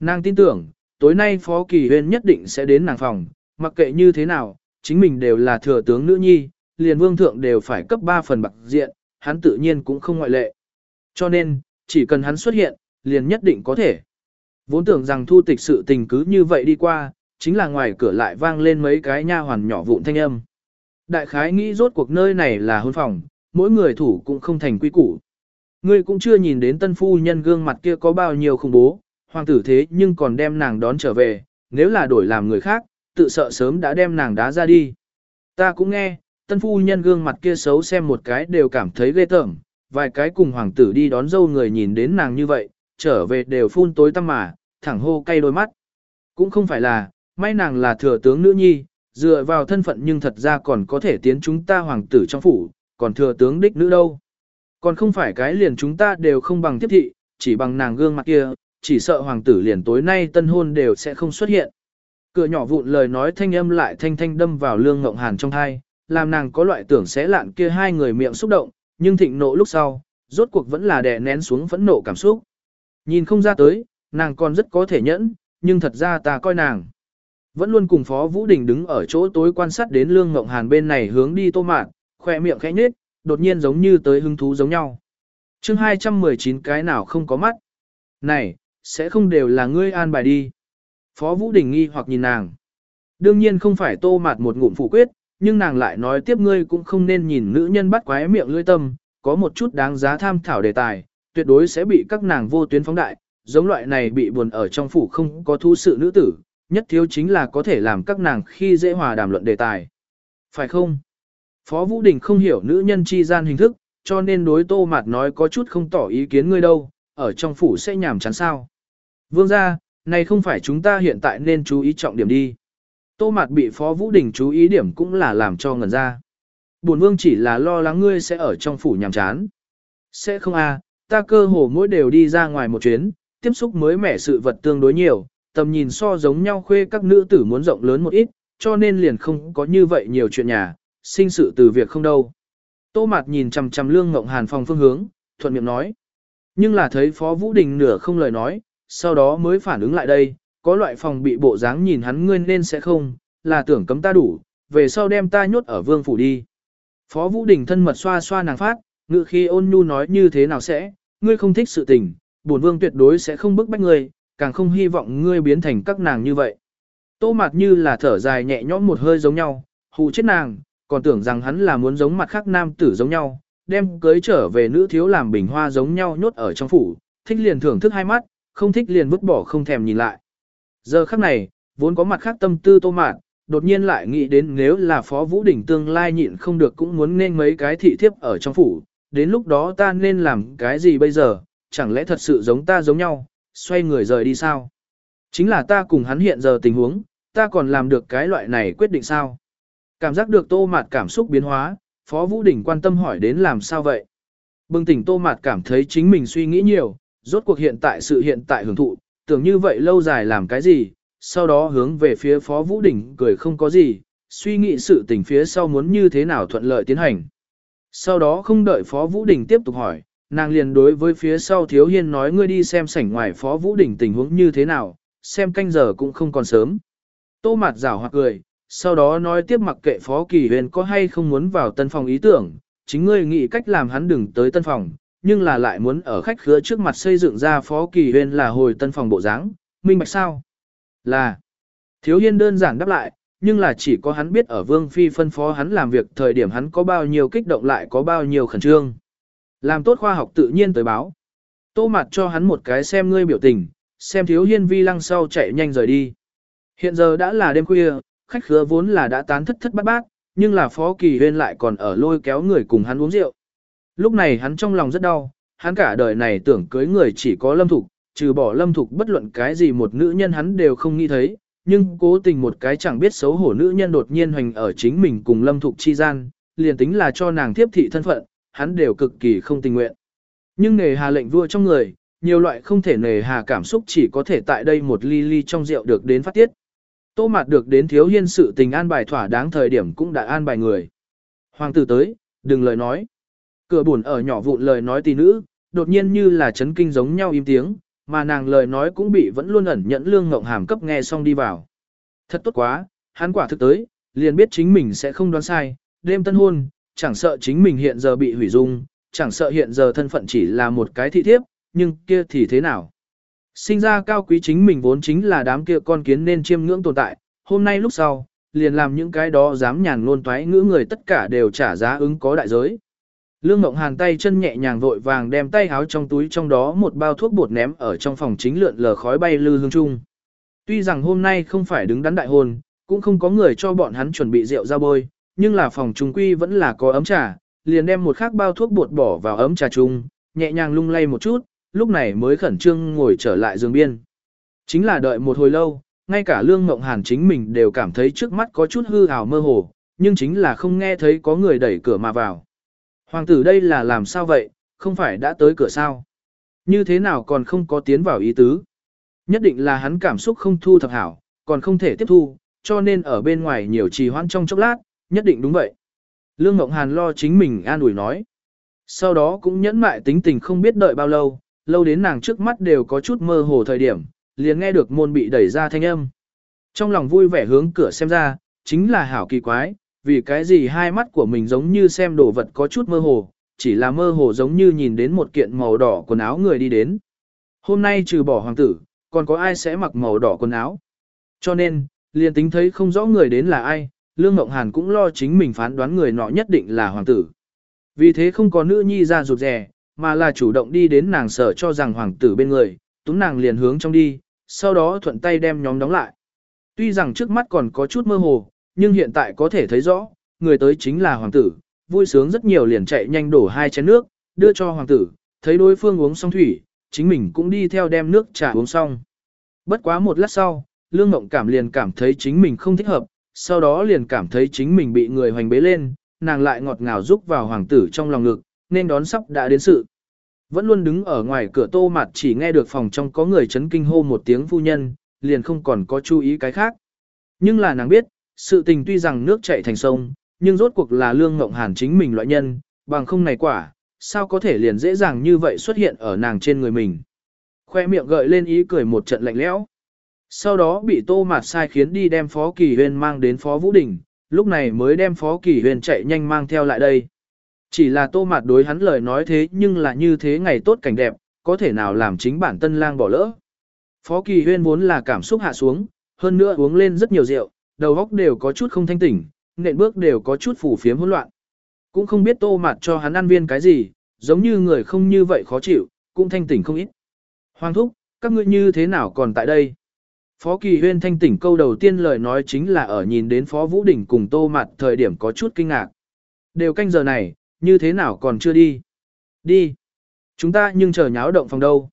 Nàng tin tưởng, tối nay Phó Kỳ Huyên nhất định sẽ đến nàng phòng, mặc kệ như thế nào, chính mình đều là thừa tướng nữ nhi, liền vương thượng đều phải cấp 3 phần bạc diện, hắn tự nhiên cũng không ngoại lệ. Cho nên, chỉ cần hắn xuất hiện, liền nhất định có thể. Vốn tưởng rằng thu tịch sự tình cứ như vậy đi qua, chính là ngoài cửa lại vang lên mấy cái nha hoàn nhỏ vụn thanh âm. Đại khái nghĩ rốt cuộc nơi này là hôn phòng, mỗi người thủ cũng không thành quy củ. Ngươi cũng chưa nhìn đến tân phu nhân gương mặt kia có bao nhiêu khủng bố, hoàng tử thế nhưng còn đem nàng đón trở về, nếu là đổi làm người khác, tự sợ sớm đã đem nàng đá ra đi. Ta cũng nghe, tân phu nhân gương mặt kia xấu xem một cái đều cảm thấy ghê tởm, vài cái cùng hoàng tử đi đón dâu người nhìn đến nàng như vậy, trở về đều phun tối tăm mà, thẳng hô cay đôi mắt. Cũng không phải là, may nàng là thừa tướng nữ nhi, dựa vào thân phận nhưng thật ra còn có thể tiến chúng ta hoàng tử trong phủ, còn thừa tướng đích nữ đâu. Còn không phải cái liền chúng ta đều không bằng tiếp thị, chỉ bằng nàng gương mặt kia, chỉ sợ hoàng tử liền tối nay tân hôn đều sẽ không xuất hiện. Cửa nhỏ vụn lời nói thanh âm lại thanh thanh đâm vào lương ngộng hàn trong thai, làm nàng có loại tưởng sẽ lạn kia hai người miệng xúc động, nhưng thịnh nộ lúc sau, rốt cuộc vẫn là đè nén xuống phẫn nộ cảm xúc. Nhìn không ra tới, nàng còn rất có thể nhẫn, nhưng thật ra ta coi nàng. Vẫn luôn cùng Phó Vũ Đình đứng ở chỗ tối quan sát đến Lương Ngộng Hàn bên này hướng đi tô mạn, khoe miệng khẽ nhếch, đột nhiên giống như tới hứng thú giống nhau. chương 219 cái nào không có mắt. Này, sẽ không đều là ngươi an bài đi. Phó Vũ Đình nghi hoặc nhìn nàng. Đương nhiên không phải tô mạt một ngụm phủ quyết, nhưng nàng lại nói tiếp ngươi cũng không nên nhìn nữ nhân bắt quái miệng lưỡi tâm, có một chút đáng giá tham thảo đề tài, tuyệt đối sẽ bị các nàng vô tuyến phóng đại, giống loại này bị buồn ở trong phủ không có thu sự nữ tử, nhất thiếu chính là có thể làm các nàng khi dễ hòa đàm luận đề tài. Phải không? Phó Vũ Đình không hiểu nữ nhân chi gian hình thức, cho nên đối tô mạt nói có chút không tỏ ý kiến ngươi đâu, ở trong phủ sẽ nhảm chán sao. Vương gia, này không phải chúng ta hiện tại nên chú ý trọng điểm đi. Tô mạt bị Phó Vũ Đình chú ý điểm cũng là làm cho ngần ra. Bổn vương chỉ là lo lắng ngươi sẽ ở trong phủ nhàm chán. Sẽ không à, ta cơ hồ mỗi đều đi ra ngoài một chuyến, tiếp xúc mới mẻ sự vật tương đối nhiều, tầm nhìn so giống nhau khuê các nữ tử muốn rộng lớn một ít, cho nên liền không có như vậy nhiều chuyện nhà, sinh sự từ việc không đâu. Tô Mạt nhìn chằm chằm Lương Ngộng Hàn phòng phương hướng, thuận miệng nói. Nhưng là thấy Phó Vũ Đình nửa không lời nói, sau đó mới phản ứng lại đây, có loại phòng bị bộ dáng nhìn hắn ngươi nên sẽ không, là tưởng cấm ta đủ, về sau đem ta nhốt ở vương phủ đi. Phó Vũ Đình thân mật xoa xoa nàng phát, ngự khi ôn nhu nói như thế nào sẽ, ngươi không thích sự tình, bổn vương tuyệt đối sẽ không bức bách ngươi, càng không hy vọng ngươi biến thành các nàng như vậy. Tô mặt như là thở dài nhẹ nhõm một hơi giống nhau, hù chết nàng, còn tưởng rằng hắn là muốn giống mặt khác nam tử giống nhau, đem cưới trở về nữ thiếu làm bình hoa giống nhau nhốt ở trong phủ, thích liền thưởng thức hai mắt, không thích liền vứt bỏ không thèm nhìn lại. Giờ khắc này, vốn có mặt khác tâm tư tô mạn, đột nhiên lại nghĩ đến nếu là phó vũ đỉnh tương lai nhịn không được cũng muốn nên mấy cái thị thiếp ở trong phủ, đến lúc đó ta nên làm cái gì bây giờ, chẳng lẽ thật sự giống ta giống nhau, xoay người rời đi sao? Chính là ta cùng hắn hiện giờ tình huống, ta còn làm được cái loại này quyết định sao? Cảm giác được tô mạt cảm xúc biến hóa, Phó Vũ Đình quan tâm hỏi đến làm sao vậy? Bừng tỉnh tô mạt cảm thấy chính mình suy nghĩ nhiều, rốt cuộc hiện tại sự hiện tại hưởng thụ, tưởng như vậy lâu dài làm cái gì, sau đó hướng về phía Phó Vũ Đình cười không có gì, suy nghĩ sự tình phía sau muốn như thế nào thuận lợi tiến hành. Sau đó không đợi Phó Vũ Đình tiếp tục hỏi, nàng liền đối với phía sau Thiếu Hiên nói ngươi đi xem sảnh ngoài Phó Vũ Đình tình huống như thế nào, xem canh giờ cũng không còn sớm. Tô Mạt rảo hoặc cười, sau đó nói tiếp mặc kệ Phó Kỳ Huyền có hay không muốn vào tân phòng ý tưởng, chính ngươi nghĩ cách làm hắn đừng tới tân phòng, nhưng là lại muốn ở khách khứa trước mặt xây dựng ra Phó Kỳ Huyền là hồi tân phòng bộ dáng, minh bạch sao? Là. Thiếu Hiên đơn giản đáp lại, nhưng là chỉ có hắn biết ở Vương Phi phân phó hắn làm việc thời điểm hắn có bao nhiêu kích động lại có bao nhiêu khẩn trương. Làm tốt khoa học tự nhiên tới báo. Tô mặt cho hắn một cái xem ngươi biểu tình, xem thiếu hiên vi lăng sau chạy nhanh rời đi. Hiện giờ đã là đêm khuya, khách khứa vốn là đã tán thất thất bát bát, nhưng là phó kỳ huyên lại còn ở lôi kéo người cùng hắn uống rượu. Lúc này hắn trong lòng rất đau, hắn cả đời này tưởng cưới người chỉ có lâm thục, trừ bỏ lâm thục bất luận cái gì một nữ nhân hắn đều không nghĩ thấy, nhưng cố tình một cái chẳng biết xấu hổ nữ nhân đột nhiên hoành ở chính mình cùng lâm thục chi gian, liền tính là cho nàng tiếp thị thân phận, hắn đều cực kỳ không tình nguyện. Nhưng nề hà lệnh vua trong người, nhiều loại không thể nề hà cảm xúc chỉ có thể tại đây một ly ly trong rượu được đến phát tiết. Tô Mạt được đến thiếu hiên sự tình an bài thỏa đáng thời điểm cũng đã an bài người. Hoàng tử tới, đừng lời nói. Cửa buồn ở nhỏ vụn lời nói tỷ nữ, đột nhiên như là chấn kinh giống nhau im tiếng, mà nàng lời nói cũng bị vẫn luôn ẩn nhẫn lương ngộng hàm cấp nghe xong đi vào. Thật tốt quá, hắn quả thực tới, liền biết chính mình sẽ không đoán sai, đêm tân hôn, chẳng sợ chính mình hiện giờ bị hủy dung, chẳng sợ hiện giờ thân phận chỉ là một cái thị thiếp, nhưng kia thì thế nào? Sinh ra cao quý chính mình vốn chính là đám kia con kiến nên chiêm ngưỡng tồn tại, hôm nay lúc sau, liền làm những cái đó dám nhàn ngôn toái ngữ người tất cả đều trả giá ứng có đại giới. Lương Ngộng Hàn tay chân nhẹ nhàng vội vàng đem tay áo trong túi trong đó một bao thuốc bột ném ở trong phòng chính lượn lờ khói bay lư hương trung. Tuy rằng hôm nay không phải đứng đắn đại hôn, cũng không có người cho bọn hắn chuẩn bị rượu ra bôi, nhưng là phòng trung quy vẫn là có ấm trà, liền đem một khác bao thuốc bột bỏ vào ấm trà chung, nhẹ nhàng lung lay một chút, lúc này mới khẩn trương ngồi trở lại giường biên. Chính là đợi một hồi lâu, ngay cả Lương Ngộng Hàn chính mình đều cảm thấy trước mắt có chút hư ảo mơ hồ, nhưng chính là không nghe thấy có người đẩy cửa mà vào. Hoàng tử đây là làm sao vậy, không phải đã tới cửa sao? Như thế nào còn không có tiến vào ý tứ? Nhất định là hắn cảm xúc không thu thập hảo, còn không thể tiếp thu, cho nên ở bên ngoài nhiều trì hoãn trong chốc lát, nhất định đúng vậy. Lương Ngộng Hàn lo chính mình an ủi nói. Sau đó cũng nhẫn mại tính tình không biết đợi bao lâu, lâu đến nàng trước mắt đều có chút mơ hồ thời điểm, liền nghe được môn bị đẩy ra thanh âm. Trong lòng vui vẻ hướng cửa xem ra, chính là hảo kỳ quái, vì cái gì hai mắt của mình giống như xem đồ vật có chút mơ hồ, chỉ là mơ hồ giống như nhìn đến một kiện màu đỏ quần áo người đi đến. Hôm nay trừ bỏ hoàng tử, còn có ai sẽ mặc màu đỏ quần áo? Cho nên, liền tính thấy không rõ người đến là ai, Lương Ngộng Hàn cũng lo chính mình phán đoán người nọ nhất định là hoàng tử. Vì thế không có nữ nhi ra rụt rè, mà là chủ động đi đến nàng sở cho rằng hoàng tử bên người, túng nàng liền hướng trong đi, sau đó thuận tay đem nhóm đóng lại. Tuy rằng trước mắt còn có chút mơ hồ, nhưng hiện tại có thể thấy rõ, người tới chính là hoàng tử, vui sướng rất nhiều liền chạy nhanh đổ hai chén nước, đưa cho hoàng tử, thấy đối phương uống xong thủy, chính mình cũng đi theo đem nước trà uống xong. Bất quá một lát sau, Lương Ngộng Cảm liền cảm thấy chính mình không thích hợp, sau đó liền cảm thấy chính mình bị người hoành bế lên, nàng lại ngọt ngào rúc vào hoàng tử trong lòng ngực, nên đón sắp đã đến sự. Vẫn luôn đứng ở ngoài cửa tô mặt chỉ nghe được phòng trong có người chấn kinh hô một tiếng phu nhân, liền không còn có chú ý cái khác. Nhưng là nàng biết, sự tình tuy rằng nước chảy thành sông, nhưng rốt cuộc là lương ngộng hàn chính mình loại nhân, bằng không này quả, sao có thể liền dễ dàng như vậy xuất hiện ở nàng trên người mình. Khoe miệng gợi lên ý cười một trận lạnh lẽo. Sau đó bị tô mạt sai khiến đi đem Phó Kỳ Huyên mang đến Phó Vũ Đình, lúc này mới đem Phó Kỳ Huyên chạy nhanh mang theo lại đây. Chỉ là tô mạt đối hắn lời nói thế nhưng là như thế ngày tốt cảnh đẹp, có thể nào làm chính bản tân lang bỏ lỡ. Phó Kỳ Huyên vốn là cảm xúc hạ xuống, hơn nữa uống lên rất nhiều rượu, đầu óc đều có chút không thanh tỉnh, nện bước đều có chút phủ phiếm hỗn loạn. Cũng không biết tô mạt cho hắn ăn viên cái gì, giống như người không như vậy khó chịu, cũng thanh tỉnh không ít. Hoàng thúc, các ngươi như thế nào còn tại đây? Phó Kỳ Huyên thanh tỉnh câu đầu tiên lời nói chính là ở nhìn đến Phó Vũ Đình cùng Tô Mạt thời điểm có chút kinh ngạc. Đều canh giờ này, như thế nào còn chưa đi? Đi. Chúng ta nhưng chờ nháo động phòng đâu.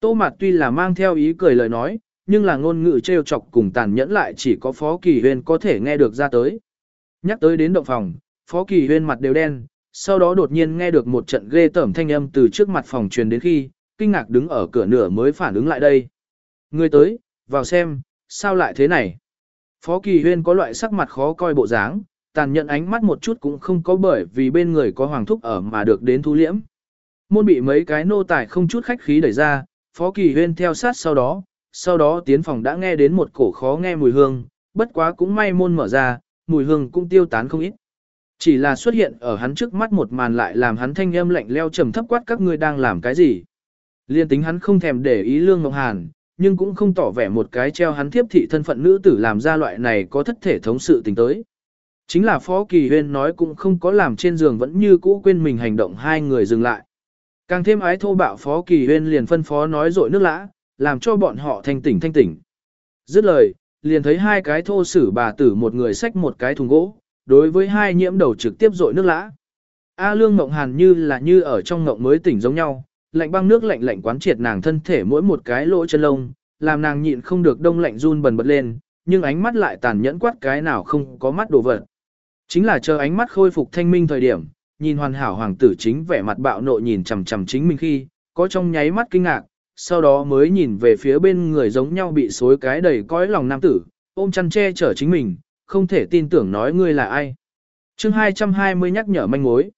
Tô Mạt tuy là mang theo ý cười lời nói, nhưng là ngôn ngữ trêu chọc cùng tàn nhẫn lại chỉ có Phó Kỳ Huyên có thể nghe được ra tới. Nhắc tới đến động phòng, Phó Kỳ Huyên mặt đều đen, sau đó đột nhiên nghe được một trận ghê tởm thanh âm từ trước mặt phòng truyền đến khi, kinh ngạc đứng ở cửa nửa mới phản ứng lại đây. Người tới, vào xem, sao lại thế này? Phó Kỳ Huyên có loại sắc mặt khó coi bộ dáng, tàn nhẫn ánh mắt một chút cũng không có bởi vì bên người có hoàng thúc ở mà được đến thu liễm. Môn bị mấy cái nô tài không chút khách khí đẩy ra, Phó Kỳ Huyên theo sát sau đó, sau đó tiến phòng đã nghe đến một cổ khó nghe mùi hương, bất quá cũng may môn mở ra, mùi hương cũng tiêu tán không ít. Chỉ là xuất hiện ở hắn trước mắt một màn lại làm hắn thanh âm lạnh leo trầm thấp quát các ngươi đang làm cái gì. Liên tính hắn không thèm để ý lương ngọc hàn, nhưng cũng không tỏ vẻ một cái treo hắn thiếp thị thân phận nữ tử làm ra loại này có thất thể thống sự tình tới. Chính là Phó Kỳ Huyên nói cũng không có làm trên giường vẫn như cũ quên mình hành động hai người dừng lại. Càng thêm ái thô bạo Phó Kỳ Huyên liền phân phó nói rội nước lã, làm cho bọn họ thanh tỉnh thanh tỉnh. Dứt lời, liền thấy hai cái thô sử bà tử một người xách một cái thùng gỗ, đối với hai nhiễm đầu trực tiếp rội nước lã. A Lương Ngộng Hàn như là như ở trong ngộng mới tỉnh giống nhau, lạnh băng nước lạnh lạnh quán triệt nàng thân thể mỗi một cái lỗ chân lông, làm nàng nhịn không được đông lạnh run bần bật lên, nhưng ánh mắt lại tàn nhẫn quát cái nào không có mắt đồ vật. Chính là chờ ánh mắt khôi phục thanh minh thời điểm, nhìn hoàn hảo hoàng tử chính vẻ mặt bạo nộ nhìn chằm chằm chính mình khi, có trong nháy mắt kinh ngạc, sau đó mới nhìn về phía bên người giống nhau bị xối cái đầy cõi lòng nam tử, ôm chăn che chở chính mình, không thể tin tưởng nói ngươi là ai. chương 220 nhắc nhở manh mối.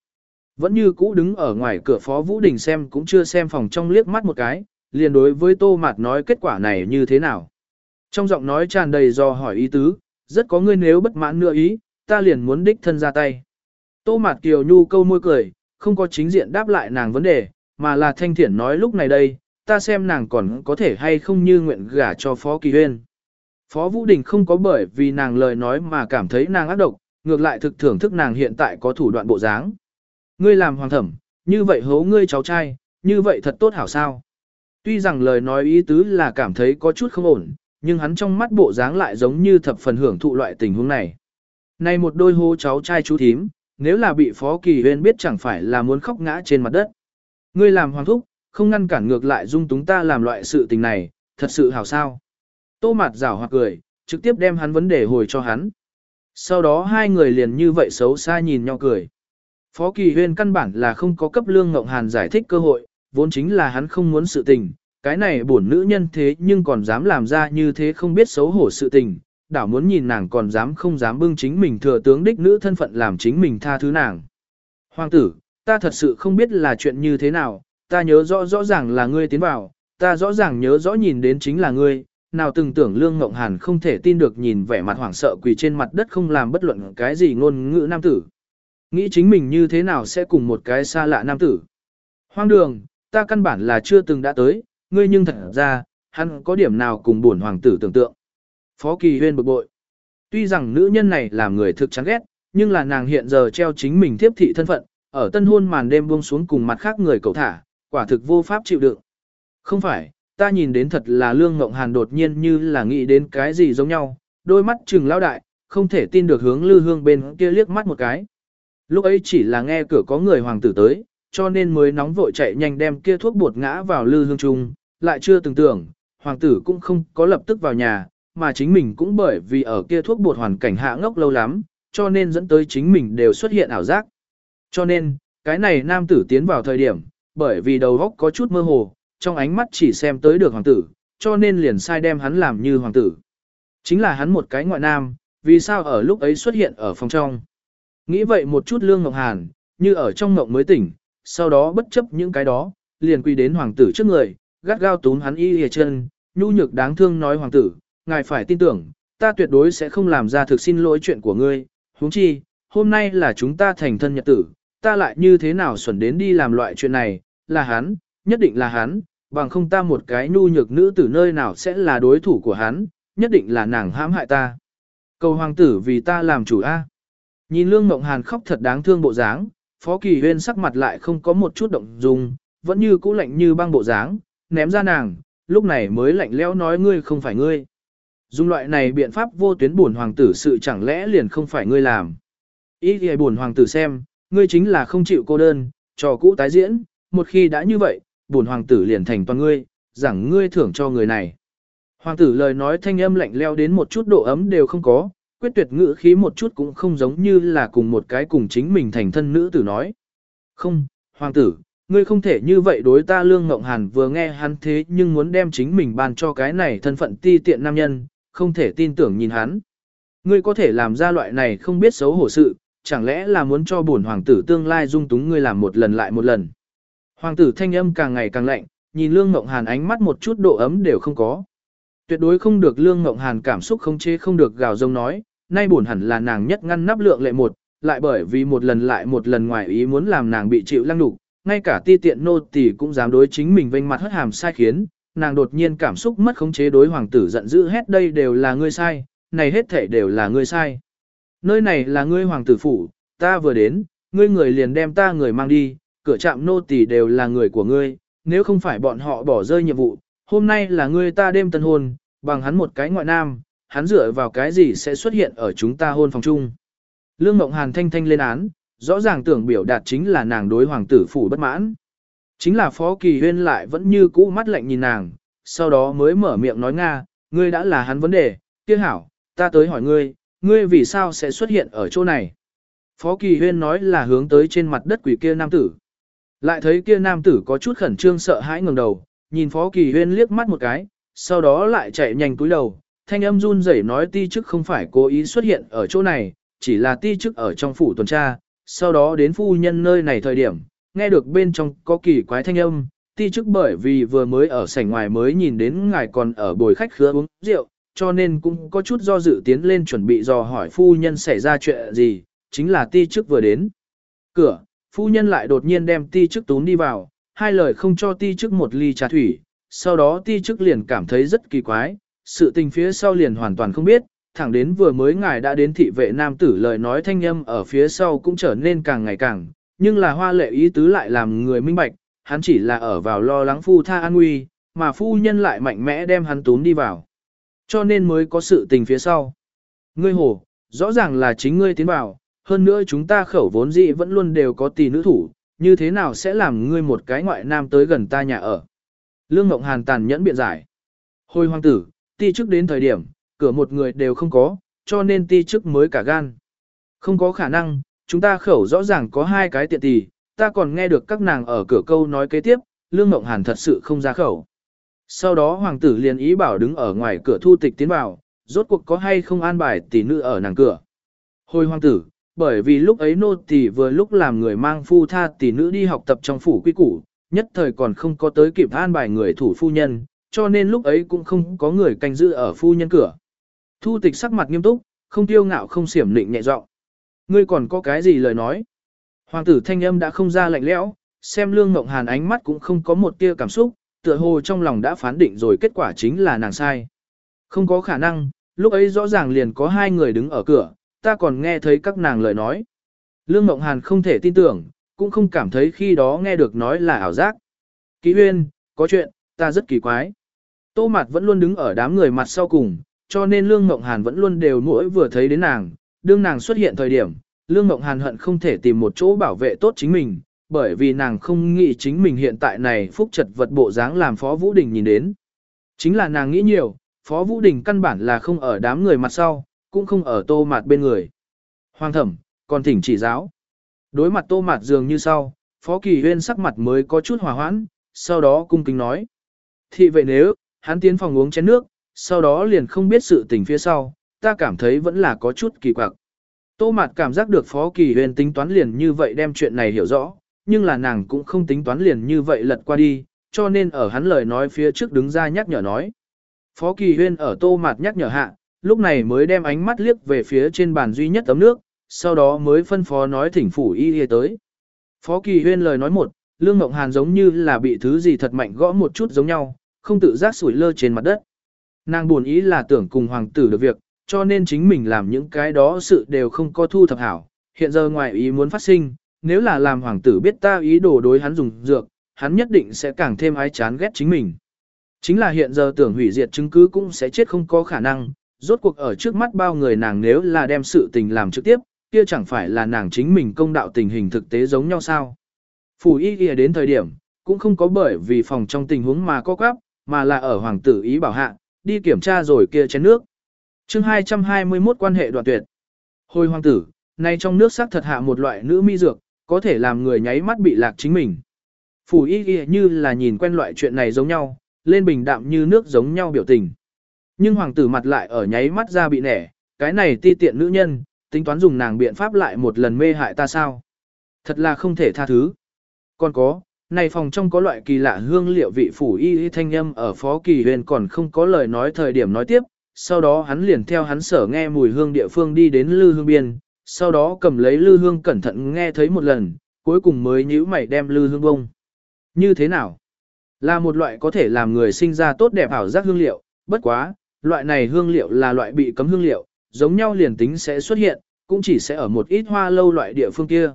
Vẫn như cũ đứng ở ngoài cửa phó Vũ Đình xem cũng chưa xem phòng trong liếc mắt một cái, liền đối với Tô Mạt nói kết quả này như thế nào. Trong giọng nói tràn đầy do hỏi ý tứ, rất có ngươi nếu bất mãn nữa ý, ta liền muốn đích thân ra tay. Tô Mạt Kiều Nhu câu môi cười, không có chính diện đáp lại nàng vấn đề, mà là thanh thiển nói lúc này đây, ta xem nàng còn có thể hay không như nguyện gả cho Phó Kỳ Huyên. Phó Vũ Đình không có bởi vì nàng lời nói mà cảm thấy nàng ác độc, ngược lại thực thưởng thức nàng hiện tại có thủ đoạn bộ dáng. Ngươi làm hoàng thẩm, như vậy hố ngươi cháu trai, như vậy thật tốt hảo sao. Tuy rằng lời nói ý tứ là cảm thấy có chút không ổn, nhưng hắn trong mắt bộ dáng lại giống như thập phần hưởng thụ loại tình huống này. Này một đôi hô cháu trai chú thím, nếu là bị Phó Kỳ Huyên biết chẳng phải là muốn khóc ngã trên mặt đất. Ngươi làm hoàng thúc, không ngăn cản ngược lại dung túng ta làm loại sự tình này, thật sự hảo sao. Tô Mạt rảo hoặc cười, trực tiếp đem hắn vấn đề hồi cho hắn. Sau đó hai người liền như vậy xấu xa nhìn nhau cười. Phó Kỳ Huyên căn bản là không có cấp Lương Ngộng Hàn giải thích cơ hội, vốn chính là hắn không muốn sự tình, cái này bổn nữ nhân thế nhưng còn dám làm ra như thế không biết xấu hổ sự tình, đảo muốn nhìn nàng còn dám không dám bưng chính mình thừa tướng đích nữ thân phận làm chính mình tha thứ nàng. Hoàng tử, ta thật sự không biết là chuyện như thế nào, ta nhớ rõ rõ ràng là ngươi tiến vào, ta rõ ràng nhớ rõ nhìn đến chính là ngươi, nào từng tưởng Lương Ngộng Hàn không thể tin được nhìn vẻ mặt hoảng sợ quỳ trên mặt đất không làm bất luận cái gì ngôn ngữ nam tử. Nghĩ chính mình như thế nào sẽ cùng một cái xa lạ nam tử. Hoang đường, ta căn bản là chưa từng đã tới, ngươi nhưng thật ra, hắn có điểm nào cùng buồn hoàng tử tưởng tượng. Phó Kỳ Huyên bực bội. Tuy rằng nữ nhân này làm người thực chán ghét, nhưng là nàng hiện giờ treo chính mình tiếp thị thân phận, ở tân hôn màn đêm buông xuống cùng mặt khác người cầu thả, quả thực vô pháp chịu đựng. Không phải, ta nhìn đến thật là Lương Ngộng Hàn đột nhiên như là nghĩ đến cái gì giống nhau, đôi mắt trừng lao đại, không thể tin được hướng Lư Hương bên kia liếc mắt một cái. Lúc ấy chỉ là nghe cửa có người hoàng tử tới, cho nên mới nóng vội chạy nhanh đem kia thuốc bột ngã vào Lư Hương Trung, lại chưa từng tưởng, hoàng tử cũng không có lập tức vào nhà, mà chính mình cũng bởi vì ở kia thuốc bột hoàn cảnh hạ ngốc lâu lắm, cho nên dẫn tới chính mình đều xuất hiện ảo giác. Cho nên, cái này nam tử tiến vào thời điểm, bởi vì đầu óc có chút mơ hồ, trong ánh mắt chỉ xem tới được hoàng tử, cho nên liền sai đem hắn làm như hoàng tử. Chính là hắn một cái ngoại nam, vì sao ở lúc ấy xuất hiện ở phòng trong. Nghĩ vậy một chút lương ngọc hàn, như ở trong ngộng mới tỉnh, sau đó bất chấp những cái đó, liền quy đến hoàng tử trước người, gắt gao túm hắn y hề chân, nhu nhược đáng thương nói hoàng tử, ngài phải tin tưởng, ta tuyệt đối sẽ không làm ra thực xin lỗi chuyện của ngươi, huống chi, hôm nay là chúng ta thành thân nhật tử, ta lại như thế nào xuẩn đến đi làm loại chuyện này, là hắn, nhất định là hắn, bằng không ta một cái nhu nhược nữ tử nơi nào sẽ là đối thủ của hắn, nhất định là nàng hãm hại ta. Cầu hoàng tử vì ta làm chủ A. Nhìn Lương Ngộng Hàn khóc thật đáng thương bộ dáng, Phó Kỳ Huyên sắc mặt lại không có một chút động dung, vẫn như cũ lạnh như băng bộ dáng, ném ra nàng, lúc này mới lạnh lẽo nói ngươi không phải ngươi. Dùng loại này biện pháp vô tuyến buồn hoàng tử sự chẳng lẽ liền không phải ngươi làm. Ý thì buồn hoàng tử xem, ngươi chính là không chịu cô đơn, trò cũ tái diễn, một khi đã như vậy, buồn hoàng tử liền thành toàn ngươi, rằng ngươi thưởng cho người này. Hoàng tử lời nói thanh âm lạnh leo đến một chút độ ấm đều không có, quyết tuyệt ngữ khí một chút cũng không giống như là cùng một cái cùng chính mình thành thân nữ tử nói. Không, hoàng tử, ngươi không thể như vậy đối ta lương ngộng hàn vừa nghe hắn thế nhưng muốn đem chính mình ban cho cái này thân phận ti tiện nam nhân, không thể tin tưởng nhìn hắn. Ngươi có thể làm ra loại này không biết xấu hổ sự, chẳng lẽ là muốn cho bổn hoàng tử tương lai dung túng ngươi làm một lần lại một lần. Hoàng tử thanh âm càng ngày càng lạnh, nhìn Lương Ngộng Hàn ánh mắt một chút độ ấm đều không có. Tuyệt đối không được Lương Ngộng Hàn cảm xúc không chế không được gào rông nói, nay buồn hẳn là nàng nhất ngăn nắp lượng lệ một, lại bởi vì một lần lại một lần ngoài ý muốn làm nàng bị chịu lăng đục, ngay cả ti tiện nô tỳ cũng dám đối chính mình vênh mặt hất hàm sai khiến, nàng đột nhiên cảm xúc mất khống chế đối hoàng tử giận dữ hết đây đều là ngươi sai, này hết thể đều là ngươi sai. Nơi này là ngươi hoàng tử phủ, ta vừa đến, ngươi người liền đem ta người mang đi, cửa trạm nô tỳ đều là người của ngươi, nếu không phải bọn họ bỏ rơi nhiệm vụ, hôm nay là ngươi ta đêm tân hôn, bằng hắn một cái ngoại nam, hắn dựa vào cái gì sẽ xuất hiện ở chúng ta hôn phòng chung. Lương Mộng Hàn thanh thanh lên án, rõ ràng tưởng biểu đạt chính là nàng đối hoàng tử phủ bất mãn. Chính là Phó Kỳ Huyên lại vẫn như cũ mắt lạnh nhìn nàng, sau đó mới mở miệng nói Nga, ngươi đã là hắn vấn đề, kia hảo, ta tới hỏi ngươi, ngươi vì sao sẽ xuất hiện ở chỗ này? Phó Kỳ Huyên nói là hướng tới trên mặt đất quỷ kia nam tử. Lại thấy kia nam tử có chút khẩn trương sợ hãi ngẩng đầu, nhìn Phó Kỳ Huyên liếc mắt một cái, sau đó lại chạy nhanh cúi đầu, thanh âm run rẩy nói ti chức không phải cố ý xuất hiện ở chỗ này, chỉ là ti chức ở trong phủ tuần tra, sau đó đến phu nhân nơi này thời điểm, nghe được bên trong có kỳ quái thanh âm, ti chức bởi vì vừa mới ở sảnh ngoài mới nhìn đến ngài còn ở bồi khách khứa uống rượu, cho nên cũng có chút do dự tiến lên chuẩn bị dò hỏi phu nhân xảy ra chuyện gì, chính là ti chức vừa đến. Cửa, phu nhân lại đột nhiên đem ti chức tún đi vào, hai lời không cho ti chức một ly trà thủy, sau đó ti chức liền cảm thấy rất kỳ quái, sự tình phía sau liền hoàn toàn không biết, thẳng đến vừa mới ngài đã đến thị vệ nam tử lời nói thanh âm ở phía sau cũng trở nên càng ngày càng, nhưng là hoa lệ ý tứ lại làm người minh bạch, hắn chỉ là ở vào lo lắng phu tha an nguy, mà phu nhân lại mạnh mẽ đem hắn tún đi vào. Cho nên mới có sự tình phía sau. Ngươi hồ, rõ ràng là chính ngươi tiến vào, hơn nữa chúng ta khẩu vốn dị vẫn luôn đều có tỷ nữ thủ, như thế nào sẽ làm ngươi một cái ngoại nam tới gần ta nhà ở. Lương Ngộng Hàn tàn nhẫn biện giải. Hồi hoàng tử, ti chức đến thời điểm, cửa một người đều không có, cho nên ti chức mới cả gan. Không có khả năng, chúng ta khẩu rõ ràng có hai cái tiện tỷ, ta còn nghe được các nàng ở cửa câu nói kế tiếp, Lương Ngộng Hàn thật sự không ra khẩu. Sau đó hoàng tử liền ý bảo đứng ở ngoài cửa thu tịch tiến vào, rốt cuộc có hay không an bài tỷ nữ ở nàng cửa. Hồi hoàng tử, bởi vì lúc ấy nô tỳ vừa lúc làm người mang phu tha tỷ nữ đi học tập trong phủ quy củ, nhất thời còn không có tới kịp an bài người thủ phu nhân, cho nên lúc ấy cũng không có người canh giữ ở phu nhân cửa. Thu tịch sắc mặt nghiêm túc, không tiêu ngạo không xiểm nịnh nhẹ giọng. Ngươi còn có cái gì lời nói? Hoàng tử thanh âm đã không ra lạnh lẽo, xem lương mộng hàn ánh mắt cũng không có một tia cảm xúc, tựa hồ trong lòng đã phán định rồi kết quả chính là nàng sai. Không có khả năng, lúc ấy rõ ràng liền có hai người đứng ở cửa, ta còn nghe thấy các nàng lời nói. Lương Mộng Hàn không thể tin tưởng, cũng không cảm thấy khi đó nghe được nói là ảo giác. Ký huyên, có chuyện, ta rất kỳ quái. Tô Mạt vẫn luôn đứng ở đám người mặt sau cùng, cho nên Lương Ngộng Hàn vẫn luôn đều mỗi vừa thấy đến nàng, đương nàng xuất hiện thời điểm, Lương Ngộng Hàn hận không thể tìm một chỗ bảo vệ tốt chính mình, bởi vì nàng không nghĩ chính mình hiện tại này phúc trật vật bộ dáng làm Phó Vũ Đình nhìn đến. Chính là nàng nghĩ nhiều, Phó Vũ Đình căn bản là không ở đám người mặt sau, cũng không ở tô mạt bên người. Hoàng thẩm, còn thỉnh chỉ giáo. Đối mặt tô mạt dường như sau, Phó Kỳ Huyên sắc mặt mới có chút hòa hoãn, sau đó cung kính nói. Thị vậy nếu, hắn tiến phòng uống chén nước, sau đó liền không biết sự tình phía sau, ta cảm thấy vẫn là có chút kỳ quặc. Tô Mạt cảm giác được Phó Kỳ Huyền tính toán liền như vậy đem chuyện này hiểu rõ, nhưng là nàng cũng không tính toán liền như vậy lật qua đi, cho nên ở hắn lời nói phía trước đứng ra nhắc nhở nói. Phó Kỳ Huyên ở Tô Mạt nhắc nhở hạ, lúc này mới đem ánh mắt liếc về phía trên bàn duy nhất tấm nước, sau đó mới phân phó nói thỉnh phủ y y tới. Phó Kỳ Huyên lời nói một, Lương ngọc Hàn giống như là bị thứ gì thật mạnh gõ một chút giống nhau, không tự giác sủi lơ trên mặt đất. Nàng buồn ý là tưởng cùng hoàng tử được việc, cho nên chính mình làm những cái đó sự đều không có thu thập hảo. Hiện giờ ngoài ý muốn phát sinh, nếu là làm hoàng tử biết ta ý đồ đối hắn dùng dược, hắn nhất định sẽ càng thêm ái chán ghét chính mình. Chính là hiện giờ tưởng hủy diệt chứng cứ cũng sẽ chết không có khả năng, rốt cuộc ở trước mắt bao người nàng nếu là đem sự tình làm trực tiếp, kia chẳng phải là nàng chính mình công đạo tình hình thực tế giống nhau sao. Phủ y ghi đến thời điểm, cũng không có bởi vì phòng trong tình huống mà có quáp, mà là ở hoàng tử ý bảo hạ, đi kiểm tra rồi kia chén nước. chương 221 quan hệ đoạn tuyệt. Hồi hoàng tử, nay trong nước sắc thật hạ một loại nữ mi dược, có thể làm người nháy mắt bị lạc chính mình. Phủ y ghi như là nhìn quen loại chuyện này giống nhau, lên bình đạm như nước giống nhau biểu tình. Nhưng hoàng tử mặt lại ở nháy mắt ra bị nẻ, cái này ti tiện nữ nhân, tính toán dùng nàng biện pháp lại một lần mê hại ta sao. Thật là không thể tha thứ. Còn có, này phòng trong có loại kỳ lạ hương liệu vị phủ y y thanh âm ở phó kỳ huyền còn không có lời nói thời điểm nói tiếp, sau đó hắn liền theo hắn sở nghe mùi hương địa phương đi đến lư hương biên, sau đó cầm lấy lư hương cẩn thận nghe thấy một lần, cuối cùng mới nhíu mày đem lư hương bông. Như thế nào? Là một loại có thể làm người sinh ra tốt đẹp ảo giác hương liệu, bất quá, loại này hương liệu là loại bị cấm hương liệu, giống nhau liền tính sẽ xuất hiện, cũng chỉ sẽ ở một ít hoa lâu loại địa phương kia.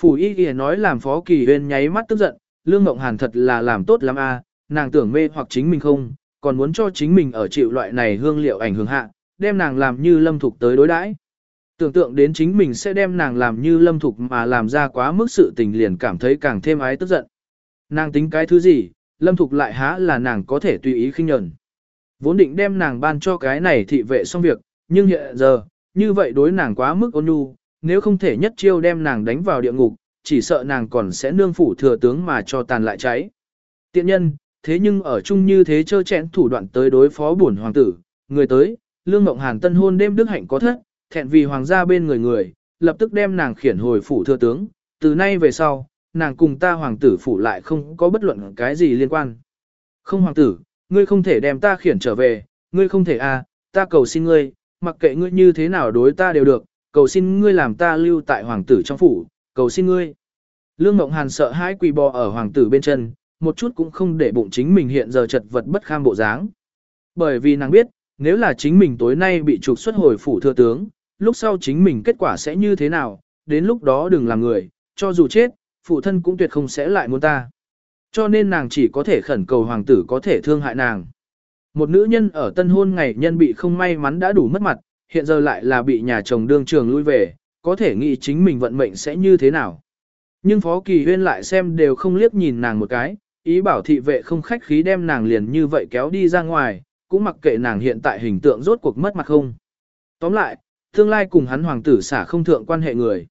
Phủ y kìa nói làm phó kỳ huyên nháy mắt tức giận, lương mộng hàn thật là làm tốt lắm a, nàng tưởng mê hoặc chính mình không, còn muốn cho chính mình ở chịu loại này hương liệu ảnh hưởng hạ, đem nàng làm như lâm thục tới đối đãi. Tưởng tượng đến chính mình sẽ đem nàng làm như lâm thục mà làm ra quá mức sự tình liền cảm thấy càng thêm ái tức giận. Nàng tính cái thứ gì, lâm thục lại há là nàng có thể tùy ý khinh nhẫn. Vốn định đem nàng ban cho cái này thị vệ xong việc, nhưng hiện giờ, như vậy đối nàng quá mức ôn nhu, nếu không thể nhất chiêu đem nàng đánh vào địa ngục, chỉ sợ nàng còn sẽ nương phủ thừa tướng mà cho tàn lại cháy. Tiện nhân, thế nhưng ở chung như thế chơ chẽn thủ đoạn tới đối phó bổn hoàng tử, người tới, lương mộng hàn tân hôn đêm đức hạnh có thất, thẹn vì hoàng gia bên người người, lập tức đem nàng khiển hồi phủ thừa tướng, từ nay về sau, nàng cùng ta hoàng tử phủ lại không có bất luận cái gì liên quan. Không hoàng tử, ngươi không thể đem ta khiển trở về, ngươi không thể à, ta cầu xin ngươi, mặc kệ ngươi như thế nào đối ta đều được, cầu xin ngươi làm ta lưu tại hoàng tử trong phủ, cầu xin ngươi. Lương Mộng Hàn sợ hãi quỳ bò ở hoàng tử bên chân, một chút cũng không để bụng chính mình hiện giờ chật vật bất kham bộ dáng. Bởi vì nàng biết, nếu là chính mình tối nay bị trục xuất hồi phủ thừa tướng, lúc sau chính mình kết quả sẽ như thế nào, đến lúc đó đừng làm người, cho dù chết, phụ thân cũng tuyệt không sẽ lại muốn ta. Cho nên nàng chỉ có thể khẩn cầu hoàng tử có thể thương hại nàng. Một nữ nhân ở tân hôn ngày nhân bị không may mắn đã đủ mất mặt, hiện giờ lại là bị nhà chồng đương trường lui về, có thể nghĩ chính mình vận mệnh sẽ như thế nào. Nhưng Phó Kỳ Huyên lại xem đều không liếc nhìn nàng một cái, ý bảo thị vệ không khách khí đem nàng liền như vậy kéo đi ra ngoài, cũng mặc kệ nàng hiện tại hình tượng rốt cuộc mất mặt không. Tóm lại, tương lai cùng hắn hoàng tử xả không thượng quan hệ người.